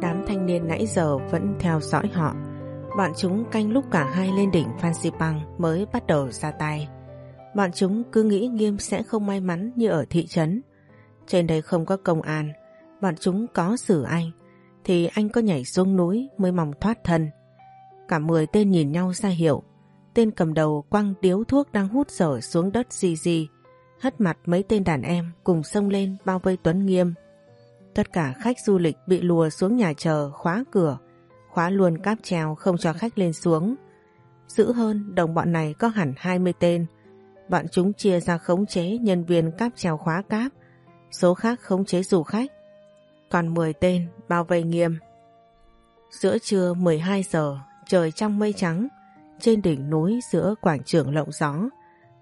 Đám thanh niên nãy giờ vẫn theo dõi họ. Bọn chúng canh lúc cả hai lên đỉnh Phan Xipang mới bắt đầu ra tay. Bọn chúng cứ nghĩ Nghiêm sẽ không may mắn như ở thị trấn. Trên đây không có công an, bọn chúng có xử anh, thì anh có nhảy xuống núi mới mong thoát thân. Cả 10 tên nhìn nhau ra hiệu, tên cầm đầu quăng điếu thuốc đang hút dở xuống đất gì gì, hất mặt mấy tên đàn em cùng xông lên bao vây Tuấn Nghiêm. Tất cả khách du lịch bị lùa xuống nhà chờ khóa cửa, khóa luôn cáp treo không cho khách lên xuống. dữ hơn đồng bọn này có hẳn 20 tên, bọn chúng chia ra khống chế nhân viên cáp treo khóa cáp, số khác khống chế du khách. Còn 10 tên bao vây nghiêm. Giữa trưa 12 giờ, trời trong mây trắng, trên đỉnh núi giữa quảng trường lộng gió,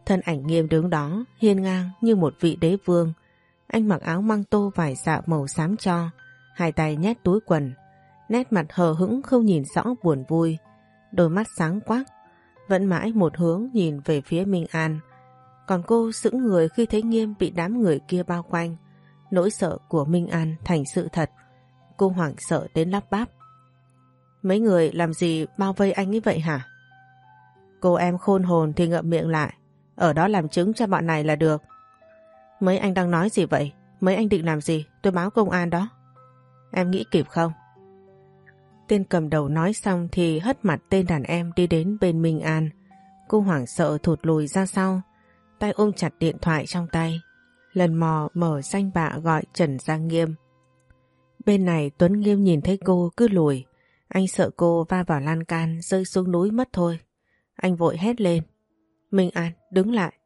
thân ảnh nghiêm đứng đó, hiên ngang như một vị đế vương. Anh mặc áo măng tô vải dạ màu xám cho, hai tay nhét túi quần, nét mặt hờ hững không nhìn rõ buồn vui, đôi mắt sáng quắc, vẫn mãi một hướng nhìn về phía Minh An. Còn cô sững người khi thấy nghiêm bị đám người kia bao quanh, nỗi sợ của Minh An thành sự thật. Cô hoảng sợ đến lắp bắp. Mấy người làm gì bao vây anh ấy vậy hả? Cô em khôn hồn thì ngậm miệng lại, ở đó làm chứng cho bọn này là được. Mấy anh đang nói gì vậy? Mấy anh định làm gì? Tôi báo công an đó. Em nghĩ kịp không? Tên cầm đầu nói xong thì hất mặt tên đàn em đi đến bên Minh An. Cô hoảng sợ thụt lùi ra sau, tay ôm chặt điện thoại trong tay. Lần mò mở danh bạ gọi Trần Giang Nghiêm. Bên này Tuấn Nghiêm nhìn thấy cô cứ lùi. Anh sợ cô va vào lan can rơi xuống núi mất thôi. Anh vội hét lên. Minh An, đứng lại.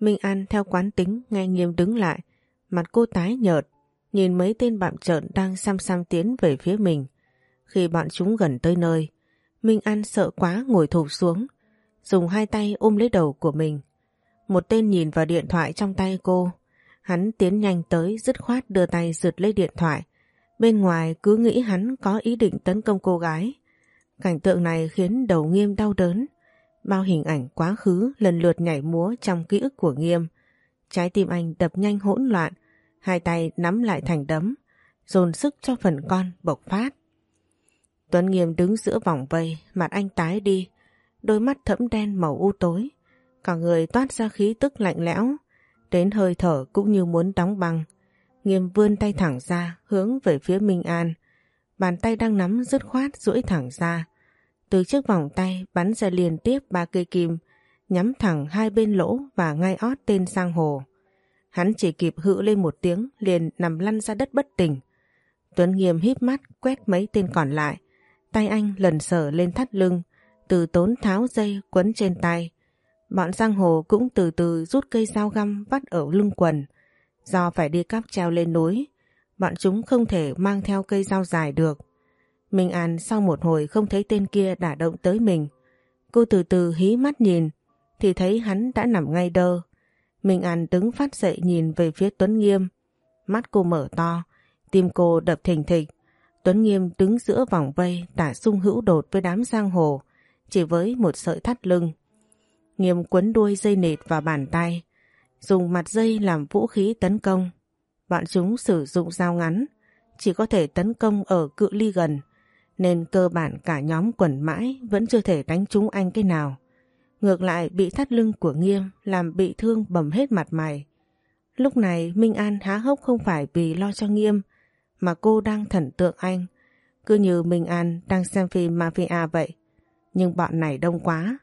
Minh An theo quán tính nghe Nghiêm đứng lại. Mặt cô tái nhợt, nhìn mấy tên bạm trợn đang xăm xăm tiến về phía mình. Khi bọn chúng gần tới nơi, Minh An sợ quá ngồi thụp xuống, dùng hai tay ôm lấy đầu của mình. Một tên nhìn vào điện thoại trong tay cô, hắn tiến nhanh tới dứt khoát đưa tay rượt lấy điện thoại. Bên ngoài cứ nghĩ hắn có ý định tấn công cô gái. Cảnh tượng này khiến đầu nghiêm đau đớn. Bao hình ảnh quá khứ lần lượt nhảy múa trong ký ức của nghiêm. Trái tim anh đập nhanh hỗn loạn, hai tay nắm lại thành đấm, dồn sức cho phần con bộc phát. Tuấn Nghiêm đứng giữa vòng vây, mặt anh tái đi, đôi mắt thẫm đen màu u tối. Cả người toát ra khí tức lạnh lẽo, đến hơi thở cũng như muốn đóng băng. Nghiêm vươn tay thẳng ra, hướng về phía Minh An. Bàn tay đang nắm dứt khoát duỗi thẳng ra. Từ chiếc vòng tay bắn ra liên tiếp ba cây kim, nhắm thẳng hai bên lỗ và ngay ót tên sang hồ. Hắn chỉ kịp hự lên một tiếng liền nằm lăn ra đất bất tỉnh. Tuấn Nghiêm híp mắt quét mấy tên còn lại. Tay anh lần sở lên thắt lưng, từ tốn tháo dây quấn trên tay. Bọn giang hồ cũng từ từ rút cây dao găm vắt ở lưng quần. Do phải đi cáp treo lên núi, bọn chúng không thể mang theo cây dao dài được. Minh An sau một hồi không thấy tên kia đả động tới mình. Cô từ từ hí mắt nhìn, thì thấy hắn đã nằm ngay đơ. Minh An đứng phát dậy nhìn về phía Tuấn Nghiêm. Mắt cô mở to, tim cô đập thình thịch. Tuấn Nghiêm đứng giữa vòng vây tả sung hữu đột với đám giang hồ, chỉ với một sợi thắt lưng. Nghiêm quấn đuôi dây nịt vào bàn tay, dùng mặt dây làm vũ khí tấn công. Bọn chúng sử dụng dao ngắn, chỉ có thể tấn công ở cự ly gần, nên cơ bản cả nhóm quẩn mãi vẫn chưa thể đánh trúng anh cái nào. Ngược lại bị thắt lưng của Nghiêm làm bị thương bầm hết mặt mày. Lúc này Minh An há hốc không phải vì lo cho Nghiêm, mà cô đang thần tượng anh. Cứ như Minh An đang xem phim Mafia vậy. Nhưng bọn này đông quá.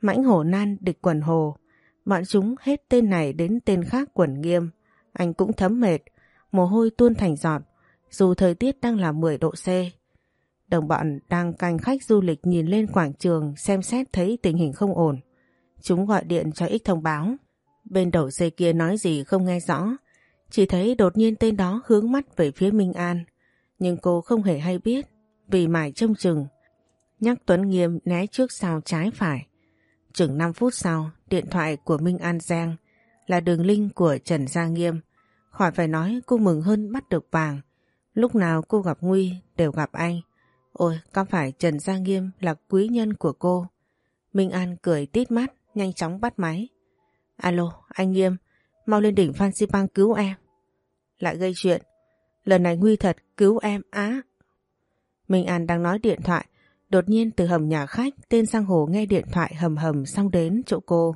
Mãnh hổ nan địch quần hồ. Bọn chúng hết tên này đến tên khác quần nghiêm. Anh cũng thấm mệt, mồ hôi tuôn thành giọt, dù thời tiết đang là 10 độ C. Đồng bọn đang canh khách du lịch nhìn lên quảng trường xem xét thấy tình hình không ổn. Chúng gọi điện cho ích thông báo. Bên đầu dây kia nói gì không nghe rõ, chỉ thấy đột nhiên tên đó hướng mắt về phía Minh An. Nhưng cô không hề hay biết, vì mải trông chừng. Nhắc Tuấn Nghiêm né trước sau trái phải. Chừng 5 phút sau, điện thoại của Minh An Giang là đường link của Trần Gia Nghiêm. Khỏi phải nói cô mừng hơn bắt được vàng. Lúc nào cô gặp Nguy đều gặp anh. Ôi, có phải Trần Gia Nghiêm là quý nhân của cô? Minh An cười tít mắt, nhanh chóng bắt máy. Alo, anh Nghiêm, mau lên đỉnh Phan Xipang cứu em. Lại gây chuyện. Lần này nguy thật, cứu em á. Minh An đang nói điện thoại, đột nhiên từ hầm nhà khách tên sang hồ nghe điện thoại hầm hầm xong đến chỗ cô.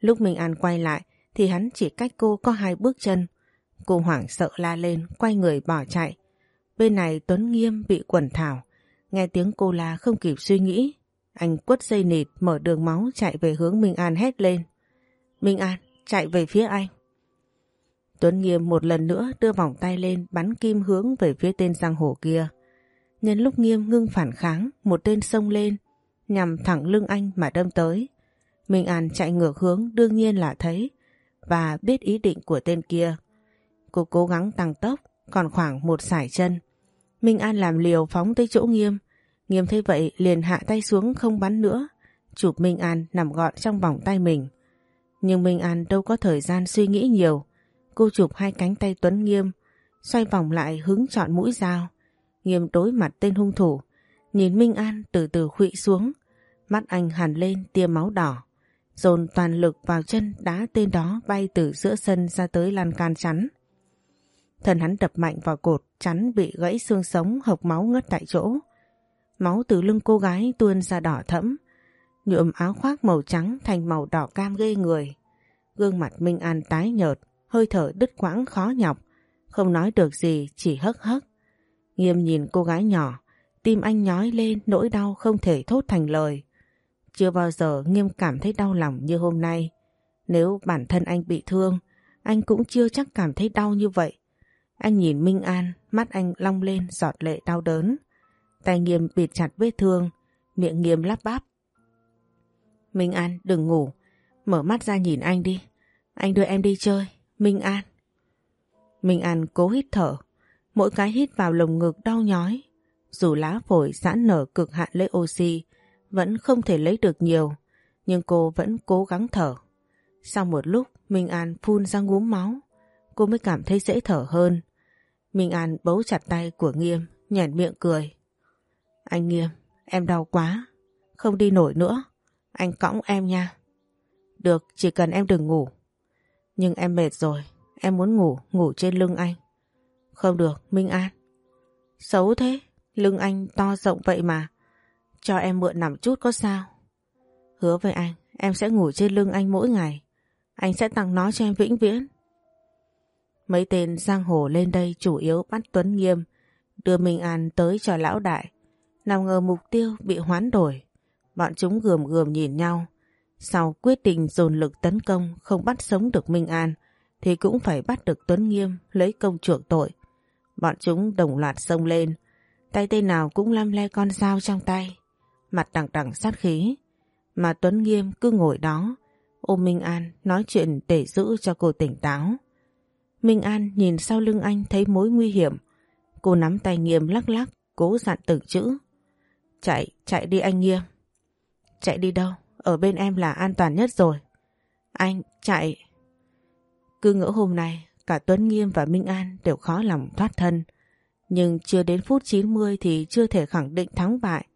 Lúc Minh An quay lại thì hắn chỉ cách cô có hai bước chân. Cô hoảng sợ la lên, quay người bỏ chạy. Bên này Tuấn Nghiêm bị quần thảo. Nghe tiếng cô la không kịp suy nghĩ. Anh quất dây nịt mở đường máu chạy về hướng Minh An hét lên. Minh An, chạy về phía anh. Tuấn Nghiêm một lần nữa đưa vòng tay lên bắn kim hướng về phía tên giang hồ kia. Nhân lúc Nghiêm ngưng phản kháng, một tên xông lên, nhằm thẳng lưng anh mà đâm tới. Minh An chạy ngược hướng đương nhiên là thấy và biết ý định của tên kia. Cô cố gắng tăng tốc, còn khoảng một sải chân. Minh An làm liều phóng tới chỗ Nghiêm. Nghiêm thấy vậy liền hạ tay xuống không bắn nữa. Chụp Minh An nằm gọn trong vòng tay mình. Nhưng Minh An đâu có thời gian suy nghĩ nhiều. Cô chụp hai cánh tay Tuấn Nghiêm, xoay vòng lại hứng chọn mũi dao. Nghiêm đối mặt tên hung thủ, nhìn Minh An từ từ khụy xuống. Mắt anh hẳn lên tia máu đỏ. Dồn toàn lực vào chân đá tên đó bay từ giữa sân ra tới lan can chắn. Thân hắn đập mạnh vào cột chắn bị gãy xương sống hộc máu ngất tại chỗ. Máu từ lưng cô gái tuôn ra đỏ thẫm, nhuộm áo khoác màu trắng thành màu đỏ cam ghê người. Gương mặt Minh An tái nhợt, hơi thở đứt quãng khó nhọc, không nói được gì chỉ hấc hấc. Nghiêm nhìn cô gái nhỏ, tim anh nhói lên nỗi đau không thể thốt thành lời. Chưa bao giờ Nghiêm cảm thấy đau lòng như hôm nay. Nếu bản thân anh bị thương, anh cũng chưa chắc cảm thấy đau như vậy. Anh nhìn Minh An, mắt anh long lên giọt lệ đau đớn. Tay Nghiêm bịt chặt vết thương, miệng Nghiêm lắp bắp. Minh An đừng ngủ, mở mắt ra nhìn anh đi. Anh đưa em đi chơi, Minh An. Minh An cố hít thở, mỗi cái hít vào lồng ngực đau nhói. Dù lá phổi giãn nở cực hạn lấy oxy, vẫn không thể lấy được nhiều, nhưng cô vẫn cố gắng thở. Sau một lúc, Minh An phun ra ngúm máu, cô mới cảm thấy dễ thở hơn. Minh An bấu chặt tay của Nghiêm, nhẹn miệng cười. Anh Nghiêm, em đau quá, không đi nổi nữa, anh cõng em nha. Được, chỉ cần em đừng ngủ. Nhưng em mệt rồi, em muốn ngủ, ngủ trên lưng anh. Không được, Minh An. Xấu thế, lưng anh to rộng vậy mà. Cho em mượn nằm chút có sao? Hứa với anh, em sẽ ngủ trên lưng anh mỗi ngày. Anh sẽ tặng nó cho em vĩnh viễn. Mấy tên giang hồ lên đây chủ yếu bắt Tuấn Nghiêm, đưa Minh An tới cho lão đại. Nào ngờ mục tiêu bị hoán đổi. Bọn chúng gườm gườm nhìn nhau. Sau quyết định dồn lực tấn công không bắt sống được Minh An, thì cũng phải bắt được Tuấn Nghiêm lấy công chuộc tội. Bọn chúng đồng loạt xông lên, tay tên nào cũng lăm le con dao trong tay, mặt đằng đằng sát khí. Mà Tuấn Nghiêm cứ ngồi đó, ôm Minh An nói chuyện để giữ cho cô tỉnh táo. Minh An nhìn sau lưng anh thấy mối nguy hiểm. Cô nắm tay Nghiêm lắc lắc, cố dặn từng chữ. Chạy, chạy đi anh Nghiêm. Chạy đi đâu? Ở bên em là an toàn nhất rồi. Anh, chạy. Cứ ngỡ hôm nay, cả Tuấn Nghiêm và Minh An đều khó lòng thoát thân. Nhưng chưa đến phút 90 thì chưa thể khẳng định thắng bại.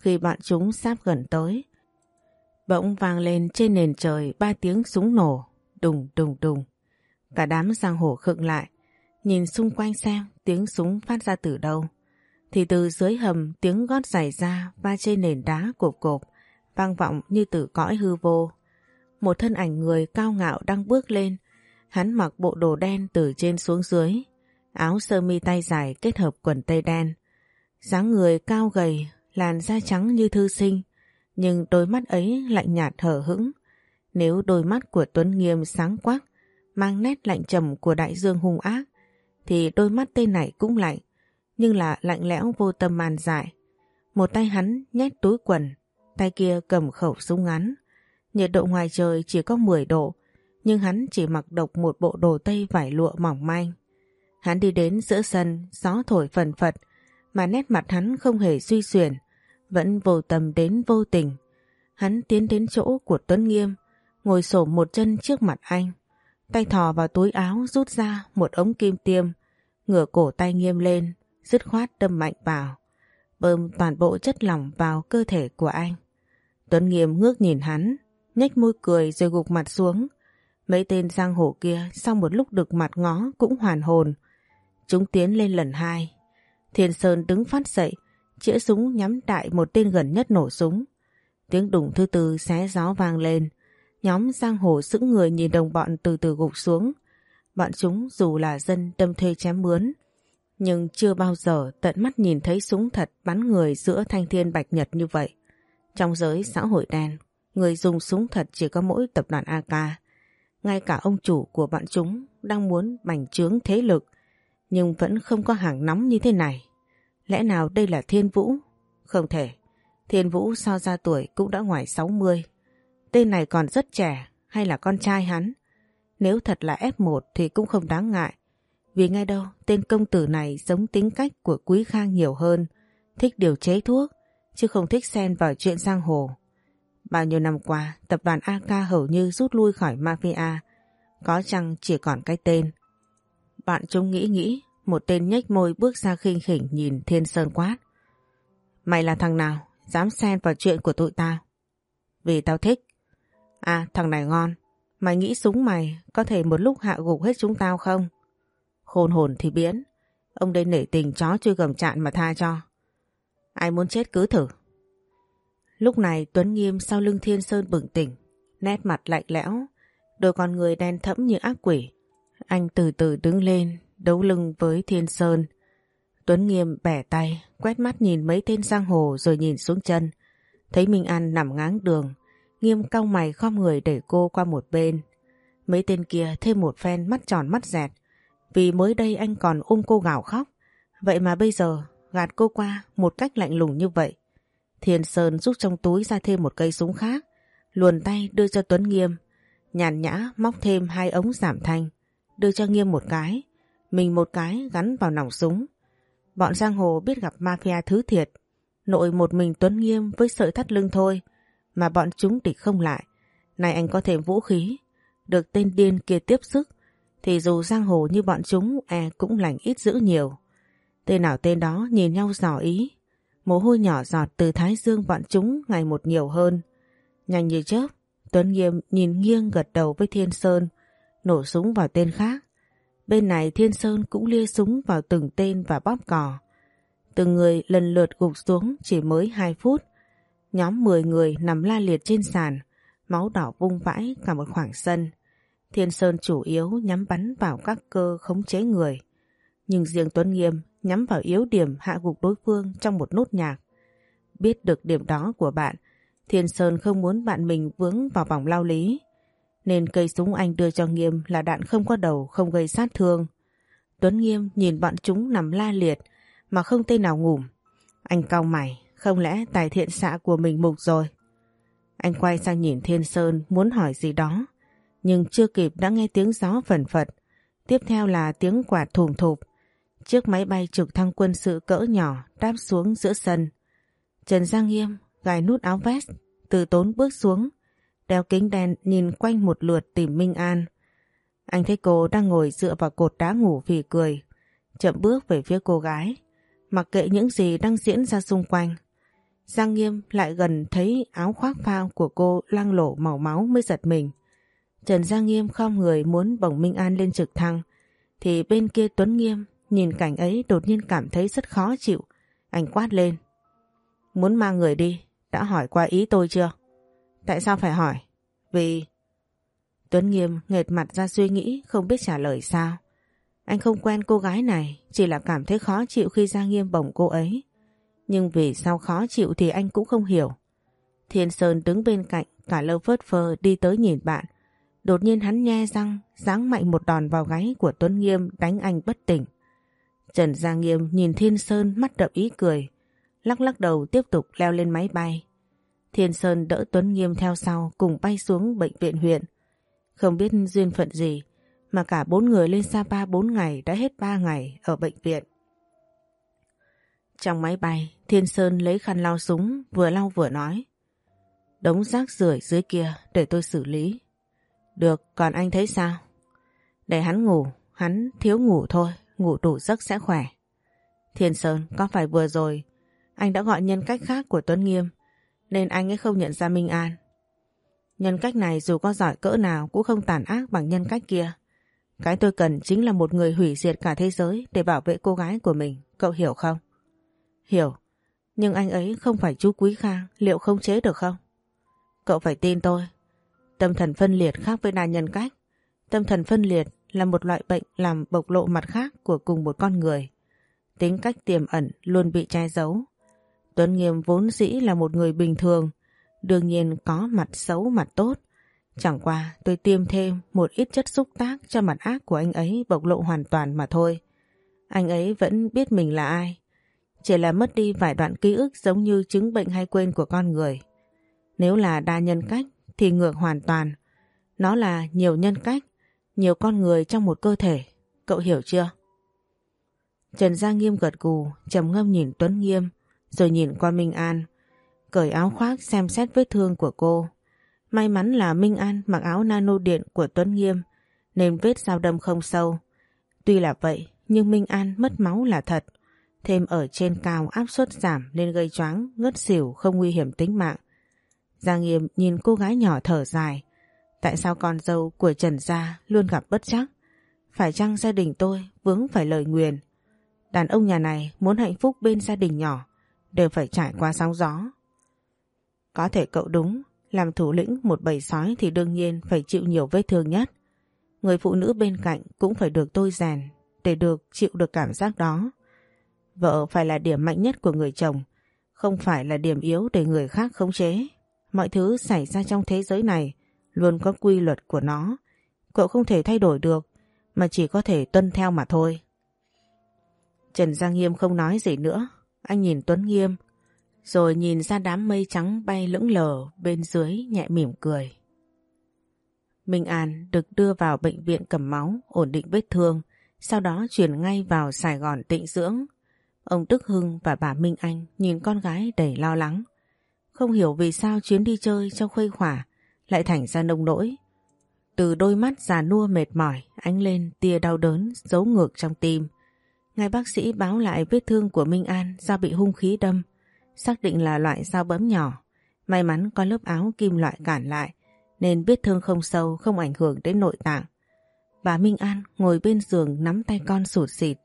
Khi bọn chúng sắp gần tới, bỗng vang lên trên nền trời ba tiếng súng nổ, đùng đùng đùng. Cả đám giang hồ khựng lại, nhìn xung quanh xem tiếng súng phát ra từ đâu. Thì từ dưới hầm tiếng gót giày ra va trên nền đá cộp cộp, vang vọng như từ cõi hư vô. Một thân ảnh người cao ngạo đang bước lên, hắn mặc bộ đồ đen từ trên xuống dưới, áo sơ mi tay dài kết hợp quần tây đen. dáng người cao gầy, làn da trắng như thư sinh, nhưng đôi mắt ấy lạnh nhạt hở hững. Nếu đôi mắt của Tuấn Nghiêm sáng quắc, mang nét lạnh trầm của đại dương hung ác, thì đôi mắt tên này cũng lạnh, nhưng là lạnh lẽo vô tâm màn dại. Một tay hắn nhét túi quần, tay kia cầm khẩu súng ngắn. Nhiệt độ ngoài trời chỉ có 10 độ, nhưng hắn chỉ mặc độc một bộ đồ tây vải lụa mỏng manh. Hắn đi đến giữa sân, gió thổi phần phật, mà nét mặt hắn không hề suy xuyển, vẫn vô tâm đến vô tình. Hắn tiến đến chỗ của Tuấn Nghiêm, ngồi sổ một chân trước mặt anh. Tay thò vào túi áo rút ra một ống kim tiêm, ngửa cổ tay nghiêm lên, dứt khoát đâm mạnh vào, bơm toàn bộ chất lỏng vào cơ thể của anh. Tuấn Nghiêm ngước nhìn hắn, nhếch môi cười rồi gục mặt xuống. Mấy tên giang hồ kia sau một lúc được mặt ngó cũng hoàn hồn. Chúng tiến lên lần hai. Thiên Sơn đứng phát dậy, chĩa súng nhắm đại một tên gần nhất nổ súng. Tiếng đùng thứ tư xé gió vang lên. Nhóm giang hồ sững người nhìn đồng bọn từ từ gục xuống. Bọn chúng dù là dân đâm thuê chém mướn, nhưng chưa bao giờ tận mắt nhìn thấy súng thật bắn người giữa thanh thiên bạch nhật như vậy. Trong giới xã hội đen, người dùng súng thật chỉ có mỗi tập đoàn AK. Ngay cả ông chủ của bọn chúng đang muốn bành trướng thế lực, nhưng vẫn không có hàng nóng như thế này. Lẽ nào đây là Thiên Vũ? Không thể. Thiên Vũ so ra tuổi cũng đã ngoài 60. Tên này còn rất trẻ hay là con trai hắn? Nếu thật là F1 thì cũng không đáng ngại. Vì ngay đâu tên công tử này giống tính cách của Quý Khang nhiều hơn, thích điều chế thuốc, chứ không thích xen vào chuyện giang hồ. Bao nhiêu năm qua, tập đoàn AK hầu như rút lui khỏi mafia, có chăng chỉ còn cái tên. Bạn chúng nghĩ nghĩ, một tên nhếch môi bước ra khinh khỉnh nhìn Thiên Sơn quát. Mày là thằng nào, dám xen vào chuyện của tụi tao? Vì tao thích. À, thằng này ngon. Mày nghĩ súng mày có thể một lúc hạ gục hết chúng tao không? Khôn hồn thì biến. Ông đây nể tình chó chưa gầm chạn mà tha cho. Ai muốn chết cứ thử. Lúc này Tuấn Nghiêm sau lưng Thiên Sơn bừng tỉnh, nét mặt lạnh lẽo, đôi con người đen thẫm như ác quỷ. Anh từ từ đứng lên, đấu lưng với Thiên Sơn. Tuấn Nghiêm bẻ tay, quét mắt nhìn mấy tên giang hồ rồi nhìn xuống chân. Thấy Minh An nằm ngáng đường, Nghiêm cau mày khom người đẩy cô qua một bên. Mấy tên kia thêm một phen mắt tròn mắt dẹt, vì mới đây anh còn ôm cô gào khóc. Vậy mà bây giờ gạt cô qua một cách lạnh lùng như vậy. Thiên Sơn rút trong túi ra thêm một cây súng khác, luồn tay đưa cho Tuấn Nghiêm, nhàn nhã móc thêm hai ống giảm thanh, đưa cho Nghiêm một cái, mình một cái gắn vào nòng súng. Bọn giang hồ biết gặp mafia thứ thiệt, nội một mình Tuấn Nghiêm với sợi thắt lưng thôi, mà bọn chúng địch không lại. Này anh có thêm vũ khí, được tên điên kia tiếp sức, thì dù giang hồ như bọn chúng e cũng lành ít dữ nhiều. Tên nào tên đó nhìn nhau dò ý, mồ hôi nhỏ giọt từ thái dương bọn chúng ngày một nhiều hơn. Nhanh như chớp, Tuấn Nghiêm nhìn nghiêng gật đầu với Thiên Sơn, nổ súng vào tên khác. Bên này Thiên Sơn cũng lia súng vào từng tên và bóp cò. Từng người lần lượt gục xuống chỉ mới 2 phút. Nhóm 10 người nằm la liệt trên sàn, máu đỏ vung vãi cả một khoảng sân. Thiên Sơn chủ yếu nhắm bắn vào các cơ khống chế người. Nhưng riêng Tuấn Nghiêm nhắm vào yếu điểm hạ gục đối phương trong một nốt nhạc. Biết được điểm đó của bạn, Thiên Sơn không muốn bạn mình vướng vào vòng lao lý. Nên cây súng anh đưa cho Nghiêm là đạn không có đầu, không gây sát thương. Tuấn Nghiêm nhìn bọn chúng nằm la liệt mà không tên nào ngủm. Anh cau mày, không lẽ tài thiện xạ của mình mục rồi? Anh quay sang nhìn Thiên Sơn muốn hỏi gì đó nhưng chưa kịp đã nghe tiếng gió phần phật. Tiếp theo là tiếng quạt thùng thụp. Chiếc máy bay trực thăng quân sự cỡ nhỏ đáp xuống giữa sân. Trần Giang Nghiêm gài nút áo vest, từ tốn bước xuống, đeo kính đen nhìn quanh một lượt tìm Minh An. Anh thấy cô đang ngồi dựa vào cột đá ngủ vì cười, chậm bước về phía cô gái, mặc kệ những gì đang diễn ra xung quanh. Giang Nghiêm lại gần thấy áo khoác phao của cô lăng lổ màu máu mới giật mình. Trần Giang Nghiêm không người muốn bổng Minh An lên trực thăng thì bên kia Tuấn Nghiêm nhìn cảnh ấy đột nhiên cảm thấy rất khó chịu. Anh quát lên. Muốn mang người đi, đã hỏi qua ý tôi chưa? Tại sao phải hỏi? Vì... Tuấn Nghiêm nghệt mặt ra suy nghĩ không biết trả lời sao. Anh không quen cô gái này, chỉ là cảm thấy khó chịu khi Giang Nghiêm bổng cô ấy. Nhưng vì sao khó chịu thì anh cũng không hiểu. Thiên Sơn đứng bên cạnh, cả lâu phớt phơ đi tới nhìn bạn. Đột nhiên hắn nhe răng, giáng mạnh một đòn vào gáy của Tuấn Nghiêm đánh anh bất tỉnh. Trần Gia Nghiêm nhìn Thiên Sơn mắt đậm ý cười, lắc lắc đầu tiếp tục leo lên máy bay. Thiên Sơn đỡ Tuấn Nghiêm theo sau cùng bay xuống bệnh viện huyện. Không biết duyên phận gì mà cả bốn người lên Sapa bốn ngày đã hết ba ngày ở bệnh viện. Trong máy bay, Thiên Sơn lấy khăn lau súng vừa lau vừa nói. Đống rác rưởi dưới kia để tôi xử lý. Được, còn anh thấy sao? Để hắn ngủ, hắn thiếu ngủ thôi, ngủ đủ giấc sẽ khỏe. Thiên Sơn, có phải vừa rồi anh đã gọi nhân cách khác của Tuấn Nghiêm nên anh ấy không nhận ra Minh An. Nhân cách này dù có giỏi cỡ nào cũng không tàn ác bằng nhân cách kia. Cái tôi cần chính là một người hủy diệt cả thế giới để bảo vệ cô gái của mình, cậu hiểu không? Hiểu. Nhưng anh ấy không phải chú Quý Khang, liệu không chế được không? Cậu phải tin tôi. Tâm thần phân liệt khác với đa nhân cách. Tâm thần phân liệt là một loại bệnh làm bộc lộ mặt khác của cùng một con người. Tính cách tiềm ẩn luôn bị che giấu. Tuấn Nghiêm vốn dĩ là một người bình thường, đương nhiên có mặt xấu mặt tốt. Chẳng qua tôi tiêm thêm một ít chất xúc tác cho mặt ác của anh ấy bộc lộ hoàn toàn mà thôi. Anh ấy vẫn biết mình là ai. Chỉ là mất đi vài đoạn ký ức giống như chứng bệnh hay quên của con người. Nếu là đa nhân cách thì ngược hoàn toàn. Nó là nhiều nhân cách, nhiều con người trong một cơ thể. Cậu hiểu chưa? Trần Gia Nghiêm gật gù, trầm ngâm nhìn Tuấn Nghiêm, rồi nhìn qua Minh An. Cởi áo khoác xem xét vết thương của cô. May mắn là Minh An mặc áo nano điện của Tuấn Nghiêm, nên vết dao đâm không sâu. Tuy là vậy, nhưng Minh An mất máu là thật. Thêm ở trên cao áp suất giảm nên gây choáng, ngất xỉu không nguy hiểm tính mạng. Giang Nghiêm nhìn cô gái nhỏ thở dài. Tại sao con dâu của Trần Gia luôn gặp bất chắc? Phải chăng gia đình tôi vướng phải lời nguyền? Đàn ông nhà này muốn hạnh phúc bên gia đình nhỏ đều phải trải qua sóng gió. Có thể cậu đúng, làm thủ lĩnh một bầy sói thì đương nhiên phải chịu nhiều vết thương nhất. Người phụ nữ bên cạnh cũng phải được tôi rèn để được chịu được cảm giác đó. Vợ phải là điểm mạnh nhất của người chồng, không phải là điểm yếu để người khác khống chế. Mọi thứ xảy ra trong thế giới này luôn có quy luật của nó. Cậu không thể thay đổi được, mà chỉ có thể tuân theo mà thôi. Trần Giang Nghiêm không nói gì nữa. Anh nhìn Tuấn Nghiêm, rồi nhìn ra đám mây trắng bay lững lờ bên dưới nhẹ mỉm cười. Minh An được đưa vào bệnh viện cầm máu, ổn định vết thương, sau đó chuyển ngay vào Sài Gòn tịnh dưỡng. Ông Đức Hưng và bà Minh Anh nhìn con gái đầy lo lắng. Không hiểu vì sao chuyến đi chơi trong khuây khỏa lại thành ra nông nỗi. Từ đôi mắt già nua mệt mỏi ánh lên tia đau đớn giấu ngược trong tim. Ngài bác sĩ báo lại vết thương của Minh An do bị hung khí đâm, xác định là loại dao bấm nhỏ. May mắn có lớp áo kim loại cản lại nên vết thương không sâu không ảnh hưởng đến nội tạng. Bà Minh An ngồi bên giường nắm tay con sụt xịt.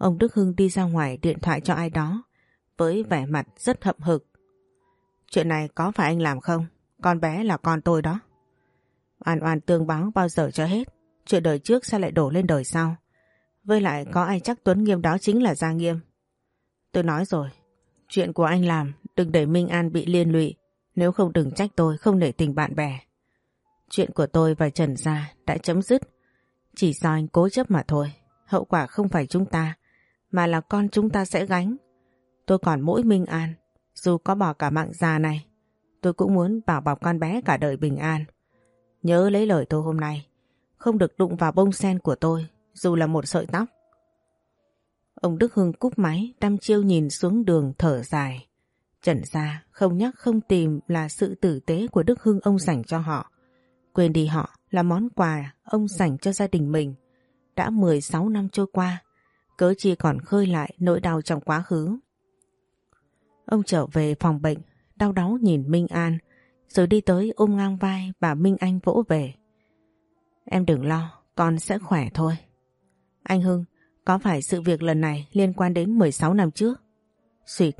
Ông Đức Hưng đi ra ngoài điện thoại cho ai đó với vẻ mặt rất hậm hực. Chuyện này có phải anh làm không? Con bé là con tôi đó. Oan oan tương báo bao giờ cho hết. Chuyện đời trước sao lại đổ lên đời sau? Với lại có ai chắc Tuấn Nghiêm đó chính là Giang Nghiêm. Tôi nói rồi, chuyện của anh làm đừng để Minh An bị liên lụy. Nếu không đừng trách tôi không để tình bạn bè. Chuyện của tôi và Trần Gia đã chấm dứt. Chỉ do anh cố chấp mà thôi. Hậu quả không phải chúng ta, mà là con chúng ta sẽ gánh. Tôi còn mỗi Minh An, dù có bỏ cả mạng già này, tôi cũng muốn bảo bọc con bé cả đời bình an. Nhớ lấy lời tôi hôm nay, không được đụng vào bông sen của tôi, dù là một sợi tóc. Ông Đức Hưng cúp máy, đăm chiêu nhìn xuống đường thở dài. Trần ra không nhắc không tìm là sự tử tế của Đức Hưng ông dành cho họ. Quên đi họ là món quà ông dành cho gia đình mình. Đã 16 năm trôi qua, cớ chi còn khơi lại nỗi đau trong quá khứ. Ông trở về phòng bệnh, đau đáu nhìn Minh An, rồi đi tới ôm ngang vai bà Minh Anh vỗ về. Em đừng lo, con sẽ khỏe thôi. Anh Hưng, có phải sự việc lần này liên quan đến 16 năm trước? Xuyệt.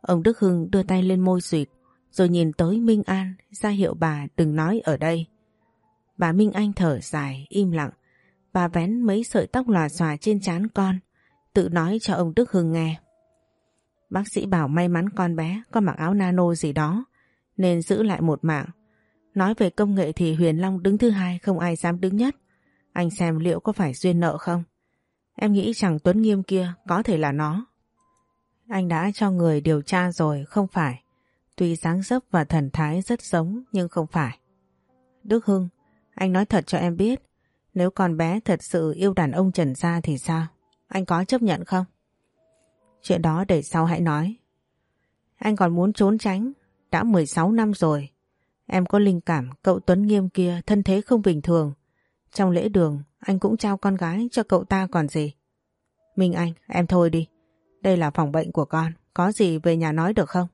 Ông Đức Hưng đưa tay lên môi xuyệt, rồi nhìn tới Minh An ra hiệu bà đừng nói ở đây. Bà Minh Anh thở dài, im lặng. Bà vén mấy sợi tóc lòa xòa trên trán con, tự nói cho ông Đức Hưng nghe. Bác sĩ bảo may mắn con bé có mặc áo nano gì đó, nên giữ lại một mạng. Nói về công nghệ thì Huyền Long đứng thứ hai không ai dám đứng nhất. Anh xem liệu có phải duyên nợ không? Em nghĩ chẳng Tuấn Nghiêm kia có thể là nó. Anh đã cho người điều tra rồi, không phải. Tuy dáng dấp và thần thái rất giống nhưng không phải. Đức Hưng, anh nói thật cho em biết, nếu con bé thật sự yêu đàn ông Trần Gia thì sao? Anh có chấp nhận không? Chuyện đó để sau hãy nói. Anh còn muốn trốn tránh, đã 16 năm rồi. Em có linh cảm cậu Tuấn Nghiêm kia thân thế không bình thường. Trong lễ đường, anh cũng trao con gái cho cậu ta còn gì. Minh Anh, em thôi đi. Đây là phòng bệnh của con, có gì về nhà nói được không?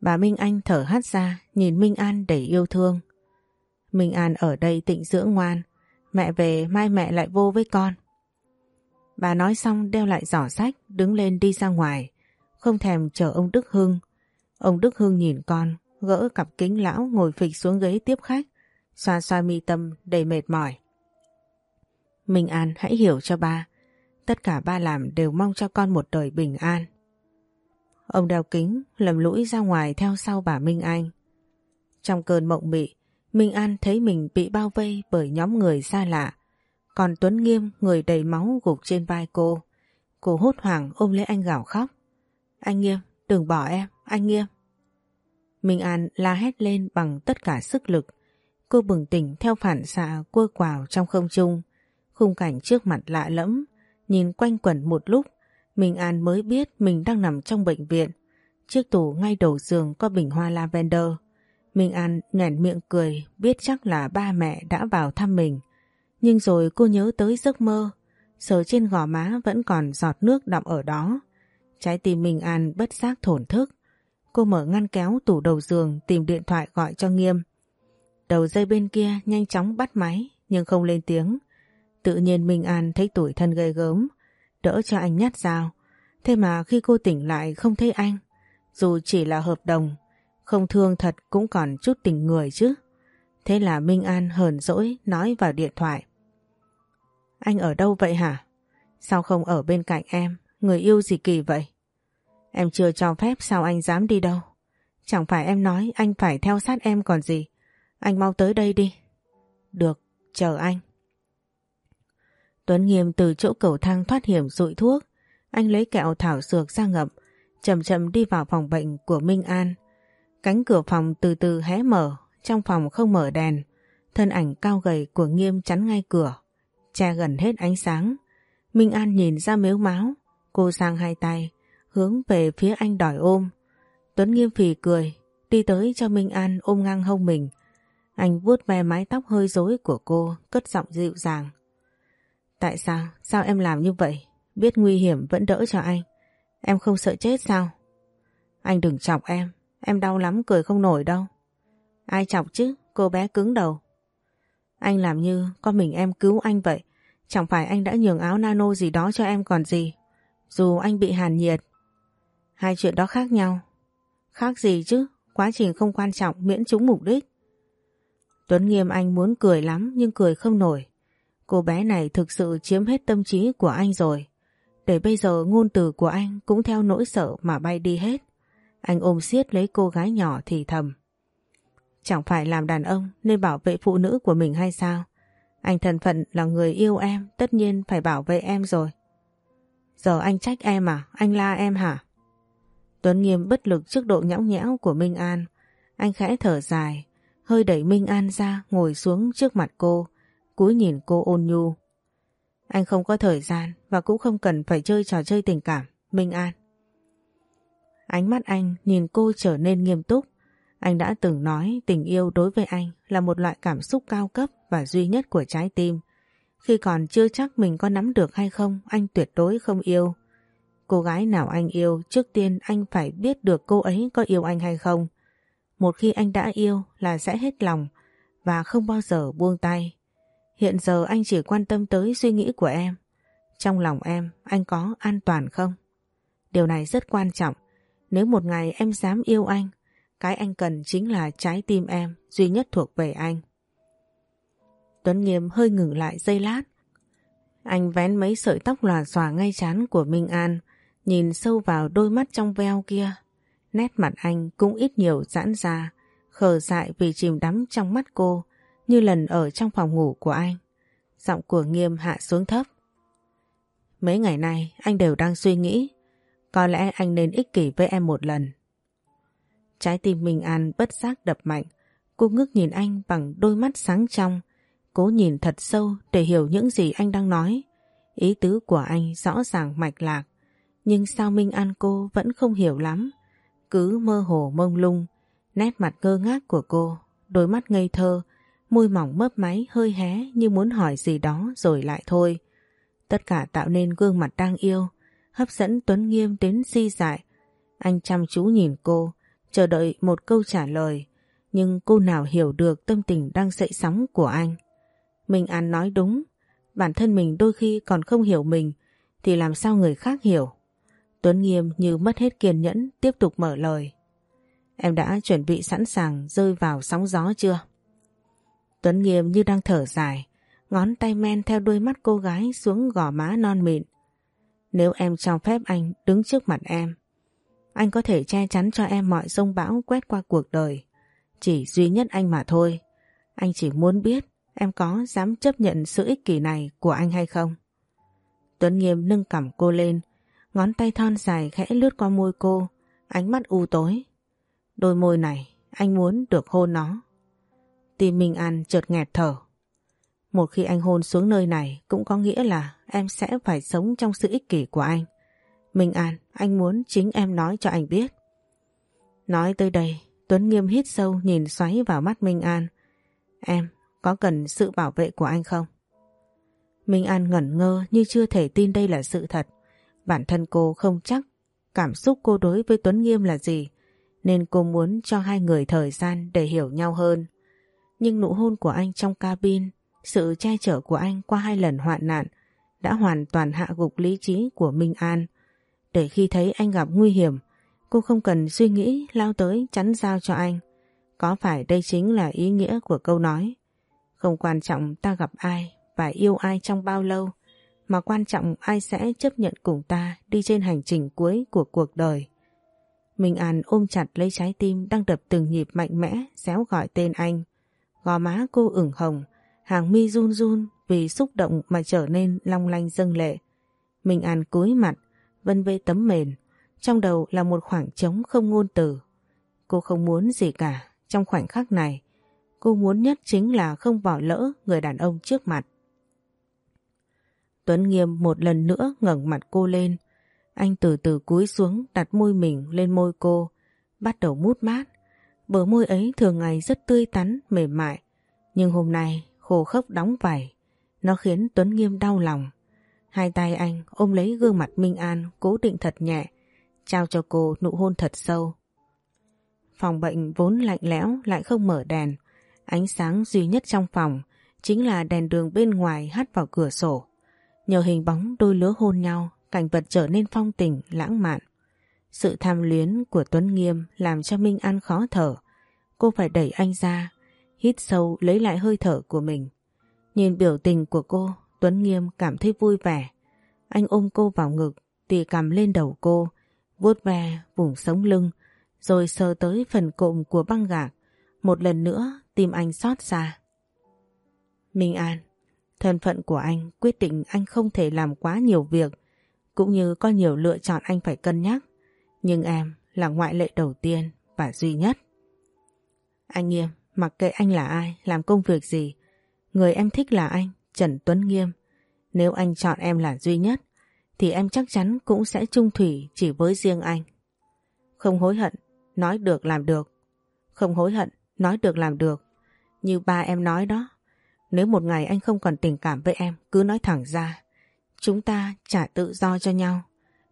Bà Minh Anh thở hắt ra, nhìn Minh An đầy yêu thương. Minh An ở đây tịnh dưỡng ngoan, mẹ về mai mẹ lại vô với con. Bà nói xong đeo lại giỏ sách, đứng lên đi ra ngoài. không thèm chờ ông Đức Hưng. Ông Đức Hưng nhìn con, gỡ cặp kính lão ngồi phịch xuống ghế tiếp khách, xoa xoa mi tâm đầy mệt mỏi. Minh An hãy hiểu cho ba, tất cả ba làm đều mong cho con một đời bình an. Ông đeo kính, lầm lũi ra ngoài theo sau bà Minh Anh. Trong cơn mộng mị, Minh An thấy mình bị bao vây bởi nhóm người xa lạ. Còn Tuấn Nghiêm, người đầy máu gục trên vai cô. Cô hốt hoảng ôm lấy anh gào khóc. Anh Nghiêm, đừng bỏ em, anh Nghiêm. Minh An la hét lên bằng tất cả sức lực. Cô bừng tỉnh theo phản xạ quơ quào trong không trung. Khung cảnh trước mặt lạ lẫm, nhìn quanh quẩn một lúc, Minh An mới biết mình đang nằm trong bệnh viện. Chiếc tủ ngay đầu giường có bình hoa lavender. Minh An nhoẻn miệng cười biết chắc là ba mẹ đã vào thăm mình. Nhưng rồi cô nhớ tới giấc mơ, sờ trên gò má vẫn còn giọt nước đọng ở đó. Trái tim Minh An bất giác thổn thức. Cô mở ngăn kéo tủ đầu giường tìm điện thoại gọi cho Nghiêm. Đầu dây bên kia nhanh chóng bắt máy nhưng không lên tiếng. Tự nhiên Minh An thấy tuổi thân gây gớm, đỡ cho anh nhát dao. Thế mà khi cô tỉnh lại không thấy anh, dù chỉ là hợp đồng, không thương thật cũng còn chút tình người chứ. Thế là Minh An hờn dỗi nói vào điện thoại. Anh ở đâu vậy hả? Sao không ở bên cạnh em? Người yêu gì kỳ vậy? Em chưa cho phép sao anh dám đi đâu? Chẳng phải em nói anh phải theo sát em còn gì. Anh mau tới đây đi. Được, chờ anh. Tuấn Nghiêm từ chỗ cầu thang thoát hiểm rụi thuốc. Anh lấy kẹo thảo dược ra ngậm, chậm chậm đi vào phòng bệnh của Minh An. Cánh cửa phòng từ từ hé mở, trong phòng không mở đèn. Thân ảnh cao gầy của Nghiêm chắn ngay cửa, che gần hết ánh sáng. Minh An nhìn ra mếu máu, cô sang hai tay, hướng về phía anh đòi ôm. Tuấn Nghiêm phì cười, đi tới cho Minh An ôm ngang hông mình. Anh vuốt ve mái tóc hơi rối của cô, cất giọng dịu dàng. Tại sao? Sao em làm như vậy? Biết nguy hiểm vẫn đỡ cho anh. Em không sợ chết sao? Anh đừng chọc em, em đau lắm cười không nổi đâu. Ai chọc chứ, cô bé cứng đầu. Anh làm như con mình em cứu anh vậy. Chẳng phải anh đã nhường áo nano gì đó cho em còn gì. Dù anh bị hàn nhiệt. Hai chuyện đó khác nhau. Khác gì chứ, quá trình không quan trọng miễn chúng mục đích. Tuấn Nghiêm anh muốn cười lắm nhưng cười không nổi. Cô bé này thực sự chiếm hết tâm trí của anh rồi. Để bây giờ ngôn từ của anh cũng theo nỗi sợ mà bay đi hết. Anh ôm siết lấy cô gái nhỏ thì thầm. Chẳng phải làm đàn ông nên bảo vệ phụ nữ của mình hay sao? Anh thân phận là người yêu em, tất nhiên phải bảo vệ em rồi. Giờ anh trách em à? Anh la em hả? Tuấn Nghiêm bất lực trước độ nhõng nhẽo của Minh An. Anh khẽ thở dài, hơi đẩy Minh An ra ngồi xuống trước mặt cô, cúi nhìn cô ôn nhu. Anh không có thời gian và cũng không cần phải chơi trò chơi tình cảm, Minh An. Ánh mắt anh nhìn cô trở nên nghiêm túc. Anh đã từng nói tình yêu đối với anh là một loại cảm xúc cao cấp và duy nhất của trái tim. Khi còn chưa chắc mình có nắm được hay không, anh tuyệt đối không yêu. Cô gái nào anh yêu, trước tiên anh phải biết được cô ấy có yêu anh hay không. Một khi anh đã yêu là sẽ hết lòng và không bao giờ buông tay. Hiện giờ anh chỉ quan tâm tới suy nghĩ của em. Trong lòng em, anh có an toàn không? Điều này rất quan trọng. Nếu một ngày em dám yêu anh, cái anh cần chính là trái tim em, duy nhất thuộc về anh. Tuấn Nghiêm hơi ngừng lại giây lát. Anh vén mấy sợi tóc lòa xòa ngay chán của Minh An, nhìn sâu vào đôi mắt trong veo kia. Nét mặt anh cũng ít nhiều giãn ra, khờ dại vì chìm đắm trong mắt cô, như lần ở trong phòng ngủ của anh. Giọng của Nghiêm hạ xuống thấp. Mấy ngày nay anh đều đang suy nghĩ, có lẽ anh nên ích kỷ với em một lần. Trái tim Minh An bất giác đập mạnh, cô ngước nhìn anh bằng đôi mắt sáng trong, cố nhìn thật sâu để hiểu những gì anh đang nói. Ý tứ của anh rõ ràng mạch lạc, nhưng sao Minh An cô vẫn không hiểu lắm, cứ mơ hồ mông lung, nét mặt ngơ ngác của cô, đôi mắt ngây thơ, môi mỏng mấp máy hơi hé như muốn hỏi gì đó rồi lại thôi. Tất cả tạo nên gương mặt đang yêu, hấp dẫn Tuấn Nghiêm đến si dại. Anh chăm chú nhìn cô, chờ đợi một câu trả lời, nhưng cô nào hiểu được tâm tình đang dậy sóng của anh. Mình An nói đúng, bản thân mình đôi khi còn không hiểu mình, thì làm sao người khác hiểu. Tuấn Nghiêm như mất hết kiên nhẫn tiếp tục mở lời. Em đã chuẩn bị sẵn sàng rơi vào sóng gió chưa? Tuấn Nghiêm như đang thở dài, ngón tay men theo đôi mắt cô gái xuống gò má non mịn. Nếu em cho phép anh đứng trước mặt em, anh có thể che chắn cho em mọi sông bão quét qua cuộc đời. Chỉ duy nhất anh mà thôi. Anh chỉ muốn biết em có dám chấp nhận sự ích kỷ này của anh hay không. Tuấn Nghiêm nâng cằm cô lên, ngón tay thon dài khẽ lướt qua môi cô, ánh mắt u tối. Đôi môi này, anh muốn được hôn nó. Tim Minh An chợt nghẹt thở. Một khi anh hôn xuống nơi này cũng có nghĩa là em sẽ phải sống trong sự ích kỷ của anh. Minh An, anh muốn chính em nói cho anh biết. Nói tới đây, Tuấn Nghiêm hít sâu nhìn xoáy vào mắt Minh An. Em, có cần sự bảo vệ của anh không? Minh An ngẩn ngơ như chưa thể tin đây là sự thật. Bản thân cô không chắc cảm xúc cô đối với Tuấn Nghiêm là gì, nên cô muốn cho hai người thời gian để hiểu nhau hơn. Nhưng nụ hôn của anh trong cabin, sự che chở của anh qua hai lần hoạn nạn đã hoàn toàn hạ gục lý trí của Minh An. Để khi thấy anh gặp nguy hiểm, cô không cần suy nghĩ lao tới chắn giao cho anh. Có phải đây chính là ý nghĩa của câu nói Không quan trọng ta gặp ai và yêu ai trong bao lâu mà quan trọng ai sẽ chấp nhận cùng ta đi trên hành trình cuối của cuộc đời. Minh An ôm chặt lấy trái tim đang đập từng nhịp mạnh mẽ xéo gọi tên anh. Gò má cô ửng hồng, hàng mi run run vì xúc động mà trở nên long lanh dâng lệ. Minh An cúi mặt, vân vê tấm mền, trong đầu là một khoảng trống không ngôn từ. Cô không muốn gì cả trong khoảnh khắc này. Cô muốn nhất chính là không bỏ lỡ người đàn ông trước mặt. Tuấn Nghiêm một lần nữa ngẩng mặt cô lên. Anh từ từ cúi xuống đặt môi mình lên môi cô, bắt đầu mút mát. Bờ môi ấy thường ngày rất tươi tắn, mềm mại. Nhưng hôm nay khô khốc đóng vảy. Nó khiến Tuấn Nghiêm đau lòng. Hai tay anh ôm lấy gương mặt Minh An cố định thật nhẹ, trao cho cô nụ hôn thật sâu. Phòng bệnh vốn lạnh lẽo lại không mở đèn. Ánh sáng duy nhất trong phòng chính là đèn đường bên ngoài hắt vào cửa sổ. Nhờ hình bóng đôi lứa hôn nhau, cảnh vật trở nên phong tình, lãng mạn. Sự tham luyến của Tuấn Nghiêm làm cho Minh An khó thở. Cô phải đẩy anh ra, hít sâu lấy lại hơi thở của mình. Nhìn biểu tình của cô, Tuấn Nghiêm cảm thấy vui vẻ. Anh ôm cô vào ngực, tì cầm lên đầu cô, vuốt ve vùng sống lưng, rồi sờ tới phần cụm của băng gạc. Một lần nữa tim anh xót xa. Minh An, thân phận của anh quyết định anh không thể làm quá nhiều việc, cũng như có nhiều lựa chọn anh phải cân nhắc. Nhưng em là ngoại lệ đầu tiên và duy nhất. Anh Nghiêm, mặc kệ anh là ai, làm công việc gì, người em thích là anh, Trần Tuấn Nghiêm. Nếu anh chọn em là duy nhất, thì em chắc chắn cũng sẽ trung thủy chỉ với riêng anh. Không hối hận, nói được làm được. Không hối hận, nói được làm được. Như ba em nói đó, nếu một ngày anh không còn tình cảm với em, cứ nói thẳng ra. Chúng ta trả tự do cho nhau.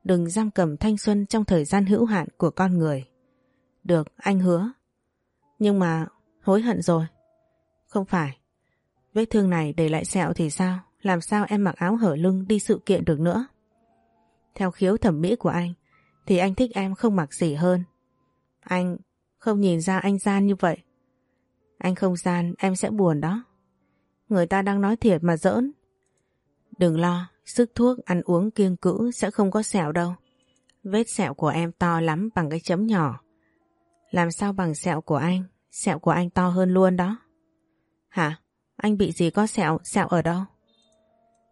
Đừng giam cầm thanh xuân trong thời gian hữu hạn của con người. Được, anh hứa. Nhưng mà hối hận rồi. Không phải. Vết thương này để lại sẹo thì sao? Làm sao em mặc áo hở lưng đi sự kiện được nữa? Theo khiếu thẩm mỹ của anh, thì anh thích em không mặc gì hơn. Anh không nhìn ra anh gian như vậy. Anh không gian em sẽ buồn đó. Người ta đang nói thiệt mà giỡn. Đừng lo, sức thuốc ăn uống kiêng cữ sẽ không có sẹo đâu. Vết sẹo của em to lắm bằng cái chấm nhỏ. Làm sao bằng sẹo của anh? Sẹo của anh to hơn luôn đó. Hả? Anh bị gì có sẹo? Sẹo ở đâu?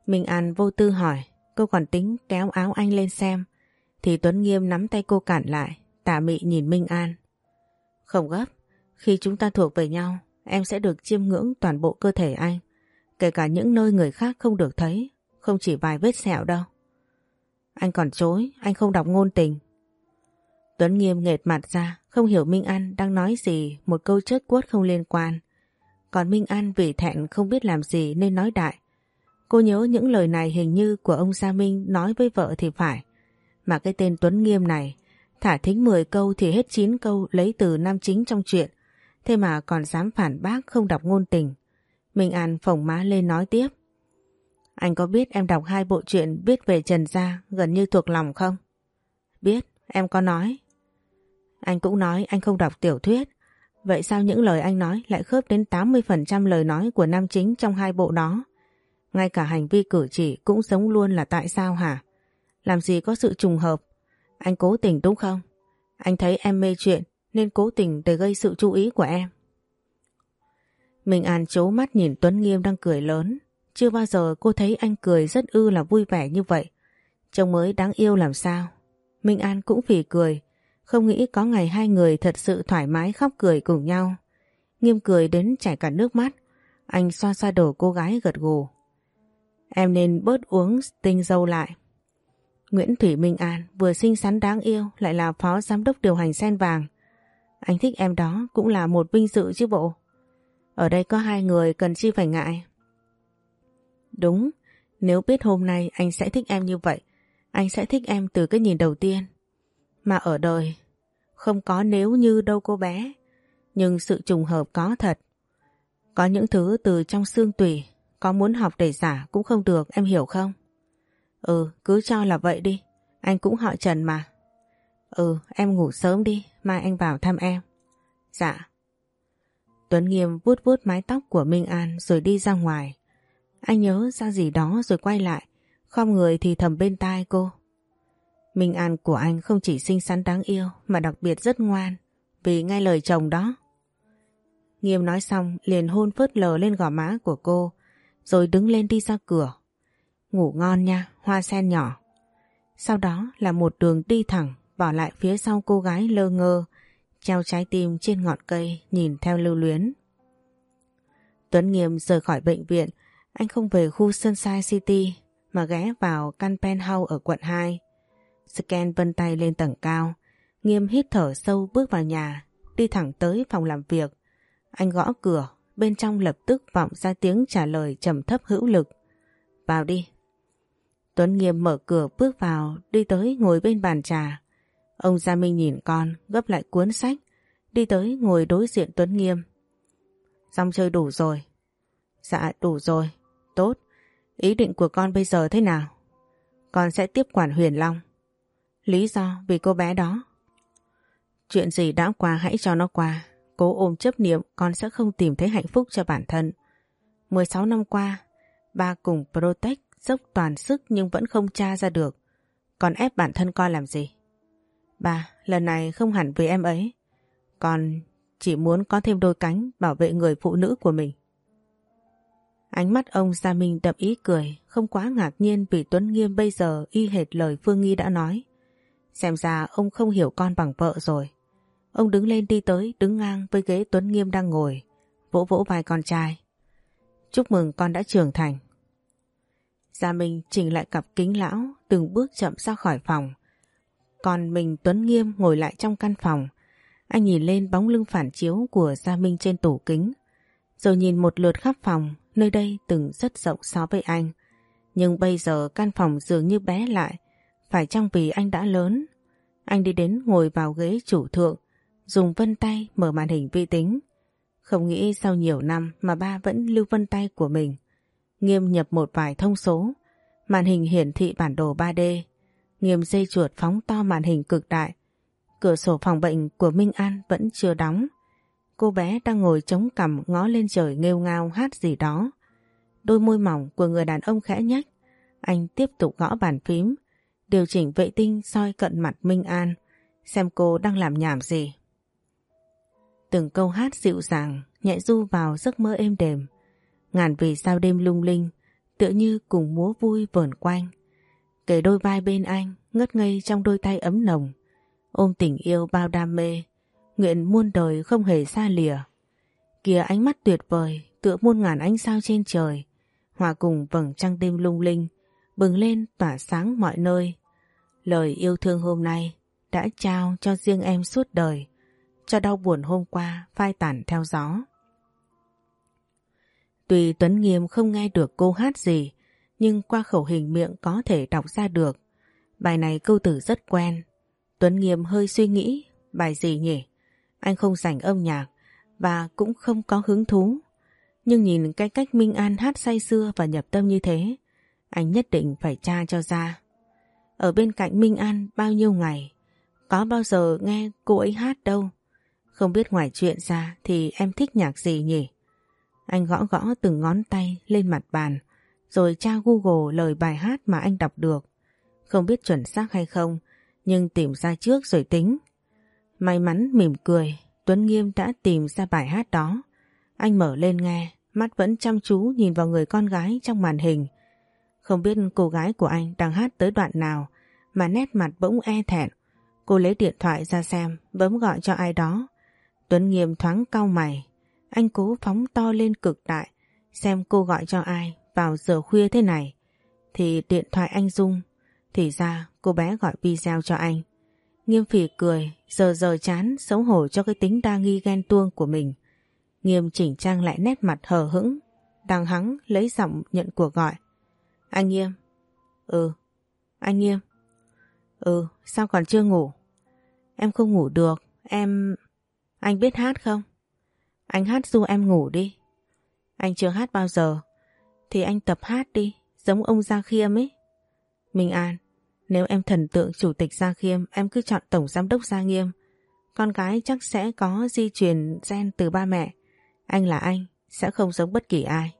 Minh An vô tư hỏi. Cô còn tính kéo áo anh lên xem. Thì Tuấn Nghiêm nắm tay cô cản lại. Tả mị nhìn Minh An. Không gấp. Khi chúng ta thuộc về nhau, em sẽ được chiêm ngưỡng toàn bộ cơ thể anh. Kể cả những nơi người khác không được thấy, không chỉ vài vết sẹo đâu. Anh còn chối, anh không đọc ngôn tình. Tuấn Nghiêm nghệt mặt ra, không hiểu Minh An đang nói gì, một câu chất quất không liên quan. Còn Minh An vì thẹn không biết làm gì nên nói đại. Cô nhớ những lời này hình như của ông Gia Minh nói với vợ thì phải. Mà cái tên Tuấn Nghiêm này, thả thính 10 câu thì hết 9 câu lấy từ nam chính trong chuyện. Thế mà còn dám phản bác không đọc ngôn tình. Minh An phồng má lên nói tiếp. Anh có biết em đọc hai bộ truyện viết về Trần Gia gần như thuộc lòng không? Biết, em có nói. Anh cũng nói anh không đọc tiểu thuyết. Vậy sao những lời anh nói lại khớp đến 80% lời nói của nam chính trong hai bộ đó? Ngay cả hành vi cử chỉ cũng giống luôn là tại sao hả? Làm gì có sự trùng hợp? Anh cố tình đúng không? Anh thấy em mê chuyện nên cố tình để gây sự chú ý của em. Minh An chố mắt nhìn Tuấn Nghiêm đang cười lớn. Chưa bao giờ cô thấy anh cười rất ư là vui vẻ như vậy. Trông mới đáng yêu làm sao. Minh An cũng phỉ cười. Không nghĩ có ngày hai người thật sự thoải mái khóc cười cùng nhau. Nghiêm cười đến chảy cả nước mắt. Anh xoa xoa đầu cô gái gật gù. Em nên bớt uống tinh dâu lại. Nguyễn Thủy Minh An vừa xinh xắn đáng yêu lại là phó giám đốc điều hành sen vàng. Anh thích em đó cũng là một vinh dự chứ bộ. Ở đây có hai người cần chi phải ngại. Đúng, nếu biết hôm nay anh sẽ thích em như vậy, anh sẽ thích em từ cái nhìn đầu tiên. Mà ở đời, không có nếu như đâu cô bé, nhưng sự trùng hợp có thật. Có những thứ từ trong xương tủy, có muốn học để giả cũng không được, em hiểu không? Ừ, cứ cho là vậy đi, anh cũng họ Trần mà. Ừ, em ngủ sớm đi, mai anh vào thăm em. Dạ. Tuấn Nghiêm vuốt vuốt mái tóc của Minh An rồi đi ra ngoài. Anh nhớ ra gì đó rồi quay lại, không người thì thầm bên tai cô. Minh An của anh không chỉ xinh xắn đáng yêu mà đặc biệt rất ngoan, vì nghe lời chồng đó. Nghiêm nói xong liền hôn phớt lờ lên gò má của cô, rồi đứng lên đi ra cửa. Ngủ ngon nha, hoa sen nhỏ. Sau đó là một đường đi thẳng, bỏ lại phía sau cô gái lơ ngơ, treo trái tim trên ngọn cây nhìn theo lưu luyến. Tuấn Nghiêm rời khỏi bệnh viện, anh không về khu Sunshine City mà ghé vào căn penthouse ở quận 2. Scan vân tay lên tầng cao, Nghiêm hít thở sâu bước vào nhà, đi thẳng tới phòng làm việc. Anh gõ cửa, bên trong lập tức vọng ra tiếng trả lời trầm thấp hữu lực. Vào đi. Tuấn Nghiêm mở cửa bước vào, đi tới ngồi bên bàn trà. Ông Gia Minh nhìn con, gấp lại cuốn sách, đi tới ngồi đối diện Tuấn Nghiêm. Xong chơi đủ rồi. Dạ đủ rồi, tốt. Ý định của con bây giờ thế nào? Con sẽ tiếp quản Huyền Long. Lý do vì cô bé đó. Chuyện gì đã qua hãy cho nó qua. Cố ôm chấp niệm con sẽ không tìm thấy hạnh phúc cho bản thân. 16 năm qua, ba cùng Protect dốc toàn sức nhưng vẫn không tra ra được. Còn ép bản thân coi làm gì? Ba, lần này không hẳn vì em ấy. Con chỉ muốn có thêm đôi cánh bảo vệ người phụ nữ của mình. Ánh mắt ông Gia Minh đậm ý cười, không quá ngạc nhiên vì Tuấn Nghiêm bây giờ y hệt lời Phương Nghi đã nói. Xem ra ông không hiểu con bằng vợ rồi. Ông đứng lên đi tới, đứng ngang với ghế Tuấn Nghiêm đang ngồi, vỗ vỗ vai con trai. Chúc mừng con đã trưởng thành. Gia Minh chỉnh lại cặp kính lão, từng bước chậm ra khỏi phòng. Còn mình Tuấn Nghiêm ngồi lại trong căn phòng. Anh nhìn lên bóng lưng phản chiếu của Gia Minh trên tủ kính. Rồi nhìn một lượt khắp phòng, nơi đây từng rất rộng so với anh. Nhưng bây giờ căn phòng dường như bé lại, phải chăng vì anh đã lớn? Anh đi đến ngồi vào ghế chủ thượng, dùng vân tay mở màn hình vi tính. Không nghĩ sau nhiều năm mà ba vẫn lưu vân tay của mình. Nghiêm nhập một vài thông số, màn hình hiển thị bản đồ 3D. Nghiêm dây chuột phóng to màn hình cực đại. Cửa sổ phòng bệnh của Minh An vẫn chưa đóng. Cô bé đang ngồi chống cằm ngó lên trời nghêu ngao hát gì đó. Đôi môi mỏng của người đàn ông khẽ nhách. Anh tiếp tục gõ bàn phím, điều chỉnh vệ tinh soi cận mặt Minh An, xem cô đang làm nhảm gì. Từng câu hát dịu dàng, nhẹ du vào giấc mơ êm đềm. Ngàn vì sao đêm lung linh, tựa như cùng múa vui vờn quanh. Kể đôi vai bên anh, ngất ngây trong đôi tay ấm nồng. Ôm tình yêu bao đam mê, nguyện muôn đời không hề xa lìa. Kìa ánh mắt tuyệt vời, tựa muôn ngàn ánh sao trên trời, hòa cùng vầng trăng đêm lung linh, bừng lên tỏa sáng mọi nơi. Lời yêu thương hôm nay đã trao cho riêng em suốt đời, cho đau buồn hôm qua phai tàn theo gió. Tuy Tuấn Nghiêm không nghe được cô hát gì, nhưng qua khẩu hình miệng có thể đọc ra được. Bài này câu từ rất quen. Tuấn Nghiêm hơi suy nghĩ, bài gì nhỉ? Anh không rảnh âm nhạc và cũng không có hứng thú. Nhưng nhìn cái cách Minh An hát say xưa và nhập tâm như thế, anh nhất định phải tra cho ra. Ở bên cạnh Minh An bao nhiêu ngày, có bao giờ nghe cô ấy hát đâu. Không biết ngoài chuyện ra thì em thích nhạc gì nhỉ? Anh gõ gõ từng ngón tay lên mặt bàn, rồi tra Google lời bài hát mà anh đọc được. Không biết chuẩn xác hay không, nhưng tìm ra trước rồi tính. May mắn mỉm cười, Tuấn Nghiêm đã tìm ra bài hát đó. Anh mở lên nghe, mắt vẫn chăm chú nhìn vào người con gái trong màn hình. Không biết cô gái của anh đang hát tới đoạn nào mà nét mặt bỗng e thẹn. Cô lấy điện thoại ra xem, bấm gọi cho ai đó. Tuấn Nghiêm thoáng cau mày. Anh cố phóng to lên cực đại, xem cô gọi cho ai vào giờ khuya thế này. Thì điện thoại anh rung, thì ra cô bé gọi video cho anh. Nghiêm phỉ cười, giờ giờ chán, xấu hổ cho cái tính đa nghi ghen tuông của mình. Nghiêm chỉnh trang lại nét mặt hờ hững, đang hắng lấy giọng nhận cuộc gọi. Anh Nghiêm. Ừ. Anh Nghiêm. Ừ, sao còn chưa ngủ? Em không ngủ được, em... Anh biết hát không? Anh hát du em ngủ đi. Anh chưa hát bao giờ. Thì anh tập hát đi, giống ông Gia Khiêm ấy. Minh An, nếu em thần tượng chủ tịch Gia Khiêm, em cứ chọn tổng giám đốc Gia Nghiêm. Con gái chắc sẽ có di truyền gen từ ba mẹ. Anh là anh, sẽ không giống bất kỳ ai.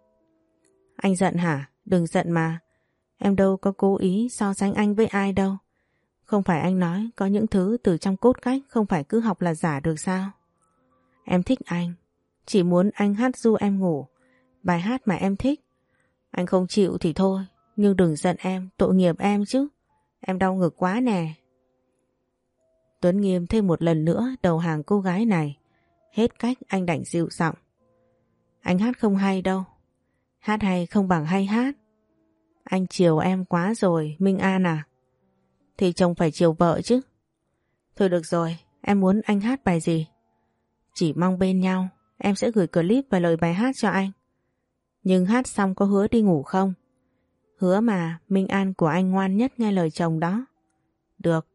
Anh giận hả? Đừng giận mà. Em đâu có cố ý so sánh anh với ai đâu. Không phải anh nói có những thứ từ trong cốt cách không phải cứ học là giả được sao? Em thích anh. Chỉ muốn anh hát du em ngủ. Bài hát mà em thích. Anh không chịu thì thôi. Nhưng đừng giận em, tội nghiệp em chứ. Em đau ngực quá nè. Tuấn Nghiêm thêm một lần nữa đầu hàng cô gái này. Hết cách anh đành dịu giọng. Anh hát không hay đâu. Hát hay không bằng hay hát. Anh chiều em quá rồi, Minh An à. Thì chồng phải chiều vợ chứ. Thôi được rồi, em muốn anh hát bài gì? Chỉ mong bên nhau, em sẽ gửi clip và lời bài hát cho anh. Nhưng hát xong có hứa đi ngủ không? Hứa mà, Minh An của anh ngoan nhất nghe lời chồng đó. Được.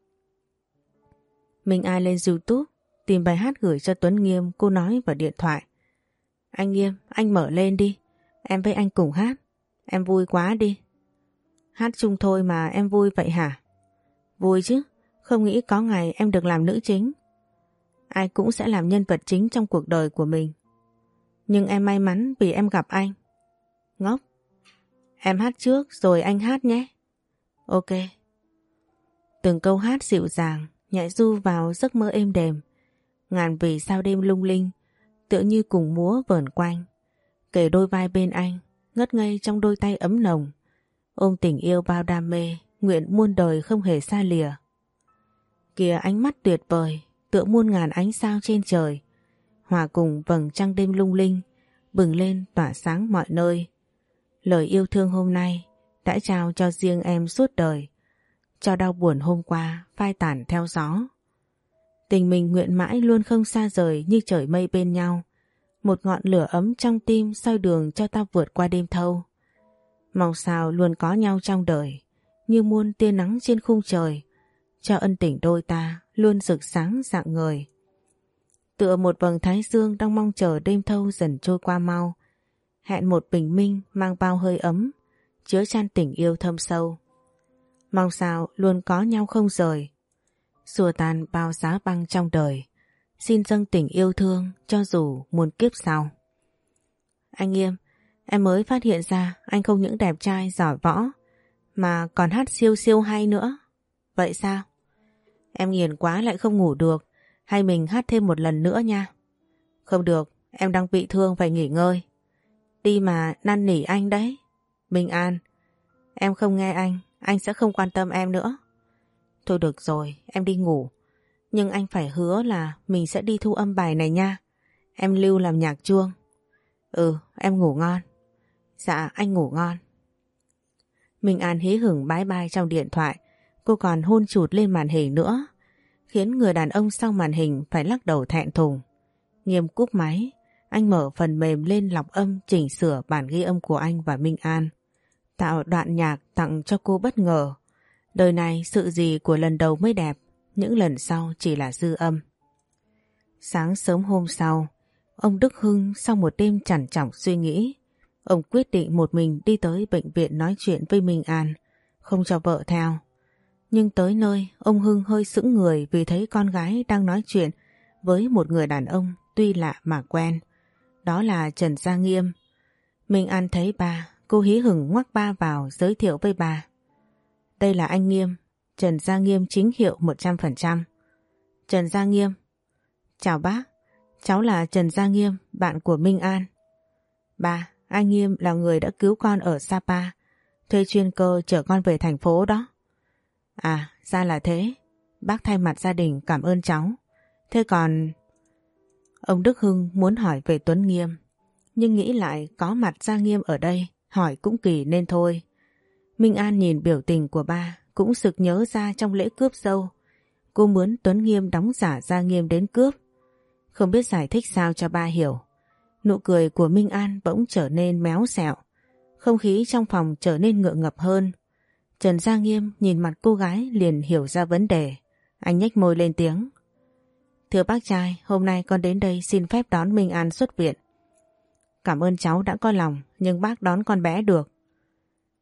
Minh An lên Youtube, tìm bài hát gửi cho Tuấn Nghiêm, cô nói vào điện thoại. Anh Nghiêm, anh mở lên đi. Em với anh cùng hát. Em vui quá đi. Hát chung thôi mà em vui vậy hả? Vui chứ, không nghĩ có ngày em được làm nữ chính. Ai cũng sẽ làm nhân vật chính trong cuộc đời của mình. Nhưng em may mắn vì em gặp anh. Ngốc. Em hát trước rồi anh hát nhé. Ok. Từng câu hát dịu dàng, nhạy du vào giấc mơ êm đềm. Ngàn vì sao đêm lung linh, tựa như cùng múa vờn quanh. Kể đôi vai bên anh, ngất ngây trong đôi tay ấm nồng. Ôm tình yêu bao đam mê, nguyện muôn đời không hề xa lìa. Kìa ánh mắt tuyệt vời, tựa muôn ngàn ánh sao trên trời. Hòa cùng vầng trăng đêm lung linh, bừng lên tỏa sáng mọi nơi. Lời yêu thương hôm nay đã trao cho riêng em suốt đời. Cho đau buồn hôm qua phai tàn theo gió. Tình mình nguyện mãi luôn không xa rời như trời mây bên nhau. Một ngọn lửa ấm trong tim soi đường cho ta vượt qua đêm thâu. Mong sao luôn có nhau trong đời, như muôn tia nắng trên khung trời, cho ân tình đôi ta luôn rực sáng dạng người. Tựa một vầng thái dương đang mong chờ đêm thâu dần trôi qua mau, hẹn một bình minh mang bao hơi ấm, chứa chan tình yêu thâm sâu. Mong sao luôn có nhau không rời, xua tan bao giá băng trong đời, xin dâng tình yêu thương cho dù muôn kiếp sau. Anh Nghiêm, em mới phát hiện ra anh không những đẹp trai giỏi võ, mà còn hát siêu siêu hay nữa. Vậy sao? Em nghiền quá lại không ngủ được, hay mình hát thêm một lần nữa nha. Không được, em đang bị thương phải nghỉ ngơi. Đi mà năn nỉ anh đấy. Bình an, em không nghe anh, anh sẽ không quan tâm em nữa. Thôi được rồi, em đi ngủ. Nhưng anh phải hứa là mình sẽ đi thu âm bài này nha. Em lưu làm nhạc chuông. Ừ, em ngủ ngon. Dạ, anh ngủ ngon. Minh An hí hửng bái bai trong điện thoại. Cô còn hôn chụt lên màn hình nữa. Khiến người đàn ông sau màn hình phải lắc đầu thẹn thùng. Nghiêm cúp máy. Anh mở phần mềm lên lọc âm chỉnh sửa bản ghi âm của anh và Minh An. Tạo đoạn nhạc tặng cho cô bất ngờ. Đời này sự gì của lần đầu mới đẹp, những lần sau chỉ là dư âm. Sáng sớm hôm sau, ông Đức Hưng sau một đêm chằn chọc suy nghĩ, ông quyết định một mình đi tới bệnh viện nói chuyện với Minh An, không cho vợ theo. Nhưng tới nơi, ông Hưng hơi sững người vì thấy con gái đang nói chuyện với một người đàn ông tuy lạ mà quen. Đó là Trần Gia Nghiêm. Minh An thấy ba, cô hí hửng ngoắc ba vào giới thiệu với bà. Đây là anh Nghiêm, Trần Gia Nghiêm chính hiệu 100%. Trần Gia Nghiêm. Chào bác, cháu là Trần Gia Nghiêm, bạn của Minh An. Ba, anh Nghiêm là người đã cứu con ở Sapa, thuê chuyên cơ chở con về thành phố đó. À, ra là thế. Bác thay mặt gia đình cảm ơn cháu. Thế còn... Ông Đức Hưng muốn hỏi về Tuấn Nghiêm, nhưng nghĩ lại có mặt Gia Nghiêm ở đây, hỏi cũng kỳ nên thôi. Minh An nhìn biểu tình của ba, cũng sực nhớ ra trong lễ cướp dâu. Cô muốn Tuấn Nghiêm đóng giả Gia Nghiêm đến cướp. Không biết giải thích sao cho ba hiểu. Nụ cười của Minh An bỗng trở nên méo xẹo. Không khí trong phòng trở nên ngượng ngập hơn. Trần Gia Nghiêm nhìn mặt cô gái liền hiểu ra vấn đề. Anh nhếch môi lên tiếng. Thưa bác trai, hôm nay con đến đây xin phép đón Minh An xuất viện. Cảm ơn cháu đã có lòng, nhưng bác đón con bé được.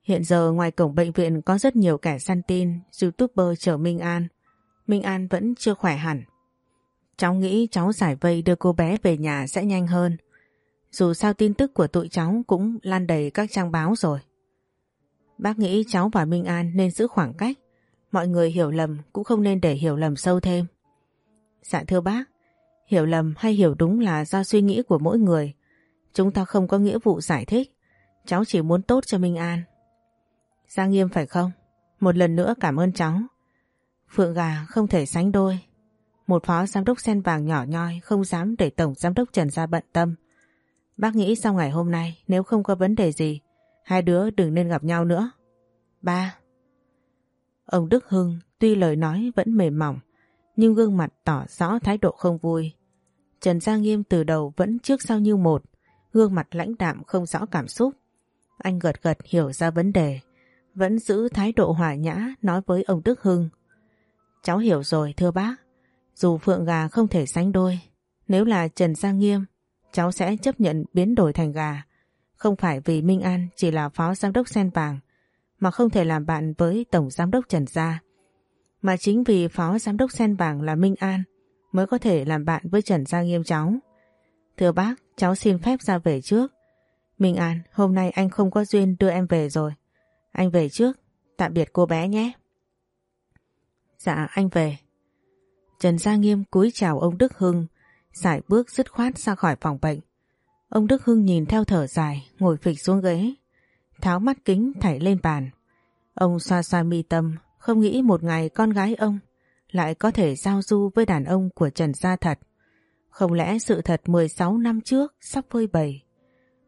Hiện giờ ngoài cổng bệnh viện có rất nhiều kẻ săn tin, youtuber chở Minh An. Minh An vẫn chưa khỏe hẳn. Cháu nghĩ cháu giải vây đưa cô bé về nhà sẽ nhanh hơn. Dù sao tin tức của tụi cháu cũng lan đầy các trang báo rồi. Bác nghĩ cháu và Minh An nên giữ khoảng cách. Mọi người hiểu lầm cũng không nên để hiểu lầm sâu thêm. Dạ thưa bác, hiểu lầm hay hiểu đúng là do suy nghĩ của mỗi người. Chúng ta không có nghĩa vụ giải thích. Cháu chỉ muốn tốt cho Minh An. Giang nghiêm phải không? Một lần nữa cảm ơn cháu. Phượng gà không thể sánh đôi. Một phó giám đốc sen vàng nhỏ nhoi không dám để tổng giám đốc Trần ra bận tâm. Bác nghĩ sau ngày hôm nay nếu không có vấn đề gì, hai đứa đừng nên gặp nhau nữa. Ba. Ông Đức Hưng tuy lời nói vẫn mềm mỏng, nhưng gương mặt tỏ rõ thái độ không vui. Trần Gia Nghiêm từ đầu vẫn trước sau như một, gương mặt lãnh đạm không rõ cảm xúc. Anh gật gật hiểu ra vấn đề, vẫn giữ thái độ hòa nhã nói với ông Đức Hưng. Cháu hiểu rồi thưa bác, dù Phượng Gà không thể sánh đôi, nếu là Trần Gia Nghiêm, cháu sẽ chấp nhận biến đổi thành gà. Không phải vì Minh An chỉ là phó giám đốc sen vàng, mà không thể làm bạn với tổng giám đốc Trần Gia. Mà chính vì phó giám đốc sen vàng là Minh An mới có thể làm bạn với Trần Gia Nghiêm cháu. Thưa bác, cháu xin phép ra về trước. Minh An, hôm nay anh không có duyên đưa em về rồi. Anh về trước, tạm biệt cô bé nhé. Dạ, anh về. Trần Gia Nghiêm cúi chào ông Đức Hưng, giải bước dứt khoát ra khỏi phòng bệnh. Ông Đức Hưng nhìn theo thở dài, ngồi phịch xuống ghế, tháo mắt kính thảy lên bàn. Ông xoa xoa mi tâm, không nghĩ một ngày con gái ông lại có thể giao du với đàn ông của Trần Gia thật. Không lẽ sự thật 16 năm trước sắp phơi bày.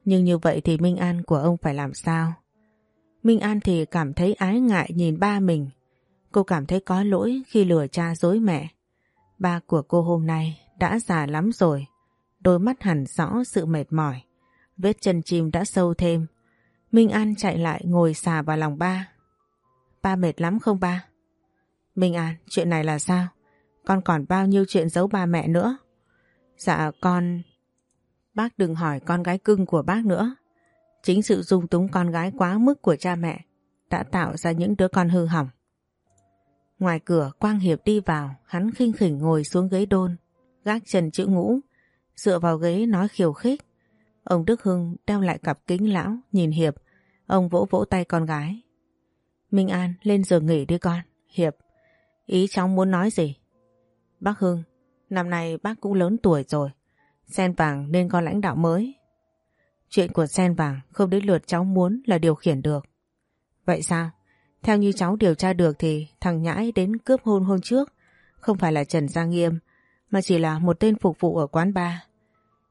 Nhưng như vậy thì Minh An của ông phải làm sao? Minh An thì cảm thấy ái ngại nhìn ba mình. Cô cảm thấy có lỗi khi lừa cha dối mẹ. Ba của cô hôm nay đã già lắm rồi. Đôi mắt hẳn rõ sự mệt mỏi. Vết chân chim đã sâu thêm. Minh An chạy lại ngồi xà vào lòng ba. Ba mệt lắm không ba? Minh An, chuyện này là sao? Con còn bao nhiêu chuyện giấu ba mẹ nữa? Dạ con... Bác đừng hỏi con gái cưng của bác nữa. Chính sự dung túng con gái quá mức của cha mẹ đã tạo ra những đứa con hư hỏng. Ngoài cửa Quang Hiệp đi vào, hắn khinh khỉnh ngồi xuống ghế đôn, gác chân chữ ngũ, dựa vào ghế nói khiêu khích. Ông Đức Hưng đeo lại cặp kính lão, nhìn Hiệp, ông vỗ vỗ tay con gái. Minh An, lên giường nghỉ đi con. Hiệp, ý cháu muốn nói gì? Bác Hưng, năm nay bác cũng lớn tuổi rồi, sen vàng nên có lãnh đạo mới. Chuyện của sen vàng không đến lượt cháu muốn là điều khiển được. Vậy sao? Theo như cháu điều tra được thì thằng Nhãi đến cướp hôn hôm trước không phải là Trần Giang Nghiêm mà chỉ là một tên phục vụ ở quán bar.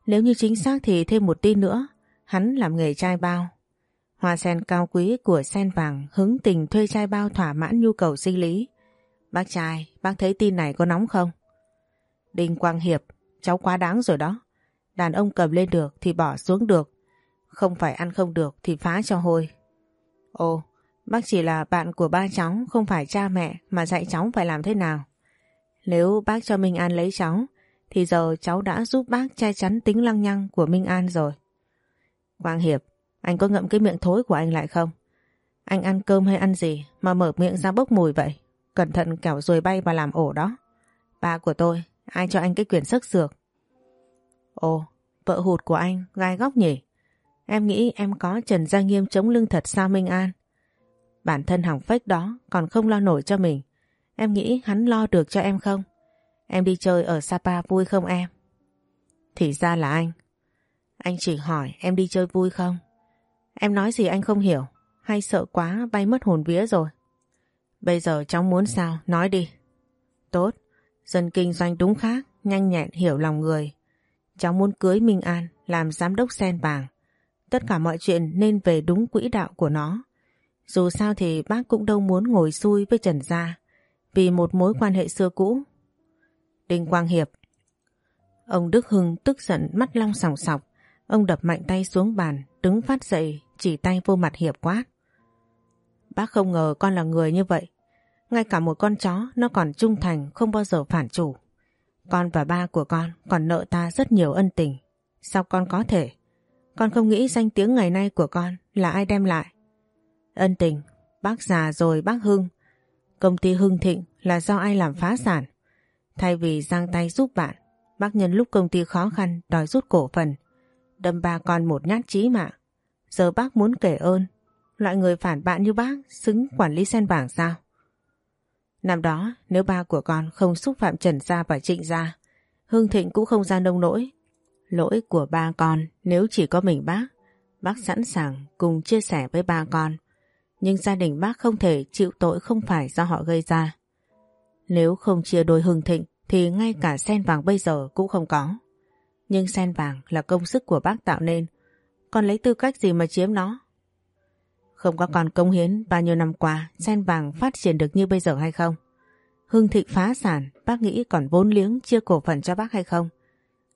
Nếu như chính xác thì thêm một tin nữa, hắn làm nghề trai bao. Hoa sen cao quý của sen vàng hứng tình thuê trai bao thỏa mãn nhu cầu sinh lý. Bác trai, bác thấy tin này có nóng không? Đinh Quang Hiệp, cháu quá đáng rồi đó. Đàn ông cầm lên được thì bỏ xuống được. Không phải ăn không được thì phá cho hôi. Ồ, bác chỉ là bạn của ba cháu, không phải cha mẹ mà dạy cháu phải làm thế nào. Nếu bác cho Minh An lấy cháu, thì giờ cháu đã giúp bác che chắn tính lăng nhăng của Minh An rồi. Quang Hiệp, anh có ngậm cái miệng thối của anh lại không? Anh ăn cơm hay ăn gì mà mở miệng ra bốc mùi vậy? cẩn thận kẻo rồi bay và làm ổ đó. Ba của tôi, ai cho anh cái quyền sức dược? Ồ, vợ hụt của anh, gai góc nhỉ? Em nghĩ em có Trần Gia Nghiêm chống lưng thật sao Minh An? Bản thân hỏng phách đó còn không lo nổi cho mình. Em nghĩ hắn lo được cho em không? Em đi chơi ở Sapa vui không em? Thì ra là anh. Anh chỉ hỏi em đi chơi vui không? Em nói gì anh không hiểu? Hay sợ quá bay mất hồn vía rồi? Bây giờ cháu muốn sao? Nói đi. Tốt. Dân kinh doanh đúng khác, nhanh nhẹn hiểu lòng người. Cháu muốn cưới Minh An làm giám đốc sen vàng. Tất cả mọi chuyện nên về đúng quỹ đạo của nó. Dù sao thì bác cũng đâu muốn ngồi xui với Trần Gia vì một mối quan hệ xưa cũ. Đinh Quang Hiệp Ông Đức Hưng tức giận mắt long sòng sọc. Ông đập mạnh tay xuống bàn, đứng phát dậy, chỉ tay vô mặt Hiệp quát. Bác không ngờ con là người như vậy. Ngay cả một con chó nó còn trung thành không bao giờ phản chủ. Con và ba của con còn nợ ta rất nhiều ân tình. Sao con có thể? Con không nghĩ danh tiếng ngày nay của con là ai đem lại. Ân tình, bác già rồi bác Hưng. Công ty Hưng Thịnh là do ai làm phá sản. Thay vì giang tay giúp bạn, bác nhân lúc công ty khó khăn đòi rút cổ phần. Đâm ba con một nhát chí mạng. Giờ bác muốn kể ơn. Loại người phản bạn như bác xứng quản lý sen bảng sao? Năm đó nếu ba của con không xúc phạm Trần Gia và Trịnh Gia, Hưng Thịnh cũng không ra nông nỗi. Lỗi của ba con nếu chỉ có mình bác, bác sẵn sàng cùng chia sẻ với ba con. Nhưng gia đình bác không thể chịu tội không phải do họ gây ra. Nếu không chia đôi Hưng Thịnh thì ngay cả sen vàng bây giờ cũng không có. Nhưng sen vàng là công sức của bác tạo nên, còn lấy tư cách gì mà chiếm nó? Không có còn công hiến bao nhiêu năm qua sen vàng phát triển được như bây giờ hay không? Hưng Thịnh phá sản, bác nghĩ còn vốn liếng chia cổ phần cho bác hay không?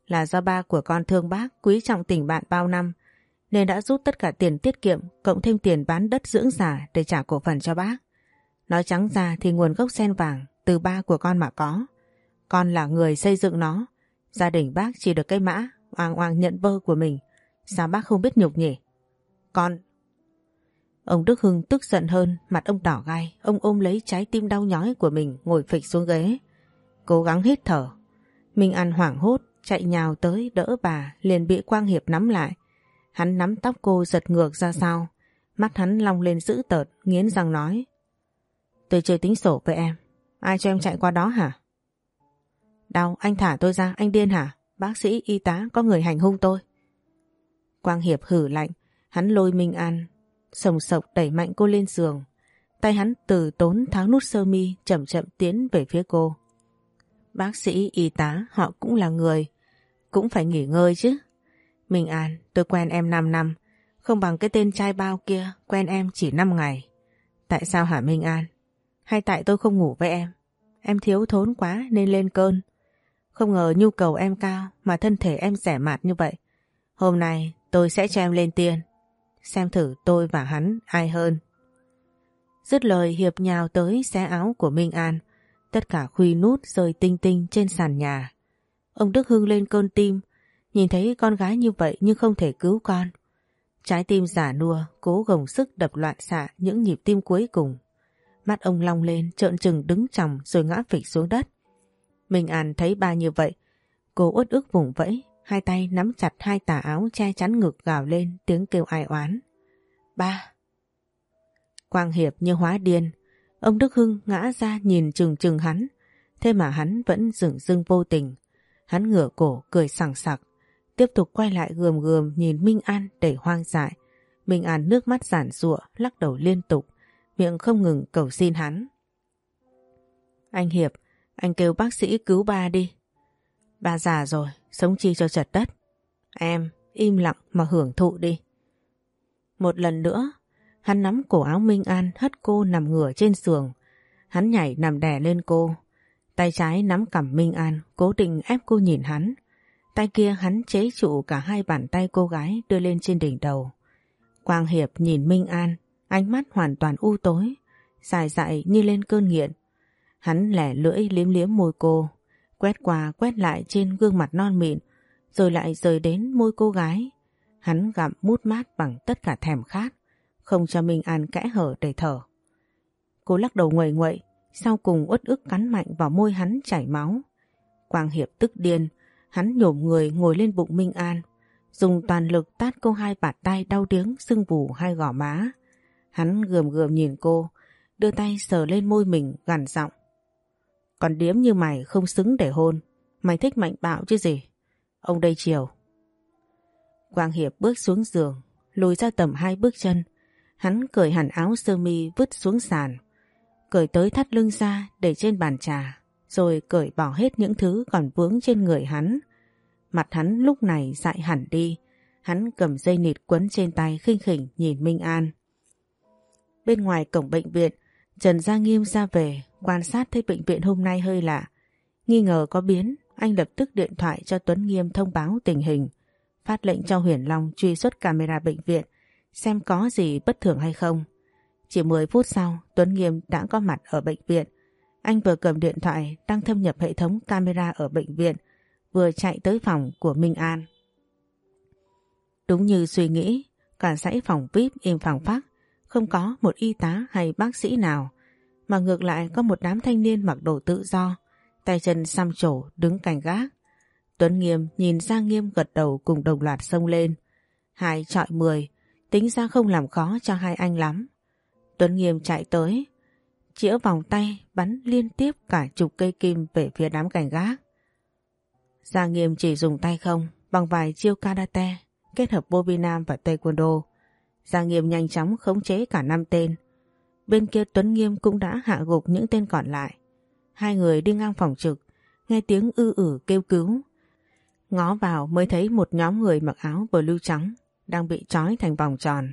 Là do ba của con thương bác quý trọng tình bạn bao năm nên đã rút tất cả tiền tiết kiệm cộng thêm tiền bán đất dưỡng giả để trả cổ phần cho bác. Nói trắng ra thì nguồn gốc sen vàng từ ba của con mà có. Con là người xây dựng nó. Gia đình bác chỉ được cây mã oang oang nhận vơ của mình. Sao bác không biết nhục nhỉ? Con, Ông Đức Hưng tức giận hơn, mặt ông đỏ gai, ông ôm lấy trái tim đau nhói của mình ngồi phịch xuống ghế. Cố gắng hít thở. Minh An hoảng hốt, chạy nhào tới đỡ bà, liền bị Quang Hiệp nắm lại. Hắn nắm tóc cô giật ngược ra sau, mắt hắn long lên dữ tợt, nghiến răng nói. Tôi chơi tính sổ với em, ai cho em chạy qua đó hả? Đau, anh thả tôi ra, anh điên hả? Bác sĩ, y tá, có người hành hung tôi. Quang Hiệp hử lạnh, hắn lôi Minh An sồng sộc đẩy mạnh cô lên giường. Tay hắn từ tốn tháo nút sơ mi chậm chậm tiến về phía cô. Bác sĩ, y tá, họ cũng là người. Cũng phải nghỉ ngơi chứ. Minh An, tôi quen em 5 năm. Không bằng cái tên trai bao kia, quen em chỉ 5 ngày. Tại sao hả Minh An? Hay tại tôi không ngủ với em? Em thiếu thốn quá nên lên cơn. Không ngờ nhu cầu em cao mà thân thể em rẻ mạt như vậy. Hôm nay tôi sẽ cho em lên tiền xem thử tôi và hắn ai hơn. Dứt lời Hiệp nhào tới xé áo của Minh An, tất cả khuy nút rơi tinh tinh trên sàn nhà. Ông Đức Hưng lên cơn tim, nhìn thấy con gái như vậy nhưng không thể cứu con. Trái tim giả nua, cố gồng sức đập loạn xạ những nhịp tim cuối cùng. Mắt ông long lên, trợn trừng đứng chồng rồi ngã phịch xuống đất. Minh An thấy ba như vậy, cô uất ức vùng vẫy, Hai tay nắm chặt hai tà áo che chắn ngực gào lên tiếng kêu ai oán. Ba. Quang Hiệp như hóa điên. Ông Đức Hưng ngã ra nhìn trừng trừng hắn. Thế mà hắn vẫn dừng dưng vô tình. Hắn ngửa cổ cười sảng sặc. Tiếp tục quay lại gườm gườm nhìn Minh An đầy hoang dại. Minh An nước mắt giản rụa, lắc đầu liên tục, miệng không ngừng cầu xin hắn. Anh Hiệp, anh kêu bác sĩ cứu ba đi. Ba già rồi, sống chi cho chật đất. Em, im lặng mà hưởng thụ đi. Một lần nữa, hắn nắm cổ áo Minh An hất cô nằm ngửa trên giường. Hắn nhảy nằm đè lên cô. Tay trái nắm cằm Minh An, cố định ép cô nhìn hắn. Tay kia hắn chế trụ cả hai bàn tay cô gái đưa lên trên đỉnh đầu. Quang Hiệp nhìn Minh An, ánh mắt hoàn toàn u tối, dài dại như lên cơn nghiện. Hắn lẻ lưỡi liếm liếm môi cô, Quét qua quét lại trên gương mặt non mịn Rồi lại rời đến môi cô gái Hắn gặm mút mát bằng tất cả thèm khát Không cho Minh An kẽ hở để thở Cô lắc đầu nguậy nguậy sau cùng uất ức cắn mạnh vào môi hắn chảy máu. Quang Hiệp tức điên, hắn nhổm người ngồi lên bụng Minh An, dùng toàn lực tát cô hai bạt tay đau điếng sưng vù hai gò má. Hắn gườm gườm nhìn cô, đưa tay sờ lên môi mình gằn giọng. Còn điếm như mày không xứng để hôn, mày thích mạnh bạo chứ gì. Ông đây chiều. Quang Hiệp bước xuống giường, lùi ra tầm hai bước chân. Hắn cởi hẳn áo sơ mi vứt xuống sàn. Cởi tới thắt lưng ra để trên bàn trà, rồi cởi bỏ hết những thứ còn vướng trên người hắn. Mặt hắn lúc này dại hẳn đi, hắn cầm dây nịt quấn trên tay khinh khỉnh nhìn Minh An. Bên ngoài cổng bệnh viện, Trần Gia Nghiêm ra về, quan sát thấy bệnh viện hôm nay hơi lạ. Nghi ngờ có biến, anh lập tức điện thoại cho Tuấn Nghiêm thông báo tình hình, phát lệnh cho Huyền Long truy xuất camera bệnh viện, xem có gì bất thường hay không. Chỉ 10 phút sau, Tuấn Nghiêm đã có mặt ở bệnh viện. Anh vừa cầm điện thoại đang thâm nhập hệ thống camera ở bệnh viện, vừa chạy tới phòng của Minh An. Đúng như suy nghĩ, cả dãy phòng VIP im phẳng phắc, không có một y tá hay bác sĩ nào, mà ngược lại có một đám thanh niên mặc đồ tự do, tay chân xăm trổ đứng cành gác. Tuấn Nghiêm nhìn Giang Nghiêm gật đầu cùng đồng loạt xông lên. Hai trọi mười, tính ra không làm khó cho hai anh lắm. Tuấn Nghiêm chạy tới, chĩa vòng tay bắn liên tiếp cả chục cây kim về phía đám cảnh gác. gia Nghiêm chỉ dùng tay không, bằng vài chiêu karate, kết hợp Bobby Nam và Taekwondo. gia Nghiêm nhanh chóng khống chế cả năm tên. Bên kia Tuấn Nghiêm cũng đã hạ gục những tên còn lại. Hai người đi ngang phòng trực, nghe tiếng ư ử kêu cứu. Ngó vào mới thấy một nhóm người mặc áo blue trắng đang bị trói thành vòng tròn.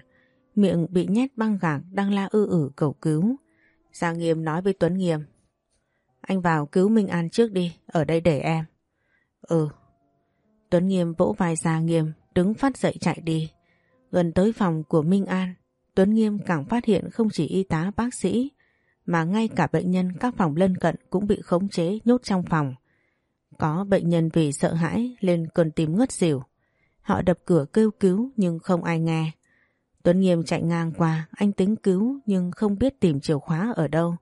Miệng bị nhét băng gạc đang la ư ử cầu cứu. Giang Nghiêm nói với Tuấn Nghiêm. Anh vào cứu Minh An trước đi, ở đây để em. Ừ. Tuấn Nghiêm vỗ vai Giang Nghiêm, đứng phát dậy chạy đi. Gần tới phòng của Minh An, Tuấn Nghiêm càng phát hiện không chỉ y tá bác sĩ, mà ngay cả bệnh nhân các phòng lân cận cũng bị khống chế nhốt trong phòng. Có bệnh nhân vì sợ hãi lên cơn tim ngất xỉu. Họ đập cửa kêu cứu nhưng không ai nghe. Tuấn Nghiêm chạy ngang qua, anh tính cứu nhưng không biết tìm chìa khóa ở đâu.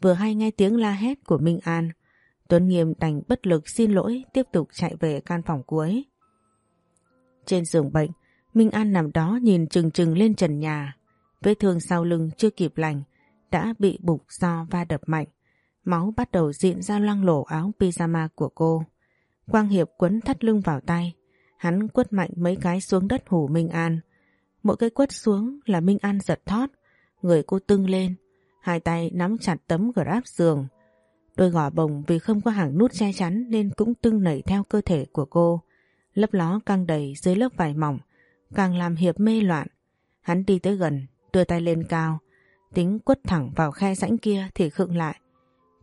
Vừa hay nghe tiếng la hét của Minh An, Tuấn Nghiêm đành bất lực xin lỗi tiếp tục chạy về căn phòng cuối. Trên giường bệnh, Minh An nằm đó nhìn chừng chừng lên trần nhà. Vết thương sau lưng chưa kịp lành, đã bị bục do va đập mạnh. Máu bắt đầu diện ra loang lổ áo pyjama của cô. Quang Hiệp quấn thắt lưng vào tay. Hắn quất mạnh mấy cái xuống đất hủ Minh An. Mỗi cái quất xuống là Minh An giật thót. Người cô tưng lên. Hai tay nắm chặt tấm grab giường. Đôi gò bồng vì không có hàng nút che chắn nên cũng tưng nảy theo cơ thể của cô. Lấp ló căng đầy dưới lớp vải mỏng. Càng làm Hiệp mê loạn. Hắn đi tới gần, đưa tay lên cao Tính quất thẳng vào khe rãnh kia thì khựng lại.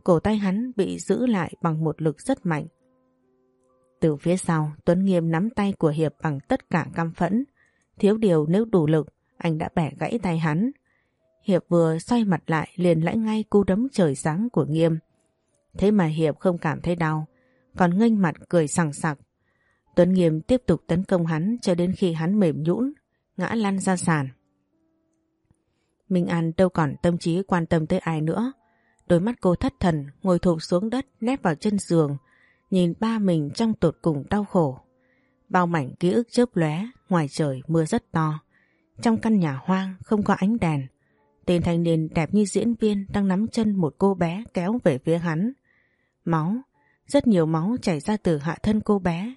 Cổ tay hắn bị giữ lại bằng một lực rất mạnh. Từ phía sau, Tuấn Nghiêm nắm tay của Hiệp bằng tất cả căm phẫn. Thiếu điều nếu đủ lực, anh đã bẻ gãy tay hắn. Hiệp vừa xoay mặt lại liền lãnh ngay cú đấm trời sáng của Nghiêm. Thế mà Hiệp không cảm thấy đau, còn nghênh mặt cười sằng sặc. Tuấn Nghiêm tiếp tục tấn công hắn cho đến khi hắn mềm nhũn, ngã lăn ra sàn. Minh An đâu còn tâm trí quan tâm tới ai nữa. Đôi mắt cô thất thần, ngồi thụp xuống đất, nép vào chân giường, nhìn ba mình trong tột cùng đau khổ. Bao mảnh ký ức chớp lóe, ngoài trời mưa rất to. Trong căn nhà hoang không có ánh đèn. Tên thanh niên đẹp như diễn viên đang nắm chân một cô bé kéo về phía hắn. Máu, rất nhiều máu chảy ra từ hạ thân cô bé.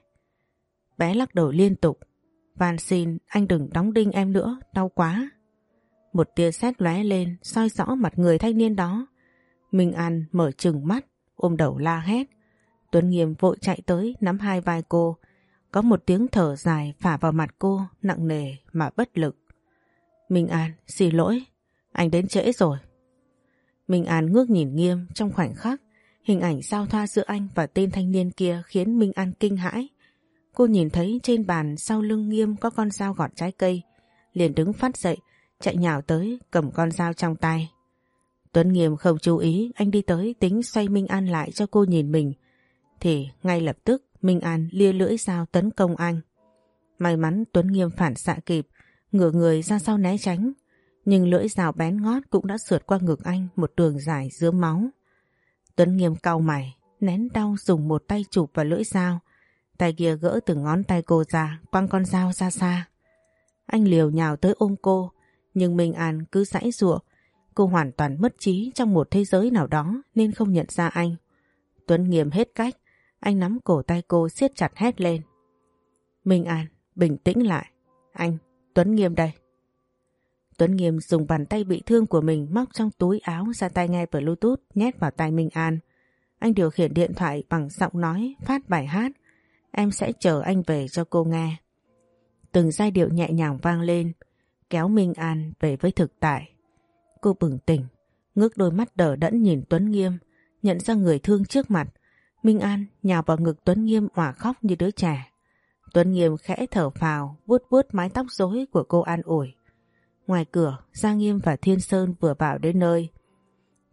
Bé lắc đầu liên tục. Van xin anh đừng đóng đinh em nữa, đau quá. Một tia sét lóe lên soi rõ mặt người thanh niên đó. Minh An mở trừng mắt, ôm đầu la hét. Tuấn Nghiêm vội chạy tới nắm hai vai cô. Có một tiếng thở dài phả vào mặt cô nặng nề mà bất lực. Minh An, xin lỗi, anh đến trễ rồi. Minh An ngước nhìn Nghiêm trong khoảnh khắc. Hình ảnh giao thoa giữa anh và tên thanh niên kia khiến Minh An kinh hãi. Cô nhìn thấy trên bàn sau lưng Nghiêm có con dao gọt trái cây. Liền đứng phát dậy, chạy nhào tới cầm con dao trong tay. Tuấn Nghiêm không chú ý, anh đi tới tính xoay Minh An lại cho cô nhìn mình. Thì ngay lập tức Minh An lia lưỡi dao tấn công anh. May mắn Tuấn Nghiêm phản xạ kịp, ngửa người ra sau né tránh. Nhưng lưỡi dao bén ngót cũng đã sượt qua ngực anh một đường dài giữa máu. Tuấn Nghiêm cau mày, nén đau dùng một tay chụp vào lưỡi dao. Tay kia gỡ từng ngón tay cô ra, quăng con dao ra xa. Anh liều nhào tới ôm cô, nhưng Minh An cứ giãy giụa. Cô hoàn toàn mất trí trong một thế giới nào đó nên không nhận ra anh. Tuấn Nghiêm hết cách, anh nắm cổ tay cô siết chặt hét lên. Minh An, bình tĩnh lại. Anh, Tuấn Nghiêm đây. Tuấn Nghiêm dùng bàn tay bị thương của mình móc trong túi áo ra tai nghe bluetooth nhét vào tai Minh An. Anh điều khiển điện thoại bằng giọng nói phát bài hát. Em sẽ chờ anh về cho cô nghe. Từng giai điệu nhẹ nhàng vang lên, kéo Minh An về với thực tại. Cô bừng tỉnh, ngước đôi mắt đờ đẫn nhìn Tuấn Nghiêm, nhận ra người thương trước mặt. Minh An nhào vào ngực Tuấn Nghiêm òa khóc như đứa trẻ. Tuấn Nghiêm khẽ thở phào, vuốt vuốt mái tóc rối của cô an ủi. Ngoài cửa, Giang Nghiêm và Thiên Sơn vừa vào đến nơi.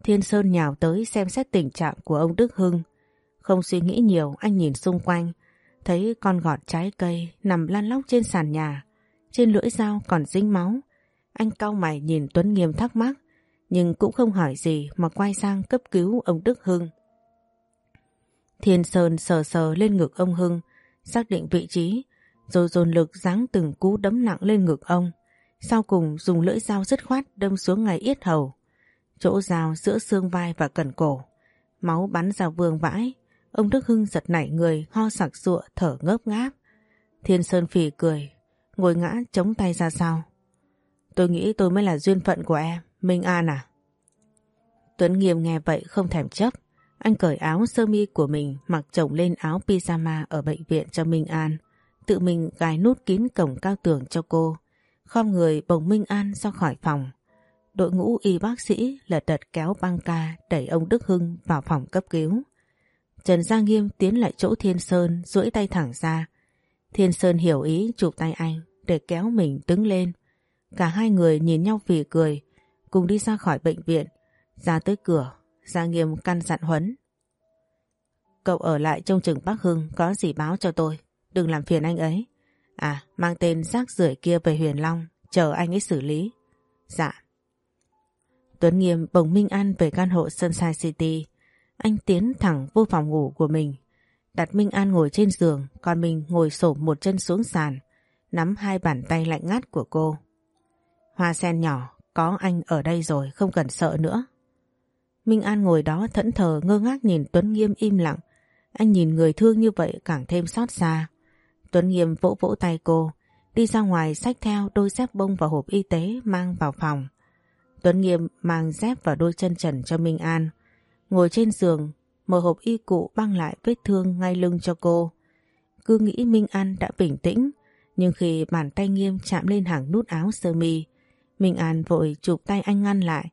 Thiên Sơn nhào tới xem xét tình trạng của ông Đức Hưng. Không suy nghĩ nhiều, anh nhìn xung quanh, thấy con gọt trái cây nằm lăn lóc trên sàn nhà. Trên lưỡi dao còn dính máu. Anh cau mày nhìn Tuấn Nghiêm thắc mắc, nhưng cũng không hỏi gì mà quay sang cấp cứu ông Đức Hưng. Thiên Sơn sờ sờ lên ngực ông Hưng, xác định vị trí, rồi dồn lực giáng từng cú đấm nặng lên ngực ông. Sau cùng dùng lưỡi dao dứt khoát đâm xuống ngay yết hầu, chỗ dao giữa xương vai và cẩn cổ. Máu bắn ra vương vãi, ông Đức Hưng giật nảy người ho sặc sụa thở ngớp ngáp. Thiên Sơn phì cười, ngồi ngã chống tay ra sau. Tôi nghĩ tôi mới là duyên phận của em, Minh An à? Tuấn Nghiêm nghe vậy không thèm chấp. Anh cởi áo sơ mi của mình mặc chồng lên áo pyjama ở bệnh viện cho Minh An. Tự mình gài nút kín cổng cao tường cho cô. Khom người bồng Minh An ra khỏi phòng. Đội ngũ y bác sĩ lật đật kéo băng ca đẩy ông Đức Hưng vào phòng cấp cứu. Trần Gia Nghiêm tiến lại chỗ Thiên Sơn duỗi tay thẳng ra. Thiên Sơn hiểu ý chụp tay anh để kéo mình đứng lên. Cả hai người nhìn nhau phì cười, cùng đi ra khỏi bệnh viện. Ra tới cửa, Gia Nghiêm căn dặn Huấn. Cậu ở lại trong chừng Bắc Hưng có gì báo cho tôi, đừng làm phiền anh ấy. À, mang tên rác rưởi kia về Huyền Long, chờ anh ấy xử lý. Dạ. Tuấn Nghiêm bồng Minh An về căn hộ Sunshine City. Anh tiến thẳng vô phòng ngủ của mình. Đặt Minh An ngồi trên giường, còn mình ngồi sổ một chân xuống sàn, nắm hai bàn tay lạnh ngắt của cô. Hoa sen nhỏ, có anh ở đây rồi, không cần sợ nữa. Minh An ngồi đó thẫn thờ ngơ ngác nhìn Tuấn Nghiêm im lặng. Anh nhìn người thương như vậy càng thêm xót xa. Tuấn Nghiêm vỗ vỗ tay cô, đi ra ngoài xách theo đôi dép bông và hộp y tế mang vào phòng. Tuấn Nghiêm mang dép và đôi chân trần cho Minh An. Ngồi trên giường, mở hộp y cụ băng lại vết thương ngay lưng cho cô. Cứ nghĩ Minh An đã bình tĩnh, nhưng khi bàn tay Nghiêm chạm lên hàng nút áo sơ mi, Minh An vội chụp tay anh ngăn lại,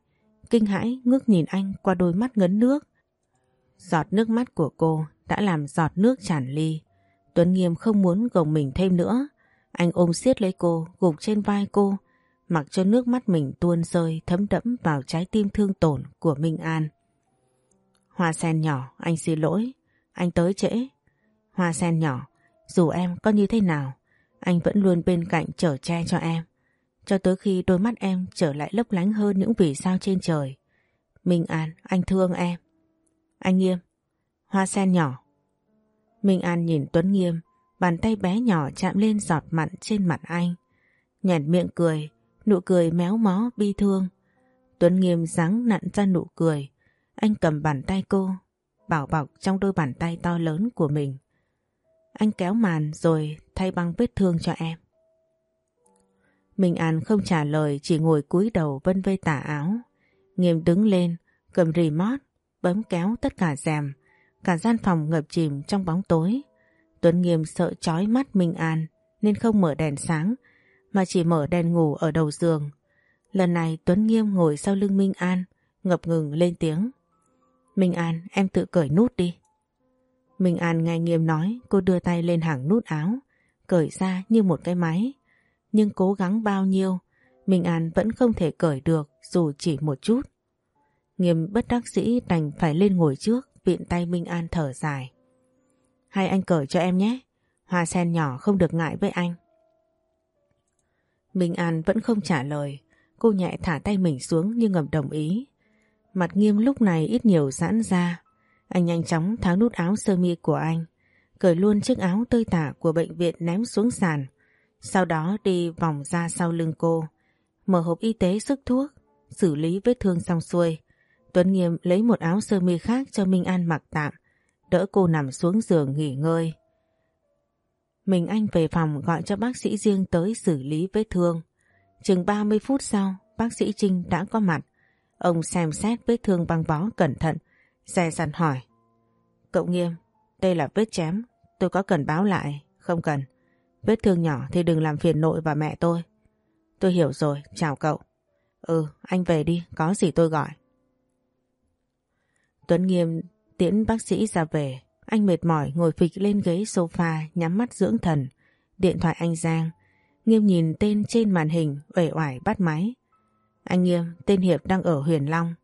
kinh hãi ngước nhìn anh qua đôi mắt ngấn nước. Giọt nước mắt của cô đã làm giọt nước tràn ly. Tuấn Nghiêm không muốn gồng mình thêm nữa. Anh ôm siết lấy cô, gục trên vai cô, mặc cho nước mắt mình tuôn rơi thấm đẫm vào trái tim thương tổn của Minh An. Hoa sen nhỏ, anh xin lỗi, anh tới trễ. Hoa sen nhỏ, dù em có như thế nào, anh vẫn luôn bên cạnh chở che cho em. Cho tới khi đôi mắt em trở lại lấp lánh hơn những vì sao trên trời. Minh An, anh thương em. Anh Nghiêm, hoa sen nhỏ. Minh An nhìn Tuấn Nghiêm, bàn tay bé nhỏ chạm lên giọt mặn trên mặt anh. Nhẹn miệng cười, nụ cười méo mó bi thương. Tuấn Nghiêm ráng nặn ra nụ cười. Anh cầm bàn tay cô, bảo bọc trong đôi bàn tay to lớn của mình. Anh kéo màn rồi thay băng vết thương cho em. Minh An không trả lời chỉ ngồi cúi đầu vân vây tả áo. Nghiêm đứng lên, cầm remote, bấm kéo tất cả rèm. Cả gian phòng ngập chìm trong bóng tối. Tuấn Nghiêm sợ chói mắt Minh An nên không mở đèn sáng mà chỉ mở đèn ngủ ở đầu giường. Lần này Tuấn Nghiêm ngồi sau lưng Minh An ngập ngừng lên tiếng. Minh An em tự cởi nút đi. Minh An nghe Nghiêm nói cô đưa tay lên hàng nút áo cởi ra như một cái máy nhưng cố gắng bao nhiêu, Minh An vẫn không thể cởi được dù chỉ một chút. Nghiêm bất đắc dĩ đành phải lên ngồi trước, vịn tay Minh An thở dài. Hay anh cởi cho em nhé, hoa sen nhỏ không được ngại với anh. Minh An vẫn không trả lời, cô nhẹ thả tay mình xuống như ngầm đồng ý. Mặt nghiêm lúc này ít nhiều giãn ra, Anh nhanh chóng tháo nút áo sơ mi của anh, cởi luôn chiếc áo tơi tả của bệnh viện ném xuống sàn. Sau đó đi vòng ra sau lưng cô, mở hộp y tế sức thuốc, xử lý vết thương xong xuôi. Tuấn Nghiêm lấy một áo sơ mi khác cho Minh An mặc tạm, đỡ cô nằm xuống giường nghỉ ngơi. Mình anh về phòng gọi cho bác sĩ riêng tới xử lý vết thương. Chừng 30 phút sau, bác sĩ Trinh đã có mặt. Ông xem xét vết thương băng bó cẩn thận, xe dặn hỏi. Cậu Nghiêm, đây là vết chém, tôi có cần báo lại? Không cần. Vết thương nhỏ thì đừng làm phiền nội và mẹ tôi. Tôi hiểu rồi, chào cậu. Ừ, anh về đi, có gì tôi gọi. Tuấn Nghiêm tiễn bác sĩ ra về. Anh mệt mỏi ngồi phịch lên ghế sofa nhắm mắt dưỡng thần. Điện thoại anh Giang. Nghiêm nhìn tên trên màn hình uể oải bắt máy. Anh Nghiêm, tên Hiệp đang ở Huyền Long.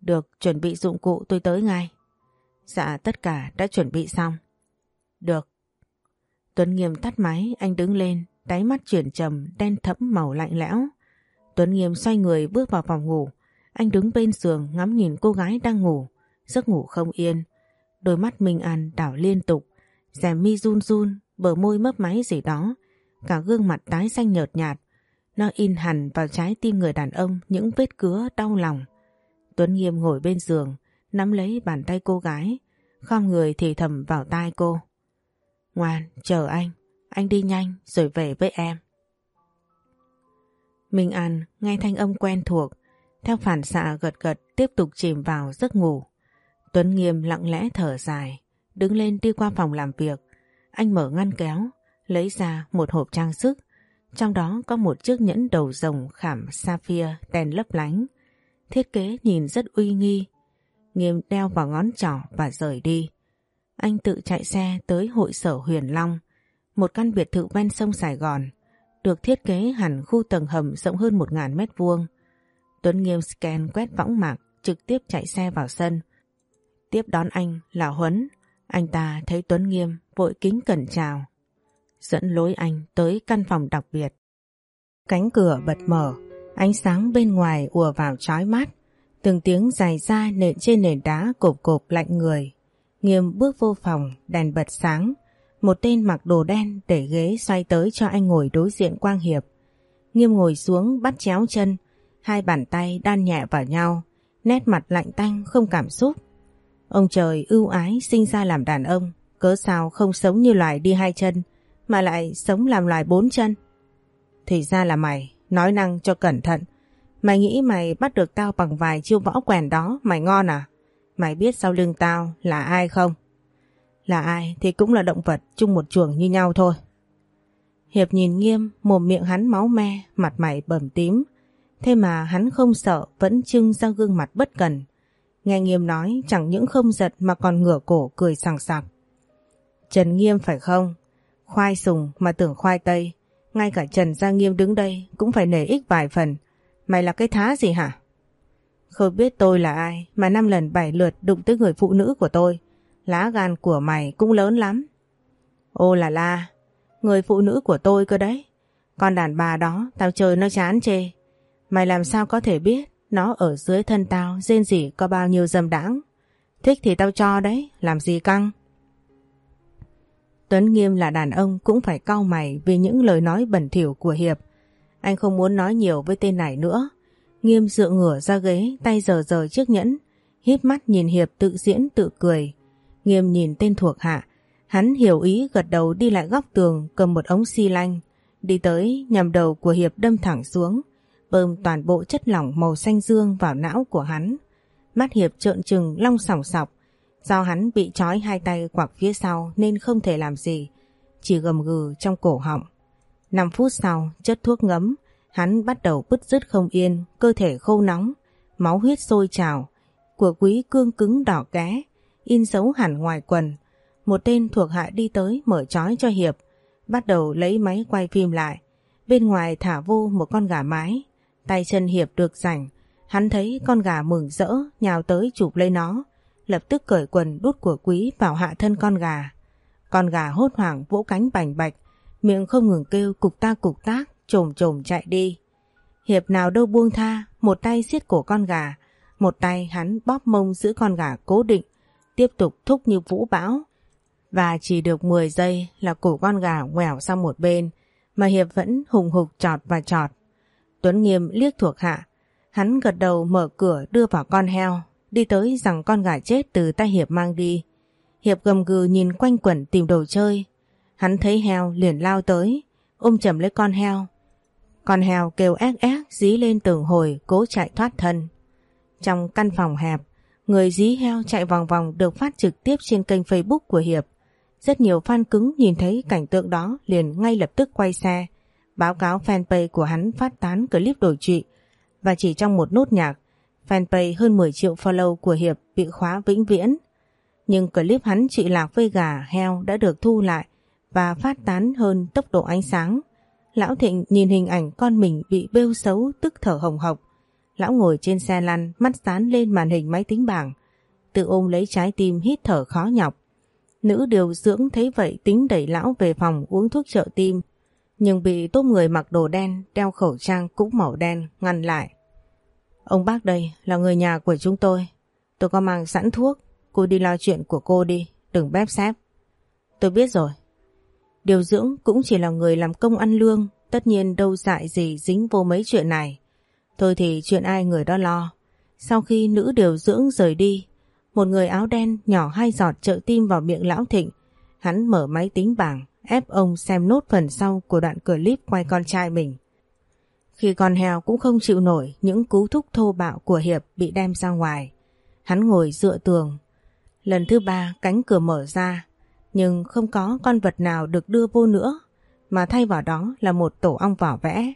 Được, chuẩn bị dụng cụ tôi tới ngay. Dạ, tất cả đã chuẩn bị xong. Được. Tuấn Nghiêm tắt máy, anh đứng lên, đáy mắt chuyển trầm, đen thẫm màu lạnh lẽo. Tuấn Nghiêm xoay người bước vào phòng ngủ. Anh đứng bên giường ngắm nhìn cô gái đang ngủ, giấc ngủ không yên. Đôi mắt Minh An đảo liên tục, rèm mi run run, bờ môi mấp máy gì đó. Cả gương mặt tái xanh nhợt nhạt, nó in hẳn vào trái tim người đàn ông những vết cứa đau lòng. Tuấn Nghiêm ngồi bên giường, nắm lấy bàn tay cô gái, khom người thì thầm vào tai cô. Ngoan, chờ anh, anh đi nhanh rồi về với em. Minh An nghe thanh âm quen thuộc, theo phản xạ gật gật tiếp tục chìm vào giấc ngủ. Tuấn Nghiêm lặng lẽ thở dài, đứng lên đi qua phòng làm việc. Anh mở ngăn kéo, lấy ra một hộp trang sức, trong đó có một chiếc nhẫn đầu rồng khảm sapphire đèn lấp lánh. Thiết kế nhìn rất uy nghi. Nghiêm đeo vào ngón trỏ và rời đi. Anh tự chạy xe tới hội sở Huyền Long, một căn biệt thự ven sông Sài Gòn, được thiết kế hẳn khu tầng hầm rộng hơn 1.000 mét vuông. Tuấn Nghiêm scan quét võng mạc, trực tiếp chạy xe vào sân. Tiếp đón anh là Huấn. Anh ta thấy Tuấn Nghiêm vội kính cẩn chào. Dẫn lối anh tới căn phòng đặc biệt. Cánh cửa bật mở, ánh sáng bên ngoài ùa vào chói mắt. Từng tiếng dài ra nện trên nền đá cộp cộp lạnh người. Nghiêm bước vô phòng, đèn bật sáng. Một tên mặc đồ đen để ghế xoay tới cho anh ngồi đối diện Quang Hiệp. Nghiêm ngồi xuống bắt chéo chân, hai bàn tay đan nhẹ vào nhau, nét mặt lạnh tanh không cảm xúc. Ông trời ưu ái sinh ra làm đàn ông, cớ sao không sống như loài đi hai chân, mà lại sống làm loài bốn chân. Thì ra là mày, nói năng cho cẩn thận. Mày nghĩ mày bắt được tao bằng vài chiêu võ quèn đó, mày ngon à? Mày biết sau lưng tao là ai không? Là ai thì cũng là động vật chung một chuồng như nhau thôi. Hiệp nhìn nghiêm, mồm miệng hắn máu me, mặt mày bầm tím. Thế mà hắn không sợ, vẫn trưng ra gương mặt bất cần. Nghe nghiêm nói chẳng những không giật mà còn ngửa cổ cười sảng sặc. Trần Nghiêm phải không? Khoai sùng mà tưởng khoai tây. Ngay cả Trần Gia Nghiêm đứng đây cũng phải nể ích vài phần. Mày là cái thá gì hả? Không biết tôi là ai mà năm lần bảy lượt đụng tới người phụ nữ của tôi. Lá gan của mày cũng lớn lắm. Ô là la, người phụ nữ của tôi cơ đấy. Con đàn bà đó tao chơi nó chán chê. Mày làm sao có thể biết nó ở dưới thân tao rên rỉ có bao nhiêu dâm đãng. Thích thì tao cho đấy, làm gì căng. Tuấn Nghiêm là đàn ông cũng phải cau mày vì những lời nói bẩn thỉu của Hiệp. Anh không muốn nói nhiều với tên này nữa. Nghiêm dựa ngửa ra ghế, tay giờ giờ chiếc nhẫn, híp mắt nhìn Hiệp tự diễn tự cười. Nghiêm nhìn tên thuộc hạ, hắn hiểu ý gật đầu đi lại góc tường cầm một ống xi lanh, đi tới nhằm đầu của Hiệp đâm thẳng xuống, bơm toàn bộ chất lỏng màu xanh dương vào não của hắn. Mắt Hiệp trợn trừng long sòng sọc, do hắn bị trói hai tay quạc phía sau nên không thể làm gì, chỉ gầm gừ trong cổ họng. 5 phút sau, chất thuốc ngấm, hắn bắt đầu bứt rứt không yên, cơ thể khô nóng, máu huyết sôi trào, của quý cương cứng đỏ ké, in dấu hẳn ngoài quần. Một tên thuộc hạ đi tới mở trói cho Hiệp, bắt đầu lấy máy quay phim lại. Bên ngoài thả vô một con gà mái, tay chân Hiệp được rảnh, hắn thấy con gà mừng rỡ nhào tới chụp lấy nó, lập tức cởi quần đút của quý vào hạ thân con gà. Con gà hốt hoảng vỗ cánh bành bạch, miệng không ngừng kêu cục ta cục tác, trồm trồm chạy đi. Hiệp nào đâu buông tha, một tay siết cổ con gà, một tay hắn bóp mông giữ con gà cố định, tiếp tục thúc như vũ bão. Và chỉ được 10 giây là cổ con gà ngoẻo sang một bên mà Hiệp vẫn hùng hục trọt và trọt. Tuấn Nghiêm liếc thuộc hạ. Hắn gật đầu mở cửa đưa vào con heo, đi tới rằng con gà chết từ tay Hiệp mang đi. Hiệp gầm gừ nhìn quanh quẩn tìm đồ chơi. Hắn thấy heo liền lao tới, ôm chầm lấy con heo. Con heo kêu ác ác dí lên tường hồi cố chạy thoát thân. Trong căn phòng hẹp, người dí heo chạy vòng vòng được phát trực tiếp trên kênh Facebook của Hiệp. Rất nhiều fan cứng nhìn thấy cảnh tượng đó liền ngay lập tức quay xe, báo cáo fanpage của hắn phát tán clip đổi trụy và chỉ trong một nốt nhạc, fanpage hơn 10 triệu follow của Hiệp bị khóa vĩnh viễn. Nhưng clip hắn trị lạc với gà heo đã được thu lại và phát tán hơn tốc độ ánh sáng. Lão Thịnh nhìn hình ảnh con mình bị bêu xấu tức thở hồng hộc. Lão ngồi trên xe lăn, mắt dán lên màn hình máy tính bảng tự ôm lấy trái tim hít thở khó nhọc. Nữ điều dưỡng thấy vậy tính đẩy lão về phòng uống thuốc trợ tim nhưng bị tốt người mặc đồ đen, đeo khẩu trang cũng màu đen, ngăn lại. Ông bác đây là người nhà của chúng tôi. Tôi có mang sẵn thuốc. Cô đi lo chuyện của cô đi. Đừng bép xếp. Tôi biết rồi. Điều dưỡng cũng chỉ là người làm công ăn lương. Tất nhiên đâu dại gì dính vô mấy chuyện này. Thôi thì chuyện ai người đó lo. Sau khi nữ điều dưỡng rời đi, một người áo đen nhỏ hai giọt trợ tim vào miệng lão thịnh. Hắn mở máy tính bảng, ép ông xem nốt phần sau của đoạn clip quay con trai mình. Khi con heo cũng không chịu nổi những cú thúc thô bạo của Hiệp bị đem ra ngoài. Hắn ngồi dựa tường. Lần thứ ba cánh cửa mở ra, nhưng không có con vật nào được đưa vô nữa, mà thay vào đó là một tổ ong vỏ vẽ.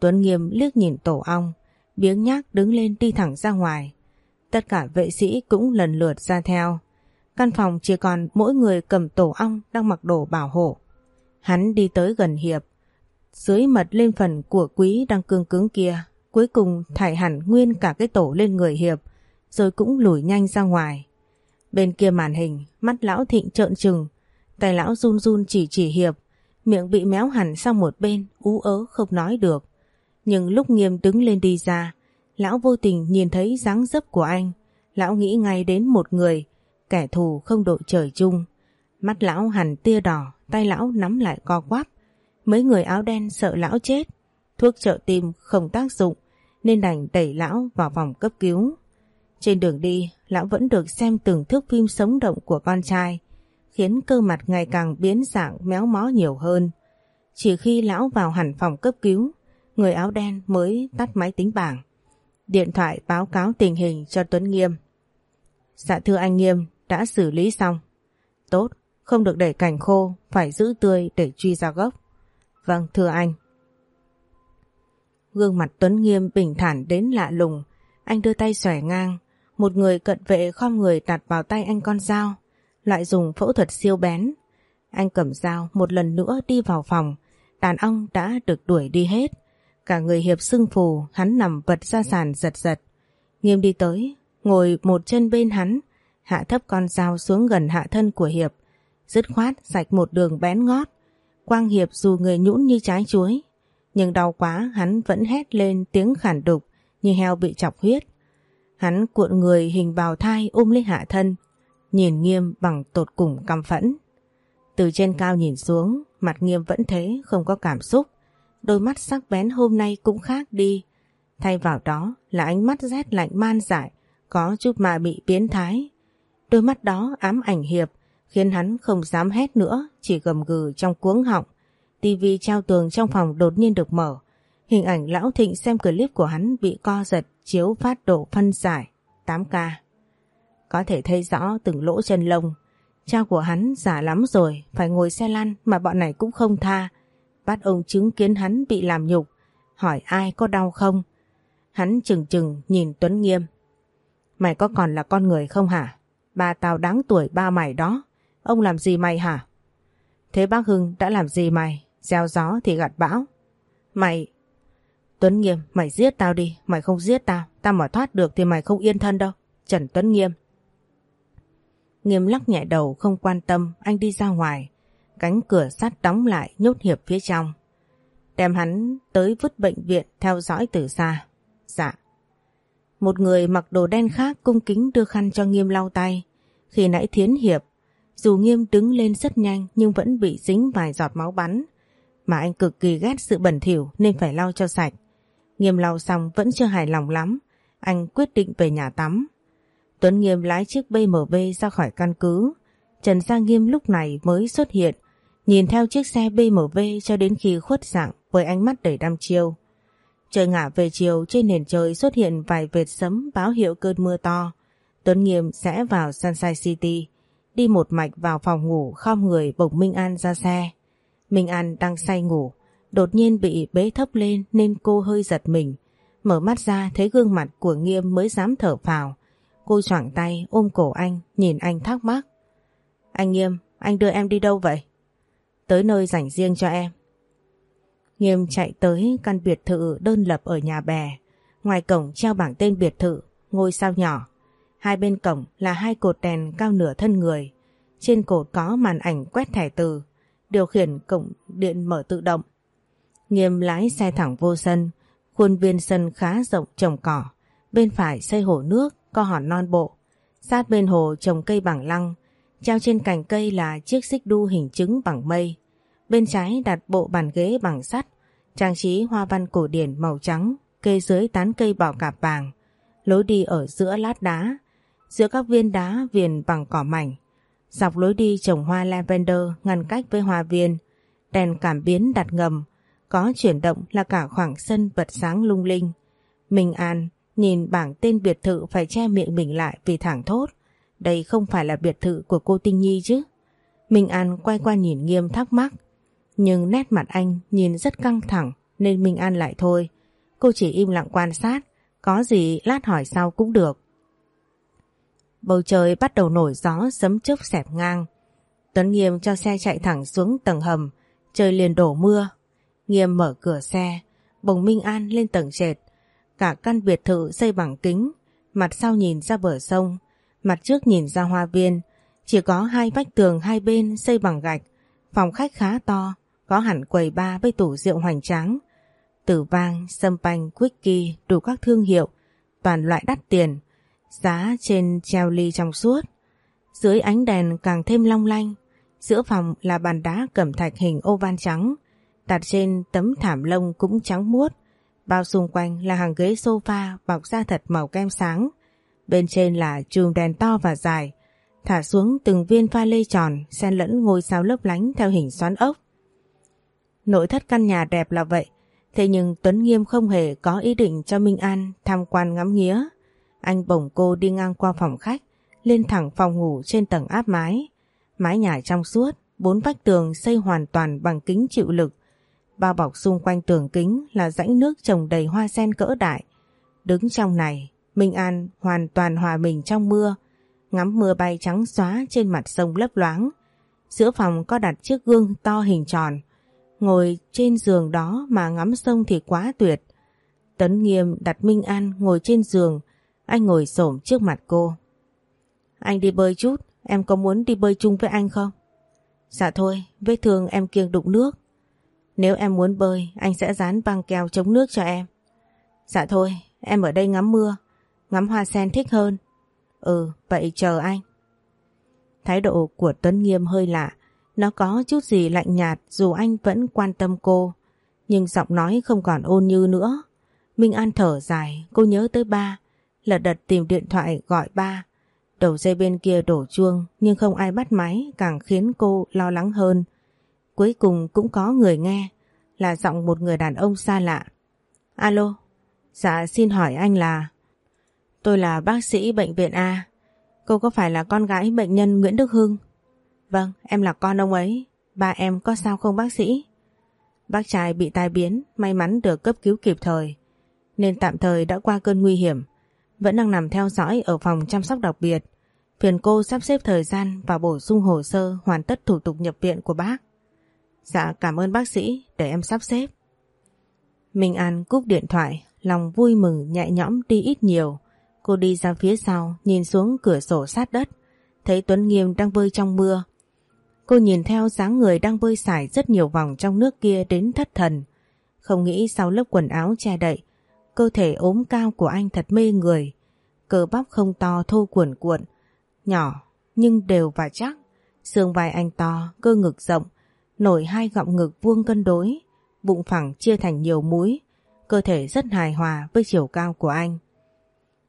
Tuấn Nghiêm liếc nhìn tổ ong, biếng nhác đứng lên đi thẳng ra ngoài. Tất cả vệ sĩ cũng lần lượt ra theo. Căn phòng chỉ còn mỗi người cầm tổ ong đang mặc đồ bảo hộ. Hắn đi tới gần Hiệp, dưới mật lên phần của quý đang cương cứng kia, cuối cùng thải hẳn nguyên cả cái tổ lên người Hiệp, rồi cũng lùi nhanh ra ngoài. Bên kia màn hình, mắt lão thịnh trợn trừng, tay lão run run chỉ chỉ Hiệp, miệng bị méo hẳn sang một bên, ú ớ không nói được. Nhưng lúc nghiêm đứng lên đi ra, lão vô tình nhìn thấy dáng dấp của anh, lão nghĩ ngay đến một người, kẻ thù không đội trời chung. Mắt lão hẳn tia đỏ, tay lão nắm lại co quắp. Mấy người áo đen sợ lão chết, thuốc trợ tim không tác dụng nên đành đẩy lão vào phòng cấp cứu. Trên đường đi, lão vẫn được xem từng thước phim sống động của con trai, khiến cơ mặt ngày càng biến dạng méo mó nhiều hơn. Chỉ khi lão vào hẳn phòng cấp cứu, người áo đen mới tắt máy tính bảng. Điện thoại báo cáo tình hình cho Tuấn Nghiêm. Dạ thưa anh Nghiêm, đã xử lý xong. Tốt, không được để cảnh khô, phải giữ tươi để truy ra gốc. Vâng, thưa anh. Gương mặt Tuấn Nghiêm bình thản đến lạ lùng. Anh đưa tay xòe ngang. Một người cận vệ khom người đặt vào tay anh con dao. Loại dùng phẫu thuật siêu bén. Anh cầm dao một lần nữa đi vào phòng. Đàn ông đã được đuổi đi hết. Cả người hiệp sưng phù, hắn nằm vật ra sàn giật giật. Nghiêm đi tới, ngồi một chân bên hắn, hạ thấp con dao xuống gần hạ thân của Hiệp. Dứt khoát sạch một đường bén ngót. Quang Hiệp dù người nhũn như trái chuối, nhưng đau quá hắn vẫn hét lên tiếng khản đục như heo bị chọc huyết. Hắn cuộn người hình bào thai ôm lấy hạ thân, nhìn nghiêm bằng tột cùng căm phẫn. Từ trên cao nhìn xuống, mặt nghiêm vẫn thế, không có cảm xúc. Đôi mắt sắc bén hôm nay cũng khác đi. Thay vào đó là ánh mắt rét lạnh man dại, có chút mà bị biến thái. Đôi mắt đó ám ảnh hiệp, khiến hắn không dám hét nữa, chỉ gầm gừ trong cuống họng. tivi treo tường trong phòng đột nhiên được mở. Hình ảnh lão thịnh xem clip của hắn bị co giật chiếu phát độ phân giải 8K. Có thể thấy rõ từng lỗ chân lông. Cha của hắn già lắm rồi, phải ngồi xe lăn mà bọn này cũng không tha. Bắt ông chứng kiến hắn bị làm nhục, hỏi ai có đau không? Hắn chừng chừng nhìn Tuấn Nghiêm. Mày có còn là con người không hả? Ba tao đáng tuổi ba mày đó. Ông làm gì mày hả? Thế bác Hưng đã làm gì mày? Gieo gió thì gặt bão. Mày... Tuấn Nghiêm, mày giết tao đi. Mày không giết tao. Tao mà thoát được thì mày không yên thân đâu. Trần Tuấn Nghiêm. Nghiêm lắc nhẹ đầu không quan tâm. Anh đi ra ngoài. Cánh cửa sắt đóng lại nhốt hiệp phía trong. Đem hắn tới vứt bệnh viện theo dõi từ xa. Dạ. Một người mặc đồ đen khác cung kính đưa khăn cho Nghiêm lau tay. Khi nãy Thiến Hiệp, dù Nghiêm đứng lên rất nhanh nhưng vẫn bị dính vài giọt máu bắn. Mà anh cực kỳ ghét sự bẩn thỉu nên phải lau cho sạch. Nghiêm lau xong vẫn chưa hài lòng lắm. Anh quyết định về nhà tắm. Tuấn Nghiêm lái chiếc BMW ra khỏi căn cứ. Trần Gia Nghiêm lúc này mới xuất hiện. Nhìn theo chiếc xe BMW cho đến khi khuất dạng với ánh mắt đầy đăm chiêu. Trời ngả về chiều trên nền trời xuất hiện vài vệt sấm báo hiệu cơn mưa to. Tuấn Nghiêm sẽ vào Sunshine City, đi một mạch vào phòng ngủ khom người bồng Minh An ra xe. Minh An đang say ngủ, đột nhiên bị bế thấp lên nên cô hơi giật mình. Mở mắt ra thấy gương mặt của Nghiêm mới dám thở phào. Cô choảng tay ôm cổ anh, nhìn anh thắc mắc. Anh Nghiêm, anh đưa em đi đâu vậy? Tới nơi dành riêng cho em. Nghiêm chạy tới căn biệt thự đơn lập ở nhà bè. Ngoài cổng treo bảng tên biệt thự, ngôi sao nhỏ. Hai bên cổng là hai cột đèn cao nửa thân người. Trên cột có màn ảnh quét thẻ từ, điều khiển cổng điện mở tự động. Nghiêm lái xe thẳng vô sân, khuôn viên sân khá rộng trồng cỏ. Bên phải xây hồ nước, có hòn non bộ. Sát bên hồ trồng cây bằng lăng, treo trên cành cây là chiếc xích đu hình trứng bằng mây. Bên trái đặt bộ bàn ghế bằng sắt, trang trí hoa văn cổ điển màu trắng, kê dưới tán cây bảo cạp vàng. Lối đi ở giữa lát đá, giữa các viên đá viền bằng cỏ mảnh. Dọc lối đi trồng hoa lavender ngăn cách với hoa viên, đèn cảm biến đặt ngầm, có chuyển động là cả khoảng sân bật sáng lung linh. Minh An nhìn bảng tên biệt thự phải che miệng mình lại vì thẳng thốt. Đây không phải là biệt thự của cô Tinh Nhi chứ. Minh An quay qua nhìn nghiêm thắc mắc. Nhưng nét mặt anh nhìn rất căng thẳng nên Minh An lại thôi. Cô chỉ im lặng quan sát, có gì lát hỏi sau cũng được. Bầu trời bắt đầu nổi gió sấm chớp xẹp ngang. Tuấn Nghiêm cho xe chạy thẳng xuống tầng hầm, trời liền đổ mưa. Nghiêm mở cửa xe, bồng Minh An lên tầng trệt. Cả căn biệt thự xây bằng kính, mặt sau nhìn ra bờ sông, mặt trước nhìn ra hoa viên. Chỉ có hai vách tường hai bên xây bằng gạch, phòng khách khá to, có hẳn quầy bar với tủ rượu hoành tráng. Tử vang, sâm panh, whisky, đủ các thương hiệu, toàn loại đắt tiền, giá trên treo ly trong suốt. Dưới ánh đèn càng thêm long lanh, giữa phòng là bàn đá cẩm thạch hình oval trắng, đặt trên tấm thảm lông cũng trắng muốt, bao xung quanh là hàng ghế sofa bọc da thật màu kem sáng, bên trên là chùm đèn to và dài, thả xuống từng viên pha lê tròn xen lẫn ngôi sao lấp lánh theo hình xoắn ốc. Nội thất căn nhà đẹp là vậy, thế nhưng Tuấn Nghiêm không hề có ý định cho Minh An tham quan ngắm nghía. Anh bổng cô đi ngang qua phòng khách, lên thẳng phòng ngủ trên tầng áp mái. Mái nhà trong suốt, bốn vách tường xây hoàn toàn bằng kính chịu lực. Bao bọc xung quanh tường kính là rãnh nước trồng đầy hoa sen cỡ đại. Đứng trong này, Minh An hoàn toàn hòa mình trong mưa, ngắm mưa bay trắng xóa trên mặt sông lấp loáng. Giữa phòng có đặt chiếc gương to hình tròn, Ngồi trên giường đó mà ngắm sông thì quá tuyệt. Tấn Nghiêm đặt Minh An ngồi trên giường, anh ngồi xổm trước mặt cô. Anh đi bơi chút, em có muốn đi bơi chung với anh không? Dạ thôi, vết thương em kiêng đụng nước. Nếu em muốn bơi, anh sẽ dán băng keo chống nước cho em. Dạ thôi, em ở đây ngắm mưa, ngắm hoa sen thích hơn. Ừ, vậy chờ anh. Thái độ của Tuấn Nghiêm hơi lạ, nó có chút gì lạnh nhạt dù anh vẫn quan tâm cô, nhưng giọng nói không còn ôn như nữa. Minh An thở dài, cô nhớ tới ba, lật đật tìm điện thoại gọi ba. Đầu dây bên kia đổ chuông nhưng không ai bắt máy càng khiến cô lo lắng hơn. Cuối cùng cũng có người nghe, là giọng một người đàn ông xa lạ. Alo, dạ xin hỏi anh là... Tôi là bác sĩ bệnh viện A. Cô có phải là con gái bệnh nhân Nguyễn Đức Hưng? Vâng, em là con ông ấy. Ba em có sao không bác sĩ? Bác trai bị tai biến, may mắn được cấp cứu kịp thời. Nên tạm thời đã qua cơn nguy hiểm. Vẫn đang nằm theo dõi ở phòng chăm sóc đặc biệt. Phiền cô sắp xếp thời gian và bổ sung hồ sơ hoàn tất thủ tục nhập viện của bác. Dạ cảm ơn bác sĩ, để em sắp xếp. Minh An cúp điện thoại, lòng vui mừng nhẹ nhõm đi ít nhiều. Cô đi ra phía sau, nhìn xuống cửa sổ sát đất, thấy Tuấn Nghiêm đang bơi trong mưa, Cô nhìn theo dáng người đang bơi xải rất nhiều vòng trong nước kia đến thất thần. Không nghĩ sau lớp quần áo che đậy, cơ thể ốm cao của anh thật mê người. Cơ bắp không to thô cuộn cuộn, nhỏ nhưng đều và chắc. Xương vai anh to, cơ ngực rộng, nổi hai gọng ngực vuông cân đối, bụng phẳng chia thành nhiều múi, cơ thể rất hài hòa với chiều cao của anh.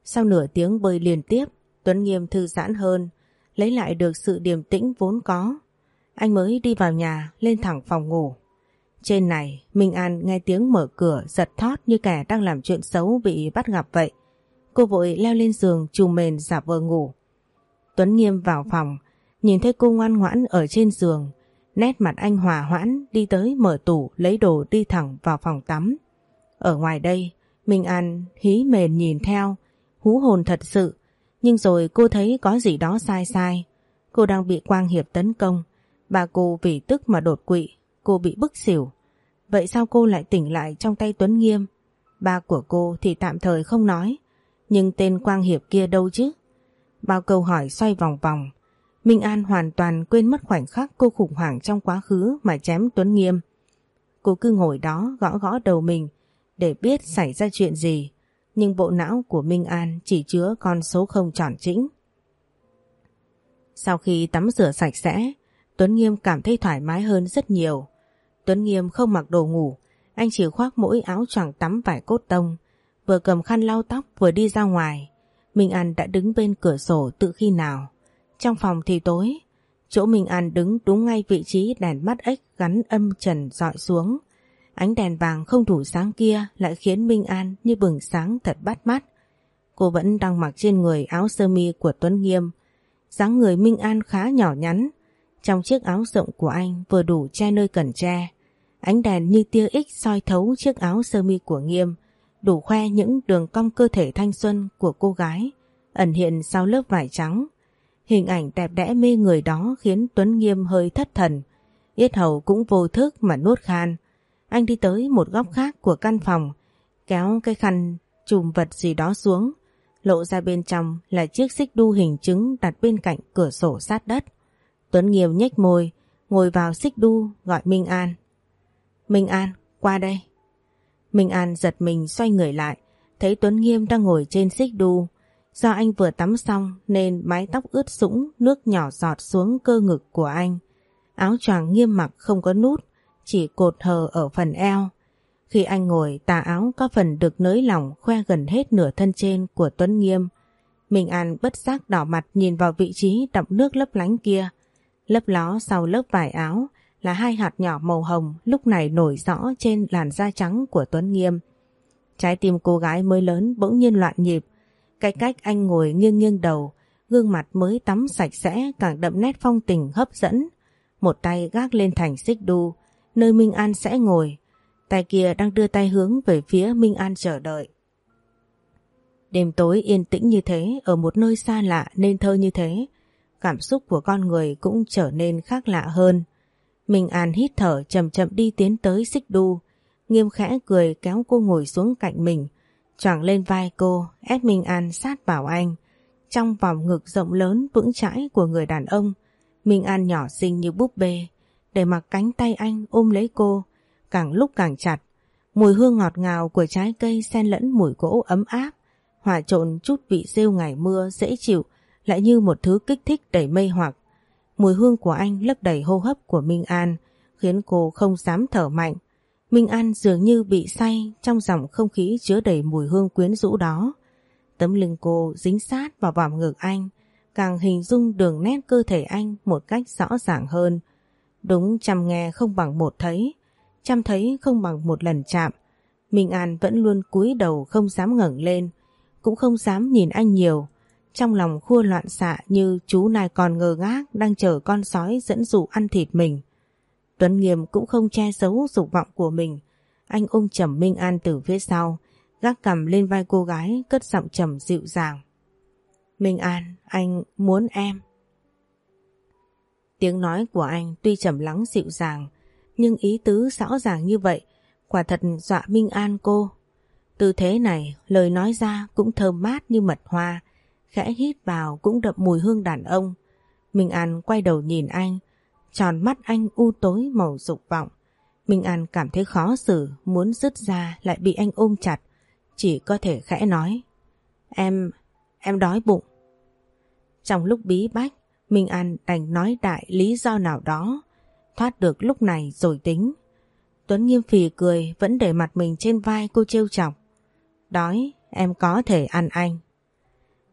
Sau nửa tiếng bơi liên tiếp, Tuấn Nghiêm thư giãn hơn, lấy lại được sự điềm tĩnh vốn có. Anh mới đi vào nhà, lên thẳng phòng ngủ. Trên này, Minh An nghe tiếng mở cửa giật thót như kẻ đang làm chuyện xấu bị bắt gặp vậy. Cô vội leo lên giường trùm mền giả vờ ngủ. Tuấn Nghiêm vào phòng, nhìn thấy cô ngoan ngoãn ở trên giường. Nét mặt anh hòa hoãn đi tới mở tủ lấy đồ đi thẳng vào phòng tắm. Ở ngoài đây, Minh An hí mền nhìn theo, hú hồn thật sự. Nhưng rồi cô thấy có gì đó sai sai. Cô đang bị Quang Hiệp tấn công. Bà cô vì tức mà đột quỵ, cô bị bức xỉu. Vậy sao cô lại tỉnh lại trong tay Tuấn Nghiêm? Ba của cô thì tạm thời không nói. Nhưng tên Quang Hiệp kia đâu chứ? Bao câu hỏi xoay vòng vòng. Minh An hoàn toàn quên mất khoảnh khắc cô khủng hoảng trong quá khứ mà chém Tuấn Nghiêm. Cô cứ ngồi đó gõ gõ đầu mình để biết xảy ra chuyện gì. Nhưng bộ não của Minh An chỉ chứa con số không tròn chỉnh. Sau khi tắm rửa sạch sẽ, Tuấn Nghiêm cảm thấy thoải mái hơn rất nhiều. Tuấn Nghiêm không mặc đồ ngủ, anh chỉ khoác mỗi áo choàng tắm vải cốt tông, vừa cầm khăn lau tóc vừa đi ra ngoài. Minh An đã đứng bên cửa sổ tự khi nào. Trong phòng thì tối, chỗ Minh An đứng đúng ngay vị trí đèn mắt ếch gắn âm trần dọi xuống. Ánh đèn vàng không đủ sáng kia lại khiến Minh An như bừng sáng thật bắt mắt. Cô vẫn đang mặc trên người áo sơ mi của Tuấn Nghiêm. dáng người Minh An khá nhỏ nhắn. Trong chiếc áo rộng của anh vừa đủ che nơi cần che. Ánh đèn như tia ích soi thấu chiếc áo sơ mi của Nghiêm, đủ khoe những đường cong cơ thể thanh xuân của cô gái, ẩn hiện sau lớp vải trắng. Hình ảnh đẹp đẽ mê người đó khiến Tuấn Nghiêm hơi thất thần, yết hầu cũng vô thức mà nuốt khan. Anh đi tới một góc khác của căn phòng, kéo cái khăn chùm vật gì đó xuống, lộ ra bên trong là chiếc xích đu hình trứng đặt bên cạnh cửa sổ sát đất. Tuấn Nghiêm nhếch môi, ngồi vào xích đu gọi Minh An. Minh An, qua đây. Minh An giật mình xoay người lại, thấy Tuấn Nghiêm đang ngồi trên xích đu. Do anh vừa tắm xong nên mái tóc ướt sũng, nước nhỏ giọt xuống cơ ngực của anh. Áo choàng nghiêm mặc không có nút, chỉ cột hờ ở phần eo. Khi anh ngồi tà áo có phần được nới lỏng khoe gần hết nửa thân trên của Tuấn Nghiêm. Minh An bất giác đỏ mặt nhìn vào vị trí đọng nước lấp lánh kia. Lấp ló sau lớp vải áo là hai hạt nhỏ màu hồng lúc này nổi rõ trên làn da trắng của Tuấn Nghiêm. Trái tim cô gái mới lớn bỗng nhiên loạn nhịp. Cái cách anh ngồi nghiêng nghiêng đầu, gương mặt mới tắm sạch sẽ càng đậm nét phong tình hấp dẫn. Một tay gác lên thành xích đu, nơi Minh An sẽ ngồi. Tay kia đang đưa tay hướng về phía Minh An chờ đợi. Đêm tối yên tĩnh như thế, ở một nơi xa lạ nên thơ như thế, cảm xúc của con người cũng trở nên khác lạ hơn. Minh An hít thở chậm chậm đi tiến tới xích đu, nghiêm khẽ cười kéo cô ngồi xuống cạnh mình, choàng lên vai cô, ép Minh An sát vào anh. Trong vòng ngực rộng lớn vững chãi của người đàn ông, Minh An nhỏ xinh như búp bê, để mặc cánh tay anh ôm lấy cô, càng lúc càng chặt. Mùi hương ngọt ngào của trái cây xen lẫn mùi gỗ ấm áp, hòa trộn chút vị rêu ngày mưa dễ chịu, lại như một thứ kích thích đầy mê hoặc. Mùi hương của anh lấp đầy hô hấp của Minh An, khiến cô không dám thở mạnh. Minh An dường như bị say trong dòng không khí chứa đầy mùi hương quyến rũ đó. Tấm lưng cô dính sát vào vòng ngực anh, càng hình dung đường nét cơ thể anh một cách rõ ràng hơn. Đúng chăm nghe không bằng một thấy, chăm thấy không bằng một lần chạm. Minh An vẫn luôn cúi đầu không dám ngẩng lên, cũng không dám nhìn anh nhiều, trong lòng khua loạn xạ như chú nai còn ngờ ngác đang chờ con sói dẫn dụ ăn thịt mình. Tuấn Nghiêm cũng không che giấu dục vọng của mình. Anh ôm chầm Minh An từ phía sau, gác cầm lên vai cô gái cất giọng trầm dịu dàng. Minh An, anh muốn em. Tiếng nói của anh tuy trầm lắng dịu dàng, nhưng ý tứ rõ ràng như vậy, quả thật dọa Minh An cô. Tư thế này, lời nói ra cũng thơm mát như mật hoa, khẽ hít vào cũng đậm mùi hương đàn ông. Minh An quay đầu nhìn anh, tròn mắt anh u tối màu dục vọng. Minh An cảm thấy khó xử, muốn dứt ra lại bị anh ôm chặt, chỉ có thể khẽ nói. Em, em đói bụng. Trong lúc bí bách, Minh An đành nói đại lý do nào đó, thoát được lúc này rồi tính. Tuấn Nghiêm phì cười vẫn để mặt mình trên vai cô trêu chọc. Đói, em có thể ăn anh.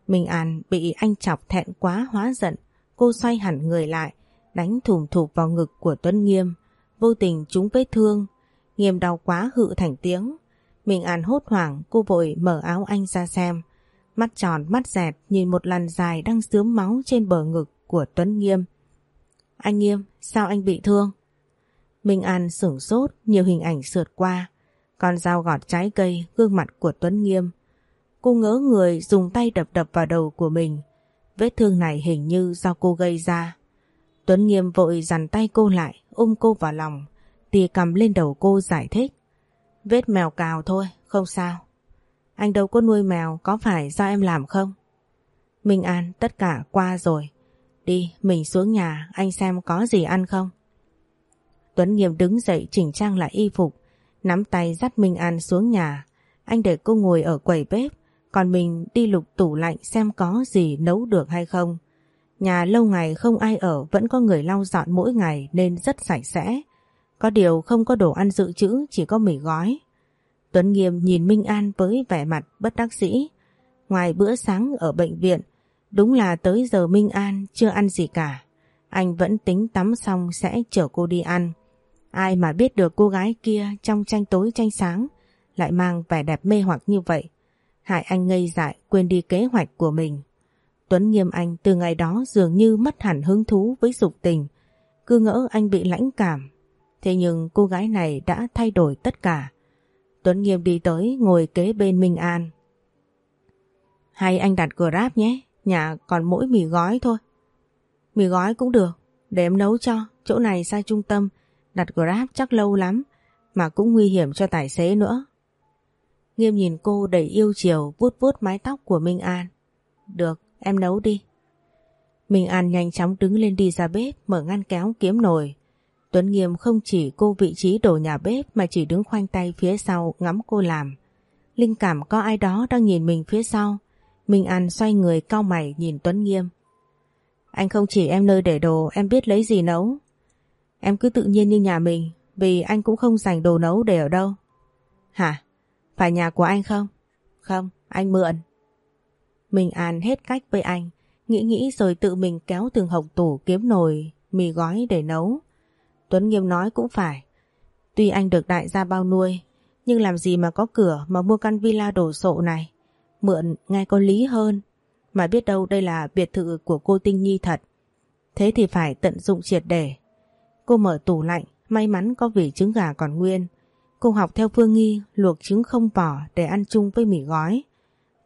Minh An bị anh chọc thẹn quá hóa giận, cô xoay hẳn người lại, đánh thùm thụp vào ngực của Tuấn Nghiêm, vô tình trúng vết thương, Nghiêm đau quá hự thành tiếng. Minh An hốt hoảng, cô vội mở áo anh ra xem. Mắt tròn mắt dẹt nhìn một làn dài đang sướm máu trên bờ ngực của Tuấn Nghiêm. Anh Nghiêm, sao anh bị thương? Minh An sửng sốt, nhiều hình ảnh sượt qua. Con dao gọt trái cây, gương mặt của Tuấn Nghiêm. Cô ngỡ người dùng tay đập đập vào đầu của mình. Vết thương này hình như do cô gây ra. Tuấn Nghiêm vội dằn tay cô lại, ôm cô vào lòng, tì cầm lên đầu cô giải thích. Vết mèo cào thôi, không sao. Anh đâu có nuôi mèo, có phải do em làm không? Minh An, tất cả qua rồi. Đi, mình xuống nhà, anh xem có gì ăn không? Tuấn Nghiêm đứng dậy chỉnh trang lại y phục, nắm tay dắt Minh An xuống nhà. Anh để cô ngồi ở quầy bếp, còn mình đi lục tủ lạnh xem có gì nấu được hay không. Nhà lâu ngày không ai ở vẫn có người lau dọn mỗi ngày nên rất sạch sẽ. Có điều không có đồ ăn dự trữ chỉ có mì gói. Tuấn Nghiêm nhìn Minh An với vẻ mặt bất đắc dĩ. Ngoài bữa sáng ở bệnh viện, đúng là tới giờ Minh An chưa ăn gì cả. Anh vẫn tính tắm xong sẽ chở cô đi ăn. Ai mà biết được cô gái kia trong tranh tối tranh sáng lại mang vẻ đẹp mê hoặc như vậy. Hại anh ngây dại quên đi kế hoạch của mình. Tuấn Nghiêm Anh từ ngày đó dường như mất hẳn hứng thú với dục tình. Cứ ngỡ anh bị lãnh cảm. Thế nhưng cô gái này đã thay đổi tất cả. Tuấn Nghiêm đi tới ngồi kế bên Minh An. Hay anh đặt Grab nhé, nhà còn mỗi mì gói thôi. Mì gói cũng được, để em nấu cho, chỗ này xa trung tâm, đặt Grab chắc lâu lắm, mà cũng nguy hiểm cho tài xế nữa. Nghiêm nhìn cô đầy yêu chiều vuốt vuốt mái tóc của Minh An. Được, em nấu đi. Minh An nhanh chóng đứng lên đi ra bếp mở ngăn kéo kiếm nồi. Tuấn Nghiêm không chỉ cô vị trí đổ nhà bếp mà chỉ đứng khoanh tay phía sau ngắm cô làm. Linh cảm có ai đó đang nhìn mình phía sau. Minh An xoay người cau mày nhìn Tuấn Nghiêm. Anh không chỉ em nơi để đồ em biết lấy gì nấu. Em cứ tự nhiên như nhà mình vì anh cũng không dành đồ nấu để ở đâu. Hả? Phải nhà của anh không? Không, anh mượn mình An hết cách với anh, nghĩ nghĩ rồi tự mình kéo từng hộp tủ kiếm nồi, mì gói để nấu. Tuấn Nghiêm nói cũng phải. Tuy anh được đại gia bao nuôi, nhưng làm gì mà có cửa mà mua căn villa đổ sộ này. Mượn ngay có lý hơn, mà biết đâu đây là biệt thự của cô Tinh Nhi thật. Thế thì phải tận dụng triệt để. Cô mở tủ lạnh, may mắn có vỉ trứng gà còn nguyên. Cô học theo Phương Nghi luộc trứng không vỏ để ăn chung với mì gói.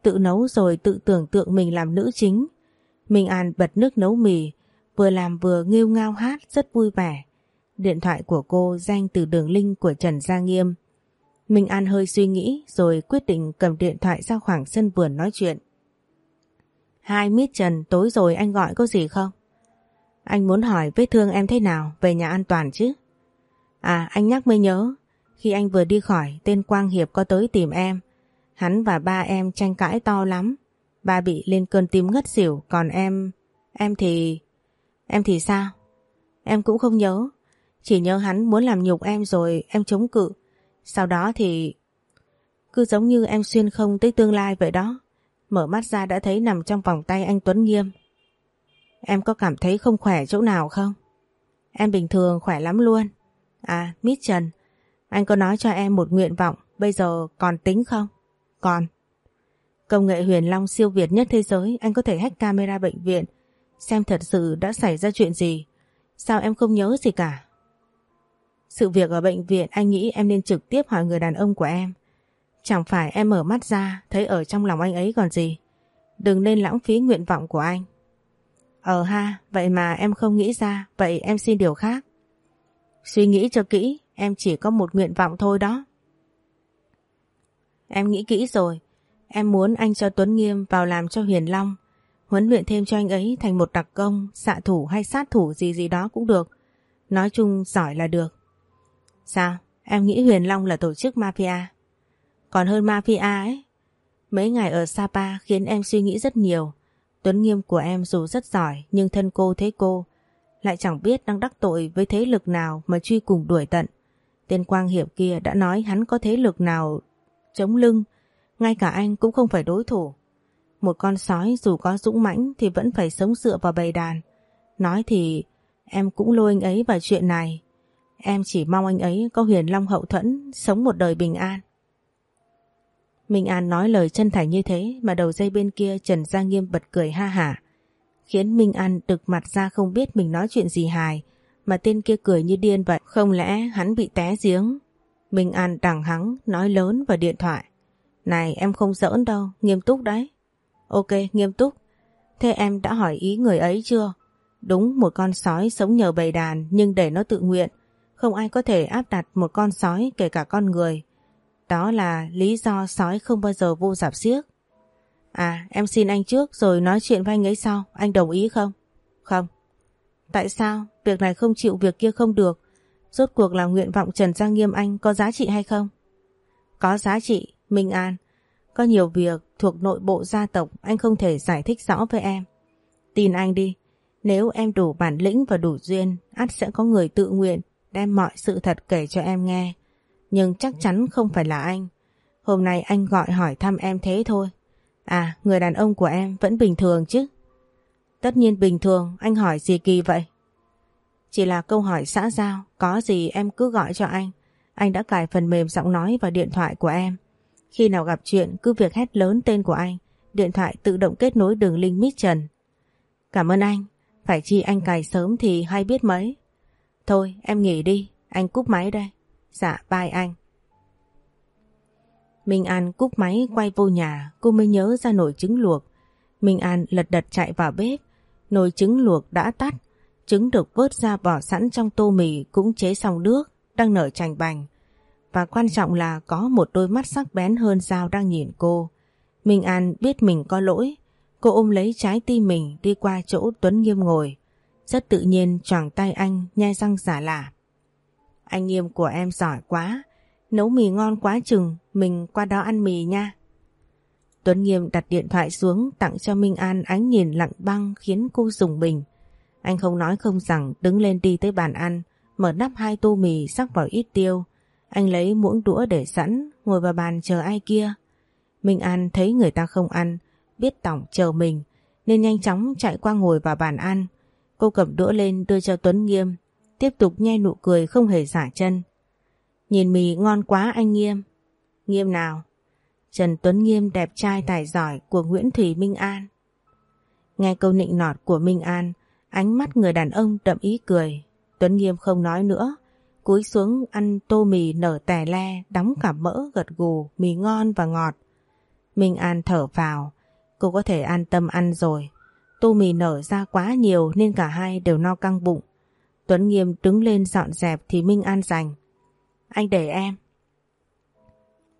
Tự nấu rồi tự tưởng tượng mình làm nữ chính. Minh An bật nước nấu mì, vừa làm vừa nghêu ngao hát rất vui vẻ. Điện thoại của cô danh từ đường link của Trần Gia Nghiêm. Minh An hơi suy nghĩ rồi quyết định cầm điện thoại ra khoảng sân vườn nói chuyện. Hai mít Trần tối rồi anh gọi có gì không? Anh muốn hỏi vết thương em thế nào về nhà an toàn chứ? À anh nhắc mới nhớ khi anh vừa đi khỏi tên Quang Hiệp có tới tìm em Hắn và ba em tranh cãi to lắm. Ba bị lên cơn tim ngất xỉu, Còn em Em thì Em thì sao? Em cũng không nhớ. Chỉ nhớ hắn muốn làm nhục em rồi em chống cự. Sau đó thì Cứ giống như em xuyên không tới tương lai vậy đó. Mở mắt ra đã thấy nằm trong vòng tay anh Tuấn Nghiêm. Em có cảm thấy không khỏe chỗ nào không? Em bình thường khỏe lắm luôn. À Mít Trần, Anh có nói cho em một nguyện vọng, Bây giờ còn tính không? Còn Công nghệ huyền long siêu việt nhất thế giới, Anh có thể hack camera bệnh viện, Xem thật sự đã xảy ra chuyện gì. Sao em không nhớ gì cả? Sự việc ở bệnh viện, Anh nghĩ em nên trực tiếp hỏi người đàn ông của em. Chẳng phải em mở mắt ra, Thấy ở trong lòng anh ấy còn gì. Đừng nên lãng phí nguyện vọng của anh. Ờ ha, Vậy mà em không nghĩ ra, Vậy em xin điều khác. Suy nghĩ cho kỹ, Em chỉ có một nguyện vọng thôi đó. Em nghĩ kỹ rồi. Em muốn anh cho Tuấn Nghiêm vào làm cho Huyền Long. Huấn luyện thêm cho anh ấy thành một đặc công, xạ thủ hay sát thủ gì gì đó cũng được. Nói chung giỏi là được. Sao? Em nghĩ Huyền Long là tổ chức mafia. Còn hơn mafia ấy. Mấy ngày ở Sapa khiến em suy nghĩ rất nhiều. Tuấn Nghiêm của em dù rất giỏi nhưng thân cô thấy cô lại chẳng biết đang đắc tội với thế lực nào mà truy cùng đuổi tận. Tên Quang Hiệp kia đã nói hắn có thế lực nào chống lưng, ngay cả anh cũng không phải đối thủ. Một con sói dù có dũng mãnh thì vẫn phải sống dựa vào bầy đàn. Nói thì em cũng lôi anh ấy vào chuyện này. Em chỉ mong anh ấy có huyền long hậu thuẫn, sống một đời bình an. Minh An nói lời chân thành như thế mà đầu dây bên kia Trần Gia Nghiêm bật cười ha hả. Khiến Minh An đực mặt ra không biết mình nói chuyện gì hài mà tên kia cười như điên vậy. Không lẽ hắn bị té giếng? Minh An đằng hắng nói lớn vào điện thoại. Này em không giỡn đâu, nghiêm túc đấy. Ok, nghiêm túc. Thế em đã hỏi ý người ấy chưa? Đúng một con sói sống nhờ bầy đàn nhưng để nó tự nguyện. Không ai có thể áp đặt một con sói kể cả con người. Đó là lý do sói không bao giờ vô dạp xiếc. À em xin anh trước rồi nói chuyện với anh ấy sau. Anh đồng ý không? Không. Tại sao? Việc này không chịu việc kia không được. Rốt cuộc là nguyện vọng Trần Giang Nghiêm anh có giá trị hay không? Có giá trị, Minh An. Có nhiều việc thuộc nội bộ gia tộc anh không thể giải thích rõ với em. Tin anh đi, nếu em đủ bản lĩnh và đủ duyên, ắt sẽ có người tự nguyện đem mọi sự thật kể cho em nghe. Nhưng chắc chắn không phải là anh. Hôm nay anh gọi hỏi thăm em thế thôi. À, người đàn ông của em vẫn bình thường chứ? Tất nhiên bình thường, anh hỏi gì kỳ vậy? Chỉ là câu hỏi xã giao, có gì em cứ gọi cho anh. Anh đã cài phần mềm giọng nói vào điện thoại của em. Khi nào gặp chuyện cứ việc hét lớn tên của anh, điện thoại tự động kết nối đường link mít trần. Cảm ơn anh, phải chi anh cài sớm thì hay biết mấy. Thôi em nghỉ đi, anh cúp máy đây. Dạ bye anh. Minh An cúp máy quay vô nhà, cô mới nhớ ra nồi trứng luộc. Minh An lật đật chạy vào bếp, nồi trứng luộc đã tắt, trứng được vớt ra bỏ sẵn trong tô mì cũng chế xong nước, đang nở chành bành. Và quan trọng là có một đôi mắt sắc bén hơn dao đang nhìn cô. Minh An biết mình có lỗi, cô ôm lấy trái tim mình đi qua chỗ Tuấn Nghiêm ngồi. Rất tự nhiên choàng tay anh nhai răng giả lạ. Anh Nghiêm của em giỏi quá, nấu mì ngon quá chừng, mình qua đó ăn mì nha. Tuấn Nghiêm đặt điện thoại xuống tặng cho Minh An ánh nhìn lặng băng khiến cô dùng mình. Anh không nói không rằng đứng lên đi tới bàn ăn, mở nắp hai tô mì sắc vào ít tiêu. Anh lấy muỗng đũa để sẵn, ngồi vào bàn chờ ai kia. Minh An thấy người ta không ăn, biết Tổng chờ mình, nên nhanh chóng chạy qua ngồi vào bàn ăn. Cô cầm đũa lên đưa cho Tuấn Nghiêm, tiếp tục nhe nụ cười không hề giả chân. Nhìn mì ngon quá anh Nghiêm. Nghiêm nào? Trần Tuấn Nghiêm đẹp trai tài giỏi của Nguyễn Thủy Minh An. Nghe câu nịnh nọt của Minh An, ánh mắt người đàn ông đậm ý cười. Tuấn Nghiêm không nói nữa, cúi xuống ăn tô mì nở tè le, đóng cả mỡ gật gù, mì ngon và ngọt. Minh An thở vào, cô có thể an tâm ăn rồi. Tô mì nở ra quá nhiều nên cả hai đều no căng bụng. Tuấn Nghiêm đứng lên dọn dẹp thì Minh An giành. Anh để em.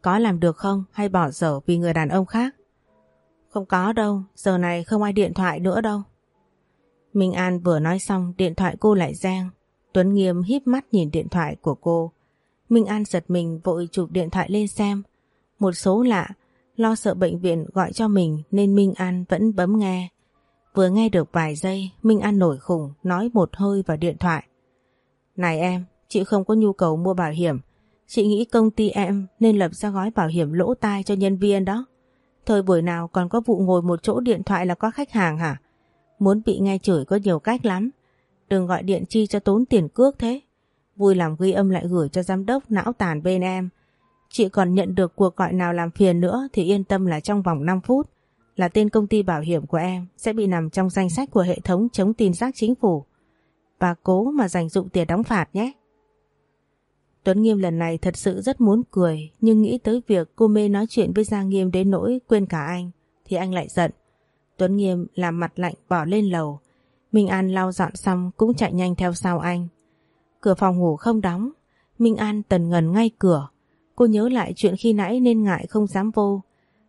Có làm được không hay bỏ dở vì người đàn ông khác? Không có đâu, giờ này không ai điện thoại nữa đâu. Minh An vừa nói xong điện thoại cô lại reng. Tuấn Nghiêm híp mắt nhìn điện thoại của cô. Minh An giật mình vội chụp điện thoại lên xem. Một số lạ, lo sợ bệnh viện gọi cho mình nên Minh An vẫn bấm nghe. Vừa nghe được vài giây, Minh An nổi khủng, nói một hơi vào điện thoại. Này em, chị không có nhu cầu mua bảo hiểm. Chị nghĩ công ty em nên lập ra gói bảo hiểm lỗ tai cho nhân viên đó. Thời buổi nào còn có vụ ngồi một chỗ điện thoại là có khách hàng hả? Muốn bị nghe chửi có nhiều cách lắm. Đừng gọi điện chi cho tốn tiền cước thế. Vui làm ghi âm lại gửi cho giám đốc não tàn bên em. Chị còn nhận được cuộc gọi nào làm phiền nữa thì yên tâm là trong vòng 5 phút là tên công ty bảo hiểm của em sẽ bị nằm trong danh sách của hệ thống chống tin giác chính phủ. Và cố mà dành dụng tiền đóng phạt nhé. Tuấn Nghiêm lần này thật sự rất muốn cười, nhưng nghĩ tới việc cô mê nói chuyện với Giang Nghiêm đến nỗi quên cả anh, thì anh lại giận. Tuấn Nghiêm làm mặt lạnh bỏ lên lầu. Minh An lau dọn xong cũng chạy nhanh theo sau anh. Cửa phòng ngủ không đóng. Minh An tần ngần ngay cửa. Cô nhớ lại chuyện khi nãy nên ngại không dám vô.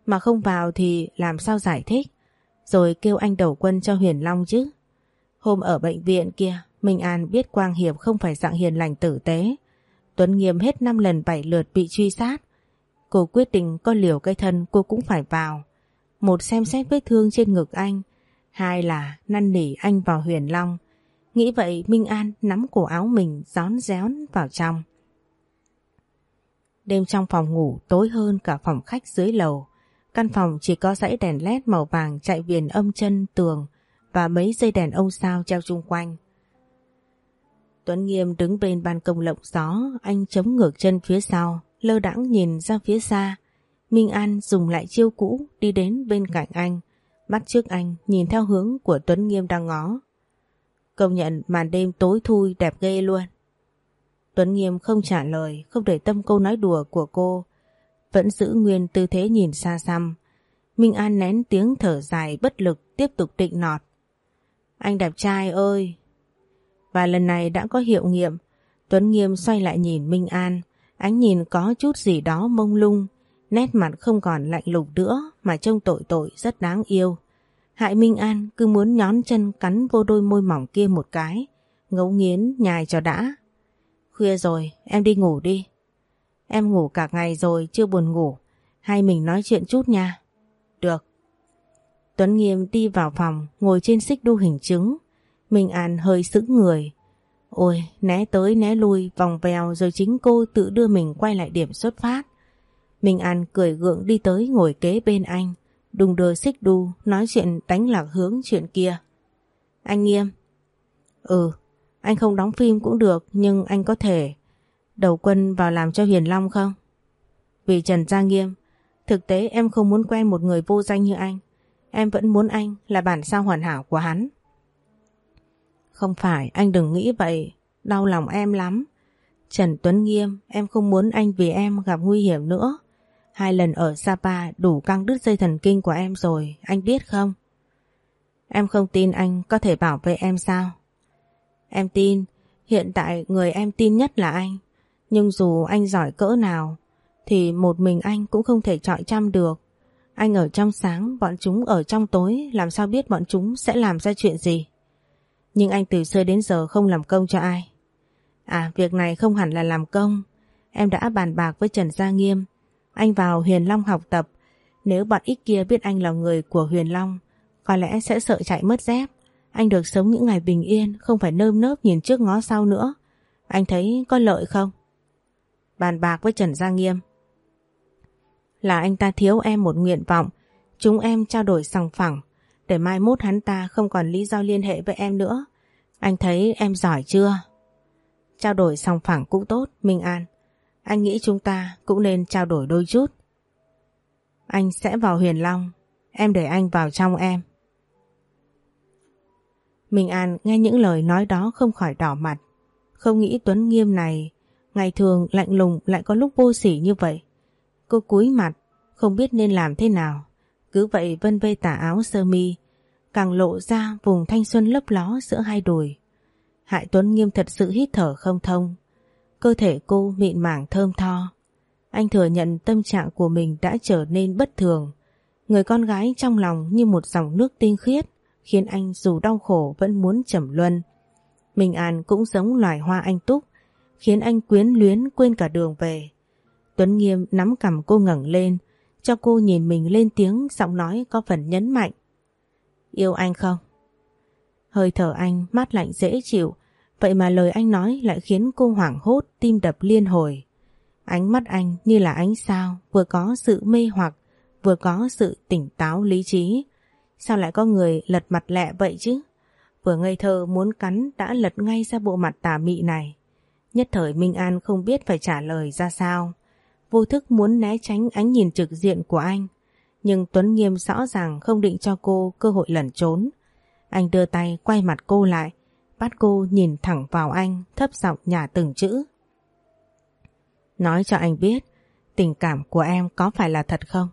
Mà không vào thì làm sao giải thích. Rồi kêu anh đầu quân cho Huyền Long chứ. Hôm ở bệnh viện kia, Minh An biết Quang Hiệp không phải dạng hiền lành tử tế. Tuấn Nghiêm hết 5 lần 7 lượt bị truy sát. Cô quyết định có liều cái thân cô cũng phải vào. Một xem xét vết thương trên ngực anh, Hai là năn nỉ anh vào huyền long. Nghĩ vậy Minh An nắm cổ áo mình gión réón vào trong. Đêm trong phòng ngủ tối hơn cả phòng khách dưới lầu. Căn phòng chỉ có dãy đèn led màu vàng chạy viền âm chân tường và mấy dây đèn ông sao treo chung quanh. Tuấn Nghiêm đứng bên ban công lộng gió, anh chống ngược chân phía sau, lơ đãng nhìn ra phía xa. Minh An dùng lại chiêu cũ đi đến bên cạnh anh, mắt trước anh nhìn theo hướng của Tuấn Nghiêm đang ngó. Công nhận màn đêm tối thui đẹp ghê luôn. Tuấn Nghiêm không trả lời, không để tâm câu nói đùa của cô, vẫn giữ nguyên tư thế nhìn xa xăm. Minh An nén tiếng thở dài bất lực tiếp tục định nọt. Anh đẹp trai ơi! Và lần này đã có hiệu nghiệm, Tuấn Nghiêm xoay lại nhìn Minh An, ánh nhìn có chút gì đó mông lung, nét mặt không còn lạnh lùng nữa mà trông tội tội rất đáng yêu. Hại Minh An cứ muốn nhón chân cắn vô đôi môi mỏng kia một cái, ngấu nghiến nhài cho đã. Khuya rồi, em đi ngủ đi. Em ngủ cả ngày rồi chưa buồn ngủ, hay mình nói chuyện chút nha. Được. Tuấn Nghiêm đi vào phòng, ngồi trên xích đu hình trứng, Minh An hơi sững người. Ôi, né tới né lui, vòng vèo rồi chính cô tự đưa mình quay lại điểm xuất phát. Minh An cười gượng đi tới ngồi kế bên anh, đùng đưa xích đu, nói chuyện đánh lạc hướng chuyện kia. Anh Nghiêm. Ừ, anh không đóng phim cũng được, nhưng anh có thể đầu quân vào làm cho Huyền Long không? Vì Trần Gia Nghiêm, thực tế em không muốn quen một người vô danh như anh. Em vẫn muốn anh là bản sao hoàn hảo của hắn. Không phải, anh đừng nghĩ vậy, đau lòng em lắm. Trần Tuấn Nghiêm, em không muốn anh vì em gặp nguy hiểm nữa. Hai lần ở Sapa đủ căng đứt dây thần kinh của em rồi, anh biết không? Em không tin anh có thể bảo vệ em sao? Em tin, hiện tại người em tin nhất là anh. Nhưng dù anh giỏi cỡ nào, thì một mình anh cũng không thể trọi chăm được. Anh ở trong sáng, bọn chúng ở trong tối, làm sao biết bọn chúng sẽ làm ra chuyện gì? Nhưng anh từ xưa đến giờ không làm công cho ai. À, việc này không hẳn là làm công. Em đã bàn bạc với Trần Gia Nghiêm. Anh vào Huyền Long học tập. Nếu bọn ít kia biết anh là người của Huyền Long, có lẽ sẽ sợ chạy mất dép. Anh được sống những ngày bình yên, không phải nơm nớp nhìn trước ngó sau nữa. Anh thấy có lợi không? Bàn bạc với Trần Gia Nghiêm. Là anh ta thiếu em một nguyện vọng, chúng em trao đổi sòng phẳng, để mai mốt hắn ta không còn lý do liên hệ với em nữa. Anh thấy em giỏi chưa? Trao đổi sòng phẳng cũng tốt, Minh An. Anh nghĩ chúng ta cũng nên trao đổi đôi chút. Anh sẽ vào Huyền Long, em để anh vào trong em. Minh An nghe những lời nói đó không khỏi đỏ mặt. Không nghĩ Tuấn Nghiêm này ngày thường lạnh lùng lại có lúc vô sỉ như vậy. Cô cúi mặt, không biết nên làm thế nào. Cứ vậy vân vê tả áo sơ mi, càng lộ ra vùng thanh xuân lấp ló giữa hai đùi. Hại Tuấn Nghiêm thật sự hít thở không thông. Cơ thể cô mịn màng thơm tho. Anh thừa nhận tâm trạng của mình đã trở nên bất thường. Người con gái trong lòng như một dòng nước tinh khiết khiến anh dù đau khổ vẫn muốn trầm luân. Minh An cũng giống loài hoa anh túc, khiến anh quyến luyến quên cả đường về. Tuấn Nghiêm nắm cầm cô ngẩng lên, cho cô nhìn mình lên tiếng giọng nói có phần nhấn mạnh. Yêu anh không? Hơi thở anh mát lạnh dễ chịu, vậy mà lời anh nói lại khiến cô hoảng hốt tim đập liên hồi. Ánh mắt anh như là ánh sao, vừa có sự mê hoặc, vừa có sự tỉnh táo lý trí. Sao lại có người lật mặt lẹ vậy chứ? Vừa ngây thơ muốn cắn đã lật ngay ra bộ mặt tà mị này. Nhất thời Minh An không biết phải trả lời ra sao. Vô thức muốn né tránh ánh nhìn trực diện của anh. Nhưng Tuấn Nghiêm rõ ràng không định cho cô cơ hội lẩn trốn. Anh đưa tay quay mặt cô lại, bắt cô nhìn thẳng vào anh, thấp giọng nhả từng chữ. Nói cho anh biết, tình cảm của em có phải là thật không?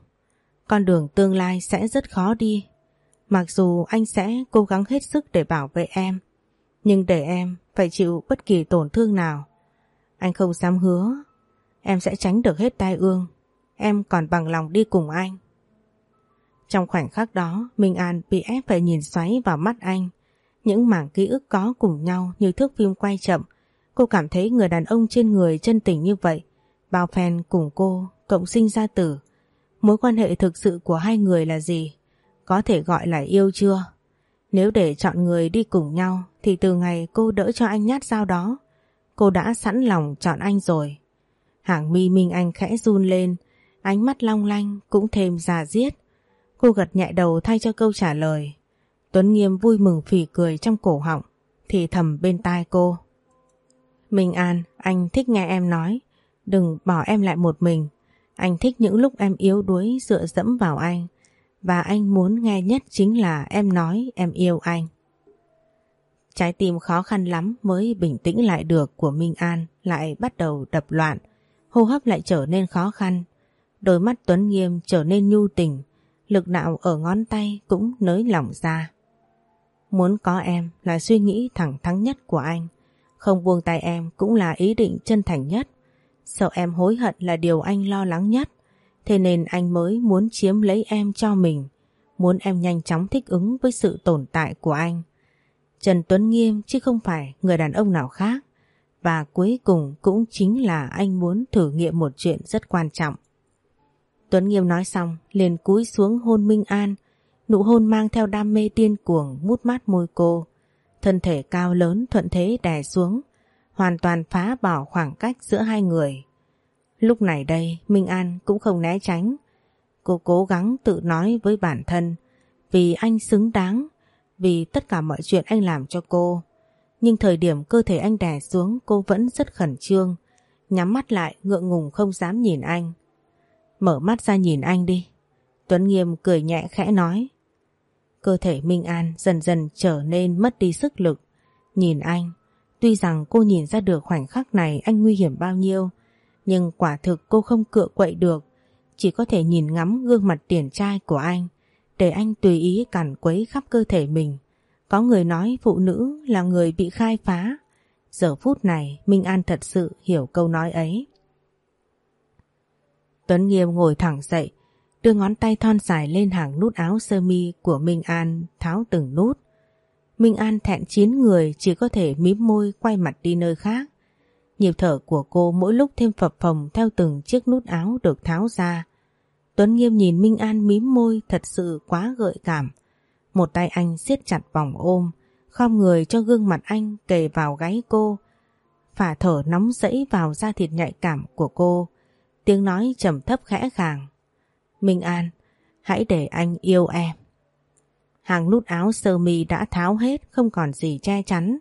Con đường tương lai sẽ rất khó đi Mặc dù anh sẽ cố gắng hết sức để bảo vệ em, nhưng để em phải chịu bất kỳ tổn thương nào. Anh không dám hứa, em sẽ tránh được hết tai ương, em còn bằng lòng đi cùng anh. Trong khoảnh khắc đó, Minh An bị ép phải nhìn xoáy vào mắt anh. Những mảng ký ức có cùng nhau như thước phim quay chậm. Cô cảm thấy người đàn ông trên người chân tình như vậy. Bao fan cùng cô, cộng sinh ra tử. Mối quan hệ thực sự của hai người là gì? có thể gọi là yêu chưa? Nếu để chọn người đi cùng nhau thì từ ngày cô đỡ cho anh nhát dao đó, cô đã sẵn lòng chọn anh rồi. Hàng mi Minh Anh khẽ run lên, ánh mắt long lanh cũng thêm già diết. Cô gật nhẹ đầu thay cho câu trả lời. Tuấn Nghiêm vui mừng phì cười trong cổ họng, thì thầm bên tai cô. Minh An, anh thích nghe em nói, đừng bỏ em lại một mình. Anh thích những lúc em yếu đuối dựa dẫm vào anh. Và anh muốn nghe nhất chính là em nói em yêu anh. Trái tim khó khăn lắm mới bình tĩnh lại được của Minh An lại bắt đầu đập loạn. Hô hấp lại trở nên khó khăn. Đôi mắt Tuấn Nghiêm trở nên nhu tình. Lực đạo ở ngón tay cũng nới lỏng ra. Muốn có em là suy nghĩ thẳng thắn nhất của anh. Không buông tay em cũng là ý định chân thành nhất. Sợ em hối hận là điều anh lo lắng nhất. Thế nên anh mới muốn chiếm lấy em cho mình. Muốn em nhanh chóng thích ứng với sự tồn tại của anh. Trần Tuấn Nghiêm chứ không phải người đàn ông nào khác. Và cuối cùng cũng chính là anh muốn thử nghiệm một chuyện rất quan trọng. Tuấn Nghiêm nói xong, liền cúi xuống hôn Minh An Nụ hôn mang theo đam mê điên cuồng mút mát môi cô. Thân thể cao lớn thuận thế đè xuống, hoàn toàn phá bỏ khoảng cách giữa hai người. Lúc này đây, Minh An cũng không né tránh. Cô cố gắng tự nói với bản thân, vì anh xứng đáng, vì tất cả mọi chuyện anh làm cho cô. Nhưng thời điểm cơ thể anh đè xuống cô vẫn rất khẩn trương, nhắm mắt lại ngượng ngùng không dám nhìn anh. Mở mắt ra nhìn anh đi. Tuấn Nghiêm cười nhẹ khẽ nói. Cơ thể Minh An dần dần trở nên mất đi sức lực. Nhìn anh, tuy rằng cô nhìn ra được khoảnh khắc này anh nguy hiểm bao nhiêu, nhưng quả thực cô không cựa quậy được, chỉ có thể nhìn ngắm gương mặt tiền trai của anh, để anh tùy ý cản quấy khắp cơ thể mình. Có người nói phụ nữ là người bị khai phá. Giờ phút này Minh An thật sự hiểu câu nói ấy. Tuấn Nghiêm ngồi thẳng dậy, đưa ngón tay thon dài lên hàng nút áo sơ mi của Minh An tháo từng nút. Minh An thẹn chín người chỉ có thể mím môi quay mặt đi nơi khác. Nhịp thở của cô mỗi lúc thêm phập phồng theo từng chiếc nút áo được tháo ra. Tuấn Nghiêm nhìn Minh An mím môi thật sự quá gợi cảm. Một tay anh siết chặt vòng ôm, khom người cho gương mặt anh kề vào gáy cô. Phả thở nóng dẫy vào da thịt nhạy cảm của cô. Tiếng nói trầm thấp khẽ khàng. Minh An, hãy để anh yêu em. Hàng nút áo sơ mi đã tháo hết, không còn gì che chắn.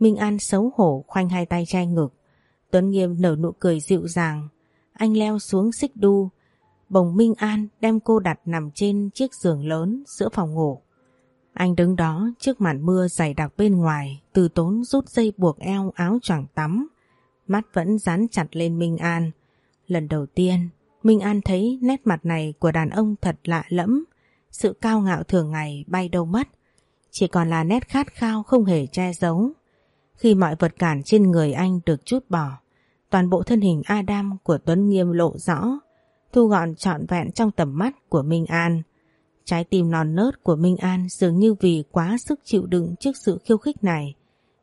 Minh An xấu hổ khoanh hai tay che ngực. Tuấn Nghiêm nở nụ cười dịu dàng. Anh leo xuống xích đu. Bồng Minh An đem cô đặt nằm trên chiếc giường lớn giữa phòng ngủ. Anh đứng đó trước màn mưa dày đặc bên ngoài, từ tốn rút dây buộc eo áo choàng tắm. Mắt vẫn dán chặt lên Minh An. Lần đầu tiên Minh An thấy nét mặt này của đàn ông thật lạ lẫm, sự cao ngạo thường ngày bay đâu mất, chỉ còn là nét khát khao không hề che giấu. Khi mọi vật cản trên người anh được chút bỏ, toàn bộ thân hình Adam của Tuấn Nghiêm lộ rõ, thu gọn trọn vẹn trong tầm mắt của Minh An. Trái tim non nớt của Minh An dường như vì quá sức chịu đựng trước sự khiêu khích này,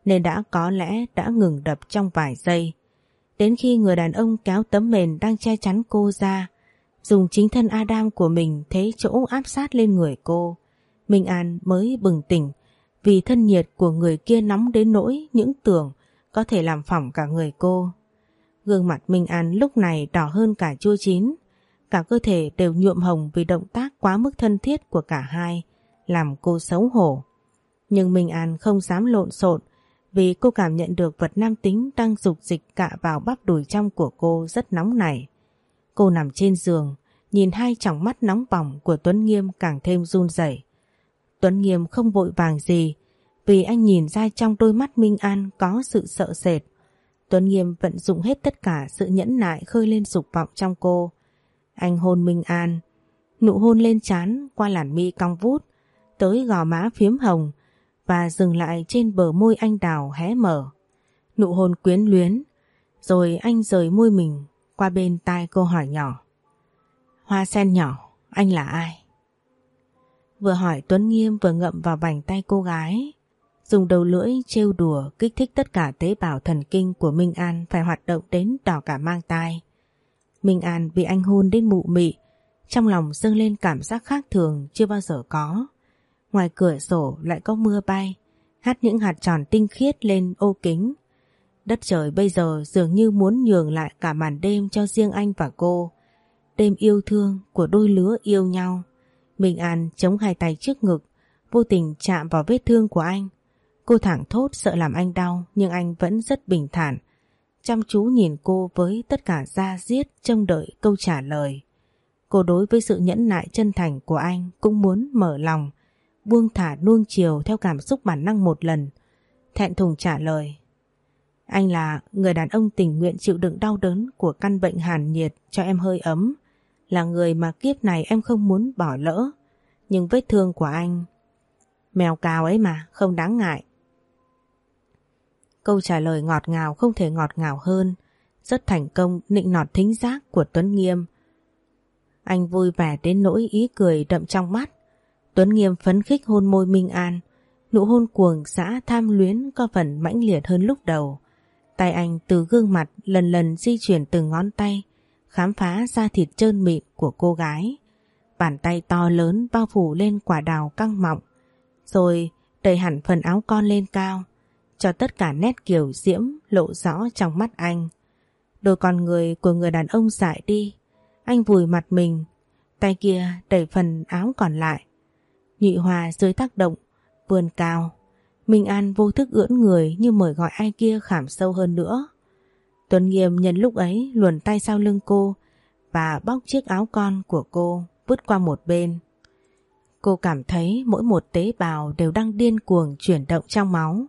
nên đã có lẽ đã ngừng đập trong vài giây. Đến khi người đàn ông kéo tấm mền đang che chắn cô ra, dùng chính thân Adam của mình thế chỗ áp sát lên người cô, Minh An mới bừng tỉnh vì thân nhiệt của người kia nóng đến nỗi những tưởng có thể làm phỏng cả người cô. Gương mặt Minh An lúc này đỏ hơn cả chua chín, cả cơ thể đều nhuộm hồng vì động tác quá mức thân thiết của cả hai, làm cô xấu hổ. Nhưng Minh An không dám lộn xộn vì cô cảm nhận được vật nam tính đang dục dịch cạ vào bắp đùi trong của cô rất nóng nảy. Cô nằm trên giường, nhìn hai tròng mắt nóng bỏng của Tuấn Nghiêm càng thêm run rẩy. Tuấn Nghiêm không vội vàng gì, vì anh nhìn ra trong đôi mắt Minh An có sự sợ sệt. Tuấn Nghiêm vận dụng hết tất cả sự nhẫn nại khơi lên dục vọng trong cô. Anh hôn Minh An, nụ hôn lên trán qua làn mi cong vút, tới gò má phiếm hồng, và dừng lại trên bờ môi anh đào hé mở. Nụ hôn quyến luyến, rồi anh rời môi mình qua bên tai cô hỏi nhỏ. Hoa sen nhỏ, anh là ai? Vừa hỏi Tuấn Nghiêm vừa ngậm vào vành tay cô gái, dùng đầu lưỡi trêu đùa kích thích tất cả tế bào thần kinh của Minh An phải hoạt động đến đỏ cả mang tai. Minh An bị anh hôn đến mụ mị, trong lòng dâng lên cảm giác khác thường chưa bao giờ có. Ngoài cửa sổ lại có mưa bay, hắt những hạt tròn tinh khiết lên ô kính. Đất trời bây giờ dường như muốn nhường lại cả màn đêm cho riêng anh và cô. Đêm yêu thương của đôi lứa yêu nhau. Minh An chống hai tay trước ngực, vô tình chạm vào vết thương của anh. Cô thẳng thốt sợ làm anh đau nhưng anh vẫn rất bình thản. Chăm chú nhìn cô với tất cả da diết trông đợi câu trả lời. Cô đối với sự nhẫn nại chân thành của anh cũng muốn mở lòng, buông thả nuông chiều theo cảm xúc bản năng một lần. Thẹn thùng trả lời. Anh là người đàn ông tình nguyện chịu đựng đau đớn của căn bệnh hàn nhiệt cho em hơi ấm. Là người mà kiếp này em không muốn bỏ lỡ. Nhưng vết thương của anh... Mèo cào ấy mà, không đáng ngại. Câu trả lời ngọt ngào không thể ngọt ngào hơn. Rất thành công nịnh nọt thính giác của Tuấn Nghiêm. Anh vui vẻ đến nỗi ý cười đậm trong mắt. Tuấn Nghiêm phấn khích hôn môi Minh An. Nụ hôn cuồng xã tham luyến có phần mãnh liệt hơn lúc đầu. Tay anh từ gương mặt lần lần di chuyển từng ngón tay, khám phá da thịt trơn mịn của cô gái. Bàn tay to lớn bao phủ lên quả đào căng mọng, rồi đẩy hẳn phần áo con lên cao, cho tất cả nét kiểu diễm lộ rõ trong mắt anh. Đôi con người của người đàn ông dại đi, anh vùi mặt mình, tay kia đẩy phần áo còn lại. Nhụy hòa dưới tác động, vươn cao. Minh An vô thức ưỡn người như mời gọi ai kia khảm sâu hơn nữa. Tuấn Nghiêm nhân lúc ấy luồn tay sau lưng cô và bóc chiếc áo con của cô vứt qua một bên. Cô cảm thấy mỗi một tế bào đều đang điên cuồng chuyển động trong máu.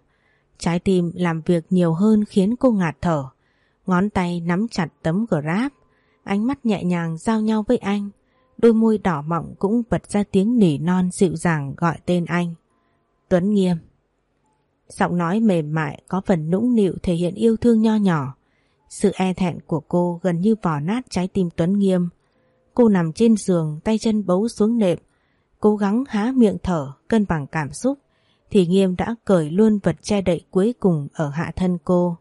Trái tim làm việc nhiều hơn khiến cô ngạt thở. Ngón tay nắm chặt tấm grab, ánh mắt nhẹ nhàng giao nhau với anh. Đôi môi đỏ mọng cũng bật ra tiếng nỉ non dịu dàng gọi tên anh. Tuấn Nghiêm. Giọng nói mềm mại có phần nũng nịu thể hiện yêu thương nho nhỏ. Sự e thẹn của cô gần như vò nát trái tim Tuấn Nghiêm. Cô nằm trên giường tay chân bấu xuống nệm, cố gắng há miệng thở cân bằng cảm xúc thì Nghiêm đã cởi luôn vật che đậy cuối cùng ở hạ thân cô.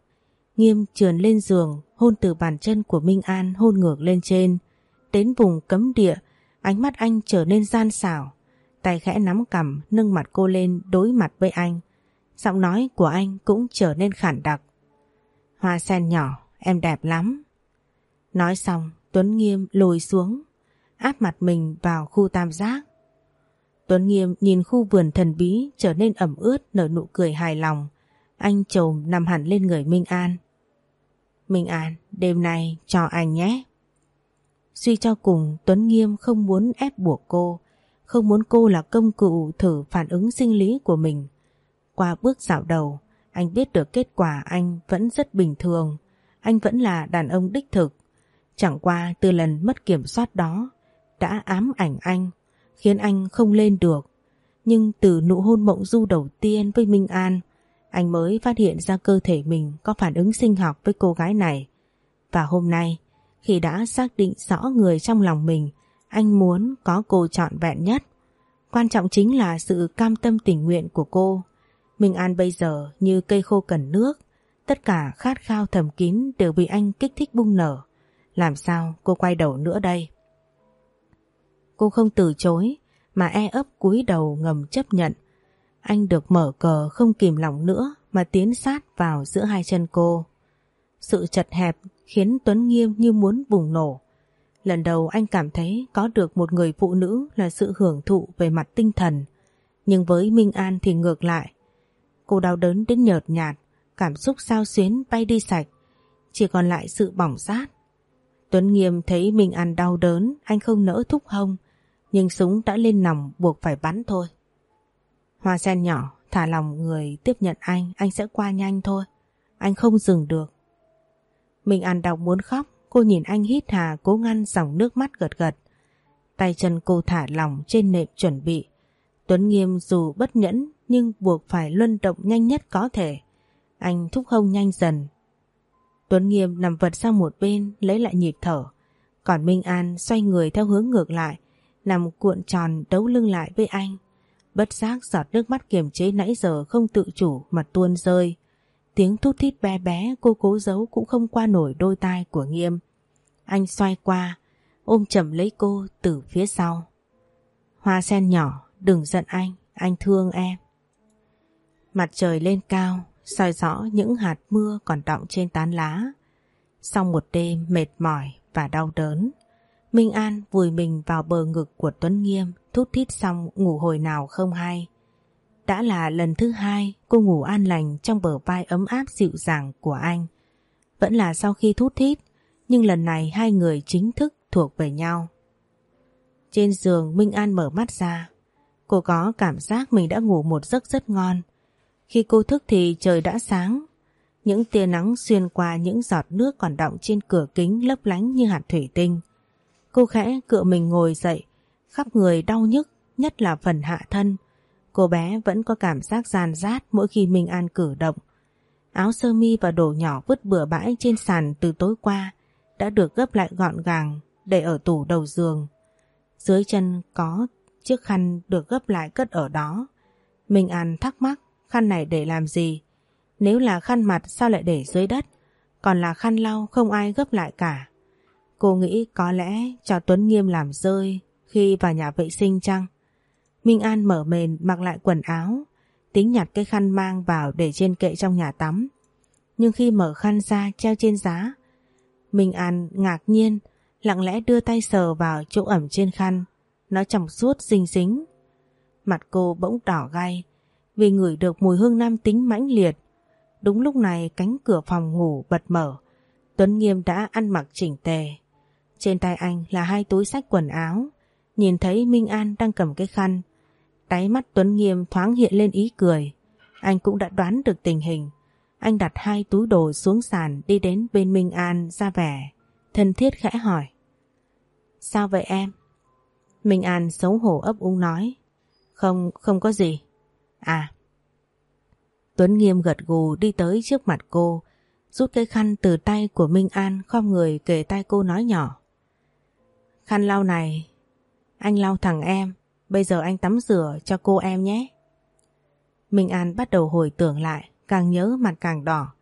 Nghiêm trườn lên giường, hôn từ bàn chân của Minh An hôn ngược lên trên. Đến vùng cấm địa, ánh mắt anh trở nên gian xảo. Tay khẽ nắm cầm, nâng mặt cô lên đối mặt với anh. Giọng nói của anh cũng trở nên khản đặc. Hoa sen nhỏ, em đẹp lắm. Nói xong, Tuấn Nghiêm lùi xuống, áp mặt mình vào khu tam giác. Tuấn Nghiêm nhìn khu vườn thần bí trở nên ẩm ướt nở nụ cười hài lòng. Anh trồm nằm hẳn lên người Minh An. Minh An, đêm nay cho anh nhé. Suy cho cùng Tuấn Nghiêm không muốn ép buộc cô, không muốn cô là công cụ thử phản ứng sinh lý của mình. Qua bước dạo đầu, anh biết được kết quả anh vẫn rất bình thường, anh vẫn là đàn ông đích thực. Chẳng qua từ lần mất kiểm soát đó đã ám ảnh anh, khiến anh không lên được. Nhưng từ nụ hôn mộng du đầu tiên với Minh An, anh mới phát hiện ra cơ thể mình có phản ứng sinh học với cô gái này. Và hôm nay, khi đã xác định rõ người trong lòng mình, anh muốn có cô trọn vẹn nhất. Quan trọng chính là sự cam tâm tình nguyện của cô. Minh An bây giờ như cây khô cần nước, tất cả khát khao thầm kín đều bị anh kích thích bung nở. Làm sao cô quay đầu nữa đây? Cô không từ chối mà e ấp cúi đầu ngầm chấp nhận. Anh được mở cờ không kìm lòng nữa mà tiến sát vào giữa hai chân cô. Sự chật hẹp khiến Tuấn Nghiêm như muốn bùng nổ. Lần đầu anh cảm thấy có được một người phụ nữ là sự hưởng thụ về mặt tinh thần. Nhưng với Minh An thì ngược lại. Cô đau đớn đến nhợt nhạt, cảm xúc sao xuyến bay đi sạch. Chỉ còn lại sự bỏng rát. Tuấn Nghiêm thấy Minh An đau đớn, anh không nỡ thúc hông. Nhưng súng đã lên nòng buộc phải bắn thôi. Hoa sen nhỏ, thả lòng người tiếp nhận anh, anh sẽ qua nhanh thôi. Anh không dừng được. Minh An đọc muốn khóc, cô nhìn anh hít hà cố ngăn dòng nước mắt gật gật. Tay chân cô thả lỏng trên nệm chuẩn bị. Tuấn Nghiêm dù bất nhẫn nhưng buộc phải luân động nhanh nhất có thể. Anh thúc hông nhanh dần. Tuấn Nghiêm nằm vật sang một bên lấy lại nhịp thở. Còn Minh An xoay người theo hướng ngược lại, nằm cuộn tròn đấu lưng lại với anh. Bất giác giọt nước mắt kiềm chế nãy giờ không tự chủ mà tuôn rơi. Tiếng thút thít bé bé cô cố giấu cũng không qua nổi đôi tai của Nghiêm. Anh xoay qua, ôm chầm lấy cô từ phía sau. Hoa sen nhỏ, đừng giận anh, anh thương em. Mặt trời lên cao, soi rõ những hạt mưa còn đọng trên tán lá. Sau một đêm mệt mỏi và đau đớn, Minh An vùi mình vào bờ ngực của Tuấn Nghiêm, thút thít xong ngủ hồi nào không hay. Đã là lần thứ hai cô ngủ an lành trong bờ vai ấm áp dịu dàng của anh. Vẫn là sau khi thút thít, nhưng lần này hai người chính thức thuộc về nhau. Trên giường Minh An mở mắt ra. Cô có cảm giác mình đã ngủ một giấc rất ngon. Khi cô thức thì trời đã sáng. Những tia nắng xuyên qua những giọt nước còn đọng trên cửa kính lấp lánh như hạt thủy tinh. Cô khẽ cựa mình ngồi dậy, khắp người đau nhức, nhất là phần hạ thân. Cô bé vẫn có cảm giác giàn rát mỗi khi Minh An cử động. Áo sơ mi và đồ nhỏ vứt bừa bãi trên sàn từ tối qua đã được gấp lại gọn gàng để ở tủ đầu giường. Dưới chân có chiếc khăn được gấp lại cất ở đó. Minh An thắc mắc, khăn này để làm gì? Nếu là khăn mặt sao lại để dưới đất? Còn là khăn lau không ai gấp lại cả. Cô nghĩ có lẽ cho Tuấn Nghiêm làm rơi khi vào nhà vệ sinh chăng? Minh An mở mền mặc lại quần áo, tính nhặt cái khăn mang vào để trên kệ trong nhà tắm. Nhưng khi mở khăn ra treo trên giá, Minh An ngạc nhiên, lặng lẽ đưa tay sờ vào chỗ ẩm trên khăn. Nó trong suốt xinh xính. Mặt cô bỗng đỏ gai vì ngửi được mùi hương nam tính mãnh liệt. Đúng lúc này cánh cửa phòng ngủ bật mở. Tuấn Nghiêm đã ăn mặc chỉnh tề. Trên tay anh là hai túi sách quần áo. Nhìn thấy Minh An đang cầm cái khăn. Đáy mắt Tuấn Nghiêm thoáng hiện lên ý cười. Anh cũng đã đoán được tình hình. Anh đặt hai túi đồ xuống sàn đi đến bên Minh An ra vẻ. Thân thiết khẽ hỏi. Sao vậy em? Minh An xấu hổ ấp úng nói. Không, không có gì. À. Tuấn Nghiêm gật gù đi tới trước mặt cô, rút cái khăn từ tay của Minh An khom người kề tay cô nói nhỏ. Khăn lau này, anh lau thằng em, bây giờ anh tắm rửa cho cô em nhé. Minh An bắt đầu hồi tưởng lại, càng nhớ mặt càng đỏ.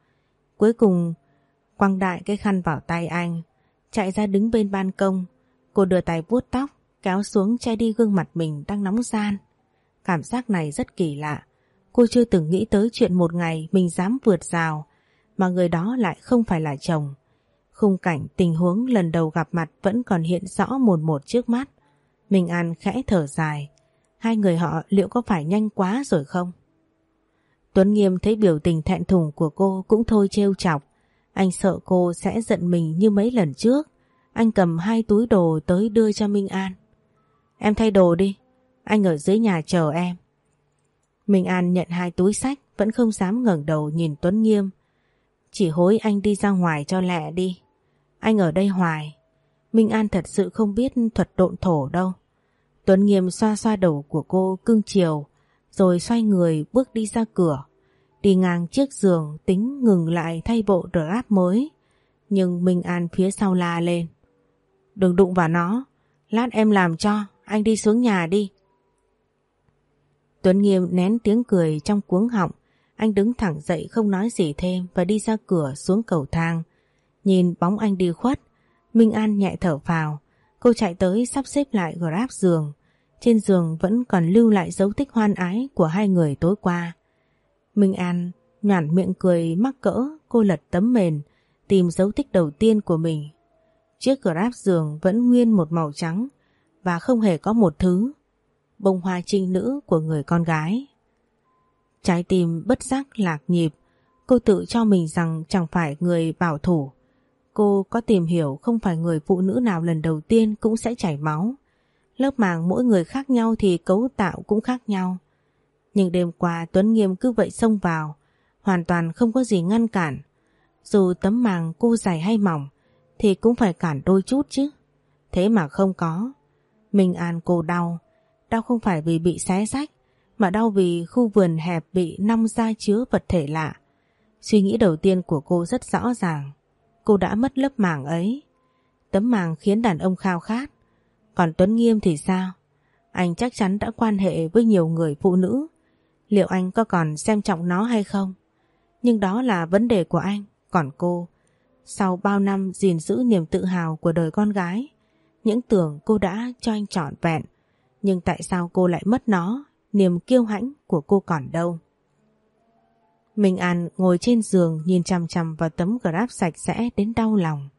Cuối cùng, quăng đại cái khăn vào tay anh, chạy ra đứng bên ban công. Cô đưa tay vuốt tóc, kéo xuống che đi gương mặt mình đang nóng gian. Cảm giác này rất kỳ lạ. Cô chưa từng nghĩ tới chuyện một ngày mình dám vượt rào, mà người đó lại không phải là chồng. Khung cảnh tình huống lần đầu gặp mặt vẫn còn hiện rõ một một trước mắt. Minh An khẽ thở dài. Hai người họ liệu có phải nhanh quá rồi không? Tuấn Nghiêm thấy biểu tình thẹn thùng của cô cũng thôi trêu chọc. Anh sợ cô sẽ giận mình như mấy lần trước. Anh cầm hai túi đồ tới đưa cho Minh An. Em thay đồ đi, anh ở dưới nhà chờ em. Minh An nhận hai túi sách vẫn không dám ngẩng đầu nhìn Tuấn Nghiêm. Chỉ hối anh đi ra ngoài cho lẹ đi. Anh ở đây hoài. Minh An thật sự không biết thuật độn thổ đâu. Tuấn Nghiêm xoa xoa đầu của cô cưng chiều rồi xoay người bước đi ra cửa. Đi ngang chiếc giường tính ngừng lại thay bộ drap mới. Nhưng Minh An phía sau la lên. Đừng đụng vào nó, lát em làm cho, anh đi xuống nhà đi. Tuấn Nghiêm nén tiếng cười trong cuống họng, anh đứng thẳng dậy không nói gì thêm và đi ra cửa xuống cầu thang. Nhìn bóng anh đi khuất, Minh An nhẹ thở vào, cô chạy tới sắp xếp lại grab giường. Trên giường vẫn còn lưu lại dấu tích hoan ái của hai người tối qua. Minh An nhản miệng cười mắc cỡ, cô lật tấm mền, tìm dấu tích đầu tiên của mình. Chiếc grab giường vẫn nguyên một màu trắng và không hề có một thứ. Bông hoa trinh nữ của người con gái. Trái tim bất giác lạc nhịp, cô tự cho mình rằng chẳng phải người bảo thủ. Cô có tìm hiểu không phải người phụ nữ nào lần đầu tiên cũng sẽ chảy máu. Lớp màng mỗi người khác nhau thì cấu tạo cũng khác nhau. Nhưng đêm qua Tuấn Nghiêm cứ vậy xông vào, hoàn toàn không có gì ngăn cản. Dù tấm màng cô dày hay mỏng, thì cũng phải cản đôi chút chứ. Thế mà không có. Minh An cô đau. Đau không phải vì bị xé rách, mà đau vì khu vườn hẹp bị nong ra chứa vật thể lạ. Suy nghĩ đầu tiên của cô rất rõ ràng. Cô đã mất lớp màng ấy. Tấm màng khiến đàn ông khao khát. Còn Tuấn Nghiêm thì sao? Anh chắc chắn đã quan hệ với nhiều người phụ nữ. Liệu anh có còn xem trọng nó hay không? Nhưng đó là vấn đề của anh. Còn cô, sau bao năm gìn giữ niềm tự hào của đời con gái, những tưởng cô đã cho anh trọn vẹn. Nhưng tại sao cô lại mất nó niềm kiêu hãnh của cô còn đâu. Minh An ngồi trên giường nhìn chằm chằm vào tấm grab sạch sẽ đến đau lòng.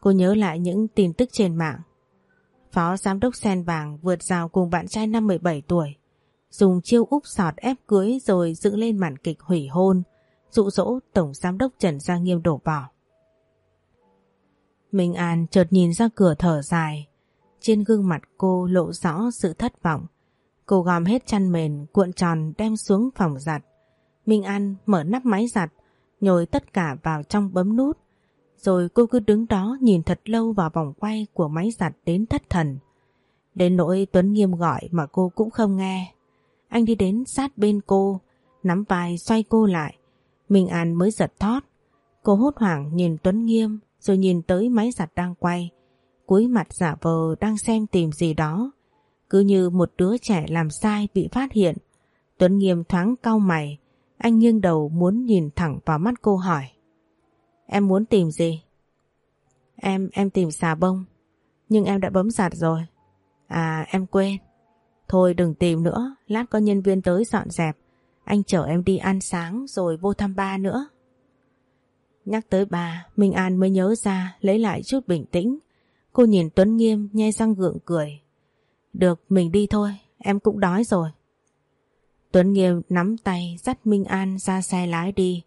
Cô nhớ lại những tin tức trên mạng. Phó giám đốc sen vàng vượt rào cùng bạn trai năm 17 tuổi. Dùng chiêu úp sọt ép cưới rồi dựng lên màn kịch hủy hôn, dụ dỗ Tổng Giám đốc Trần Gia Nghiêm đổ bỏ. Minh An chợt nhìn ra cửa thở dài. Trên gương mặt cô lộ rõ sự thất vọng. Cô gom hết chăn mền, cuộn tròn đem xuống phòng giặt. Minh An mở nắp máy giặt, nhồi tất cả vào trong bấm nút. Rồi cô cứ đứng đó nhìn thật lâu vào vòng quay của máy giặt đến thất thần. Đến nỗi Tuấn Nghiêm gọi mà cô cũng không nghe. Anh đi đến sát bên cô, nắm vai xoay cô lại. Minh An mới giật thót. Cô hốt hoảng nhìn Tuấn Nghiêm rồi nhìn tới máy giặt đang quay. cúi mặt giả vờ đang xem tìm gì đó. Cứ như một đứa trẻ làm sai bị phát hiện. Tuấn Nghiêm thoáng cau mày. Anh nghiêng đầu muốn nhìn thẳng vào mắt cô hỏi. Em muốn tìm gì? Em, em tìm xà bông. Nhưng em đã bấm giặt rồi. À, em quên. Thôi đừng tìm nữa, lát có nhân viên tới dọn dẹp. Anh chở em đi ăn sáng rồi vô thăm ba nữa. Nhắc tới bà, Minh An mới nhớ ra lấy lại chút bình tĩnh. Cô nhìn Tuấn Nghiêm nhe răng gượng cười. Được, mình đi thôi, em cũng đói rồi. Tuấn Nghiêm nắm tay dắt Minh An ra xe lái đi.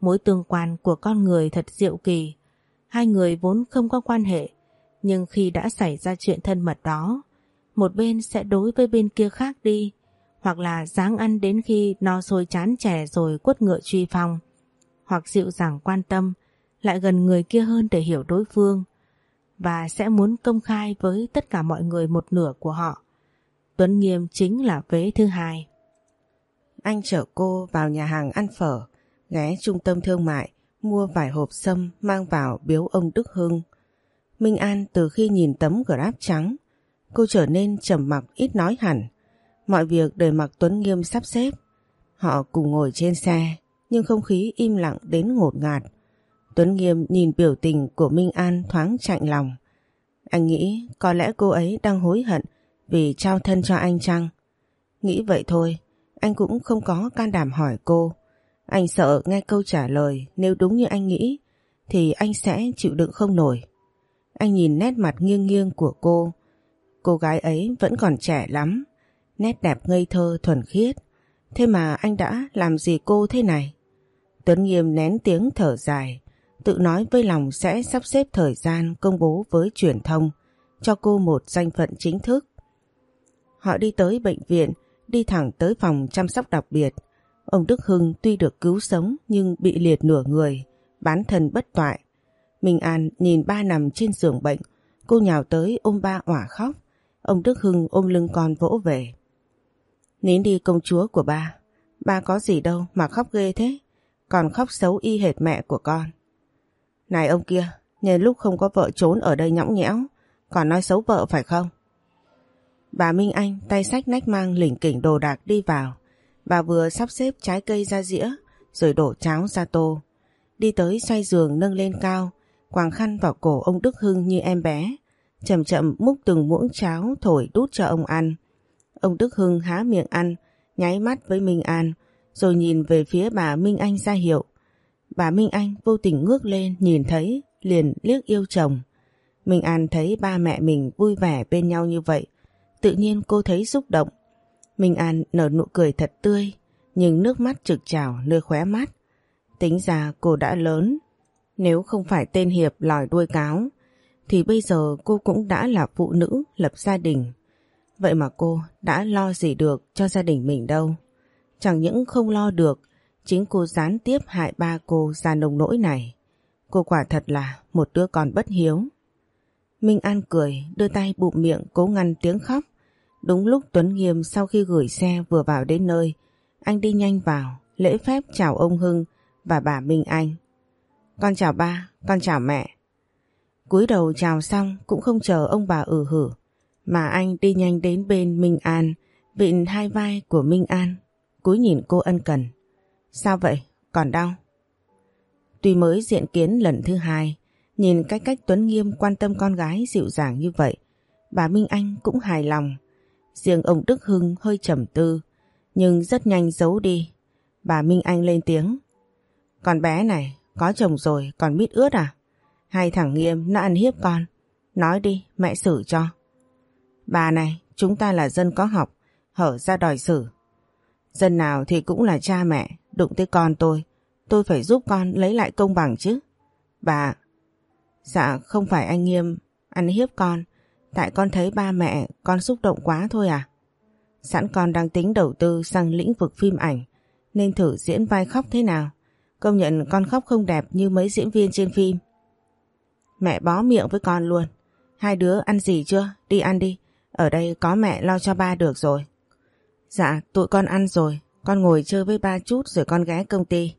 Mối tương quan của con người thật diệu kỳ. Hai người vốn không có quan hệ, nhưng khi đã xảy ra chuyện thân mật đó, một bên sẽ đối với bên kia khác đi, hoặc là dáng ăn đến khi no sôi chán trẻ rồi quất ngựa truy phong hoặc dịu dàng quan tâm, lại gần người kia hơn để hiểu đối phương và sẽ muốn công khai với tất cả mọi người một nửa của họ. Tuấn Nghiêm chính là vế thứ hai. Anh chở cô vào nhà hàng ăn phở, ghé trung tâm thương mại, mua vài hộp sâm mang vào biếu ông Đức Hưng. Minh An từ khi nhìn tấm grab trắng, cô trở nên trầm mặc ít nói hẳn. Mọi việc đều mặc Tuấn Nghiêm sắp xếp. Họ cùng ngồi trên xe, nhưng không khí im lặng đến ngột ngạt. Tuấn Nghiêm nhìn biểu tình của Minh An thoáng chạnh lòng. Anh nghĩ có lẽ cô ấy đang hối hận vì trao thân cho anh chăng? Nghĩ vậy thôi, anh cũng không có can đảm hỏi cô. Anh sợ nghe câu trả lời nếu đúng như anh nghĩ thì anh sẽ chịu đựng không nổi. Anh nhìn nét mặt nghiêng nghiêng của cô. Cô gái ấy vẫn còn trẻ lắm, nét đẹp ngây thơ thuần khiết. Thế mà anh đã làm gì cô thế này? Tuấn Nghiêm nén tiếng thở dài, tự nói với lòng sẽ sắp xếp thời gian công bố với truyền thông cho cô một danh phận chính thức. Họ đi tới bệnh viện, đi thẳng tới phòng chăm sóc đặc biệt. Ông Đức Hưng tuy được cứu sống nhưng bị liệt nửa người, bán thân bất toại. Minh An nhìn ba nằm trên giường bệnh, cô nhào tới ôm ba òa khóc. Ông Đức Hưng ôm lưng con vỗ về. Nín đi công chúa của ba, ba có gì đâu mà khóc ghê thế còn khóc xấu y hệt mẹ của con. Này ông kia, nhân lúc không có vợ trốn ở đây nhõng nhẽo, còn nói xấu vợ phải không? Bà Minh Anh tay sách nách mang lỉnh kỉnh đồ đạc đi vào. Bà vừa sắp xếp trái cây ra dĩa, rồi đổ cháo ra tô. Đi tới xoay giường nâng lên cao, quàng khăn vào cổ ông Đức Hưng như em bé. Chậm chậm múc từng muỗng cháo thổi đút cho ông ăn. Ông Đức Hưng há miệng ăn, nháy mắt với Minh An, rồi nhìn về phía bà Minh Anh ra hiệu. Bà Minh Anh vô tình ngước lên nhìn thấy liền liếc yêu chồng. Minh An thấy ba mẹ mình vui vẻ bên nhau như vậy, tự nhiên cô thấy xúc động. Minh An nở nụ cười thật tươi, nhưng nước mắt trực trào nơi khóe mắt. Tính ra cô đã lớn, nếu không phải tên Hiệp lòi đuôi cáo, thì bây giờ cô cũng đã là phụ nữ lập gia đình. Vậy mà cô đã lo gì được cho gia đình mình đâu. Chẳng những không lo được, chính cô gián tiếp hại ba cô ra nồng nỗi này. Cô quả thật là một đứa con bất hiếu. Minh An cười, đưa tay bụng miệng cố ngăn tiếng khóc. Đúng lúc Tuấn Nghiêm sau khi gửi xe vừa vào đến nơi, anh đi nhanh vào, lễ phép chào ông Hưng và bà Minh Anh. Con chào ba, con chào mẹ. cúi đầu chào xong cũng không chờ ông bà ừ hử, mà anh đi nhanh đến bên Minh An, vịn hai vai của Minh An cúi nhìn cô ân cần. Sao vậy? Còn đau? Tuy mới diện kiến lần thứ hai, nhìn cái cách Tuấn Nghiêm quan tâm con gái dịu dàng như vậy, bà Minh Anh cũng hài lòng. Riêng ông Đức Hưng hơi trầm tư, nhưng rất nhanh giấu đi. Bà Minh Anh lên tiếng. Con bé này, có chồng rồi còn biết ướt à? Hai thằng Nghiêm nó ăn hiếp con? Nói đi, mẹ xử cho. Bà này, chúng ta là dân có học, hở ra đòi xử. Dân nào thì cũng là cha mẹ, đụng tới con tôi. Tôi phải giúp con lấy lại công bằng chứ. Bà... Dạ không phải anh Nghiêm ăn hiếp con. Tại con thấy ba mẹ con xúc động quá thôi à. Sẵn con đang tính đầu tư sang lĩnh vực phim ảnh nên thử diễn vai khóc thế nào. Công nhận con khóc không đẹp như mấy diễn viên trên phim. Mẹ bó miệng với con luôn. Hai đứa ăn gì chưa? Đi ăn đi. Ở đây có mẹ lo cho ba được rồi. Dạ, tụi con ăn rồi. Con ngồi chơi với ba chút rồi con ghé công ty.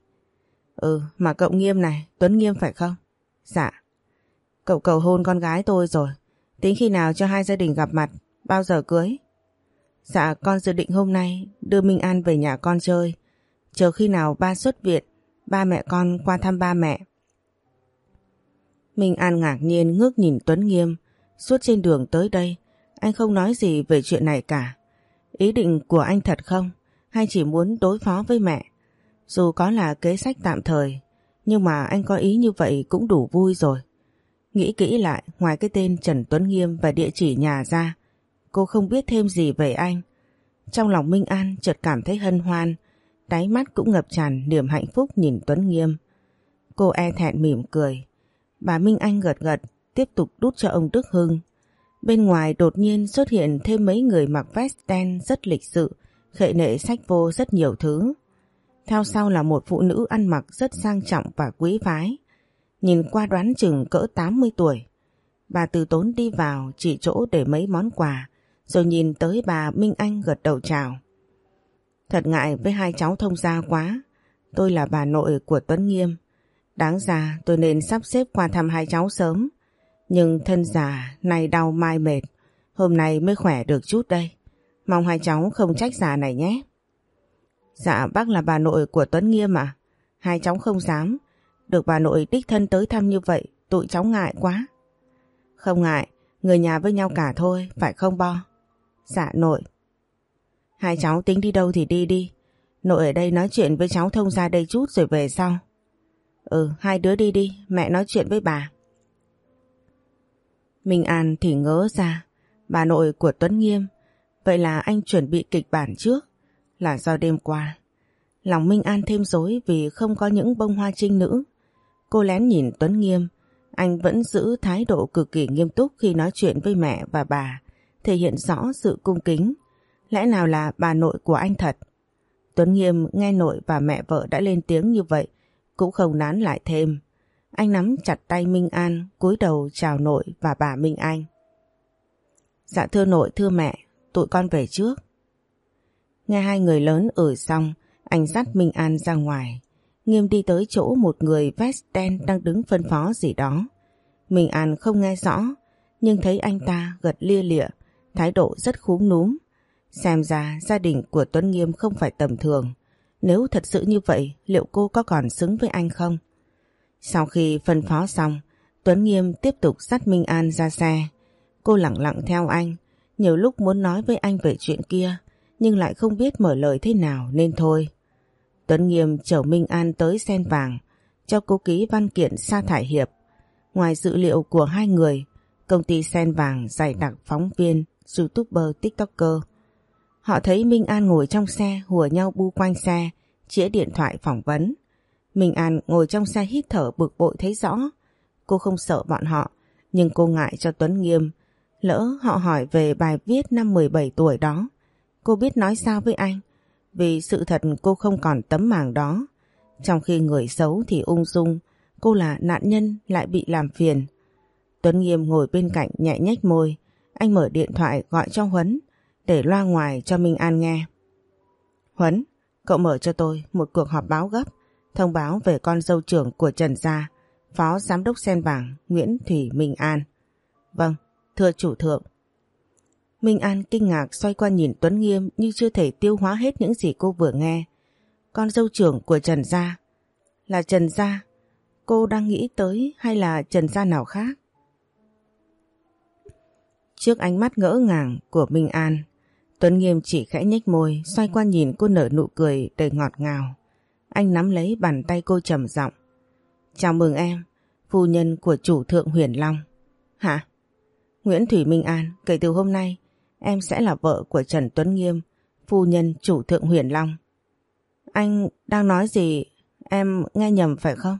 Ừ, mà cậu Nghiêm này, Tuấn Nghiêm phải không? Dạ. Cậu cầu hôn con gái tôi rồi. Tính khi nào cho hai gia đình gặp mặt, bao giờ cưới? Dạ, con dự định hôm nay đưa Minh An về nhà con chơi. Chờ khi nào ba xuất viện, ba mẹ con qua thăm ba mẹ. Minh An ngạc nhiên ngước nhìn Tuấn Nghiêm. Suốt trên đường tới đây, anh không nói gì về chuyện này cả. Ý định của anh thật không? Hay chỉ muốn đối phó với mẹ? Dù có là kế sách tạm thời, nhưng mà anh có ý như vậy cũng đủ vui rồi. Nghĩ kỹ lại, ngoài cái tên Trần Tuấn Nghiêm và địa chỉ nhà ra, cô không biết thêm gì về anh. Trong lòng Minh An chợt cảm thấy hân hoan, đáy mắt cũng ngập tràn niềm hạnh phúc nhìn Tuấn Nghiêm. Cô e thẹn mỉm cười. Bà Minh Anh gật gật, tiếp tục đút cho ông Đức Hưng. Bên ngoài đột nhiên xuất hiện thêm mấy người mặc vest đen rất lịch sự, khệ nệ sách vô rất nhiều thứ. Theo sau là một phụ nữ ăn mặc rất sang trọng và quý phái. Nhìn qua đoán chừng cỡ 80 tuổi. Bà từ tốn đi vào chỉ chỗ để mấy món quà, rồi nhìn tới bà Minh Anh gật đầu chào. Thật ngại với hai cháu thông gia quá, tôi là bà nội của Tuấn Nghiêm. Đáng ra tôi nên sắp xếp qua thăm hai cháu sớm, nhưng thân già này đau mai mệt, hôm nay mới khỏe được chút đây. Mong hai cháu không trách già này nhé. Dạ bác là bà nội của Tuấn Nghiêm à? Hai cháu không dám. Được bà nội đích thân tới thăm như vậy, tụi cháu ngại quá. Không ngại, người nhà với nhau cả thôi, phải không Bo? Dạ nội. Hai cháu tính đi đâu thì đi đi. Nội ở đây nói chuyện với cháu thông ra đây chút rồi về sau. Ừ, hai đứa đi đi, mẹ nói chuyện với bà. Minh An thì ngỡ ra, bà nội của Tuấn Nghiêm. Vậy là anh chuẩn bị kịch bản trước là do đêm qua. Lòng Minh An thêm dối vì không có những bông hoa trinh nữ. Cô lén nhìn Tuấn Nghiêm, anh vẫn giữ thái độ cực kỳ nghiêm túc khi nói chuyện với mẹ và bà, thể hiện rõ sự cung kính. Lẽ nào là bà nội của anh thật? Tuấn Nghiêm nghe nội và mẹ vợ đã lên tiếng như vậy, cũng không nán lại thêm. Anh nắm chặt tay Minh An, cúi đầu chào nội và bà Minh Anh. Dạ thưa nội, thưa mẹ, tụi con về trước. Nghe hai người lớn ở xong, anh dắt Minh An ra ngoài. Nghiêm đi tới chỗ một người vest đen đang đứng phân phó gì đó. Minh An không nghe rõ, nhưng thấy anh ta gật lia lịa, thái độ rất khúm núm. Xem ra gia đình của Tuấn Nghiêm không phải tầm thường. Nếu thật sự như vậy, liệu cô có còn xứng với anh không? Sau khi phân phó xong, Tuấn Nghiêm tiếp tục dắt Minh An ra xe. Cô lặng lặng theo anh, nhiều lúc muốn nói với anh về chuyện kia, nhưng lại không biết mở lời thế nào nên thôi. Tuấn Nghiêm chở Minh An tới sen vàng, cho cô ký văn kiện sa thải hiệp. Ngoài dữ liệu của hai người, công ty sen vàng dày đặc phóng viên, youtuber, tiktoker. Họ thấy Minh An ngồi trong xe hùa nhau bu quanh xe, chĩa điện thoại phỏng vấn. Minh An ngồi trong xe hít thở bực bội thấy rõ. Cô không sợ bọn họ, nhưng cô ngại cho Tuấn Nghiêm. Lỡ họ hỏi về bài viết năm 17 tuổi đó, Cô biết nói sao với anh vì sự thật cô không còn tấm màng đó. Trong khi người xấu thì ung dung, cô là nạn nhân lại bị làm phiền. Tuấn Nghiêm ngồi bên cạnh nhẹ nhách môi, anh mở điện thoại gọi cho Huấn để loa ngoài cho Minh An nghe. Huấn, cậu mở cho tôi một cuộc họp báo gấp, thông báo về con dâu trưởng của Trần Gia, Phó Giám đốc Sen Vàng Nguyễn Thủy Minh An. Vâng, thưa chủ thượng, Minh An kinh ngạc xoay qua nhìn Tuấn Nghiêm như chưa thể tiêu hóa hết những gì cô vừa nghe. Con dâu trưởng của Trần Gia. Là Trần Gia. Cô đang nghĩ tới hay là Trần Gia nào khác? Trước ánh mắt ngỡ ngàng của Minh An, Tuấn Nghiêm chỉ khẽ nhếch môi, xoay qua nhìn cô nở nụ cười đầy ngọt ngào. Anh nắm lấy bàn tay cô trầm giọng. Chào mừng em, phu nhân của chủ thượng Huyền Long. Hả? Nguyễn Thủy Minh An, kể từ hôm nay, em sẽ là vợ của Trần Tuấn Nghiêm, phu nhân chủ thượng Huyền Long. Anh đang nói gì? Em nghe nhầm phải không?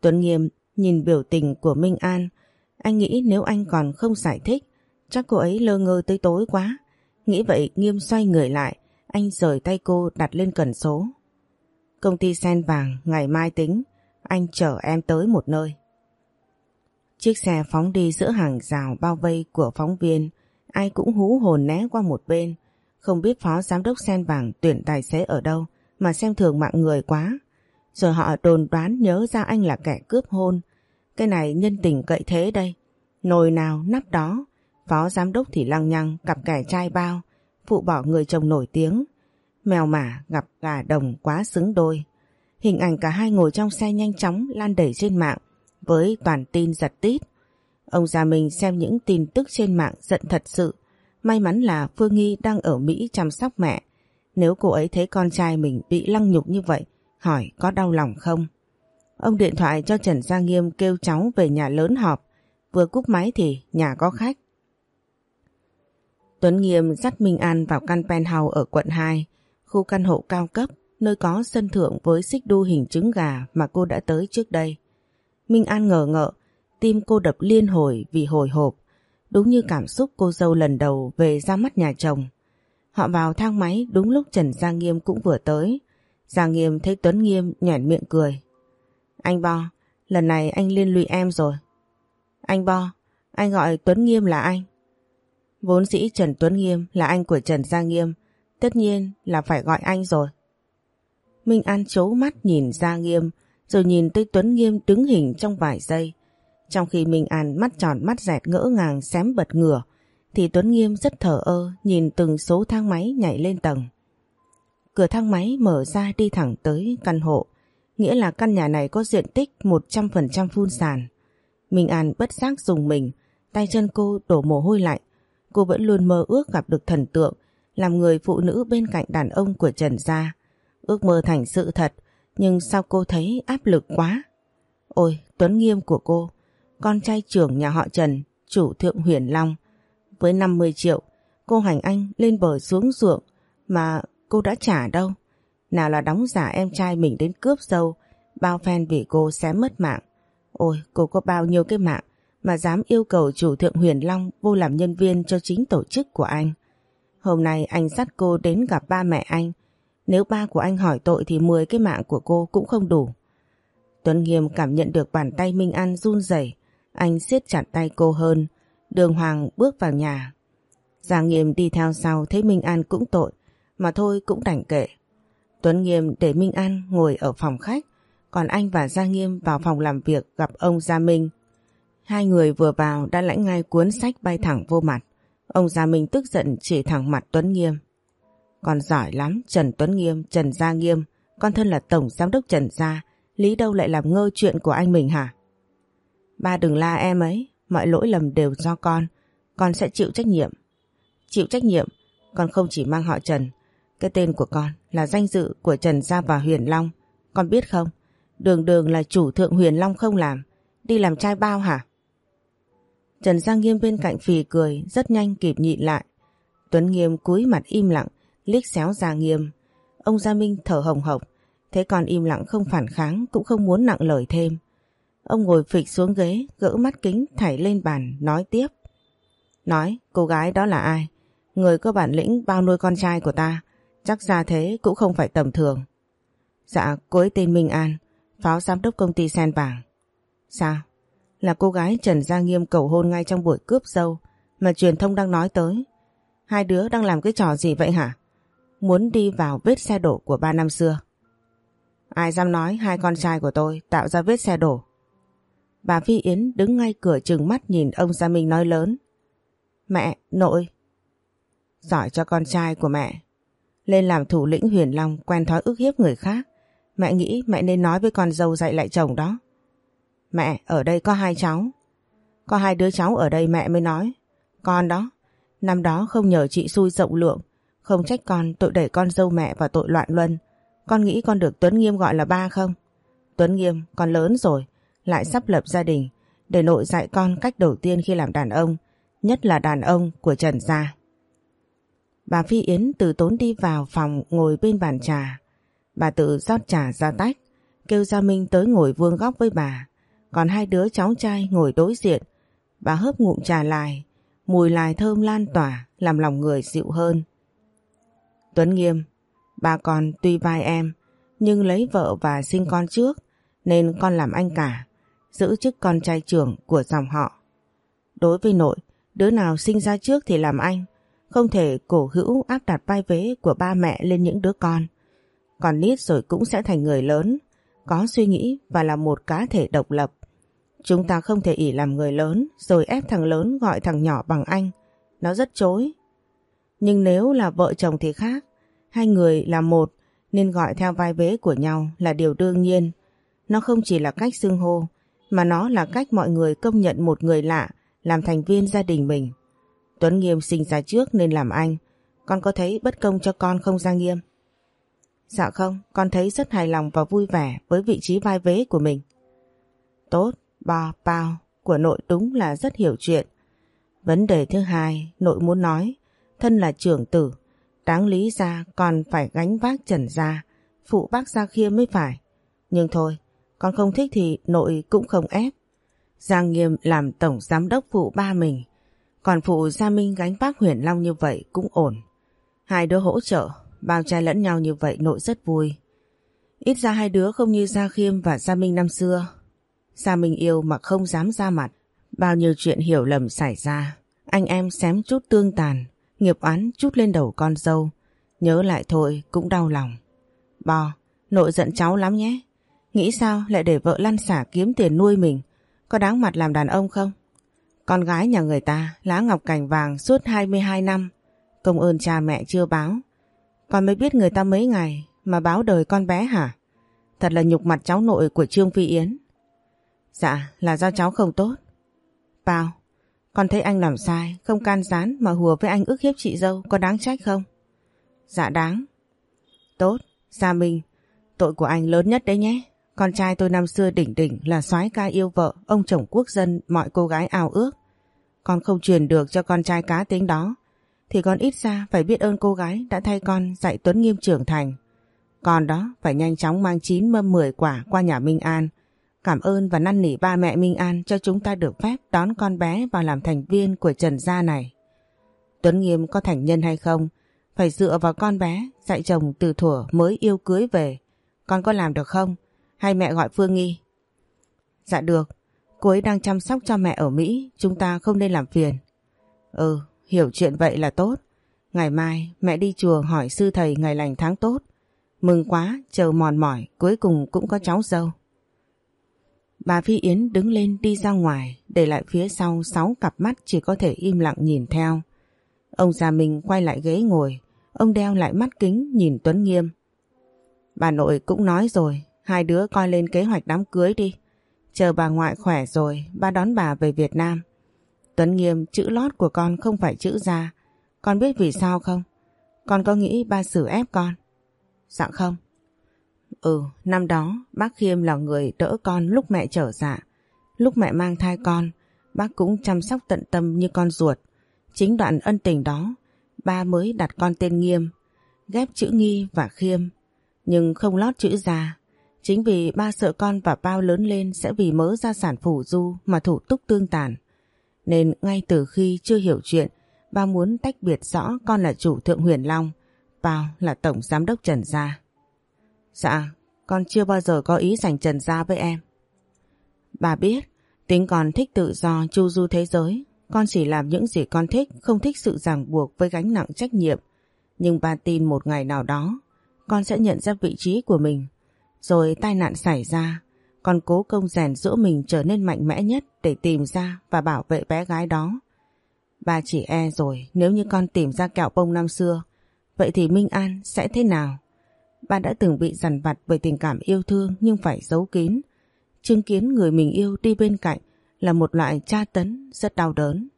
Tuấn Nghiêm nhìn biểu tình của Minh An, anh nghĩ nếu anh còn không giải thích, chắc cô ấy lơ ngơ tới tối quá. Nghĩ vậy Nghiêm xoay người lại, anh rời tay cô đặt lên cần số. Công ty sen vàng ngày mai tính, anh chở em tới một nơi. Chiếc xe phóng đi giữa hàng rào bao vây của phóng viên, ai cũng hú hồn né qua một bên. Không biết phó giám đốc sen vàng tuyển tài xế ở đâu, mà xem thường mạng người quá. Rồi họ đồn đoán nhớ ra anh là kẻ cướp hôn. Cái này nhân tình cậy thế đây. Nồi nào nắp đó. Phó giám đốc thì lăng nhăng, cặp kẻ trai bao. Phụ bỏ người chồng nổi tiếng. Mèo mả gặp gà đồng quá xứng đôi. Hình ảnh cả hai ngồi trong xe nhanh chóng lan đẩy trên mạng, với toàn tin giật tít. Ông già mình xem những tin tức trên mạng giận thật sự. May mắn là Phương Nghi đang ở Mỹ chăm sóc mẹ. Nếu cô ấy thấy con trai mình bị lăng nhục như vậy, hỏi có đau lòng không? Ông điện thoại cho Trần Gia Nghiêm kêu cháu về nhà lớn họp. Vừa cúp máy thì nhà có khách. Tuấn Nghiêm dắt Minh An vào căn penthouse ở quận 2, khu căn hộ cao cấp, nơi có sân thượng với xích đu hình trứng gà mà cô đã tới trước đây. Minh An ngờ ngợ, tim cô đập liên hồi vì hồi hộp. Đúng như cảm xúc cô dâu lần đầu về ra mắt nhà chồng. Họ vào thang máy đúng lúc Trần Gia Nghiêm cũng vừa tới. Gia Nghiêm thấy Tuấn Nghiêm nhảy miệng cười. Anh Bo, lần này anh liên lụy em rồi. Anh Bo, anh gọi Tuấn Nghiêm là anh. Vốn dĩ Trần Tuấn Nghiêm là anh của Trần Gia Nghiêm, tất nhiên là phải gọi anh rồi. Minh An chố mắt nhìn Gia Nghiêm, rồi nhìn tới Tuấn Nghiêm đứng hình trong vài giây. Trong khi Minh An mắt tròn mắt dẹt ngỡ ngàng xém bật ngửa, thì Tuấn Nghiêm rất thở ơ nhìn từng số thang máy nhảy lên tầng. Cửa thang máy mở ra đi thẳng tới căn hộ, nghĩa là căn nhà này có diện tích 100% phun sàn. Minh An bất giác dùng mình, tay chân cô đổ mồ hôi lạnh. Cô vẫn luôn mơ ước gặp được thần tượng, làm người phụ nữ bên cạnh đàn ông của Trần Gia. Ước mơ thành sự thật, nhưng sao cô thấy áp lực quá? Ôi, Tuấn Nghiêm của cô, con trai trưởng nhà họ Trần, chủ thượng huyền Long. Với 50 triệu, cô hành anh lên bờ xuống ruộng mà cô đã trả đâu. Nào là đóng giả em trai mình đến cướp dâu, bao fan vì cô xém mất mạng. Ôi, cô có bao nhiêu cái mạng mà dám yêu cầu chủ thượng huyền Long vô làm nhân viên cho chính tổ chức của anh. Hôm nay anh dắt cô đến gặp ba mẹ anh. Nếu ba của anh hỏi tội thì 10 cái mạng của cô cũng không đủ. Tuấn Nghiêm cảm nhận được bàn tay Minh An run rẩy, anh siết chặt tay cô hơn. Đường Hoàng bước vào nhà. Giang Nghiêm đi theo sau thấy Minh An cũng tội, mà thôi cũng đành kệ. Tuấn Nghiêm để Minh An ngồi ở phòng khách, còn anh và Giang Nghiêm vào phòng làm việc gặp ông Gia Minh. Hai người vừa vào đã lãnh ngay cuốn sách bay thẳng vô mặt. Ông Gia Minh tức giận chỉ thẳng mặt Tuấn Nghiêm. Con giỏi lắm, Trần Tuấn Nghiêm, Trần Gia Nghiêm, con thân là Tổng Giám đốc Trần Gia, lý đâu lại làm ngơ chuyện của anh mình hả? Ba đừng la em ấy, mọi lỗi lầm đều do con, con sẽ chịu trách nhiệm. Chịu trách nhiệm, con không chỉ mang họ Trần, cái tên của con là danh dự của Trần Gia và Huyền Long, con biết không? Đường đường là chủ thượng Huyền Long không làm, đi làm trai bao hả? Trần Giang Nghiêm bên cạnh phì cười, rất nhanh kịp nhịn lại. Tuấn Nghiêm cúi mặt im lặng, liếc xéo Gia Nghiêm. Ông Gia Minh thở hồng hộc, thế còn im lặng không phản kháng cũng không muốn nặng lời thêm. Ông ngồi phịch xuống ghế, gỡ mắt kính thảy lên bàn, nói tiếp. Nói, cô gái đó là ai? Người có bản lĩnh bao nuôi con trai của ta, chắc ra thế cũng không phải tầm thường. Dạ, cô ấy tên Minh An, phó giám đốc công ty Sen Vàng. Sao? Là cô gái Trần Gia Nghiêm cầu hôn ngay trong buổi cướp dâu mà truyền thông đang nói tới. Hai đứa đang làm cái trò gì vậy hả? Muốn đi vào vết xe đổ của ba năm xưa. Ai dám nói hai con trai của tôi tạo ra vết xe đổ. Bà Phi Yến đứng ngay cửa chừng mắt nhìn ông Gia Minh nói lớn. Mẹ, nội. Giỏi cho con trai của mẹ. Lên làm thủ lĩnh huyền long quen thói ức hiếp người khác. Mẹ nghĩ mẹ nên nói với con dâu dạy lại chồng đó. Mẹ, ở đây có hai cháu. Có hai đứa cháu ở đây mẹ mới nói. Con đó, Năm đó không nhờ chị xui rộng lượng, không trách con tội đẩy con dâu mẹ vào tội loạn luân. Con nghĩ con được Tuấn Nghiêm gọi là ba không? Tuấn Nghiêm, con lớn rồi, lại sắp lập gia đình, để nội dạy con cách đầu tiên khi làm đàn ông, nhất là đàn ông của Trần Gia. Bà Phi Yến từ tốn đi vào phòng ngồi bên bàn trà. Bà tự rót trà ra tách, kêu Gia Minh tới ngồi vuông góc với bà. Còn hai đứa cháu trai ngồi đối diện. Bà hớp ngụm trà lại, mùi lại thơm lan tỏa, làm lòng người dịu hơn. Tuấn Nghiêm, bà con tuy vai em, nhưng lấy vợ và sinh con trước, nên con làm anh cả, giữ chức con trai trưởng của dòng họ. Đối với nội, đứa nào sinh ra trước thì làm anh, không thể cổ hữu áp đặt vai vế của ba mẹ lên những đứa con. Còn nít rồi cũng sẽ thành người lớn, có suy nghĩ và là một cá thể độc lập. Chúng ta không thể ỉ làm người lớn rồi ép thằng lớn gọi thằng nhỏ bằng anh. Nó rất chối. Nhưng nếu là vợ chồng thì khác. Hai người là một nên gọi theo vai vế của nhau là điều đương nhiên. Nó không chỉ là cách xưng hô mà nó là cách mọi người công nhận một người lạ làm thành viên gia đình mình. Tuấn Nghiêm sinh ra trước nên làm anh. Con có thấy bất công cho con không Giang Nghiêm? Dạ không, con thấy rất hài lòng và vui vẻ với vị trí vai vế của mình. Tốt, bò, bao của nội đúng là rất hiểu chuyện. Vấn đề thứ hai, nội muốn nói, thân là trưởng tử, đáng lý ra còn phải gánh vác trần ra, phụ bác Gia Khiêm mới phải. Nhưng thôi, con không thích thì nội cũng không ép. Giang Nghiêm làm tổng giám đốc phụ ba mình, còn phụ Gia Minh gánh bác huyền long như vậy cũng ổn. Hai đứa hỗ trợ, bao trai lẫn nhau như vậy nội rất vui. Ít ra hai đứa không như Gia Khiêm và Gia Minh năm xưa. Gia Minh yêu mà không dám ra mặt. Bao nhiêu chuyện hiểu lầm xảy ra. Anh em xém chút tương tàn, nghiệp oán chút lên đầu con dâu. Nhớ lại thôi cũng đau lòng. Bò, nội giận cháu lắm nhé. Nghĩ sao lại để vợ lăn xả kiếm tiền nuôi mình. Có đáng mặt làm đàn ông không? Con gái nhà người ta lá ngọc cành vàng suốt 22 năm. Công ơn cha mẹ chưa báo. Con mới biết người ta mấy ngày mà báo đời con bé hả? Thật là nhục mặt cháu nội của Trương Phi Yến. Dạ là do cháu không tốt. Bao, con thấy anh làm sai, không can gián mà hùa với anh ức hiếp chị dâu có đáng trách không? Dạ đáng. Tốt, Gia Minh, tội của anh lớn nhất đấy nhé. Con trai tôi năm xưa đỉnh đỉnh là soái ca yêu vợ, ông chồng quốc dân mọi cô gái ao ước. Con không truyền được cho con trai cá tính đó, thì con ít ra phải biết ơn cô gái đã thay con dạy Tuấn Nghiêm trưởng thành. Con đó phải nhanh chóng mang chín mâm 10 quả qua nhà Minh An, cảm ơn và năn nỉ ba mẹ Minh An cho chúng ta được phép đón con bé vào làm thành viên của Trần Gia này. Tuấn Nghiêm có thành nhân hay không, phải dựa vào con bé dạy chồng từ thuở mới yêu cưới về. Con có làm được không? Hay mẹ gọi Phương Nghi? Dạ được, cô ấy đang chăm sóc cho mẹ ở Mỹ, chúng ta không nên làm phiền. Ừ, hiểu chuyện vậy là tốt. Ngày mai mẹ đi chùa hỏi sư thầy ngày lành tháng tốt. Mừng quá, chờ mòn mỏi, cuối cùng cũng có cháu dâu. Bà Phi Yến đứng lên đi ra ngoài, để lại phía sau sáu cặp mắt chỉ có thể im lặng nhìn theo. Ông già mình quay lại ghế ngồi, ông đeo lại mắt kính nhìn Tuấn Nghiêm. Bà nội cũng nói rồi, hai đứa coi lên kế hoạch đám cưới đi. Chờ bà ngoại khỏe rồi, ba đón bà về Việt Nam. Tuấn Nghiêm, chữ lót của con không phải chữ ra. Con biết vì sao không? Con có nghĩ ba xử ép con? Dạ không. Ừ, năm đó bác Khiêm là người đỡ con lúc mẹ trở dạ. Lúc mẹ mang thai con, bác cũng chăm sóc tận tâm như con ruột. Chính đoạn ân tình đó, ba mới đặt con tên Nghiêm, ghép chữ Nghi và Khiêm, nhưng không lót chữ ra. Chính vì ba sợ con và bao lớn lên sẽ vì mớ gia sản phủ du mà thủ túc tương tàn. Nên ngay từ khi chưa hiểu chuyện, ba muốn tách biệt rõ con là chủ thượng huyền Long, bao là tổng giám đốc Trần Gia. Dạ, con chưa bao giờ có ý giành Trần Gia với em. Bà biết, tính con thích tự do chu du thế giới, con chỉ làm những gì con thích, không thích sự ràng buộc với gánh nặng trách nhiệm. Nhưng ba tin một ngày nào đó, con sẽ nhận ra vị trí của mình. Rồi tai nạn xảy ra, con cố công rèn giữa mình trở nên mạnh mẽ nhất để tìm ra và bảo vệ bé gái đó. Ba chỉ e rồi nếu như con tìm ra kẹo bông năm xưa, vậy thì Minh An sẽ thế nào? Ba đã từng bị dằn vặt bởi tình cảm yêu thương nhưng phải giấu kín. Chứng kiến người mình yêu đi bên cạnh là một loại tra tấn rất đau đớn.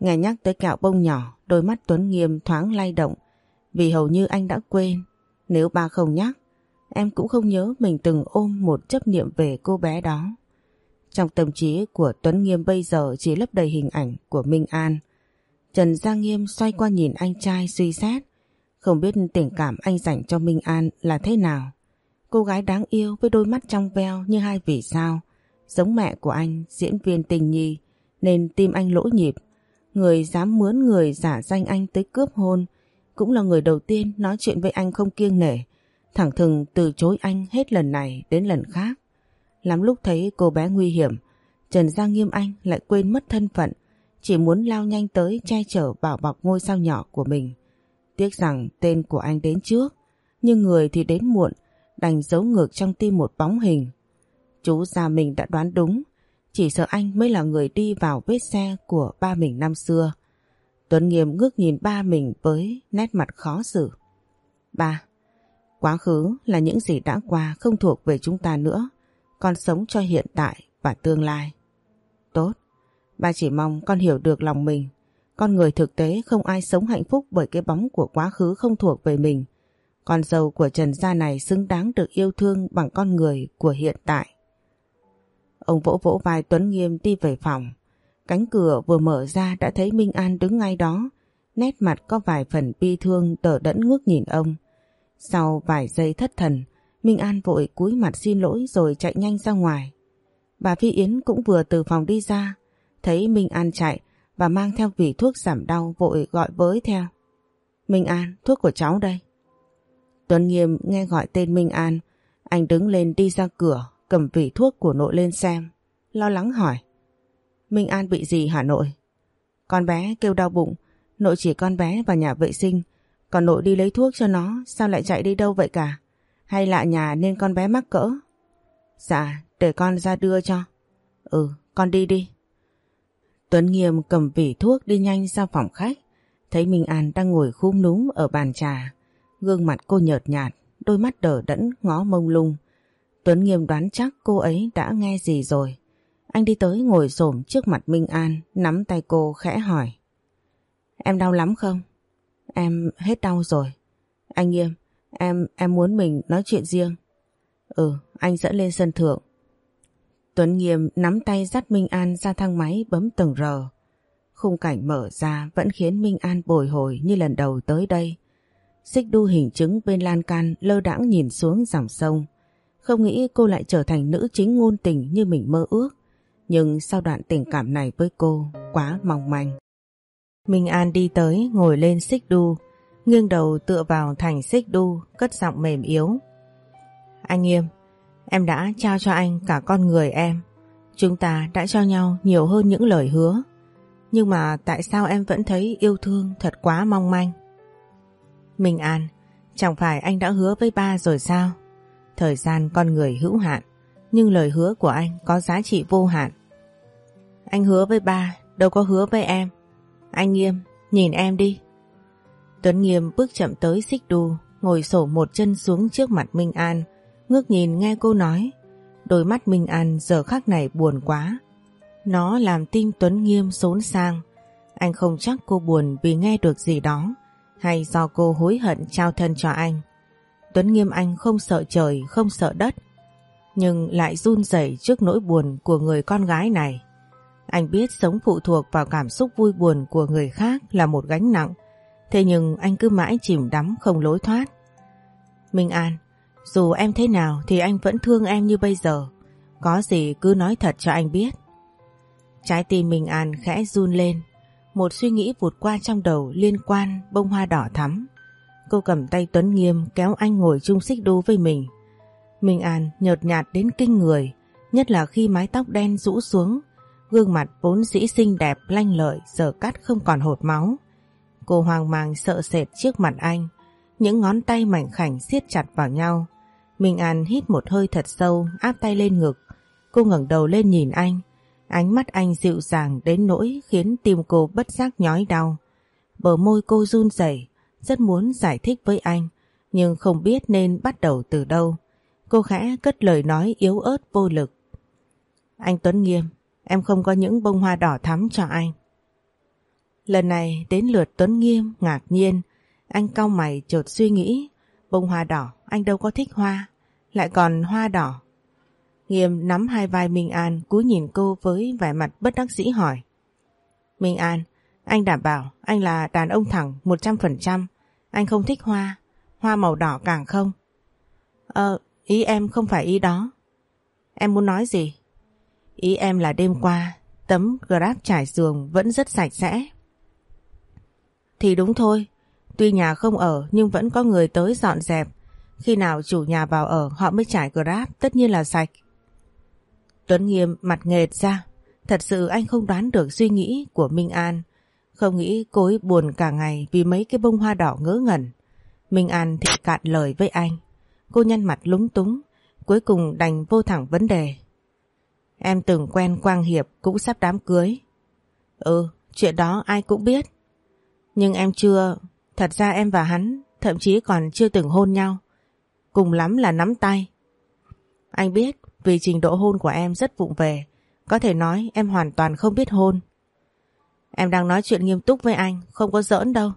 Nghe nhắc tới kẹo bông nhỏ, đôi mắt Tuấn Nghiêm thoáng lay động vì hầu như anh đã quên. Nếu ba không nhắc, em cũng không nhớ mình từng ôm một chấp niệm về cô bé đó. Trong tâm trí của Tuấn Nghiêm bây giờ chỉ lấp đầy hình ảnh của Minh An. Trần Giang Nghiêm xoay qua nhìn anh trai suy xét, không biết tình cảm anh dành cho Minh An là thế nào. Cô gái đáng yêu với đôi mắt trong veo như hai vì sao, giống mẹ của anh, diễn viên tình nhi, nên tim anh lỗ nhịp. Người dám mướn người giả danh anh tới cướp hôn, cũng là người đầu tiên nói chuyện với anh không kiêng nể, thẳng thừng từ chối anh hết lần này đến lần khác. Lắm lúc thấy cô bé nguy hiểm, Trần Giang Nghiêm Anh lại quên mất thân phận, chỉ muốn lao nhanh tới che chở bảo bọc ngôi sao nhỏ của mình. Tiếc rằng tên của anh đến trước, nhưng người thì đến muộn, đành giấu ngược trong tim một bóng hình. Chú già mình đã đoán đúng, chỉ sợ anh mới là người đi vào vết xe của ba mình năm xưa. Tuấn Nghiêm ngước nhìn ba mình với nét mặt khó xử. Ba, quá khứ là những gì đã qua không thuộc về chúng ta nữa, con sống cho hiện tại và tương lai. Tốt, ba chỉ mong con hiểu được lòng mình. Con người thực tế không ai sống hạnh phúc bởi cái bóng của quá khứ không thuộc về mình. Con dâu của Trần Gia này xứng đáng được yêu thương bằng con người của hiện tại. Ông vỗ vỗ vai Tuấn Nghiêm đi về phòng. Cánh cửa vừa mở ra đã thấy Minh An đứng ngay đó, nét mặt có vài phần bi thương tờ đẫn ngước nhìn ông. Sau vài giây thất thần, Minh An vội cúi mặt xin lỗi rồi chạy nhanh ra ngoài. Bà Phi Yến cũng vừa từ phòng đi ra, thấy Minh An chạy và mang theo vỉ thuốc giảm đau vội gọi với theo. Minh An, thuốc của cháu đây. Tuấn Nghiêm nghe gọi tên Minh An, anh đứng lên đi ra cửa, cầm vỉ thuốc của nội lên xem, lo lắng hỏi. Minh An bị gì hả nội? Con bé kêu đau bụng, nội chỉ con bé vào nhà vệ sinh, còn nội đi lấy thuốc cho nó, sao lại chạy đi đâu vậy cả? Hay lạ nhà nên con bé mắc cỡ? Dạ, để con ra đưa cho. Ừ, con đi đi. Tuấn Nghiêm cầm vỉ thuốc đi nhanh ra phòng khách, thấy Minh An đang ngồi khum núm ở bàn trà. Gương mặt cô nhợt nhạt, đôi mắt đờ đẫn ngó mông lung. Tuấn Nghiêm đoán chắc cô ấy đã nghe gì rồi. Anh đi tới ngồi xổm trước mặt Minh An, nắm tay cô khẽ hỏi. Em đau lắm không? Em hết đau rồi. Anh Nghiêm, em em muốn mình nói chuyện riêng. Ừ, anh dẫn lên sân thượng. Tuấn Nghiêm nắm tay dắt Minh An ra thang máy bấm tầng rờ. Khung cảnh mở ra vẫn khiến Minh An bồi hồi như lần đầu tới đây. Xích đu hình chứng bên lan can lơ đãng nhìn xuống dòng sông. Không nghĩ cô lại trở thành nữ chính ngôn tình như mình mơ ước. Nhưng sau đoạn tình cảm này với cô quá mong manh. Minh An đi tới ngồi lên xích đu, nghiêng đầu tựa vào thành xích đu, cất giọng mềm yếu. Anh Nghiêm, em đã trao cho anh cả con người em. Chúng ta đã cho nhau nhiều hơn những lời hứa. Nhưng mà tại sao em vẫn thấy yêu thương thật quá mong manh? Minh An, chẳng phải anh đã hứa với ba rồi sao? Thời gian con người hữu hạn, nhưng lời hứa của anh có giá trị vô hạn. Anh hứa với ba, đâu có hứa với em. Anh Nghiêm, nhìn em đi. Tuấn Nghiêm bước chậm tới xích đu, ngồi sổ một chân xuống trước mặt Minh An, ngước nhìn nghe cô nói. Đôi mắt Minh An giờ khắc này buồn quá. Nó làm tim Tuấn Nghiêm xốn sang. Anh không chắc cô buồn vì nghe được gì đó, hay do cô hối hận trao thân cho anh. Tuấn Nghiêm Anh không sợ trời, không sợ đất, nhưng lại run rẩy trước nỗi buồn của người con gái này. Anh biết sống phụ thuộc vào cảm xúc vui buồn của người khác là một gánh nặng, thế nhưng anh cứ mãi chìm đắm không lối thoát. Minh An, dù em thế nào thì anh vẫn thương em như bây giờ, có gì cứ nói thật cho anh biết. Trái tim Minh An khẽ run lên, một suy nghĩ vụt qua trong đầu liên quan bông hoa đỏ thắm. Cô cầm tay Tuấn Nghiêm kéo anh ngồi chung xích đu với mình. Minh An nhợt nhạt đến kinh người, nhất là khi mái tóc đen rũ xuống, gương mặt vốn dĩ xinh đẹp lanh lợi giờ cắt không còn hột máu. Cô hoang mang sợ sệt trước mặt anh, những ngón tay mảnh khảnh siết chặt vào nhau. Minh An hít một hơi thật sâu, áp tay lên ngực. Cô ngẩng đầu lên nhìn anh, ánh mắt anh dịu dàng đến nỗi khiến tim cô bất giác nhói đau. Bờ môi cô run rẩy, rất muốn giải thích với anh, nhưng không biết nên bắt đầu từ đâu. Cô khẽ cất lời nói yếu ớt vô lực. Anh Tuấn Nghiêm, em không có những bông hoa đỏ thắm cho anh. Lần này đến lượt Tuấn Nghiêm ngạc nhiên, anh cau mày chột suy nghĩ, bông hoa đỏ anh đâu có thích hoa, lại còn hoa đỏ. Nghiêm nắm hai vai Minh An cúi nhìn cô với vẻ mặt bất đắc dĩ hỏi. Minh An, anh đảm bảo anh là đàn ông thẳng 100%, anh không thích hoa, hoa màu đỏ càng không. Ờ, ý em không phải ý đó. Em muốn nói gì? Ý em là đêm qua, tấm grab trải giường vẫn rất sạch sẽ. Thì đúng thôi, tuy nhà không ở nhưng vẫn có người tới dọn dẹp. Khi nào chủ nhà vào ở họ mới trải grab tất nhiên là sạch. Tuấn Nghiêm mặt nghệt ra. Thật sự anh không đoán được suy nghĩ của Minh An. Không nghĩ cô ấy buồn cả ngày vì mấy cái bông hoa đỏ ngớ ngẩn. Minh An thì cạn lời với anh. Cô nhăn mặt lúng túng, cuối cùng đành vô thẳng vấn đề. Em từng quen Quang Hiệp cũng sắp đám cưới. Ừ, chuyện đó ai cũng biết. Nhưng em chưa, thật ra em và hắn thậm chí còn chưa từng hôn nhau. Cùng lắm là nắm tay. Anh biết vì trình độ hôn của em rất vụng về, có thể nói em hoàn toàn không biết hôn. Em đang nói chuyện nghiêm túc với anh, không có giỡn đâu.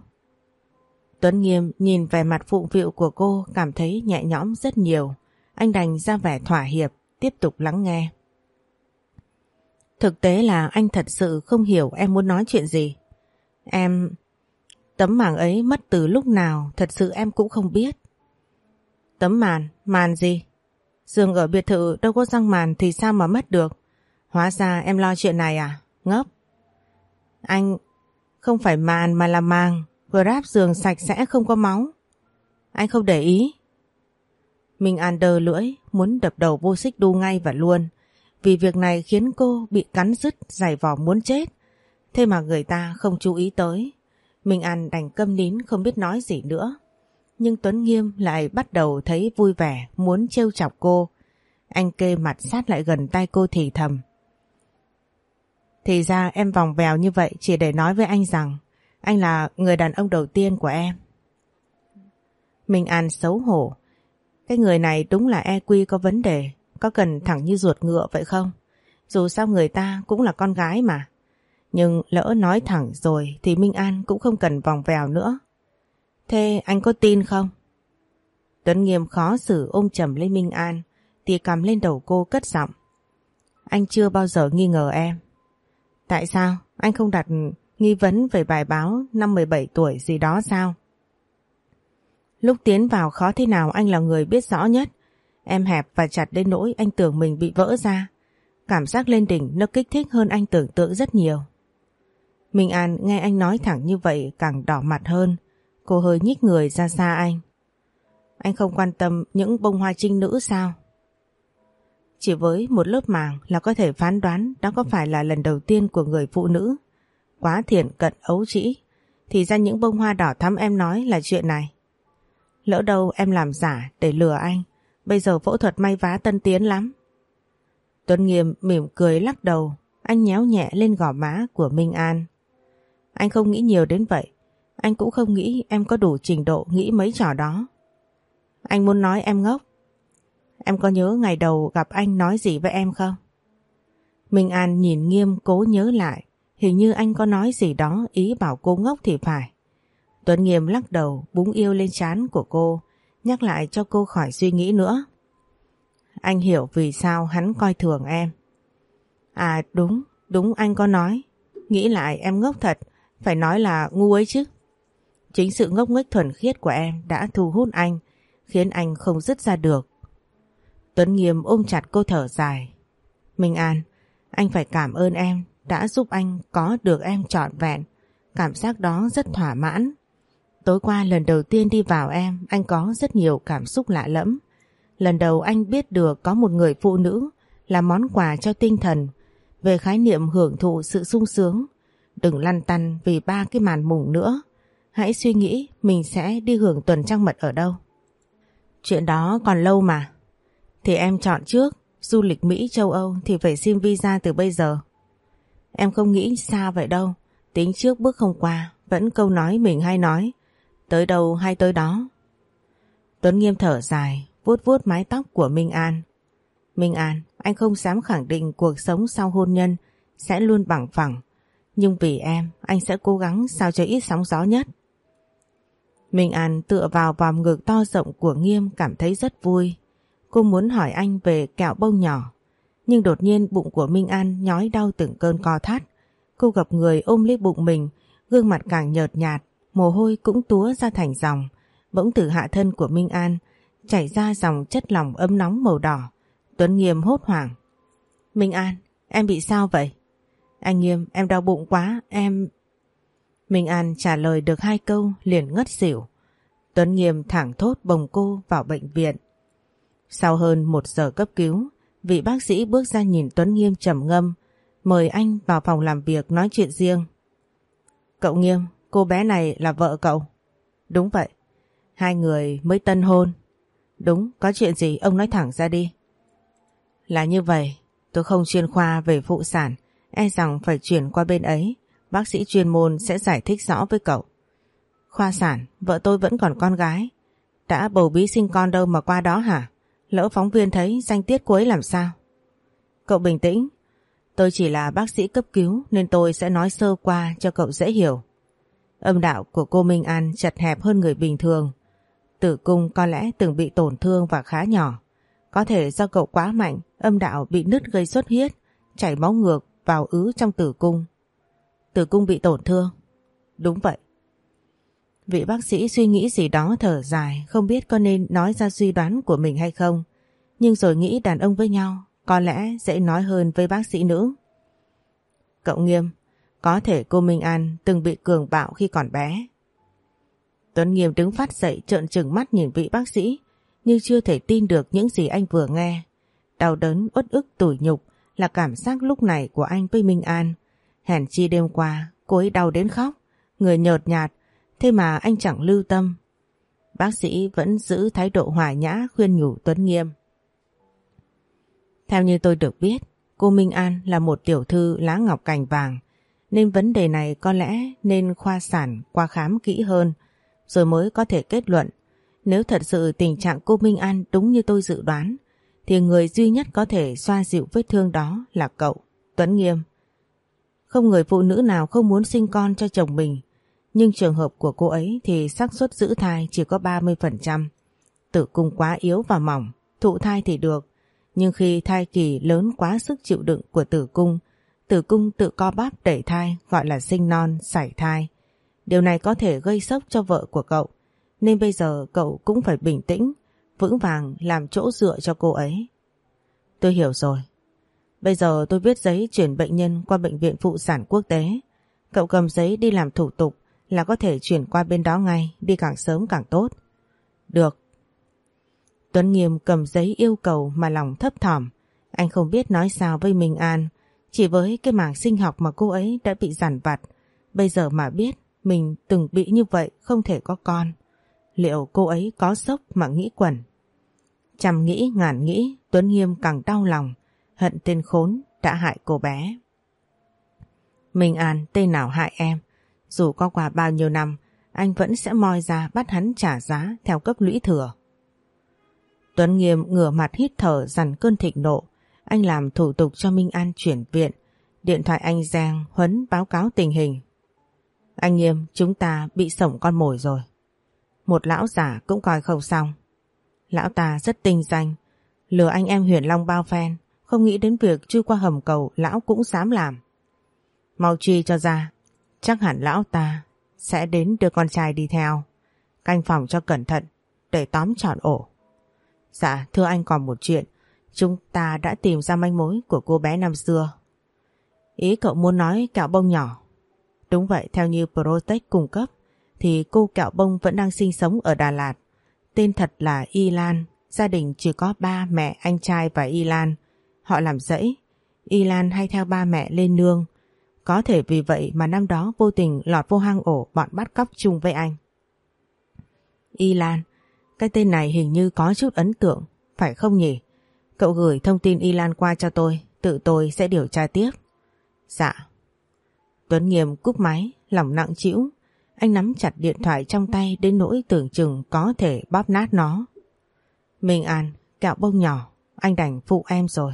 Tuấn Nghiêm nhìn vẻ mặt phụng phịu của cô cảm thấy nhẹ nhõm rất nhiều. Anh đành ra vẻ thỏa hiệp, tiếp tục lắng nghe. Thực tế là anh thật sự không hiểu em muốn nói chuyện gì. Em... Tấm màn ấy mất từ lúc nào thật sự em cũng không biết. Tấm màn? Màn gì? Giường ở biệt thự đâu có răng màn thì sao mà mất được? Hóa ra em lo chuyện này à? Ngốc. Anh... Không phải màn mà là màng. Grab giường sạch sẽ không có máu. Anh không để ý. Mình ăn đờ lưỡi, muốn đập đầu vô xích đu ngay và luôn. Vì việc này khiến cô bị cắn rứt, giải vò muốn chết. Thế mà người ta không chú ý tới. mình An đành câm nín không biết nói gì nữa. Nhưng Tuấn Nghiêm lại bắt đầu thấy vui vẻ, muốn trêu chọc cô. Anh kê mặt sát lại gần tay cô thì thầm. Thì ra em vòng vèo như vậy chỉ để nói với anh rằng anh là người đàn ông đầu tiên của em. Minh An xấu hổ. Cái người này đúng là EQ có vấn đề, có cần thẳng như ruột ngựa vậy không? Dù sao người ta cũng là con gái mà. Nhưng lỡ nói thẳng rồi thì Minh An cũng không cần vòng vèo nữa. Thế anh có tin không? Tuấn Nghiêm khó xử ôm chầm lên Minh An, tìa cầm lên đầu cô cất giọng. Anh chưa bao giờ nghi ngờ em. Tại sao? Anh không đặt nghi vấn về bài báo năm 17 tuổi gì đó sao? Lúc tiến vào khó thế nào anh là người biết rõ nhất. Em hẹp và chặt đến nỗi anh tưởng mình bị vỡ ra. Cảm giác lên đỉnh nó kích thích hơn anh tưởng tượng rất nhiều. Minh An nghe anh nói thẳng như vậy càng đỏ mặt hơn. Cô hơi nhích người ra xa anh. Anh không quan tâm những bông hoa trinh nữ sao? Chỉ với một lớp màng là có thể phán đoán đó có phải là lần đầu tiên của người phụ nữ. Quá thiện cận ấu trĩ. Thì ra những bông hoa đỏ thắm em nói là chuyện này. Lỡ đâu em làm giả để lừa anh. Bây giờ phẫu thuật may vá tân tiến lắm. Tuấn Nghiêm mỉm cười lắc đầu. Anh nhéo nhẹ lên gò má của Minh An. Anh không nghĩ nhiều đến vậy. Anh cũng không nghĩ em có đủ trình độ nghĩ mấy trò đó. Anh muốn nói em ngốc. Em có nhớ ngày đầu gặp anh nói gì với em không? Minh An nhìn nghiêm cố nhớ lại. Hình như anh có nói gì đó ý bảo cô ngốc thì phải. Tuấn Nghiêm lắc đầu búng yêu lên trán của cô, nhắc lại cho cô khỏi suy nghĩ nữa. Anh hiểu vì sao hắn coi thường em. À đúng, đúng anh có nói. Nghĩ lại em ngốc thật, phải nói là ngu ấy chứ. Chính sự ngốc nghếch thuần khiết của em đã thu hút anh, khiến anh không dứt ra được. Tuấn Nghiêm ôm chặt cô thở dài. Minh An, anh phải cảm ơn em đã giúp anh có được em trọn vẹn. Cảm giác đó rất thỏa mãn. Tối qua lần đầu tiên đi vào em, anh có rất nhiều cảm xúc lạ lẫm. Lần đầu anh biết được có một người phụ nữ là món quà cho tinh thần về khái niệm hưởng thụ sự sung sướng. Đừng lăn tăn vì ba cái màn mùng nữa. Hãy suy nghĩ mình sẽ đi hưởng tuần trăng mật ở đâu. Chuyện đó còn lâu mà. Thì em chọn trước, du lịch Mỹ châu Âu thì phải xin visa từ bây giờ. Em không nghĩ xa vậy đâu, tính trước bước không qua, vẫn câu nói mình hay nói, tới đâu hay tới đó. Tuấn Nghiêm thở dài, vuốt vuốt mái tóc của Minh An. Minh An, anh không dám khẳng định cuộc sống sau hôn nhân sẽ luôn bằng phẳng, Nhưng vì em, anh sẽ cố gắng sao cho ít sóng gió nhất. Minh An tựa vào vòng ngực to rộng của Nghiêm cảm thấy rất vui. Cô muốn hỏi anh về kẹo bông nhỏ. Nhưng đột nhiên bụng của Minh An nhói đau từng cơn co thắt. Cô gặp người ôm lấy bụng mình, gương mặt càng nhợt nhạt, mồ hôi cũng túa ra thành dòng. Bỗng từ hạ thân của Minh An chảy ra dòng chất lỏng ấm nóng màu đỏ. Tuấn Nghiêm hốt hoảng. Minh An, em bị sao vậy? Anh Nghiêm, em đau bụng quá, em... Minh An trả lời được hai câu liền ngất xỉu. Tuấn Nghiêm thẳng thốt bồng cô vào bệnh viện. Sau hơn một giờ cấp cứu, vị bác sĩ bước ra nhìn Tuấn Nghiêm trầm ngâm, mời anh vào phòng làm việc nói chuyện riêng. Cậu Nghiêm, cô bé này là vợ cậu? Đúng vậy. Hai người mới tân hôn. Đúng, có chuyện gì ông nói thẳng ra đi. Là như vậy, tôi không chuyên khoa về phụ sản, e rằng phải chuyển qua bên ấy. Bác sĩ chuyên môn sẽ giải thích rõ với cậu. Khoa sản, vợ tôi vẫn còn con gái. Đã bầu bí sinh con đâu mà qua đó hả? Lỡ phóng viên thấy danh tiết cuối làm sao? Cậu bình tĩnh. Tôi chỉ là bác sĩ cấp cứu nên tôi sẽ nói sơ qua cho cậu dễ hiểu. Âm đạo của cô Minh An chật hẹp hơn người bình thường. Tử cung có lẽ từng bị tổn thương và khá nhỏ. Có thể do cậu quá mạnh, âm đạo bị nứt gây xuất huyết, chảy máu ngược vào ứ trong tử cung. Tử cung bị tổn thương. Đúng vậy. Vị bác sĩ suy nghĩ gì đó thở dài, không biết có nên nói ra suy đoán của mình hay không. Nhưng rồi nghĩ đàn ông với nhau, có lẽ dễ nói hơn với bác sĩ nữ. Cậu nghiêm, có thể cô Minh An từng bị cường bạo khi còn bé. Tuấn Nghiêm đứng phát dậy trợn trừng mắt nhìn vị bác sĩ như chưa thể tin được những gì anh vừa nghe. Đau đớn, uất ức, tủi nhục là cảm giác lúc này của anh với Minh An. Hèn chi đêm qua, cô ấy đau đến khóc, người nhợt nhạt, thế mà anh chẳng lưu tâm. Bác sĩ vẫn giữ thái độ hòa nhã khuyên nhủ Tuấn Nghiêm. Theo như tôi được biết, cô Minh An là một tiểu thư lá ngọc cành vàng, nên vấn đề này có lẽ nên khoa sản qua khám kỹ hơn, rồi mới có thể kết luận. Nếu thật sự tình trạng cô Minh An đúng như tôi dự đoán, thì người duy nhất có thể xoa dịu vết thương đó là cậu, Tuấn Nghiêm. Không người phụ nữ nào không muốn sinh con cho chồng mình, nhưng trường hợp của cô ấy thì xác suất giữ thai chỉ có 30%. Tử cung quá yếu và mỏng, thụ thai thì được, nhưng khi thai kỳ lớn quá sức chịu đựng của tử cung, tử cung tự co bắp đẩy thai gọi là sinh non, sảy thai. Điều này có thể gây sốc cho vợ của cậu, nên bây giờ cậu cũng phải bình tĩnh, vững vàng làm chỗ dựa cho cô ấy. Tôi hiểu rồi. Bây giờ tôi viết giấy chuyển bệnh nhân qua bệnh viện phụ sản quốc tế. Cậu cầm giấy đi làm thủ tục là có thể chuyển qua bên đó ngay, đi càng sớm càng tốt. Được. Tuấn Nghiêm cầm giấy yêu cầu mà lòng thấp thỏm. Anh không biết nói sao với Minh An. Chỉ với cái mảng sinh học mà cô ấy đã bị giản vặt. Bây giờ mà biết mình từng bị như vậy không thể có con. Liệu cô ấy có sốc mà nghĩ quẩn? Trăm nghĩ ngàn nghĩ Tuấn Nghiêm càng đau lòng. Hận tên khốn đã hại cô bé. Minh An tên nào hại em? Dù có qua bao nhiêu năm, anh vẫn sẽ moi ra bắt hắn trả giá theo cấp lũy thừa. Tuấn Nghiêm ngửa mặt hít thở dằn cơn thịnh nộ. Anh làm thủ tục cho Minh An chuyển viện. Điện thoại anh Giang Huấn báo cáo tình hình. Anh Nghiêm, chúng ta bị sổng con mồi rồi. Một lão giả cũng coi không xong. Lão ta rất tinh danh, lừa anh em huyền long bao phen, không nghĩ đến việc chui qua hầm cầu lão cũng dám làm. Mau truy cho ra, chắc hẳn lão ta sẽ đến đưa con trai đi theo. Canh phòng cho cẩn thận, để tóm trọn ổ. Dạ, thưa anh còn một chuyện, chúng ta đã tìm ra manh mối của cô bé năm xưa. Ý cậu muốn nói kẹo bông nhỏ. Đúng vậy, theo như Protect cung cấp, thì cô kẹo bông vẫn đang sinh sống ở Đà Lạt. Tên thật là Y Lan, gia đình chỉ có ba mẹ, anh trai và Y Lan. Họ làm dãy. Y Lan hay theo ba mẹ lên nương. Có thể vì vậy mà năm đó vô tình lọt vô hang ổ bọn bắt cóc chung với anh. Y Lan, cái tên này hình như có chút ấn tượng, phải không nhỉ? Cậu gửi thông tin Y Lan qua cho tôi, tự tôi sẽ điều tra tiếp. Dạ. Tuấn Nghiêm cúp máy, lòng nặng chịu. Anh nắm chặt điện thoại trong tay đến nỗi tưởng chừng có thể bóp nát nó. Minh An, kẹo bông nhỏ, anh đành phụ em rồi.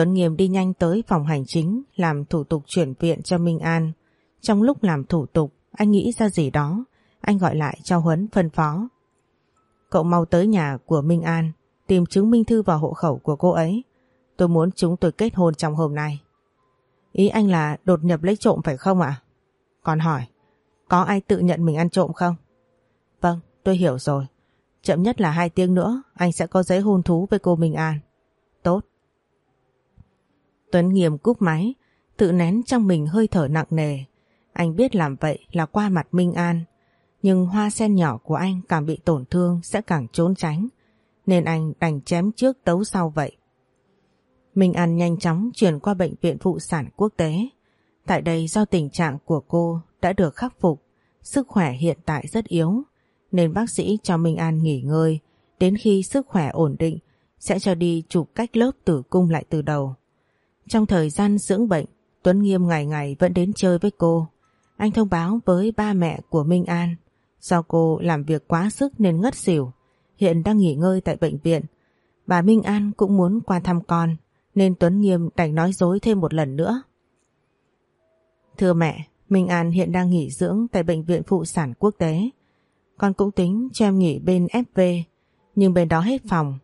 Tuấn Nghiêm đi nhanh tới phòng hành chính làm thủ tục chuyển viện cho Minh An. Trong lúc làm thủ tục, anh nghĩ ra gì đó, anh gọi lại cho Huấn phân phó. Cậu mau tới nhà của Minh An, tìm chứng minh thư và hộ khẩu của cô ấy. Tôi muốn chúng tôi kết hôn trong hôm nay. Ý anh là đột nhập lấy trộm phải không ạ? Còn hỏi, có ai tự nhận mình ăn trộm không? Vâng, tôi hiểu rồi. Chậm nhất là hai tiếng nữa, anh sẽ có giấy hôn thú với cô Minh An. Tốt. Tuấn nghiêm cúp máy, tự nén trong mình hơi thở nặng nề. Anh biết làm vậy là qua mặt Minh An, nhưng hoa sen nhỏ của anh càng bị tổn thương sẽ càng trốn tránh, nên anh đành chém trước tấu sau vậy. Minh An nhanh chóng chuyển qua bệnh viện phụ sản quốc tế. Tại đây do tình trạng của cô đã được khắc phục, sức khỏe hiện tại rất yếu, nên bác sĩ cho Minh An nghỉ ngơi, đến khi sức khỏe ổn định sẽ cho đi chụp cách lớp tử cung lại từ đầu. Trong thời gian dưỡng bệnh, Tuấn Nghiêm ngày ngày vẫn đến chơi với cô. Anh thông báo với ba mẹ của Minh An, do cô làm việc quá sức nên ngất xỉu, hiện đang nghỉ ngơi tại bệnh viện. Bà Minh An cũng muốn qua thăm con, nên Tuấn Nghiêm đành nói dối thêm một lần nữa. Thưa mẹ, Minh An hiện đang nghỉ dưỡng tại Bệnh viện Phụ sản Quốc tế. Con cũng tính cho em nghỉ bên FV, nhưng bên đó hết phòng.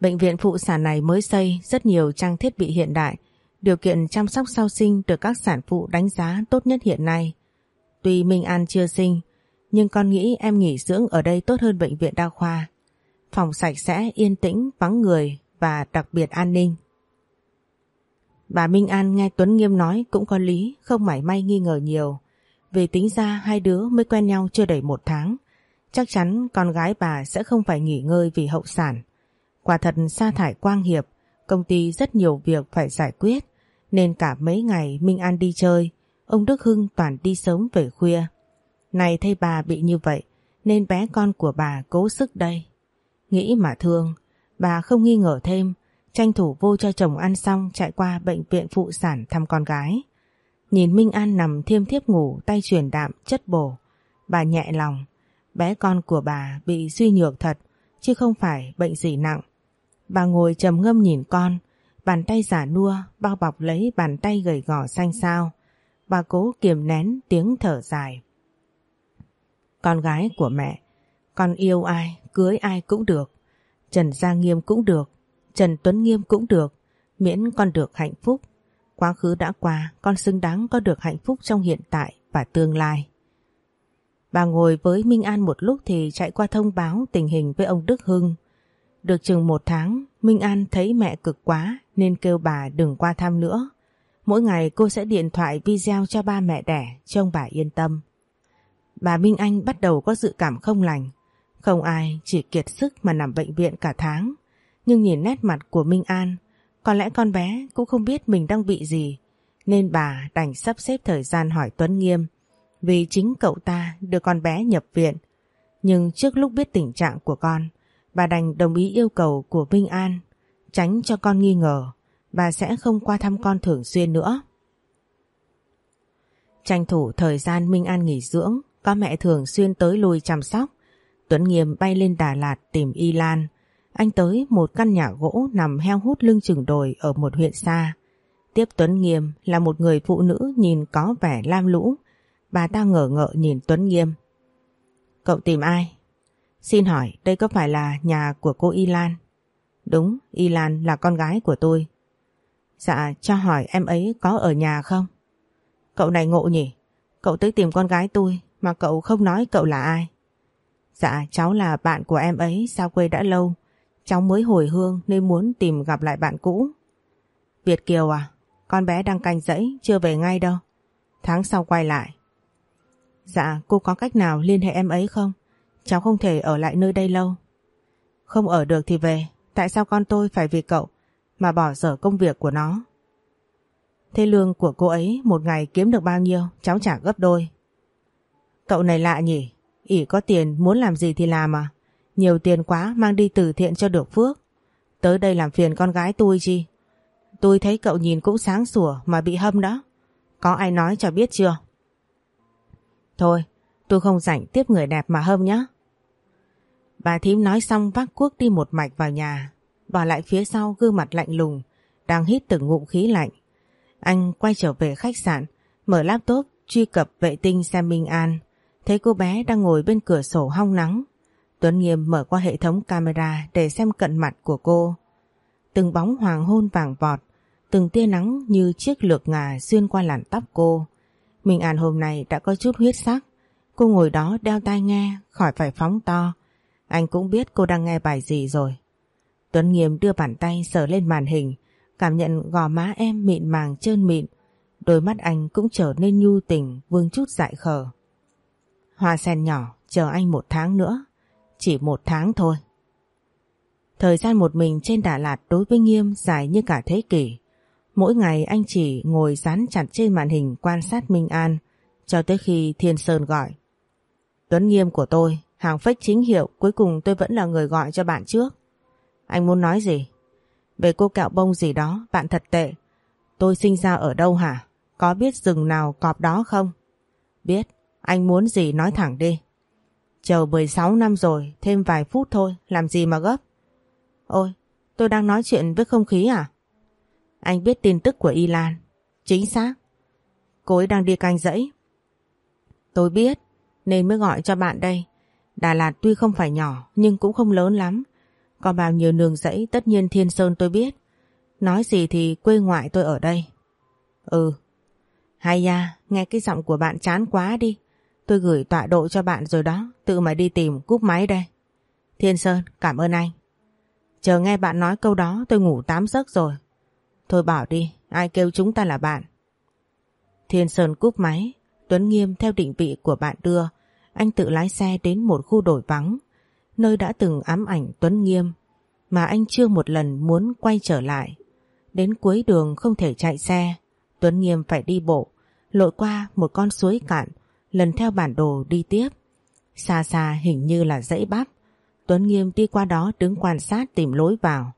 Bệnh viện phụ sản này mới xây rất nhiều trang thiết bị hiện đại, điều kiện chăm sóc sau sinh được các sản phụ đánh giá tốt nhất hiện nay. Tuy Minh An chưa sinh, nhưng con nghĩ em nghỉ dưỡng ở đây tốt hơn bệnh viện đa khoa. Phòng sạch sẽ, yên tĩnh, vắng người và đặc biệt an ninh. Bà Minh An nghe Tuấn Nghiêm nói cũng có lý, không mảy may nghi ngờ nhiều. Vì tính ra hai đứa mới quen nhau chưa đầy một tháng. Chắc chắn con gái bà sẽ không phải nghỉ ngơi vì hậu sản. Quả thật sa thải Quang Hiệp, công ty rất nhiều việc phải giải quyết, nên cả mấy ngày Minh An đi chơi, ông Đức Hưng toàn đi sớm về khuya. Này thấy bà bị như vậy, nên bé con của bà cố sức đây. Nghĩ mà thương, bà không nghi ngờ thêm, tranh thủ vô cho chồng ăn xong chạy qua bệnh viện phụ sản thăm con gái. Nhìn Minh An nằm thiêm thiếp ngủ tay truyền đạm chất bổ, bà nhẹ lòng, bé con của bà bị suy nhược thật, chứ không phải bệnh gì nặng. Bà ngồi trầm ngâm nhìn con, bàn tay giả nua bao bọc lấy bàn tay gầy gò xanh xao. Bà cố kiềm nén tiếng thở dài. Con gái của mẹ, con yêu ai, cưới ai cũng được. Trần Gia Nghiêm cũng được, Trần Tuấn Nghiêm cũng được, miễn con được hạnh phúc. Quá khứ đã qua, con xứng đáng có được hạnh phúc trong hiện tại và tương lai. Bà ngồi với Minh An một lúc thì chạy qua thông báo tình hình với ông Đức Hưng. Được chừng một tháng, Minh An thấy mẹ cực quá nên kêu bà đừng qua thăm nữa. Mỗi ngày cô sẽ điện thoại video cho ba mẹ đẻ, trông bà yên tâm. Bà Minh Anh bắt đầu có dự cảm không lành. Không ai chỉ kiệt sức mà nằm bệnh viện cả tháng. Nhưng nhìn nét mặt của Minh An, có lẽ con bé cũng không biết mình đang bị gì. Nên bà đành sắp xếp thời gian hỏi Tuấn Nghiêm vì chính cậu ta đưa con bé nhập viện. Nhưng trước lúc biết tình trạng của con, bà đành đồng ý yêu cầu của Minh An, tránh cho con nghi ngờ, bà sẽ không qua thăm con thường xuyên nữa. Tranh thủ thời gian Minh An nghỉ dưỡng, có mẹ thường xuyên tới lui chăm sóc. Tuấn Nghiêm bay lên Đà Lạt tìm Y Lan. Anh tới một căn nhà gỗ nằm heo hút lưng chừng đồi ở một huyện xa. Tiếp Tuấn Nghiêm là một người phụ nữ nhìn có vẻ lam lũ. Bà ta ngờ ngợ nhìn Tuấn Nghiêm. Cậu tìm ai? Xin hỏi đây có phải là nhà của cô Y Lan? Đúng, Y Lan là con gái của tôi. Dạ, cho hỏi em ấy có ở nhà không? Cậu này ngộ nhỉ? Cậu tới tìm con gái tôi mà cậu không nói cậu là ai. Dạ, cháu là bạn của em ấy, sao quê đã lâu. Cháu mới hồi hương nên muốn tìm gặp lại bạn cũ. Việt Kiều à, con bé đang canh dẫy, chưa về ngay đâu. Tháng sau quay lại. Dạ, cô có cách nào liên hệ em ấy không? Cháu không thể ở lại nơi đây lâu. Không ở được thì về, tại sao con tôi phải vì cậu mà bỏ dở công việc của nó? Thế lương của cô ấy một ngày kiếm được bao nhiêu, cháu trả gấp đôi. Cậu này lạ nhỉ, ỉ có tiền muốn làm gì thì làm à? Nhiều tiền quá mang đi từ thiện cho được phước. Tới đây làm phiền con gái tôi chi? Tôi thấy cậu nhìn cũng sáng sủa mà bị hâm đó. Có ai nói cho biết chưa? Thôi, tôi không rảnh tiếp người đẹp mà hâm nhé. Bà thím nói xong vác cuốc đi một mạch vào nhà, bỏ lại phía sau gương mặt lạnh lùng, đang hít từng ngụm khí lạnh. Anh quay trở về khách sạn, mở laptop truy cập vệ tinh xem Minh An. Thấy cô bé đang ngồi bên cửa sổ hong nắng. Tuấn Nghiêm mở qua hệ thống camera để xem cận mặt của cô. Từng bóng hoàng hôn vàng vọt, từng tia nắng như chiếc lược ngà xuyên qua làn tóc cô. Minh An hôm nay đã có chút huyết sắc. Cô ngồi đó đeo tai nghe, khỏi phải phóng to. Anh cũng biết cô đang nghe bài gì rồi. Tuấn Nghiêm đưa bàn tay sờ lên màn hình, cảm nhận gò má em mịn màng trơn mịn. Đôi mắt anh cũng trở nên nhu tình, vương chút dại khờ. Hoa sen nhỏ, chờ anh một tháng nữa. Chỉ một tháng thôi. Thời gian một mình trên Đà Lạt đối với Nghiêm dài như cả thế kỷ. Mỗi ngày anh chỉ ngồi dán chặt trên màn hình quan sát Minh An cho tới khi Thiên Sơn gọi. Tuấn Nghiêm của tôi, hàng phách chính hiệu cuối cùng tôi vẫn là người gọi cho bạn trước. Anh muốn nói gì? Về cô kẹo bông gì đó, bạn thật tệ. Tôi sinh ra ở đâu hả? Có biết rừng nào cọp đó không? Biết, anh muốn gì nói thẳng đi. Chờ 16 năm rồi, thêm vài phút thôi, làm gì mà gấp? Ôi, tôi đang nói chuyện với không khí à? Anh biết tin tức của Y Lan. Chính xác. Cô ấy đang đi canh dãy. Tôi biết, nên mới gọi cho bạn đây. Đà Lạt tuy không phải nhỏ, nhưng cũng không lớn lắm. Có bao nhiêu nương dãy tất nhiên Thiên Sơn tôi biết. Nói gì thì quê ngoại tôi ở đây. Ừ. Hay da, nghe cái giọng của bạn chán quá đi. Tôi gửi tọa độ cho bạn rồi đó, tự mà đi tìm cúp máy đây. Thiên Sơn, cảm ơn anh. Chờ nghe bạn nói câu đó tôi ngủ tám giấc rồi. Thôi bảo đi, ai kêu chúng ta là bạn. Thiên Sơn cúp máy, Tuấn Nghiêm theo định vị của bạn đưa, anh tự lái xe đến một khu đổi vắng, nơi đã từng ám ảnh Tuấn Nghiêm, mà anh chưa một lần muốn quay trở lại. Đến cuối đường không thể chạy xe, Tuấn Nghiêm phải đi bộ, lội qua một con suối cạn, lần theo bản đồ đi tiếp. Xa xa hình như là dãy bắp, Tuấn Nghiêm đi qua đó đứng quan sát tìm lối vào.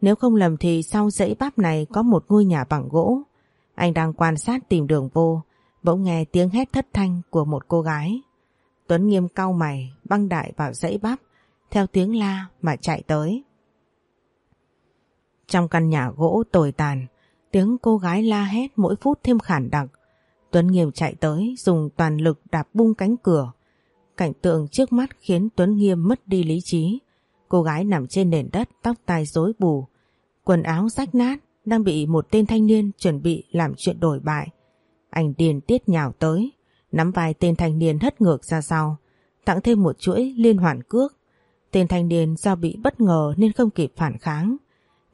Nếu không lầm thì sau dãy bắp này có một ngôi nhà bằng gỗ. Anh đang quan sát tìm đường vô, bỗng nghe tiếng hét thất thanh của một cô gái. Tuấn Nghiêm cau mày, băng đại vào dãy bắp, theo tiếng la mà chạy tới. Trong căn nhà gỗ tồi tàn, tiếng cô gái la hét mỗi phút thêm khản đặc. Tuấn Nghiêm chạy tới, dùng toàn lực đạp bung cánh cửa. Cảnh tượng trước mắt khiến Tuấn Nghiêm mất đi lý trí. Cô gái nằm trên nền đất, tóc tai rối bù, quần áo rách nát, đang bị một tên thanh niên chuẩn bị làm chuyện đổi bại. Anh điền tiết nhào tới, nắm vai tên thanh niên hất ngược ra sau, tặng thêm một chuỗi liên hoàn cước. Tên thanh niên do bị bất ngờ nên không kịp phản kháng.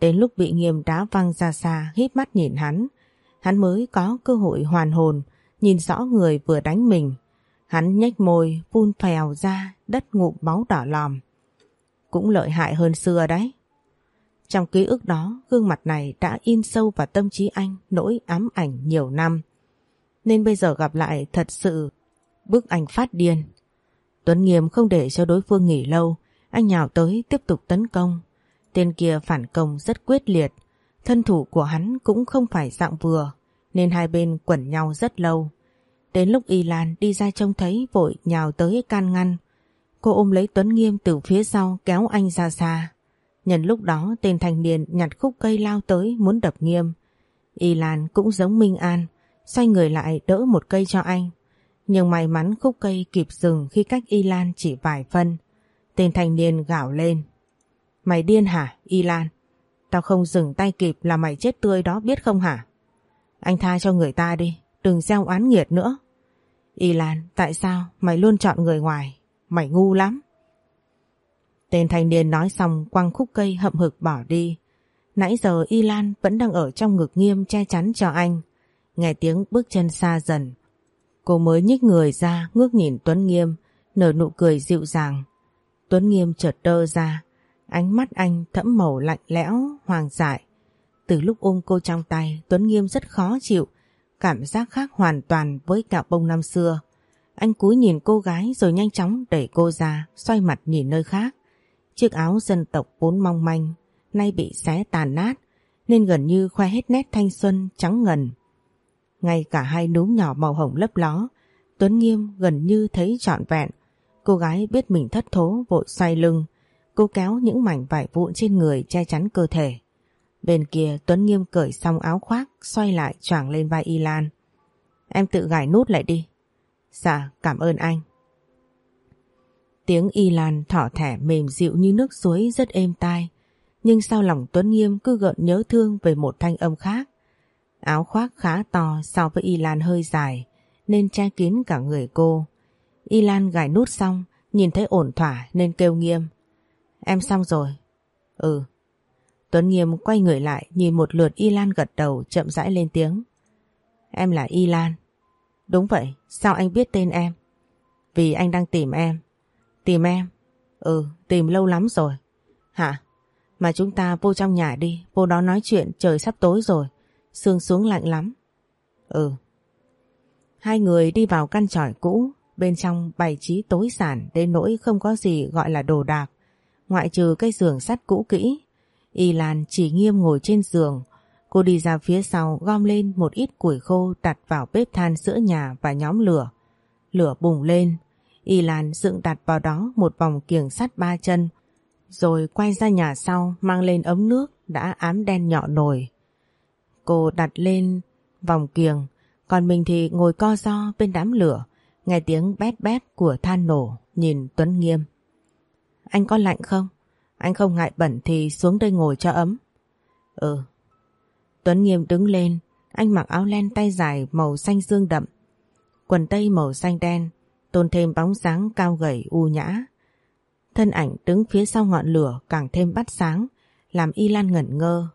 Đến lúc bị nghiêm đá văng ra xa hít mắt nhìn hắn, hắn mới có cơ hội hoàn hồn, nhìn rõ người vừa đánh mình. Hắn nhếch môi, phun phèo ra, đất ngụm máu đỏ lòm. Cũng lợi hại hơn xưa đấy. Trong ký ức đó, gương mặt này đã in sâu vào tâm trí anh nỗi ám ảnh nhiều năm. Nên bây giờ gặp lại thật sự bức ảnh phát điên. Tuấn Nghiêm không để cho đối phương nghỉ lâu, anh nhào tới tiếp tục tấn công. Tên kia phản công rất quyết liệt, thân thủ của hắn cũng không phải dạng vừa, nên hai bên quẩn nhau rất lâu. Đến lúc Y Lan đi ra trông thấy vội nhào tới can ngăn. Cô ôm lấy Tuấn Nghiêm từ phía sau kéo anh ra xa. Nhân lúc đó tên thanh niên nhặt khúc cây lao tới muốn đập Nghiêm. Y Lan cũng giống Minh An, xoay người lại đỡ một cây cho anh. Nhưng may mắn khúc cây kịp dừng khi cách Y Lan chỉ vài phân. Tên thanh niên gào lên. Mày điên hả Y Lan? Tao không dừng tay kịp là mày chết tươi đó biết không hả? Anh tha cho người ta đi, đừng gieo oán nghiệt nữa. Y Lan, tại sao mày luôn chọn người ngoài? Mày ngu lắm. Tên thanh niên nói xong quăng khúc cây hậm hực bỏ đi. Nãy giờ Y Lan vẫn đang ở trong ngực nghiêm che chắn cho anh. Nghe tiếng bước chân xa dần. Cô mới nhích người ra ngước nhìn Tuấn Nghiêm, nở nụ cười dịu dàng. Tuấn Nghiêm chợt đơ ra, ánh mắt anh thẫm màu lạnh lẽo, hoàng dại. Từ lúc ôm cô trong tay, Tuấn Nghiêm rất khó chịu, cảm giác khác hoàn toàn với cạo bông năm xưa. Anh cúi nhìn cô gái rồi nhanh chóng đẩy cô ra, xoay mặt nhìn nơi khác. Chiếc áo dân tộc vốn mong manh, nay bị xé tàn nát, nên gần như khoe hết nét thanh xuân trắng ngần. Ngay cả hai núm nhỏ màu hồng lấp ló, Tuấn Nghiêm gần như thấy trọn vẹn. Cô gái biết mình thất thố vội xoay lưng, cô kéo những mảnh vải vụn trên người che chắn cơ thể. Bên kia Tuấn Nghiêm cởi xong áo khoác xoay lại choàng lên vai Y Lan. Em tự gài nút lại đi. Dạ cảm ơn anh. Tiếng Y Lan thỏ thẻ mềm dịu như nước suối rất êm tai. Nhưng sao lòng Tuấn Nghiêm cứ gợn nhớ thương về một thanh âm khác. Áo khoác khá to so với Y Lan hơi dài nên che kín cả người cô. Y Lan gài nút xong nhìn thấy ổn thỏa nên kêu nghiêm. Em xong rồi. Ừ. Tuấn Nghiêm quay người lại nhìn một lượt Y Lan gật đầu chậm rãi lên tiếng. Em là Y Lan. Đúng vậy, sao anh biết tên em? Vì anh đang tìm em. Tìm em? Ừ, tìm lâu lắm rồi. Hả? Mà chúng ta vô trong nhà đi, vô đó nói chuyện trời sắp tối rồi. Sương xuống lạnh lắm. Ừ. Hai người đi vào căn tròi cũ, bên trong bày trí tối giản đến nỗi không có gì gọi là đồ đạc. Ngoại trừ cái giường sắt cũ kỹ, Y Lan chỉ nghiêm ngồi trên giường. Cô đi ra phía sau gom lên một ít củi khô đặt vào bếp than giữa nhà và nhóm lửa. Lửa bùng lên, Y Lan dựng đặt vào đó một vòng kiềng sắt ba chân, rồi quay ra nhà sau mang lên ấm nước đã ám đen nhọ nồi. Cô đặt lên vòng kiềng, còn mình thì ngồi co do bên đám lửa, nghe tiếng bét bét của than nổ, nhìn Tuấn Nghiêm. Anh có lạnh không? Anh không ngại bẩn thì xuống đây ngồi cho ấm. Ừ. Tuấn Nghiêm đứng lên, anh mặc áo len tay dài màu xanh dương đậm, quần tây màu xanh đen, tôn thêm bóng dáng cao gầy u nhã. Thân ảnh đứng phía sau ngọn lửa càng thêm bắt sáng, làm Y Lan ngẩn ngơ.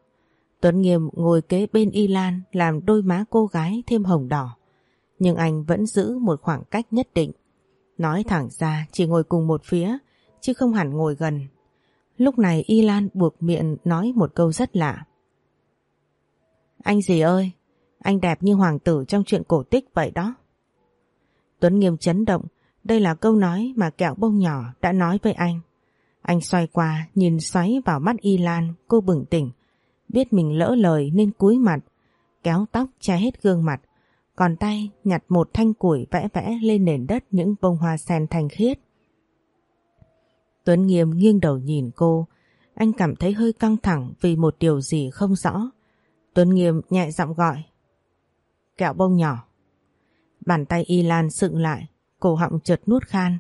Tuấn Nghiêm ngồi kế bên Y Lan làm đôi má cô gái thêm hồng đỏ. Nhưng anh vẫn giữ một khoảng cách nhất định. Nói thẳng ra chỉ ngồi cùng một phía, chứ không hẳn ngồi gần. Lúc này Y Lan buộc miệng nói một câu rất lạ. Anh gì ơi, anh đẹp như hoàng tử trong chuyện cổ tích vậy đó. Tuấn Nghiêm chấn động, đây là câu nói mà kẹo bông nhỏ đã nói với anh. Anh xoay qua, nhìn xoáy vào mắt Y Lan, cô bừng tỉnh. Biết mình lỡ lời nên cúi mặt, kéo tóc che hết gương mặt, còn tay nhặt một thanh củi vẽ vẽ lên nền đất những bông hoa sen thanh khiết. Tuấn Nghiêm nghiêng đầu nhìn cô, anh cảm thấy hơi căng thẳng vì một điều gì không rõ. Tuấn Nghiêm nhẹ giọng gọi. Kẹo bông nhỏ. Bàn tay Y Lan sựng lại, cổ họng chợt nuốt khan.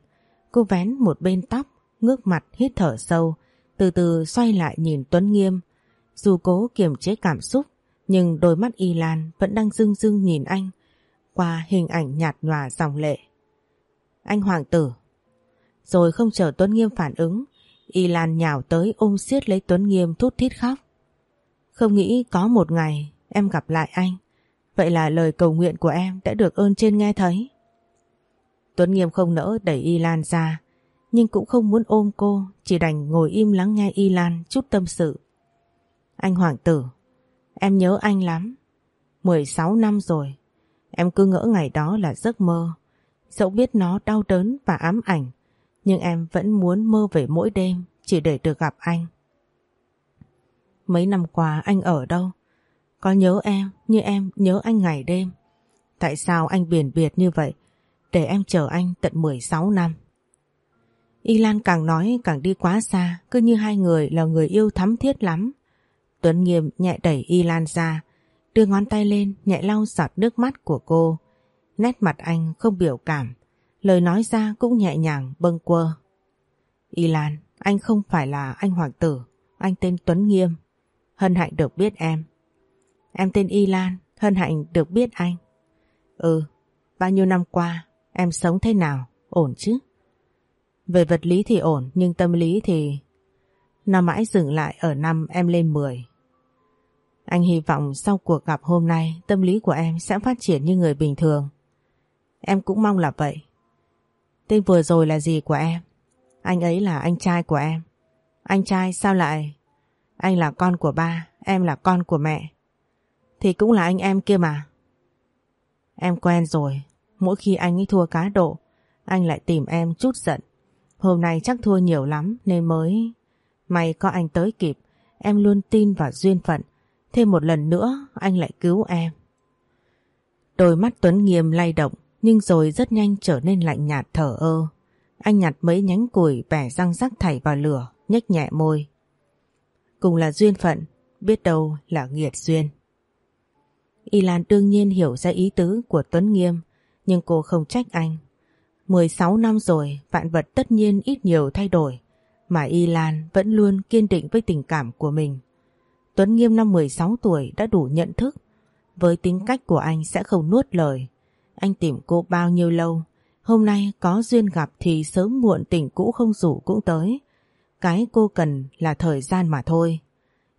Cô vén một bên tóc, ngước mặt hít thở sâu, từ từ xoay lại nhìn Tuấn Nghiêm. Dù cố kiềm chế cảm xúc, nhưng đôi mắt Y Lan vẫn đang dưng dưng nhìn anh qua hình ảnh nhạt nhòa dòng lệ. Anh hoàng tử. Rồi không chờ Tuấn Nghiêm phản ứng, Y Lan nhào tới ôm siết lấy Tuấn Nghiêm thút thít khóc. Không nghĩ có một ngày em gặp lại anh. Vậy là lời cầu nguyện của em đã được ơn trên nghe thấy. Tuấn Nghiêm không nỡ đẩy Y Lan ra, nhưng cũng không muốn ôm cô, chỉ đành ngồi im lắng nghe Y Lan chút tâm sự. Anh Hoàng tử, em nhớ anh lắm. 16 năm rồi, em cứ ngỡ ngày đó là giấc mơ. Dẫu biết nó đau đớn và ám ảnh, nhưng em vẫn muốn mơ về mỗi đêm chỉ để được gặp anh. Mấy năm qua anh ở đâu? Có nhớ em như em nhớ anh ngày đêm. Tại sao anh biển biệt như vậy để em chờ anh tận 16 năm? Y Lan càng nói càng đi quá xa, cứ như hai người là người yêu thắm thiết lắm. Tuấn Nghiêm nhẹ đẩy Y Lan ra, đưa ngón tay lên nhẹ lau giọt nước mắt của cô. Nét mặt anh không biểu cảm, lời nói ra cũng nhẹ nhàng bâng quơ. Y Lan, anh không phải là anh hoàng tử, anh tên Tuấn Nghiêm. Hân hạnh được biết em. Em tên Y Lan, hân hạnh được biết anh. Ừ, bao nhiêu năm qua, em sống thế nào, ổn chứ? Về vật lý thì ổn, nhưng tâm lý thì... Nó mãi dừng lại ở năm em lên 10. Anh hy vọng sau cuộc gặp hôm nay tâm lý của em sẽ phát triển như người bình thường. Em cũng mong là vậy. Tên vừa rồi là gì của em? Anh ấy là anh trai của em. Anh trai sao lại? Anh là con của ba, em là con của mẹ. Thì cũng là anh em kia mà. Em quen rồi, mỗi khi anh ấy thua cá độ, anh lại tìm em chút giận. Hôm nay chắc thua nhiều lắm nên mới... May có anh tới kịp, em luôn tin vào duyên phận. Thêm một lần nữa anh lại cứu em. Đôi mắt Tuấn Nghiêm lay động nhưng rồi rất nhanh trở nên lạnh nhạt thở ơ. Anh nhặt mấy nhánh củi bẻ răng rắc thảy vào lửa, nhếch nhẹ môi. Cùng là duyên phận, biết đâu là nghiệt duyên. Y Lan đương nhiên hiểu ra ý tứ của Tuấn Nghiêm, nhưng cô không trách anh. 16 năm rồi, vạn vật tất nhiên ít nhiều thay đổi, mà Y Lan vẫn luôn kiên định với tình cảm của mình. Tuấn Nghiêm năm 16 tuổi đã đủ nhận thức, với tính cách của anh sẽ không nuốt lời. Anh tìm cô bao nhiêu lâu, hôm nay có duyên gặp thì sớm muộn tình cũ không rủ cũng tới. Cái cô cần là thời gian mà thôi.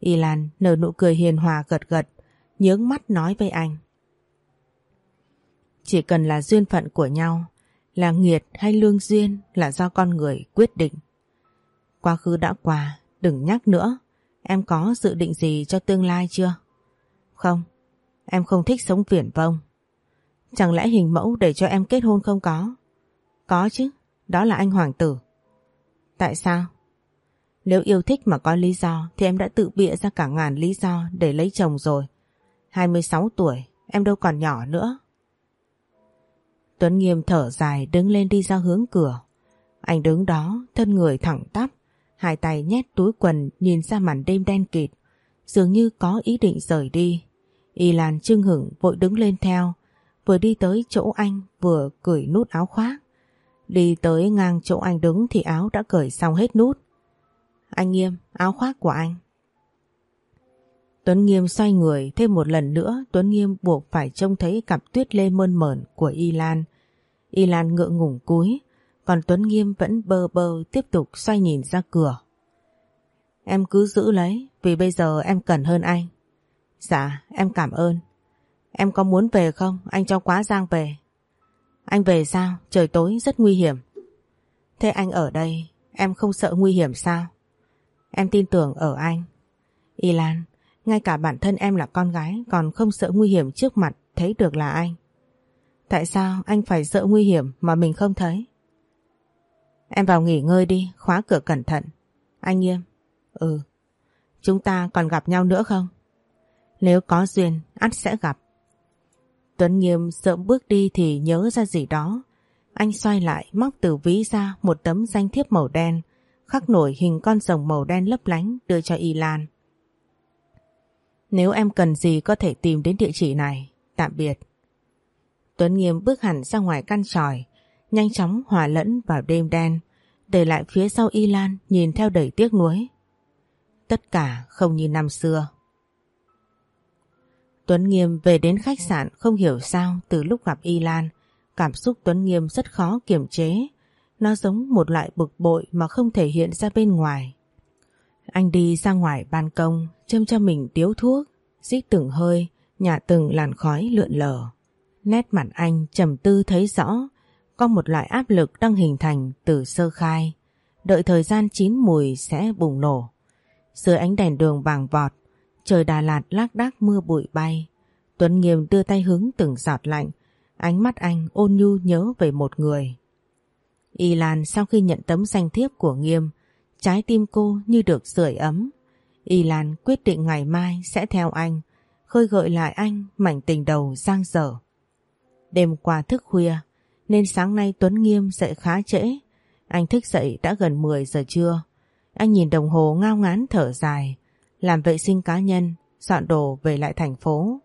Y Lan nở nụ cười hiền hòa gật gật, nhướng mắt nói với anh. Chỉ cần là duyên phận của nhau, là nghiệt hay lương duyên là do con người quyết định. Quá khứ đã qua, đừng nhắc nữa. Em có dự định gì cho tương lai chưa? Không, em không thích sống viển vông. Chẳng lẽ hình mẫu để cho em kết hôn không có? Có chứ, đó là anh Hoàng tử. Tại sao? Nếu yêu thích mà có lý do thì em đã tự bịa ra cả ngàn lý do để lấy chồng rồi. 26 tuổi, em đâu còn nhỏ nữa. Tuấn Nghiêm thở dài đứng lên đi ra hướng cửa. Anh đứng đó, thân người thẳng tắp, hai tay nhét túi quần nhìn ra màn đêm đen kịt, dường như có ý định rời đi. Y Lan trưng hửng vội đứng lên theo, vừa đi tới chỗ anh vừa cởi nút áo khoác. Đi tới ngang chỗ anh đứng thì áo đã cởi xong hết nút. Anh Nghiêm, áo khoác của anh. Tuấn Nghiêm xoay người thêm một lần nữa Tuấn Nghiêm buộc phải trông thấy cặp tuyết lê mơn mởn của Y Lan. Y Lan ngượng ngủng cúi còn Tuấn Nghiêm vẫn bơ bơ tiếp tục xoay nhìn ra cửa. Em cứ giữ lấy vì bây giờ em cần hơn anh. Dạ em cảm ơn. Em có muốn về không? Anh cho quá giang về. Anh về sao? Trời tối rất nguy hiểm. Thế anh ở đây em không sợ nguy hiểm sao? Em tin tưởng ở anh. Y Lan, ngay cả bản thân em là con gái còn không sợ nguy hiểm trước mặt thấy được là anh. Tại sao anh phải sợ nguy hiểm mà mình không thấy? Em vào nghỉ ngơi đi, khóa cửa cẩn thận. Anh Nghiêm. Ừ. Chúng ta còn gặp nhau nữa không? Nếu có duyên, ắt sẽ gặp. Tuấn Nghiêm sợ bước đi thì nhớ ra gì đó. Anh xoay lại móc từ ví ra một tấm danh thiếp màu đen, khắc nổi hình con rồng màu đen lấp lánh đưa cho Y Lan. Nếu em cần gì có thể tìm đến địa chỉ này. Tạm biệt. Tuấn Nghiêm bước hẳn ra ngoài căn tròi, nhanh chóng hòa lẫn vào đêm đen, để lại phía sau Y Lan nhìn theo đầy tiếc nuối. Tất cả không như năm xưa. Tuấn Nghiêm về đến khách sạn không hiểu sao từ lúc gặp Y Lan, cảm xúc Tuấn Nghiêm rất khó kiềm chế. Nó giống một loại bực bội mà không thể hiện ra bên ngoài. Anh đi ra ngoài ban công, châm cho mình điếu thuốc, rít từng hơi, nhả từng làn khói lượn lờ. Nét mặt anh trầm tư thấy rõ, có một loại áp lực đang hình thành từ sơ khai, đợi thời gian chín mùi sẽ bùng nổ. Dưới ánh đèn đường vàng vọt, trời Đà Lạt lác đác mưa bụi bay. Tuấn Nghiêm đưa tay hứng từng giọt lạnh, ánh mắt anh ôn nhu nhớ về một người. Y Lan sau khi nhận tấm danh thiếp của Nghiêm, trái tim cô như được sưởi ấm. Y Lan quyết định ngày mai sẽ theo anh, khơi gợi lại anh mảnh tình đầu giang dở. Đêm qua thức khuya, nên sáng nay Tuấn Nghiêm dậy khá trễ. Anh thức dậy đã gần 10 giờ trưa. Anh nhìn đồng hồ ngao ngán thở dài, làm vệ sinh cá nhân, dọn đồ về lại thành phố.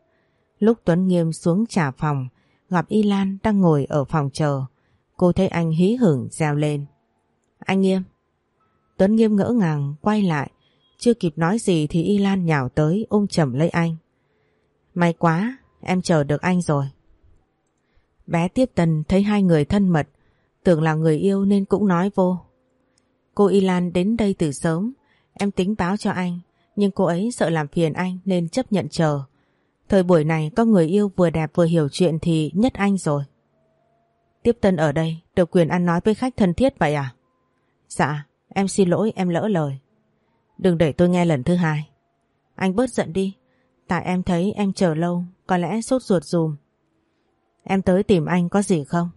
Lúc Tuấn Nghiêm xuống trả phòng, gặp Y Lan đang ngồi ở phòng chờ. Cô thấy anh hí hửng reo lên. Anh Nghiêm. Tuấn Nghiêm ngỡ ngàng quay lại, chưa kịp nói gì thì Y Lan nhào tới ôm chầm lấy anh. May quá, em chờ được anh rồi. Bé tiếp tần thấy hai người thân mật, tưởng là người yêu nên cũng nói vô. Cô Y Lan đến đây từ sớm, em tính báo cho anh, nhưng cô ấy sợ làm phiền anh nên chấp nhận chờ. Thời buổi này có người yêu vừa đẹp vừa hiểu chuyện thì nhất anh rồi. Tiếp tân ở đây, được quyền ăn nói với khách thân thiết vậy à? Dạ, em xin lỗi em lỡ lời. Đừng để tôi nghe lần thứ hai. Anh bớt giận đi, tại em thấy em chờ lâu, có lẽ sốt ruột dùm. Em tới tìm anh có gì không?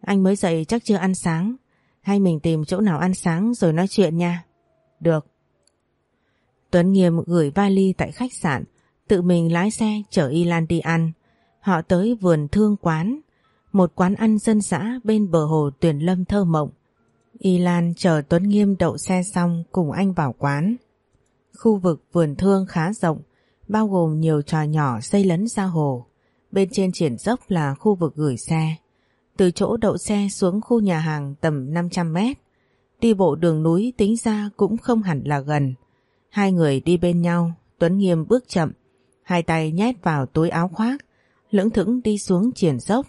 Anh mới dậy chắc chưa ăn sáng. Hay mình tìm chỗ nào ăn sáng rồi nói chuyện nha. Được. Tuấn Nghiêm gửi vali tại khách sạn, tự mình lái xe chở Y Lan đi ăn. Họ tới vườn thương quán, một quán ăn dân dã bên bờ hồ Tuyền Lâm thơ mộng. Y Lan chờ Tuấn Nghiêm đậu xe xong cùng anh vào quán. Khu vực vườn thương khá rộng, bao gồm nhiều trò nhỏ xây lấn ra hồ. Bên trên triển dốc là khu vực gửi xe. Từ chỗ đậu xe xuống khu nhà hàng tầm 500 mét. Đi bộ đường núi tính ra cũng không hẳn là gần. Hai người đi bên nhau, Tuấn Nghiêm bước chậm, hai tay nhét vào túi áo khoác, lững thững đi xuống triển dốc.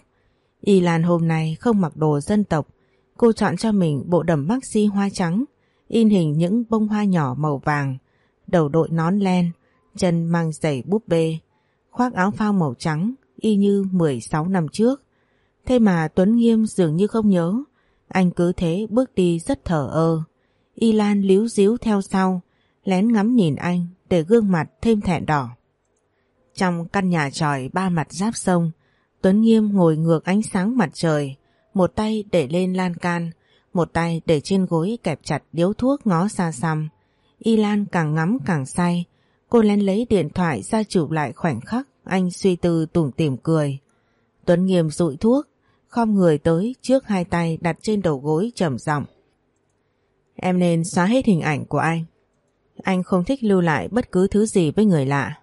Y Lan hôm nay không mặc đồ dân tộc, cô chọn cho mình bộ đầm maxi hoa trắng, in hình những bông hoa nhỏ màu vàng, đầu đội nón len, chân mang giày búp bê, khoác áo phao màu trắng, y như 16 năm trước. Thế mà Tuấn Nghiêm dường như không nhớ, anh cứ thế bước đi rất thở ơ. Y Lan líu díu theo sau, lén ngắm nhìn anh để gương mặt thêm thẹn đỏ. Trong căn nhà tròi ba mặt giáp sông, Tuấn Nghiêm ngồi ngược ánh sáng mặt trời, một tay để lên lan can, một tay để trên gối kẹp chặt điếu thuốc ngó xa xăm. Y Lan càng ngắm càng say, cô lén lấy điện thoại ra chụp lại khoảnh khắc anh suy tư tủm tỉm cười. Tuấn Nghiêm rụi thuốc, khom người tới trước hai tay đặt trên đầu gối trầm giọng. Em nên xóa hết hình ảnh của anh. Anh không thích lưu lại bất cứ thứ gì với người lạ.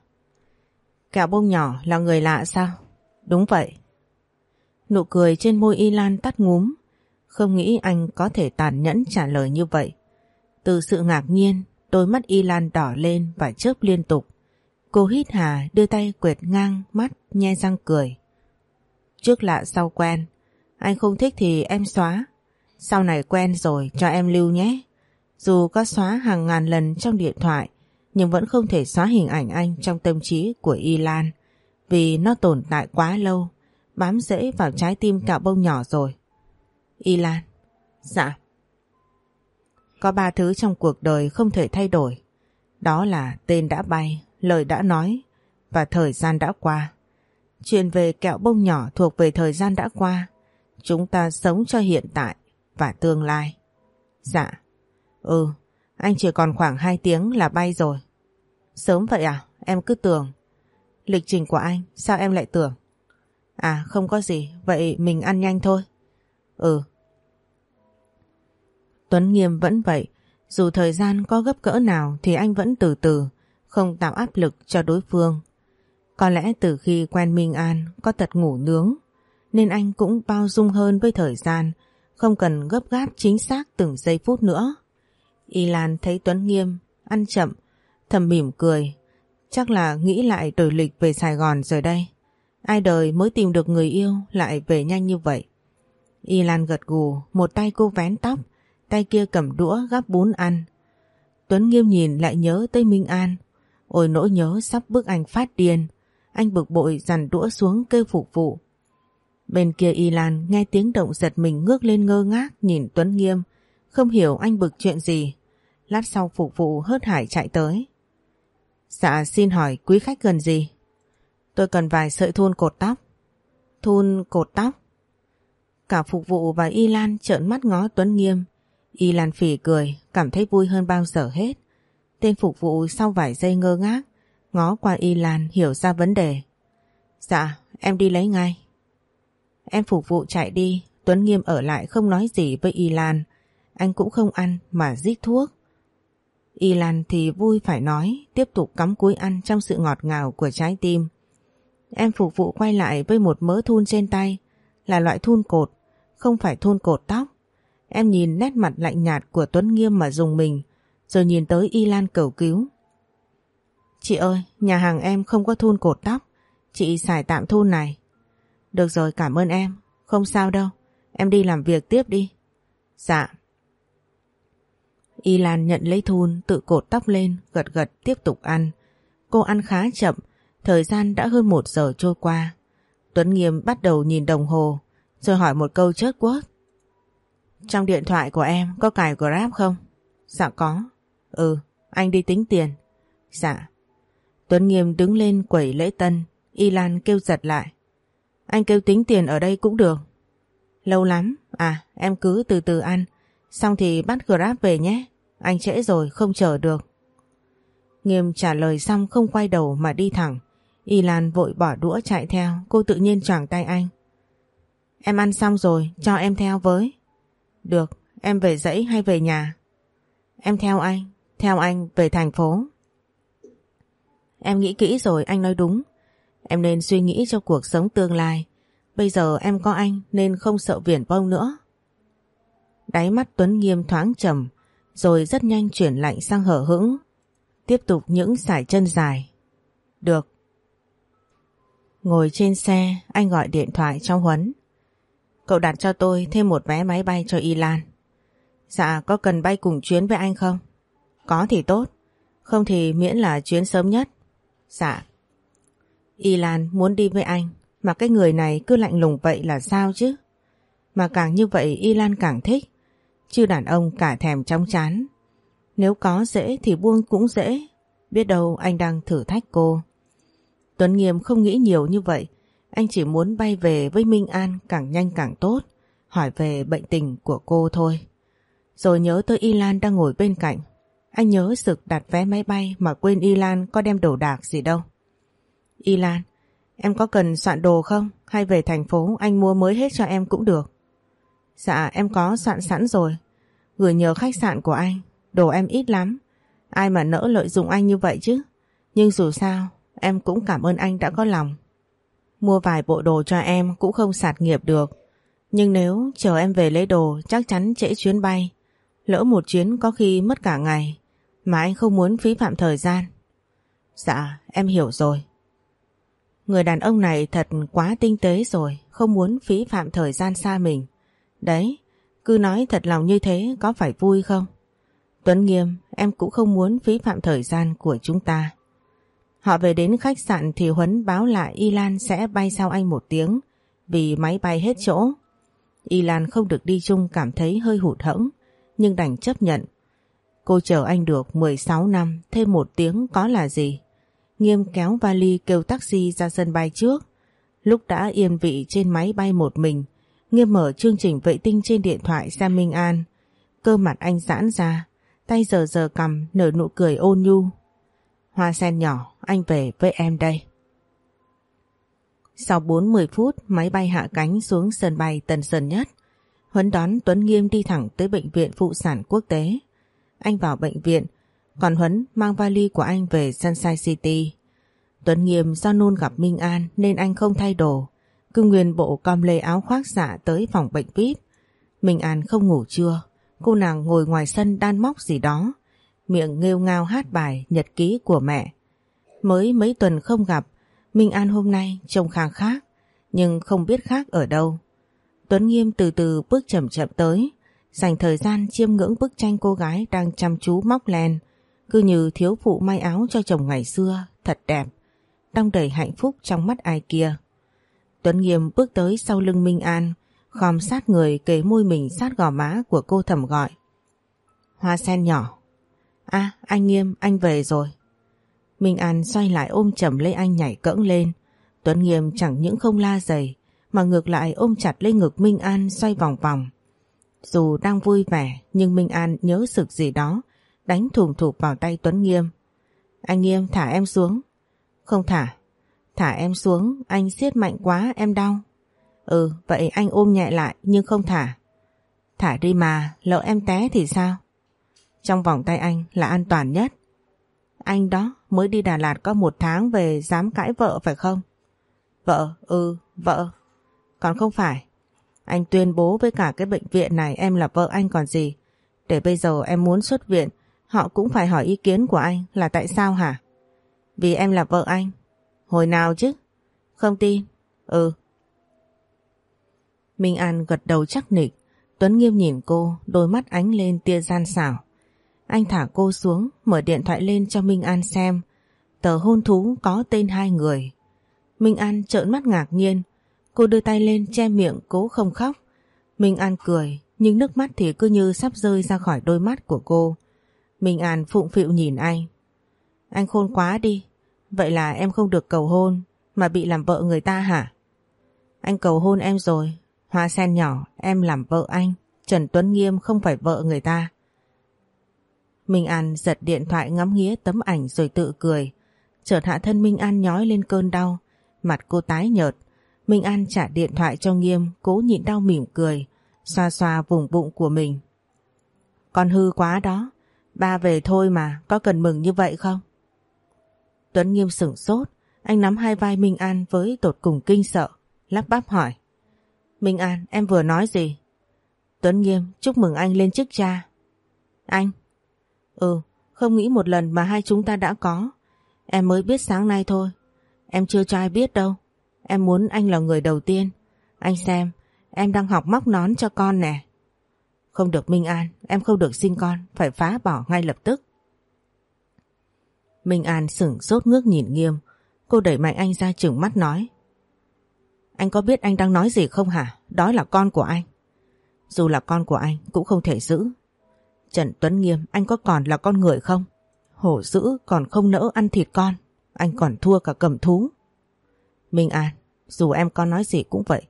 Kẹo bông nhỏ là người lạ sao? Đúng vậy. Nụ cười trên môi Y Lan tắt ngúm. Không nghĩ anh có thể tàn nhẫn trả lời như vậy. Từ sự ngạc nhiên, đôi mắt Y Lan đỏ lên và chớp liên tục. Cô hít hà đưa tay quệt ngang mắt nhe răng cười. Trước lạ sau quen, anh không thích thì em xóa. Sau này quen rồi cho em lưu nhé. Dù có xóa hàng ngàn lần trong điện thoại, nhưng vẫn không thể xóa hình ảnh anh trong tâm trí của Y Lan vì nó tồn tại quá lâu, bám rễ vào trái tim cạo bông nhỏ rồi. Y Lan, dạ. Có ba thứ trong cuộc đời không thể thay đổi. Đó là tên đã bay, lời đã nói và thời gian đã qua. Chuyện về kẹo bông nhỏ thuộc về thời gian đã qua. Chúng ta sống cho hiện tại và tương lai. Dạ. Ừ, anh chỉ còn khoảng 2 tiếng là bay rồi. Sớm vậy à? Em cứ tưởng. Lịch trình của anh, sao em lại tưởng? À không có gì, vậy mình ăn nhanh thôi. Ừ. Tuấn Nghiêm vẫn vậy, dù thời gian có gấp cỡ nào thì anh vẫn từ từ, không tạo áp lực cho đối phương. Có lẽ từ khi quen Minh An có tật ngủ nướng, nên anh cũng bao dung hơn với thời gian, không cần gấp gáp chính xác từng giây phút nữa. Y Lan thấy Tuấn Nghiêm, ăn chậm, thầm mỉm cười. Chắc là nghĩ lại đổi lịch về Sài Gòn rồi đây. Ai đời mới tìm được người yêu lại về nhanh như vậy. Y Lan gật gù, một tay cô vén tóc, tay kia cầm đũa gắp bún ăn. Tuấn Nghiêm nhìn lại nhớ tới Minh An. Ôi nỗi nhớ sắp bức anh phát điên. Anh bực bội dằn đũa xuống kêu phục vụ. Bên kia Y Lan nghe tiếng động giật mình ngước lên ngơ ngác nhìn Tuấn Nghiêm. Không hiểu anh bực chuyện gì. Lát sau phục vụ hớt hải chạy tới. Dạ xin hỏi quý khách cần gì? Tôi cần vài sợi thun cột tóc. Thun cột tóc? Cả phục vụ và Y Lan trợn mắt ngó Tuấn Nghiêm. Y Lan phỉ cười, cảm thấy vui hơn bao giờ hết. Tên phục vụ sau vài giây ngơ ngác, ngó qua Y Lan hiểu ra vấn đề. Dạ, em đi lấy ngay. Em phục vụ chạy đi, Tuấn Nghiêm ở lại không nói gì với Y Lan. Anh cũng không ăn mà rít thuốc. Y Lan thì vui phải nói, tiếp tục cắm cúi ăn trong sự ngọt ngào của trái tim. Em phục vụ quay lại với một mớ thun trên tay, là loại thun cột, không phải thun cột tóc. Em nhìn nét mặt lạnh nhạt của Tuấn Nghiêm mà dùng mình, rồi nhìn tới Y Lan cầu cứu. Chị ơi, nhà hàng em không có thun cột tóc, chị xài tạm thun này. Được rồi, cảm ơn em, không sao đâu, em đi làm việc tiếp đi. Dạ. Y Lan nhận lấy thun tự cột tóc lên gật gật tiếp tục ăn. Cô ăn khá chậm, thời gian đã hơn một giờ trôi qua. Tuấn Nghiêm bắt đầu nhìn đồng hồ rồi hỏi một câu chớt quớt. Trong điện thoại của em có cài Grab không? Dạ có. Ừ, anh đi tính tiền. Dạ. Tuấn Nghiêm đứng lên quẩy lễ tân, Y Lan kêu giật lại. Anh kêu tính tiền ở đây cũng được. Lâu lắm, à em cứ từ từ ăn, xong thì bắt Grab về nhé. Anh trễ rồi không chờ được. Nghiêm trả lời xong không quay đầu mà đi thẳng. Y Lan vội bỏ đũa chạy theo, cô tự nhiên choàng tay anh. Em ăn xong rồi, cho em theo với. Được, em về dãy hay về nhà? Em theo anh, theo anh, về thành phố. Em nghĩ kỹ rồi, anh nói đúng. Em nên suy nghĩ cho cuộc sống tương lai. Bây giờ em có anh, nên không sợ viển vông nữa. Đáy mắt Tuấn Nghiêm thoáng trầm, rồi rất nhanh chuyển lạnh sang hở hững. Tiếp tục những sải chân dài. Được. Ngồi trên xe, anh gọi điện thoại cho Huấn. Cậu đặt cho tôi thêm một vé máy bay cho Y Lan. Dạ có cần bay cùng chuyến với anh không? Có thì tốt. Không thì miễn là chuyến sớm nhất. Dạ. Y Lan muốn đi với anh, mà cái người này cứ lạnh lùng vậy là sao chứ? Mà càng như vậy Y Lan càng thích. Chứ đàn ông cả thèm trong chán. Nếu có dễ thì buông cũng dễ. Biết đâu anh đang thử thách cô. Tuấn Nghiêm không nghĩ nhiều như vậy. Anh chỉ muốn bay về với Minh An càng nhanh càng tốt. Hỏi về bệnh tình của cô thôi. Rồi nhớ tới Y Lan đang ngồi bên cạnh. Anh nhớ sực đặt vé máy bay mà quên Y Lan có đem đồ đạc gì đâu. Y Lan, em có cần soạn đồ không? Hay về thành phố anh mua mới hết cho em cũng được. Dạ em có soạn sẵn rồi. Gửi nhờ khách sạn của anh. Đồ em ít lắm. Ai mà nỡ lợi dụng anh như vậy chứ. Nhưng dù sao em cũng cảm ơn anh đã có lòng. Mua vài bộ đồ cho em cũng không sạt nghiệp được. Nhưng nếu chờ em về lấy đồ chắc chắn trễ chuyến bay. Lỡ một chuyến có khi mất cả ngày. Mà anh không muốn phí phạm thời gian. Dạ em hiểu rồi. Người đàn ông này thật quá tinh tế rồi, không muốn phí phạm thời gian xa mình. Đấy, cứ nói thật lòng như thế có phải vui không? Tuấn Nghiêm, em cũng không muốn phí phạm thời gian của chúng ta. Họ về đến khách sạn thì Huấn báo lại Y Lan sẽ bay sau anh một tiếng vì máy bay hết chỗ. Y Lan không được đi chung cảm thấy hơi hụt hẫng nhưng đành chấp nhận. Cô chờ anh được 16 năm, thêm một tiếng có là gì? Nghiêm kéo vali kêu taxi ra sân bay trước. Lúc đã yên vị trên máy bay một mình, Nghiêm mở chương trình vệ tinh trên điện thoại xem Minh An. Cơ mặt anh giãn ra, tay giờ giờ cầm nở nụ cười ôn nhu. Hoa sen nhỏ, anh về với em đây. Sau 40 phút, máy bay hạ cánh xuống sân bay Tân Sơn Nhất. Huấn đón Tuấn Nghiêm đi thẳng tới Bệnh viện Phụ sản Quốc tế. Anh vào bệnh viện, còn Huấn mang vali của anh về Sunshine City. Tuấn Nghiêm do nôn gặp Minh An nên anh không thay đồ. Cứ nguyên bộ com lê áo khoác dạ tới phòng bệnh VIP. Minh An không ngủ trưa. Cô nàng ngồi ngoài sân đan móc gì đó. Miệng nghêu ngao hát bài nhật ký của mẹ. Mới mấy tuần không gặp, Minh An hôm nay trông khang khác. Nhưng không biết khác ở đâu. Tuấn Nghiêm từ từ bước chậm chậm tới. Dành thời gian chiêm ngưỡng bức tranh cô gái đang chăm chú móc len. Cứ như thiếu phụ may áo cho chồng ngày xưa, thật đẹp. Đong đầy hạnh phúc trong mắt ai kia. Tuấn Nghiêm bước tới sau lưng Minh An, khom sát người kề môi mình sát gò má của cô thầm gọi. Hoa sen nhỏ. À, anh Nghiêm, anh về rồi. Minh An xoay lại ôm chầm lấy anh nhảy cẫng lên. Tuấn Nghiêm chẳng những không la dày, mà ngược lại ôm chặt lấy ngực Minh An xoay vòng vòng. Dù đang vui vẻ, nhưng Minh An nhớ sực gì đó, đánh thùng thụp vào tay Tuấn Nghiêm. Anh Nghiêm thả em xuống. Không thả, Thả em xuống, anh siết mạnh quá em đau. Ừ, vậy anh ôm nhẹ lại nhưng không thả. Thả đi mà, lỡ em té thì sao? Trong vòng tay anh là an toàn nhất. Anh đó mới đi Đà Lạt có một tháng về dám cãi vợ phải không? Vợ, ừ, vợ. Còn không phải. Anh tuyên bố với cả cái bệnh viện này em là vợ anh còn gì. Để bây giờ em muốn xuất viện, họ cũng phải hỏi ý kiến của anh là tại sao hả? Vì em là vợ anh, Hồi nào chứ? Không tin? Ừ. Minh An gật đầu chắc nịch. Tuấn nghiêm nhìn cô, đôi mắt ánh lên tia gian xảo. Anh thả cô xuống, mở điện thoại lên cho Minh An xem. Tờ hôn thú có tên hai người. Minh An trợn mắt ngạc nhiên. Cô đưa tay lên che miệng cố không khóc. Minh An cười, nhưng nước mắt thì cứ như sắp rơi ra khỏi đôi mắt của cô. Minh An phụng phịu nhìn anh. Anh khôn quá đi, Vậy là em không được cầu hôn mà bị làm vợ người ta hả? Anh cầu hôn em rồi, hoa sen nhỏ em làm vợ anh, Trần Tuấn Nghiêm không phải vợ người ta. Minh An giật điện thoại ngắm nghía tấm ảnh rồi tự cười. Chợt hạ thân Minh An nhói lên cơn đau, mặt cô tái nhợt. Minh An trả điện thoại cho Nghiêm, cố nhịn đau mỉm cười, xoa xoa vùng bụng của mình. Con hư quá đó, ba về thôi mà, có cần mừng như vậy không? Tuấn Nghiêm sửng sốt, anh nắm hai vai Minh An với tột cùng kinh sợ, lắp bắp hỏi. Minh An, em vừa nói gì? Tuấn Nghiêm, chúc mừng anh lên chức cha. Anh? Ừ, không nghĩ một lần mà hai chúng ta đã có. Em mới biết sáng nay thôi. Em chưa cho ai biết đâu. Em muốn anh là người đầu tiên. Anh xem, em đang học móc nón cho con nè. Không được Minh An, em không được sinh con, phải phá bỏ ngay lập tức. Minh An sửng sốt ngước nhìn nghiêm, cô đẩy mạnh anh ra chừng mắt nói. Anh có biết anh đang nói gì không hả? Đó là con của anh. Dù là con của anh cũng không thể giữ. Trần Tuấn Nghiêm anh có còn là con người không? Hổ dữ còn không nỡ ăn thịt con. Anh còn thua cả cầm thú. Minh An, dù em con nói gì cũng vậy.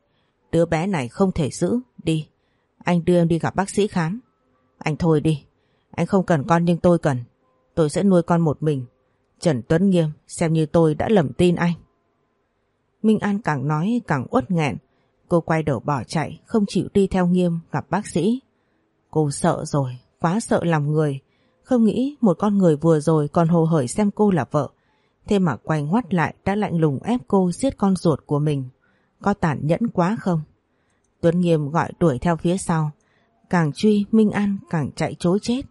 Đứa bé này không thể giữ. Đi. Anh đưa em đi gặp bác sĩ khám. Anh thôi đi. Anh không cần con nhưng tôi cần. Tôi sẽ nuôi con một mình. Trần Tuấn Nghiêm xem như tôi đã lầm tin anh. Minh An càng nói càng uất nghẹn. Cô quay đầu bỏ chạy, không chịu đi theo Nghiêm gặp bác sĩ. Cô sợ rồi, quá sợ lòng người. Không nghĩ một con người vừa rồi còn hồ hởi xem cô là vợ. Thế mà quay ngoắt lại đã lạnh lùng ép cô giết con ruột của mình. Có tàn nhẫn quá không? Tuấn Nghiêm gọi đuổi theo phía sau. Càng truy Minh An càng chạy chối chết.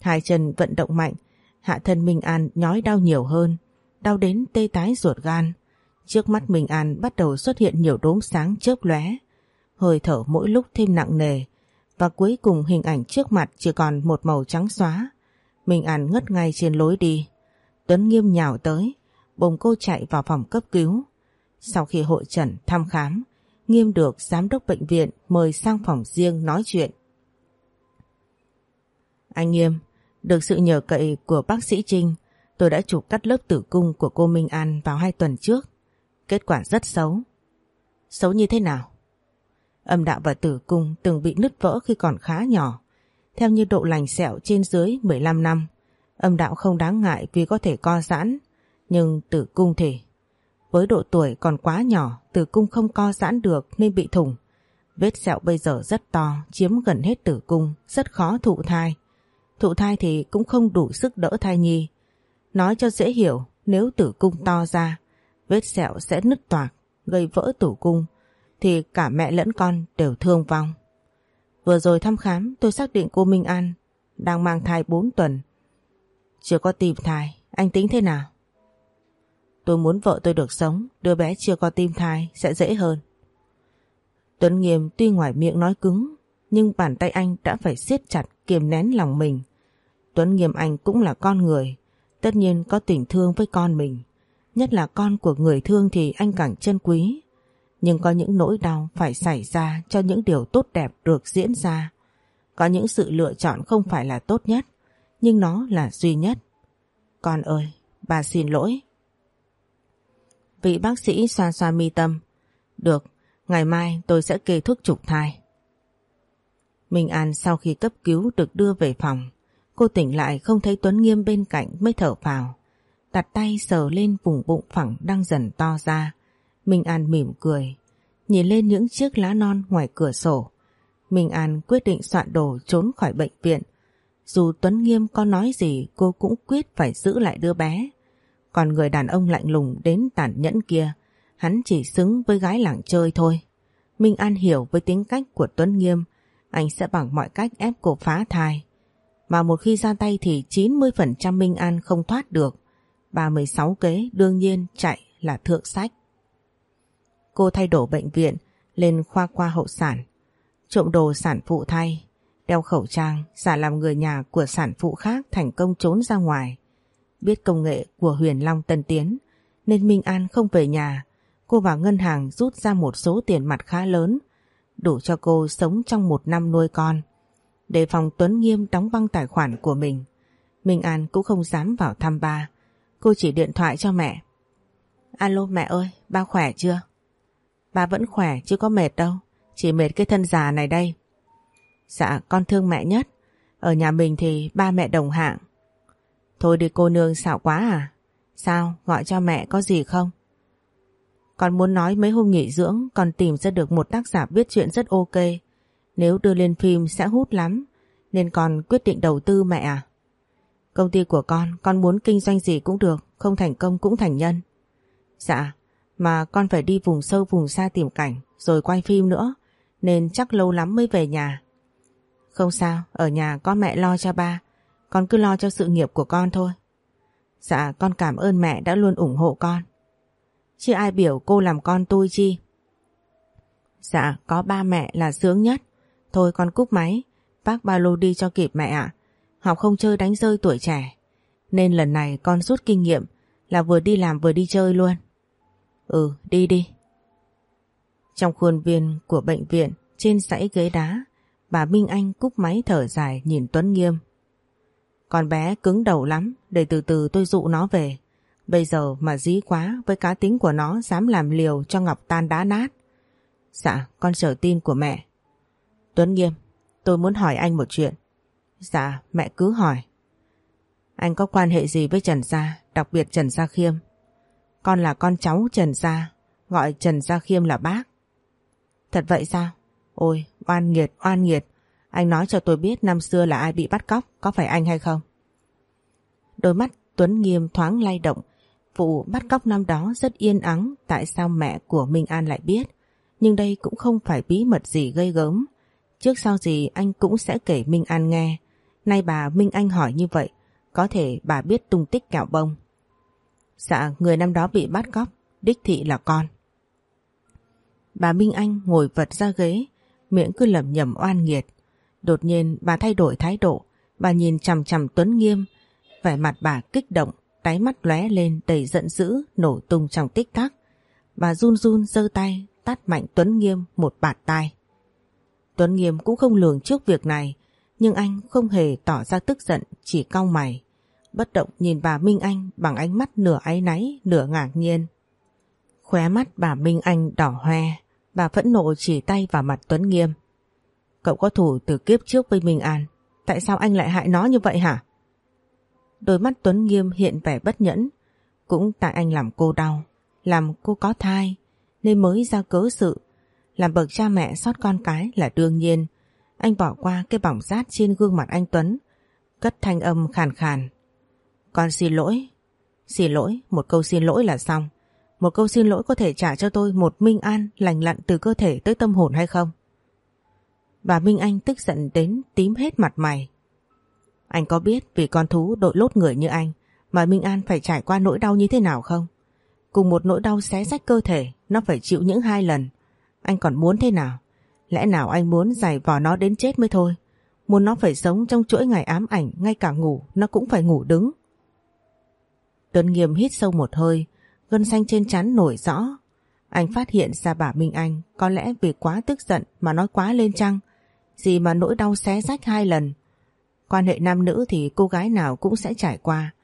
Hai chân vận động mạnh, hạ thân Minh An nhói đau nhiều hơn, đau đến tê tái ruột gan. Trước mắt Minh An bắt đầu xuất hiện nhiều đốm sáng chớp lóe, hơi thở mỗi lúc thêm nặng nề và cuối cùng hình ảnh trước mặt chỉ còn một màu trắng xóa. Minh An ngất ngay trên lối đi. Tuấn Nghiêm nhào tới, bồng cô chạy vào phòng cấp cứu. Sau khi hội trần thăm khám, Nghiêm được giám đốc bệnh viện mời sang phòng riêng nói chuyện. Anh Nghiêm, được sự nhờ cậy của bác sĩ Trinh, tôi đã chụp cắt lớp tử cung của cô Minh An vào hai tuần trước. Kết quả rất xấu. Xấu như thế nào? Âm đạo và tử cung từng bị nứt vỡ khi còn khá nhỏ. Theo như độ lành sẹo trên dưới 15 năm, âm đạo không đáng ngại vì có thể co giãn, nhưng tử cung thì. Với độ tuổi còn quá nhỏ, tử cung không co giãn được nên bị thủng. Vết sẹo bây giờ rất to, chiếm gần hết tử cung, rất khó thụ thai. Thụ thai thì cũng không đủ sức đỡ thai nhi. Nói cho dễ hiểu, nếu tử cung to ra, vết sẹo sẽ nứt toạc, gây vỡ tử cung, thì cả mẹ lẫn con đều thương vong. Vừa rồi thăm khám tôi xác định cô Minh An đang mang thai 4 tuần. Chưa có tìm thai, anh tính thế nào? Tôi muốn vợ tôi được sống, đứa bé chưa có tim thai sẽ dễ hơn. Tuấn Nghiêm tuy ngoài miệng nói cứng, nhưng bàn tay anh đã phải siết chặt kiềm nén lòng mình. Tuấn Nghiêm anh cũng là con người, tất nhiên có tình thương với con mình. Nhất là con của người thương thì anh càng trân quý. Nhưng có những nỗi đau phải xảy ra cho những điều tốt đẹp được diễn ra. Có những sự lựa chọn không phải là tốt nhất, nhưng nó là duy nhất. Con ơi, bà xin lỗi. Vị bác sĩ xoa xoa mi tâm. Được, ngày mai tôi sẽ kê thuốc trục thai. Minh An sau khi cấp cứu được đưa về phòng. Cô tỉnh lại không thấy Tuấn Nghiêm bên cạnh mới thở phào. Đặt tay sờ lên vùng bụng phẳng đang dần to ra. Minh An mỉm cười. Nhìn lên những chiếc lá non ngoài cửa sổ. Minh An quyết định soạn đồ trốn khỏi bệnh viện. Dù Tuấn Nghiêm có nói gì cô cũng quyết phải giữ lại đứa bé. Còn người đàn ông lạnh lùng đến tàn nhẫn kia, hắn chỉ xứng với gái làng chơi thôi. Minh An hiểu với tính cách của Tuấn Nghiêm, anh sẽ bằng mọi cách ép cô phá thai. Mà một khi ra tay thì 90% Minh An không thoát được. 36 kế đương nhiên chạy là thượng sách. Cô thay đổi bệnh viện lên khoa khoa hậu sản. Trộm đồ sản phụ thay, đeo khẩu trang, giả làm người nhà của sản phụ khác thành công trốn ra ngoài. Biết công nghệ của Huyền Long Tân Tiến nên Minh An không về nhà. Cô vào ngân hàng rút ra một số tiền mặt khá lớn đủ cho cô sống trong một năm nuôi con. Để phòng Tuấn Nghiêm đóng băng tài khoản của mình, Minh An cũng không dám vào thăm ba. Cô chỉ điện thoại cho mẹ. Alo mẹ ơi, ba khỏe chưa? Ba vẫn khỏe chứ có mệt đâu, chỉ mệt cái thân già này đây. Dạ con thương mẹ nhất, ở nhà mình thì ba mẹ đồng hạng. Thôi đi cô nương xạo quá à? Sao, gọi cho mẹ có gì không? Con muốn nói mấy hôm nghỉ dưỡng còn tìm ra được một tác giả viết chuyện rất ok. Nếu đưa lên phim sẽ hút lắm. Nên con quyết định đầu tư mẹ à? Công ty của con, con muốn kinh doanh gì cũng được. không thành công cũng thành nhân. Dạ, mà con phải đi vùng sâu vùng xa tìm cảnh rồi quay phim nữa, nên chắc lâu lắm mới về nhà. Không sao, ở nhà có mẹ lo cho ba, con cứ lo cho sự nghiệp của con thôi. Dạ, con cảm ơn mẹ đã luôn ủng hộ con. Chứ ai biểu cô làm con tôi chi? Dạ, có ba mẹ là sướng nhất. Thôi con cúp máy, bác ba lô đi cho kịp mẹ ạ. Học không chơi đánh rơi tuổi trẻ. Nên lần này con rút kinh nghiệm là vừa đi làm vừa đi chơi luôn. Ừ, đi đi. Trong khuôn viên của bệnh viện, trên dãy ghế đá, bà Minh Anh cúp máy thở dài nhìn Tuấn Nghiêm. Con bé cứng đầu lắm, để từ từ tôi dụ nó về. Bây giờ mà dí quá với cá tính của nó dám làm liều cho Ngọc tan đá nát. Dạ, con chờ tin của mẹ. Tuấn Nghiêm, tôi muốn hỏi anh một chuyện. Dạ, mẹ cứ hỏi. Anh có quan hệ gì với Trần Gia, đặc biệt Trần Gia Khiêm? Con là con cháu Trần Gia, gọi Trần Gia Khiêm là bác. Thật vậy sao? Ôi, oan nghiệt, oan nghiệt. Anh nói cho tôi biết năm xưa là ai bị bắt cóc, có phải anh hay không? Đôi mắt Tuấn Nghiêm thoáng lay động. Vụ bắt cóc năm đó rất yên ắng, tại sao mẹ của Minh An lại biết? Nhưng đây cũng không phải bí mật gì gây gớm. Trước sau gì anh cũng sẽ kể Minh An nghe. Nay bà Minh Anh hỏi như vậy, có thể bà biết tung tích kẹo bông. Dạ, người năm đó bị bắt cóc, đích thị là con. Bà Minh Anh ngồi vật ra ghế, miệng cứ lẩm nhẩm oan nghiệt. Đột nhiên bà thay đổi thái độ, bà nhìn chằm chằm Tuấn Nghiêm, vẻ mặt bà kích động, đáy mắt lóe lên đầy giận dữ, nổ tung trong tích tắc. Bà run run giơ tay, tát mạnh Tuấn Nghiêm một bạt tai. Tuấn Nghiêm cũng không lường trước việc này, nhưng anh không hề tỏ ra tức giận, chỉ cau mày. Bất động nhìn bà Minh Anh bằng ánh mắt nửa áy náy, nửa ngạc nhiên. Khóe mắt bà Minh Anh đỏ hoe, bà phẫn nộ chỉ tay vào mặt Tuấn Nghiêm. Cậu có thủ từ kiếp trước với Minh An, tại sao anh lại hại nó như vậy hả? Đôi mắt Tuấn Nghiêm hiện vẻ bất nhẫn, cũng tại anh làm cô đau, làm cô có thai, nên mới ra cớ sự. Làm bậc cha mẹ sót con cái là đương nhiên. Anh bỏ qua cái bỏng rát trên gương mặt anh Tuấn, cất thanh âm khàn khàn. Con xin lỗi. Xin lỗi, một câu xin lỗi là xong. Một câu xin lỗi có thể trả cho tôi một minh an lành lặn từ cơ thể tới tâm hồn hay không? Bà Minh Anh tức giận đến tím hết mặt mày. Anh có biết vì con thú đội lốt người như anh mà Minh An phải trải qua nỗi đau như thế nào không? Cùng một nỗi đau xé rách cơ thể nó phải chịu những hai lần. Anh còn muốn thế nào? Lẽ nào anh muốn giày vò nó đến chết mới thôi? Muốn nó phải sống trong chuỗi ngày ám ảnh ngay cả ngủ nó cũng phải ngủ đứng. Tuấn Nghiêm hít sâu một hơi, gân xanh trên chắn nổi rõ. Anh phát hiện ra bà Minh Anh có lẽ vì quá tức giận mà nói quá lên chăng. Gì mà nỗi đau xé rách hai lần. Quan hệ nam nữ thì cô gái nào cũng sẽ trải qua.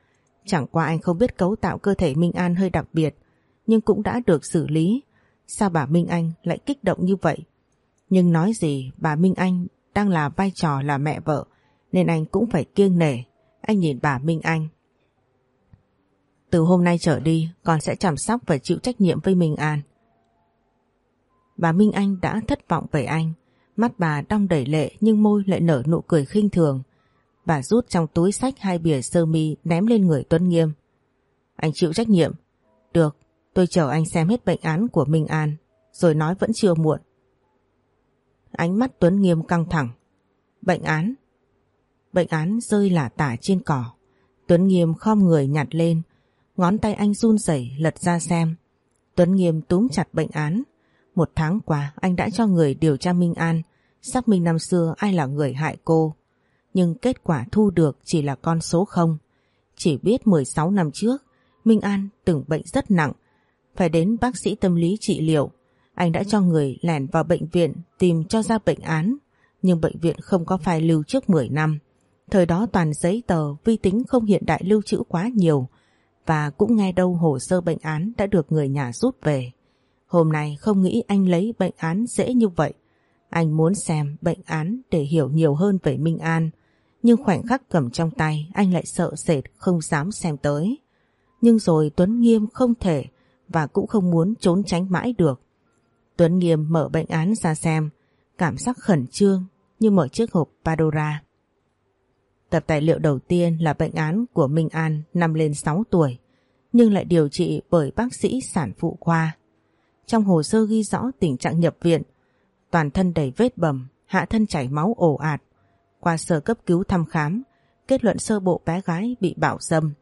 Chẳng qua anh không biết cấu tạo cơ thể Minh An hơi đặc biệt, nhưng cũng đã được xử lý. Sao bà Minh Anh lại kích động như vậy? Nhưng nói gì bà Minh Anh đang là vai trò là mẹ vợ, nên anh cũng phải kiêng nể. Anh nhìn bà Minh Anh. Từ hôm nay trở đi con sẽ chăm sóc và chịu trách nhiệm với Minh An. Bà Minh Anh đã thất vọng về anh. Mắt bà đong đầy lệ nhưng môi lại nở nụ cười khinh thường. Bà rút trong túi sách hai bìa sơ mi ném lên người Tuấn Nghiêm. Anh chịu trách nhiệm. Được, tôi chờ anh xem hết bệnh án của Minh An, rồi nói vẫn chưa muộn. Ánh mắt Tuấn Nghiêm căng thẳng. Bệnh án? Bệnh án rơi lả tả trên cỏ. Tuấn Nghiêm khom người nhặt lên, Ngón tay anh run rẩy lật ra xem. Tuấn Nghiêm túm chặt bệnh án. Một tháng qua, anh đã cho người điều tra Minh An, xác minh năm xưa ai là người hại cô. Nhưng kết quả thu được chỉ là con số không. Chỉ biết 16 năm trước, Minh An từng bệnh rất nặng phải đến bác sĩ tâm lý trị liệu. Anh đã cho người lẻn vào bệnh viện tìm cho ra bệnh án nhưng bệnh viện không có file lưu trước 10 năm. Thời đó toàn giấy tờ vi tính không hiện đại lưu trữ quá nhiều và cũng nghe đâu hồ sơ bệnh án đã được người nhà rút về. Hôm nay không nghĩ anh lấy bệnh án dễ như vậy. Anh muốn xem bệnh án để hiểu nhiều hơn về Minh An. Nhưng khoảnh khắc cầm trong tay anh lại sợ sệt không dám xem tới. Nhưng rồi Tuấn Nghiêm không thể và cũng không muốn trốn tránh mãi được. Tuấn Nghiêm mở bệnh án ra xem, cảm giác khẩn trương như mở chiếc hộp Pandora. Tập tài liệu đầu tiên là bệnh án của Minh An năm lên 6 tuổi. nhưng lại điều trị bởi bác sĩ sản phụ khoa. Trong hồ sơ ghi rõ tình trạng nhập viện, toàn thân đầy vết bầm, hạ thân chảy máu ồ ạt. Qua sở cấp cứu thăm khám, kết luận sơ bộ bé gái bị bạo dâm,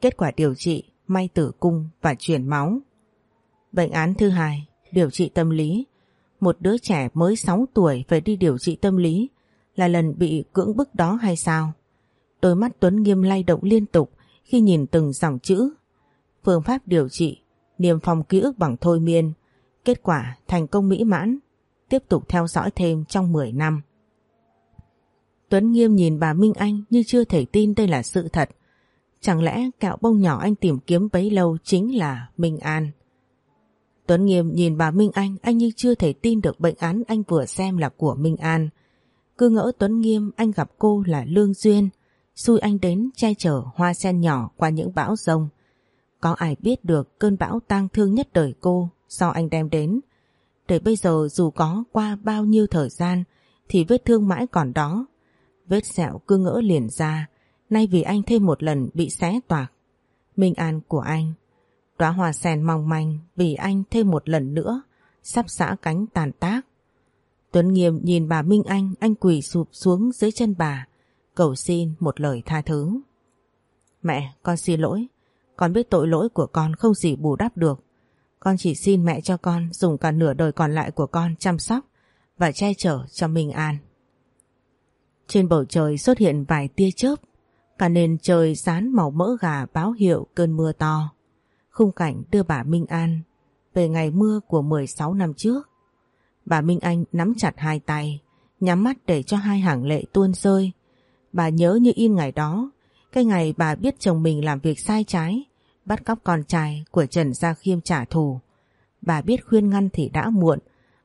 kết quả điều trị may tử cung và truyền máu. Bệnh án thứ hai, điều trị tâm lý. Một đứa trẻ mới 6 tuổi phải đi điều trị tâm lý là lần bị cưỡng bức đó hay sao? Đôi mắt Tuấn Nghiêm lay động liên tục khi nhìn từng dòng chữ. Phương pháp điều trị, niềm phòng ký ức bằng thôi miên, kết quả thành công mỹ mãn, tiếp tục theo dõi thêm trong 10 năm. Tuấn Nghiêm nhìn bà Minh Anh như chưa thể tin đây là sự thật. Chẳng lẽ cạo bông nhỏ anh tìm kiếm bấy lâu chính là Minh An? Tuấn Nghiêm nhìn bà Minh Anh, anh như chưa thể tin được bệnh án anh vừa xem là của Minh An. Cứ ngỡ Tuấn Nghiêm anh gặp cô là Lương Duyên, xui anh đến che chở hoa sen nhỏ qua những bão rông. Có ai biết được cơn bão tang thương nhất đời cô do anh đem đến. Để bây giờ dù có qua bao nhiêu thời gian thì vết thương mãi còn đó. Vết sẹo cứ ngỡ liền ra, nay vì anh thêm một lần bị xé toạc. Minh an của anh, đóa hoa sen mong manh vì anh thêm một lần nữa, sắp xả cánh tàn tác. Tuấn Nghiêm nhìn bà Minh Anh, anh quỳ sụp xuống dưới chân bà, cầu xin một lời tha thứ. Mẹ, con xin lỗi, con biết tội lỗi của con không gì bù đắp được. Con chỉ xin mẹ cho con dùng cả nửa đời còn lại của con chăm sóc và che chở cho Minh An. Trên bầu trời xuất hiện vài tia chớp, cả nền trời dán màu mỡ gà báo hiệu cơn mưa to. Khung cảnh đưa bà Minh An về ngày mưa của 16 năm trước. Bà Minh Anh nắm chặt hai tay, nhắm mắt để cho hai hàng lệ tuôn rơi. Bà nhớ như in ngày đó, cái ngày bà biết chồng mình làm việc sai trái, bắt cóc con trai của Trần Gia Khiêm trả thù. Bà biết khuyên ngăn thì đã muộn,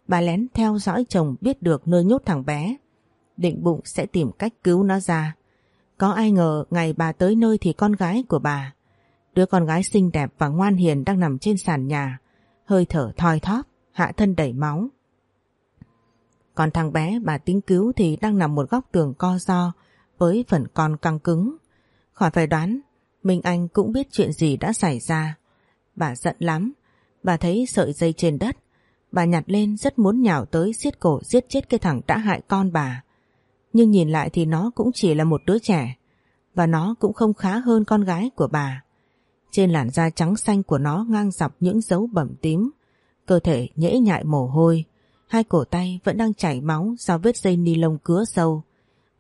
bà lén theo dõi chồng biết được nơi nhốt thằng bé. Định bụng sẽ tìm cách cứu nó ra. Có ai ngờ ngày bà tới nơi thì con gái của bà, đứa con gái xinh đẹp và ngoan hiền đang nằm trên sàn nhà, hơi thở thoi thóp, hạ thân đầy máu. Còn thằng bé bà tính cứu thì đang nằm một góc tường co do với phần con căng cứng. Khỏi phải đoán Minh Anh cũng biết chuyện gì đã xảy ra. Bà giận lắm. Bà thấy sợi dây trên đất. Bà nhặt lên rất muốn nhào tới giết cổ, giết chết cái thằng đã hại con bà. Nhưng nhìn lại thì nó cũng chỉ là một đứa trẻ. Và nó cũng không khá hơn con gái của bà. Trên làn da trắng xanh của nó ngang dọc những dấu bầm tím. Cơ thể nhễ nhại mồ hôi. Hai cổ tay vẫn đang chảy máu do vết dây ni lông cứa sâu.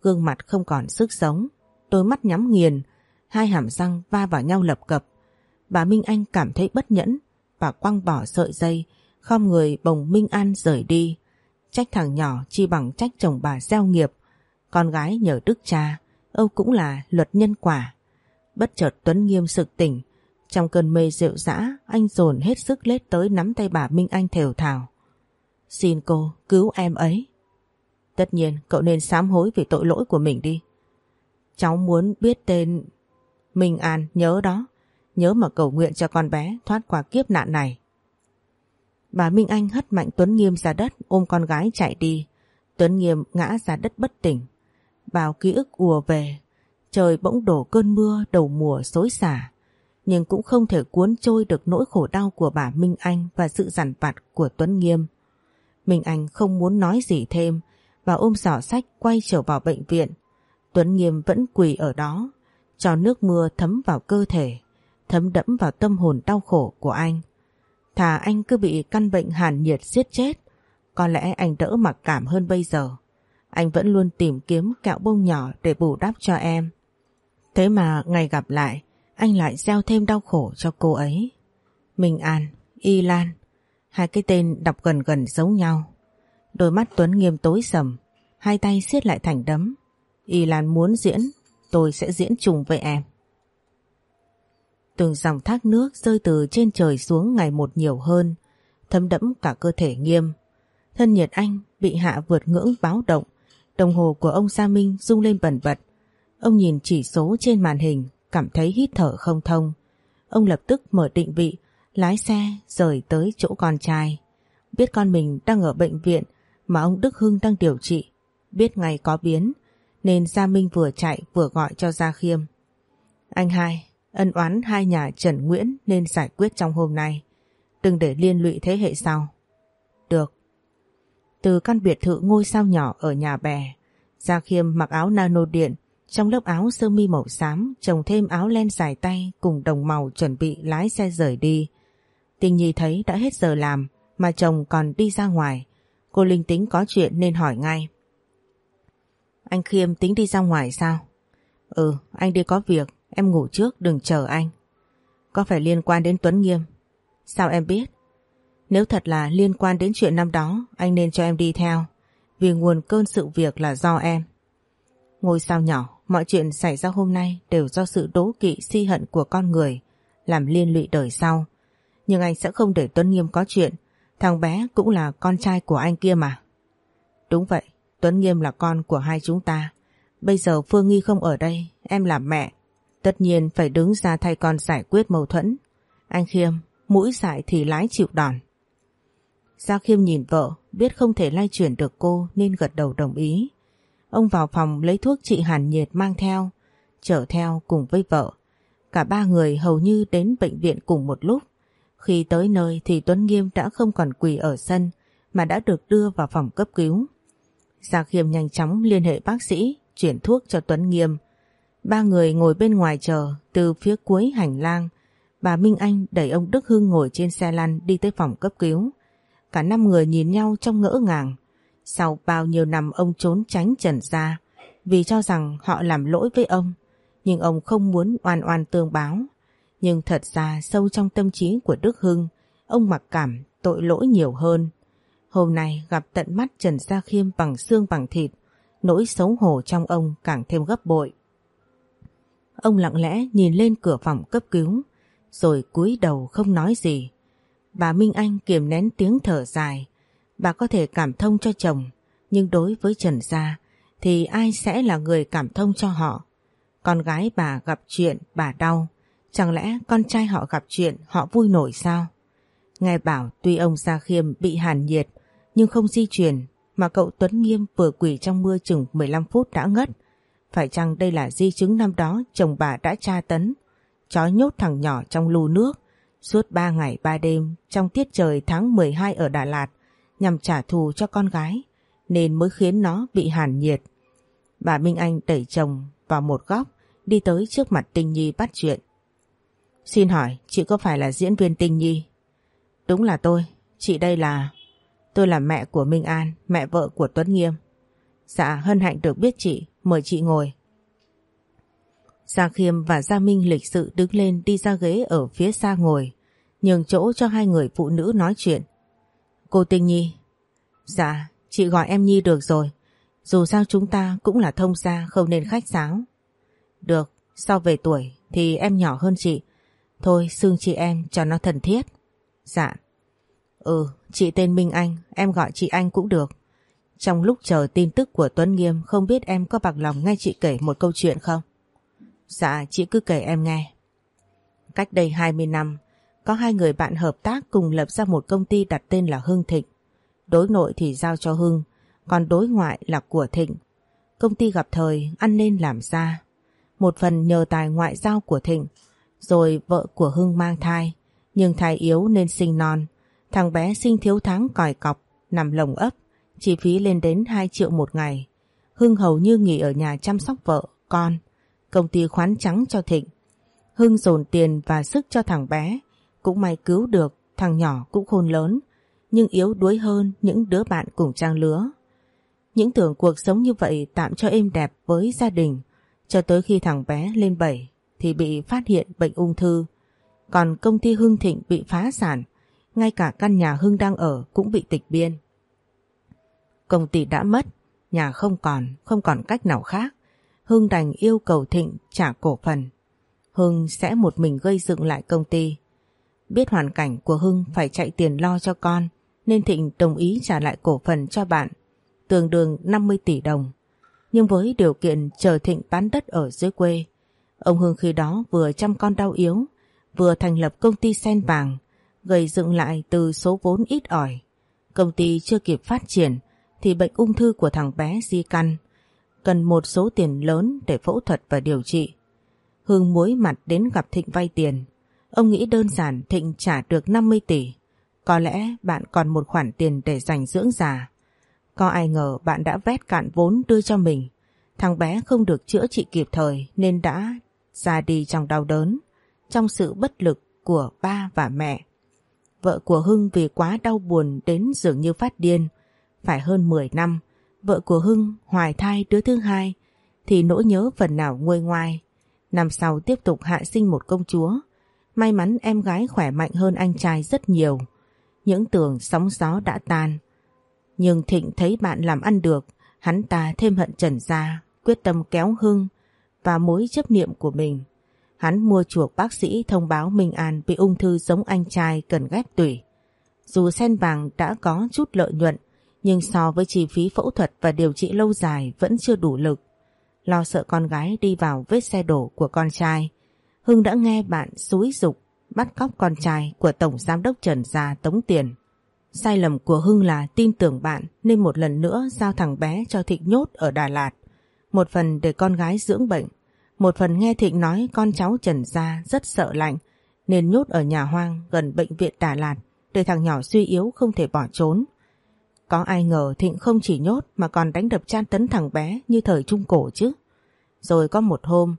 Gương mặt không còn sức sống. Đôi mắt nhắm nghiền hai hàm răng va vào nhau lập cập. Bà Minh Anh cảm thấy bất nhẫn và quăng bỏ sợi dây, khom người bồng Minh An rời đi. Trách thằng nhỏ chi bằng trách chồng bà gieo nghiệp. Con gái nhờ đức cha, Âu cũng là luật nhân quả. Bất chợt Tuấn nghiêm sực tỉnh, trong cơn mê rượu dã, anh dồn hết sức lết tới nắm tay bà Minh Anh thều thào. Xin cô, cứu em ấy. Tất nhiên, cậu nên sám hối vì tội lỗi của mình đi. Cháu muốn biết tên Minh An nhớ đó, nhớ mà cầu nguyện cho con bé thoát qua kiếp nạn này. Bà Minh Anh hất mạnh Tuấn Nghiêm ra đất ôm con gái chạy đi. Tuấn Nghiêm ngã ra đất bất tỉnh. Bào ký ức ùa về, trời bỗng đổ cơn mưa đầu mùa xối xả. Nhưng cũng không thể cuốn trôi được nỗi khổ đau của bà Minh Anh và sự giản vặt của Tuấn Nghiêm. Minh Anh không muốn nói gì thêm và ôm giỏ sách quay trở vào bệnh viện. Tuấn Nghiêm vẫn quỳ ở đó cho nước mưa thấm vào cơ thể, thấm đẫm vào tâm hồn đau khổ của anh. Thà anh cứ bị căn bệnh hàn nhiệt giết chết, có lẽ anh đỡ mặc cảm hơn bây giờ. Anh vẫn luôn tìm kiếm kẹo bông nhỏ để bù đắp cho em. Thế mà ngày gặp lại, anh lại gieo thêm đau khổ cho cô ấy. Minh An, Y Lan, hai cái tên đọc gần gần giống nhau. Đôi mắt Tuấn nghiêm tối sầm, hai tay siết lại thành đấm. Y Lan muốn diễn tôi sẽ diễn chung với em. Từng dòng thác nước rơi từ trên trời xuống ngày một nhiều hơn, thấm đẫm cả cơ thể nghiêm. Thân nhiệt anh bị hạ vượt ngưỡng báo động, đồng hồ của ông Sa Minh rung lên bẩn bật. Ông nhìn chỉ số trên màn hình, cảm thấy hít thở không thông. Ông lập tức mở định vị, lái xe rời tới chỗ con trai. Biết con mình đang ở bệnh viện mà ông Đức Hưng đang điều trị, biết ngày có biến, nên Gia Minh vừa chạy vừa gọi cho Gia Khiêm. Anh hai, Ân oán hai nhà Trần Nguyễn nên giải quyết trong hôm nay. Đừng để liên lụy thế hệ sau. Được. Từ căn biệt thự ngôi sao nhỏ ở nhà bè, Gia Khiêm mặc áo nano điện, trong lớp áo sơ mi màu xám trồng thêm áo len dài tay cùng đồng màu chuẩn bị lái xe rời đi. Tình Nhi thấy đã hết giờ làm mà chồng còn đi ra ngoài. Cô linh tính có chuyện nên hỏi ngay. Anh Khiêm tính đi ra ngoài sao? Ừ, anh đi có việc, em ngủ trước đừng chờ anh. Có phải liên quan đến Tuấn Nghiêm? Sao em biết? Nếu thật là liên quan đến chuyện năm đó, anh nên cho em đi theo. Vì nguồn cơn sự việc là do em. Ngôi sao nhỏ, mọi chuyện xảy ra hôm nay đều do sự đố kỵ si hận của con người, làm liên lụy đời sau. Nhưng anh sẽ không để Tuấn Nghiêm có chuyện, thằng bé cũng là con trai của anh kia mà. Đúng vậy, Tuấn Nghiêm là con của hai chúng ta. Bây giờ Phương Nghi không ở đây, em là mẹ. Tất nhiên phải đứng ra thay con giải quyết mâu thuẫn. Anh Khiêm, mũi dại thì lái chịu đòn. Gia Khiêm nhìn vợ, biết không thể lay chuyển được cô nên gật đầu đồng ý. Ông vào phòng lấy thuốc trị hàn nhiệt mang theo, chở theo cùng với vợ. Cả ba người hầu như đến bệnh viện cùng một lúc. Khi tới nơi thì Tuấn Nghiêm đã không còn quỳ ở sân mà đã được đưa vào phòng cấp cứu. Gia Khiêm nhanh chóng liên hệ bác sĩ, chuyển thuốc cho Tuấn Nghiêm. Ba người ngồi bên ngoài chờ, từ phía cuối hành lang. Bà Minh Anh đẩy ông Đức Hưng ngồi trên xe lăn đi tới phòng cấp cứu. Cả năm người nhìn nhau trong ngỡ ngàng. Sau bao nhiêu năm ông trốn tránh Trần Gia vì cho rằng họ làm lỗi với ông. Nhưng ông không muốn oan oan tương báo. Nhưng thật ra sâu trong tâm trí của Đức Hưng, ông mặc cảm tội lỗi nhiều hơn. Hôm nay gặp tận mắt Trần Gia Khiêm bằng xương bằng thịt, nỗi xấu hổ trong ông càng thêm gấp bội. Ông lặng lẽ nhìn lên cửa phòng cấp cứu, rồi cúi đầu không nói gì. Bà Minh Anh kiềm nén tiếng thở dài. Bà có thể cảm thông cho chồng, nhưng đối với Trần Gia thì ai sẽ là người cảm thông cho họ? Con gái bà gặp chuyện, bà đau. Chẳng lẽ con trai họ gặp chuyện, họ vui nổi sao? Nghe bảo tuy ông Gia Khiêm bị hàn nhiệt, nhưng không di chuyển, mà cậu Tuấn Nghiêm vừa quỷ trong mưa chừng 15 phút đã ngất. Phải chăng đây là di chứng năm đó chồng bà đã tra tấn, chói nhốt thằng nhỏ trong lù nước, Suốt 3 ngày 3 đêm trong tiết trời tháng 12 ở Đà Lạt nhằm trả thù cho con gái nên mới khiến nó bị hàn nhiệt. Bà Minh Anh đẩy chồng vào một góc đi tới trước mặt Tinh Nhi bắt chuyện. Xin hỏi chị có phải là diễn viên Tinh Nhi? Đúng là tôi, chị đây là... Tôi là mẹ của Minh An, mẹ vợ của Tuấn Nghiêm. Dạ hân hạnh được biết chị, mời chị ngồi. Gia Khiêm và Gia Minh lịch sự đứng lên đi ra ghế ở phía xa ngồi, nhường chỗ cho hai người phụ nữ nói chuyện. Cô Tinh Nhi. Dạ, chị gọi em Nhi được rồi. Dù sao chúng ta cũng là thông gia không nên khách sáo. Được, so về tuổi thì em nhỏ hơn chị. Thôi xương chị em cho nó thân thiết. Dạ. Ừ, chị tên Minh Anh, em gọi chị Anh cũng được. Trong lúc chờ tin tức của Tuấn Nghiêm không biết em có bằng lòng nghe chị kể một câu chuyện không? Dạ chị cứ kể em nghe. Cách đây 20 năm, có hai người bạn hợp tác cùng lập ra một công ty đặt tên là Hưng Thịnh. Đối nội thì giao cho Hưng, còn đối ngoại là của Thịnh. Công ty gặp thời ăn nên làm ra. Một phần nhờ tài ngoại giao của Thịnh, rồi vợ của Hưng mang thai, nhưng thai yếu nên sinh non. Thằng bé sinh thiếu tháng còi cọc, nằm lồng ấp, chi phí lên đến 2 triệu một ngày. Hưng hầu như nghỉ ở nhà chăm sóc vợ, con, công ty khoán trắng cho Thịnh. Hưng dồn tiền và sức cho thằng bé, cũng may cứu được, thằng nhỏ cũng khôn lớn, nhưng yếu đuối hơn những đứa bạn cùng trang lứa. Những tưởng cuộc sống như vậy tạm cho êm đẹp với gia đình, cho tới khi thằng bé lên 7 thì bị phát hiện bệnh ung thư. Còn công ty Hưng Thịnh bị phá sản, ngay cả căn nhà Hưng đang ở cũng bị tịch biên. Công ty đã mất, nhà không còn, không còn cách nào khác. Hưng đành yêu cầu Thịnh trả cổ phần. Hưng sẽ một mình gây dựng lại công ty. Biết hoàn cảnh của Hưng phải chạy tiền lo cho con nên Thịnh đồng ý trả lại cổ phần cho bạn, tương đương 50 tỷ đồng. Nhưng với điều kiện chờ Thịnh bán đất ở dưới quê, ông Hưng khi đó vừa chăm con đau yếu, vừa thành lập công ty sen vàng, gây dựng lại từ số vốn ít ỏi. Công ty chưa kịp phát triển thì bệnh ung thư của thằng bé di căn cần một số tiền lớn để phẫu thuật và điều trị. Hương muối mặt đến gặp Thịnh vay tiền. Ông nghĩ đơn giản Thịnh trả được 50 tỷ. Có lẽ bạn còn một khoản tiền để dành dưỡng già. Có ai ngờ bạn đã vét cạn vốn đưa cho mình. Thằng bé không được chữa trị kịp thời nên đã ra đi trong đau đớn, trong sự bất lực của ba và mẹ. Vợ của Hưng vì quá đau buồn đến dường như phát điên. Phải hơn 10 năm, vợ của Hưng hoài thai đứa thứ hai thì nỗi nhớ phần nào nguôi ngoai. Năm sau tiếp tục hạ sinh một công chúa. May mắn em gái khỏe mạnh hơn anh trai rất nhiều. Những tưởng sóng gió đã tan. Nhưng Thịnh thấy bạn làm ăn được, hắn ta thêm hận Trần Gia, quyết tâm kéo Hưng và mối chấp niệm của mình. Hắn mua chuộc bác sĩ thông báo Minh An bị ung thư giống anh trai cần ghép tủy. Dù sen vàng đã có chút lợi nhuận, nhưng so với chi phí phẫu thuật và điều trị lâu dài vẫn chưa đủ lực. Lo sợ con gái đi vào vết xe đổ của con trai, Hưng đã nghe bạn xúi dục bắt cóc con trai của Tổng Giám đốc Trần Gia tống tiền. Sai lầm của Hưng là tin tưởng bạn nên một lần nữa giao thằng bé cho Thịnh nhốt ở Đà Lạt. Một phần để con gái dưỡng bệnh, một phần nghe Thịnh nói con cháu Trần Gia rất sợ lạnh nên nhốt ở nhà hoang gần bệnh viện Đà Lạt để thằng nhỏ suy yếu không thể bỏ trốn. Có ai ngờ Thịnh không chỉ nhốt mà còn đánh đập tra tấn thằng bé như thời Trung Cổ chứ. Rồi có một hôm,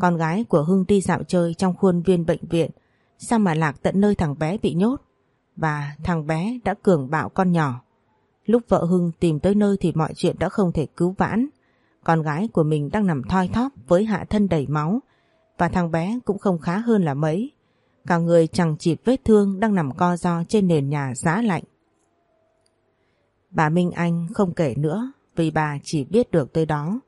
con gái của Hưng đi dạo chơi trong khuôn viên bệnh viện, sao mà lạc tận nơi thằng bé bị nhốt. Và thằng bé đã cường bạo con nhỏ. Lúc vợ Hưng tìm tới nơi thì mọi chuyện đã không thể cứu vãn. Con gái của mình đang nằm thoi thóp với hạ thân đầy máu và thằng bé cũng không khá hơn là mấy. Cả người chẳng chịt vết thương đang nằm co ro trên nền nhà giá lạnh. Bà Minh Anh không kể nữa vì bà chỉ biết được tới đó.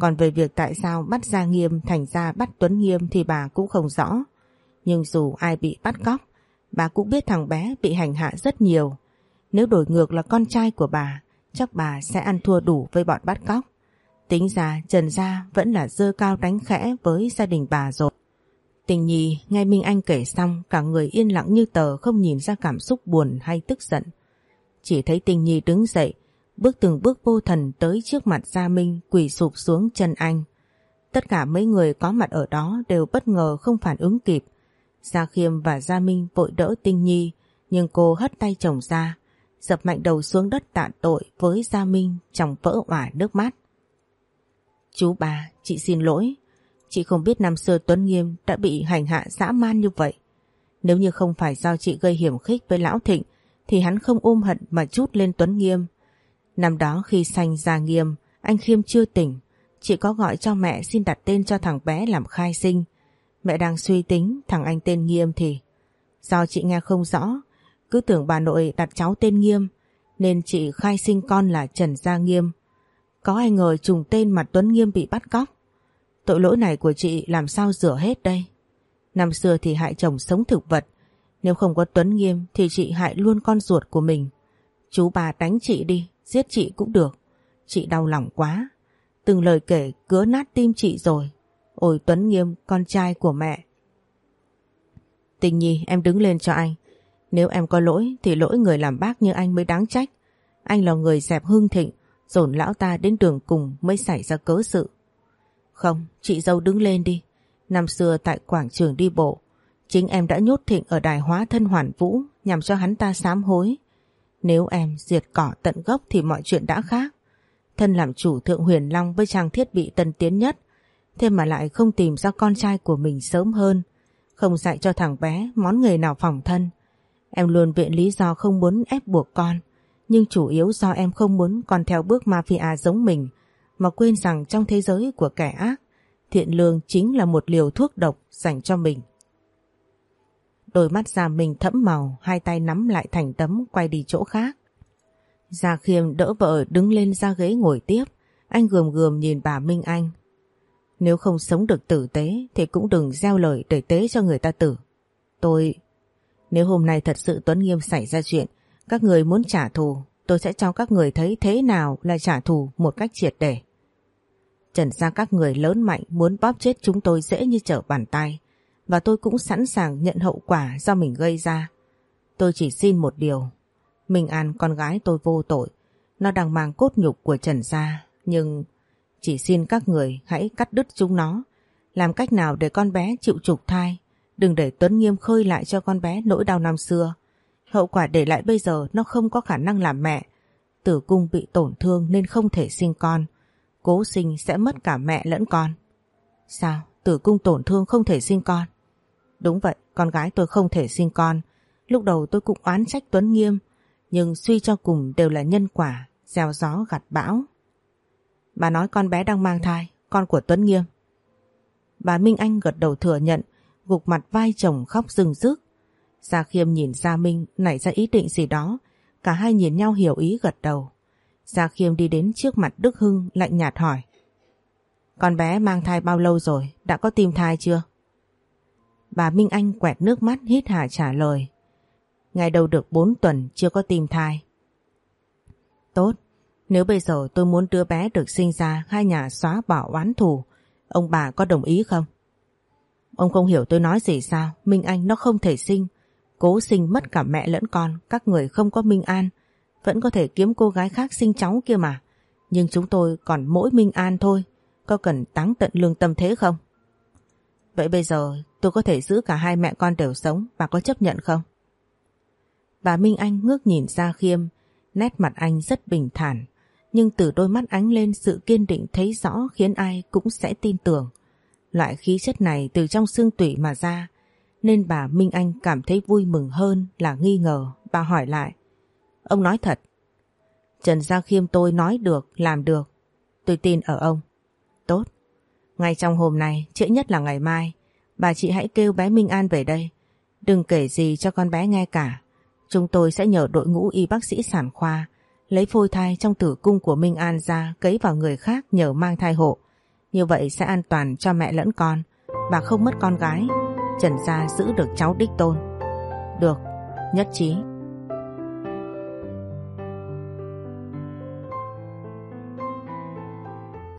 Còn về việc tại sao bắt Gia Nghiêm thành ra bắt Tuấn Nghiêm thì bà cũng không rõ. Nhưng dù ai bị bắt cóc, bà cũng biết thằng bé bị hành hạ rất nhiều. Nếu đổi ngược là con trai của bà, chắc bà sẽ ăn thua đủ với bọn bắt cóc. Tính ra Trần Gia vẫn là dơ cao đánh khẽ với gia đình bà rồi. Tình nhì nghe Minh Anh kể xong cả người yên lặng như tờ không nhìn ra cảm xúc buồn hay tức giận. Chỉ thấy tình nhi đứng dậy, bước từng bước vô thần tới trước mặt Gia Minh quỳ sụp xuống chân anh. Tất cả mấy người có mặt ở đó đều bất ngờ không phản ứng kịp. Gia Khiêm và Gia Minh vội đỡ Tinh Nhi, nhưng cô hất tay chồng ra, dập mạnh đầu xuống đất tạ tội với Gia Minh trong vỡ òa nước mắt. Chú bà, chị xin lỗi. Chị không biết năm xưa Tuấn Nghiêm đã bị hành hạ dã man như vậy. Nếu như không phải do chị gây hiểm khích với Lão Thịnh thì hắn không ôm hận mà chút lên Tuấn Nghiêm. Năm đó khi sanh ra Nghiêm, anh Khiêm chưa tỉnh. Chị có gọi cho mẹ xin đặt tên cho thằng bé làm khai sinh. Mẹ đang suy tính thằng anh tên Nghiêm thì... Do chị nghe không rõ, cứ tưởng bà nội đặt cháu tên Nghiêm, nên chị khai sinh con là Trần Gia Nghiêm. Có ai ngờ trùng tên mặt Tuấn Nghiêm bị bắt cóc. Tội lỗi này của chị làm sao rửa hết đây? Năm xưa thì hại chồng sống thực vật, nếu không có Tuấn Nghiêm thì chị hại luôn con ruột của mình. Chú bà đánh chị đi, giết chị cũng được. Chị đau lòng quá. Từng lời kể cứa nát tim chị rồi. Ôi Tuấn Nghiêm, con trai của mẹ. Tình nhi em đứng lên cho anh. Nếu em có lỗi thì lỗi người làm bác như anh mới đáng trách. Anh là người dẹp hưng thịnh, dồn lão ta đến đường cùng mới xảy ra cớ sự. Không, chị dâu đứng lên đi. Năm xưa tại quảng trường đi bộ, chính em đã nhốt thịnh ở đài hóa thân hoàn vũ nhằm cho hắn ta sám hối. Nếu em diệt cỏ tận gốc thì mọi chuyện đã khác. Thân làm chủ thượng huyền long với trang thiết bị tân tiến nhất, thêm mà lại không tìm ra con trai của mình sớm hơn, không dạy cho thằng bé món nghề nào phòng thân. Em luôn viện lý do không muốn ép buộc con, nhưng chủ yếu do em không muốn còn theo bước mafia giống mình, mà quên rằng trong thế giới của kẻ ác, thiện lương chính là một liều thuốc độc dành cho mình. Đôi mắt già mình thẫm màu, hai tay nắm lại thành tấm quay đi chỗ khác. Gia Khiêm đỡ vợ đứng lên ra ghế ngồi tiếp, anh gườm gườm nhìn bà Minh Anh. Nếu không sống được tử tế thì cũng đừng gieo lời để tế cho người ta tử. Tôi... Nếu hôm nay thật sự Tuấn Nghiêm xảy ra chuyện, các người muốn trả thù, tôi sẽ cho các người thấy thế nào là trả thù một cách triệt để. Trần ra các người lớn mạnh muốn bóp chết chúng tôi dễ như trở bàn tay và tôi cũng sẵn sàng nhận hậu quả do mình gây ra. Tôi chỉ xin một điều. Minh An con gái tôi vô tội. Nó đang mang cốt nhục của Trần Gia. Nhưng chỉ xin các người hãy cắt đứt chúng nó. Làm cách nào để con bé chịu trục thai, đừng để Tuấn Nghiêm khơi lại cho con bé nỗi đau năm xưa. Hậu quả để lại bây giờ nó không có khả năng làm mẹ. Tử cung bị tổn thương nên không thể sinh con. Cố sinh sẽ mất cả mẹ lẫn con. Sao? Tử cung tổn thương không thể sinh con? Đúng vậy, con gái tôi không thể sinh con. Lúc đầu tôi cũng oán trách Tuấn Nghiêm, nhưng suy cho cùng đều là nhân quả, gieo gió gặt bão. Bà nói con bé đang mang thai, con của Tuấn Nghiêm. Bà Minh Anh gật đầu thừa nhận, gục mặt vai chồng khóc rừng rức. Gia Khiêm nhìn Gia Minh nảy ra ý định gì đó, cả hai nhìn nhau hiểu ý gật đầu. Gia Khiêm đi đến trước mặt Đức Hưng lạnh nhạt hỏi. Con bé mang thai bao lâu rồi, đã có tim thai chưa? Bà Minh Anh quẹt nước mắt hít hà trả lời. Ngày đầu được 4 tuần chưa có tim thai. Tốt, nếu bây giờ tôi muốn đứa bé được sinh ra hai nhà xóa bỏ oán thù, ông bà có đồng ý không? Ông không hiểu tôi nói gì sao, Minh Anh nó không thể sinh. Cố sinh mất cả mẹ lẫn con, các người không có Minh An. Vẫn có thể kiếm cô gái khác sinh cháu kia mà. Nhưng chúng tôi còn mỗi Minh An thôi, có cần táng tận lương tâm thế không? Vậy bây giờ tôi có thể giữ cả hai mẹ con đều sống, bà có chấp nhận không? Bà Minh Anh ngước nhìn ra khiêm, nét mặt anh rất bình thản, nhưng từ đôi mắt ánh lên sự kiên định thấy rõ khiến ai cũng sẽ tin tưởng. Loại khí chất này từ trong xương tủy mà ra, nên bà Minh Anh cảm thấy vui mừng hơn là nghi ngờ. Bà hỏi lại, ông nói thật. Trần Gia Khiêm tôi nói được, làm được. Tôi tin ở ông. Tốt. Ngay trong hôm nay, trễ nhất là ngày mai, bà chị hãy kêu bé Minh An về đây. Đừng kể gì cho con bé nghe cả. Chúng tôi sẽ nhờ đội ngũ y bác sĩ sản khoa lấy phôi thai trong tử cung của Minh An ra cấy vào người khác nhờ mang thai hộ. Như vậy sẽ an toàn cho mẹ lẫn con. Bà không mất con gái. Trần Gia giữ được cháu đích tôn. Được, nhất trí.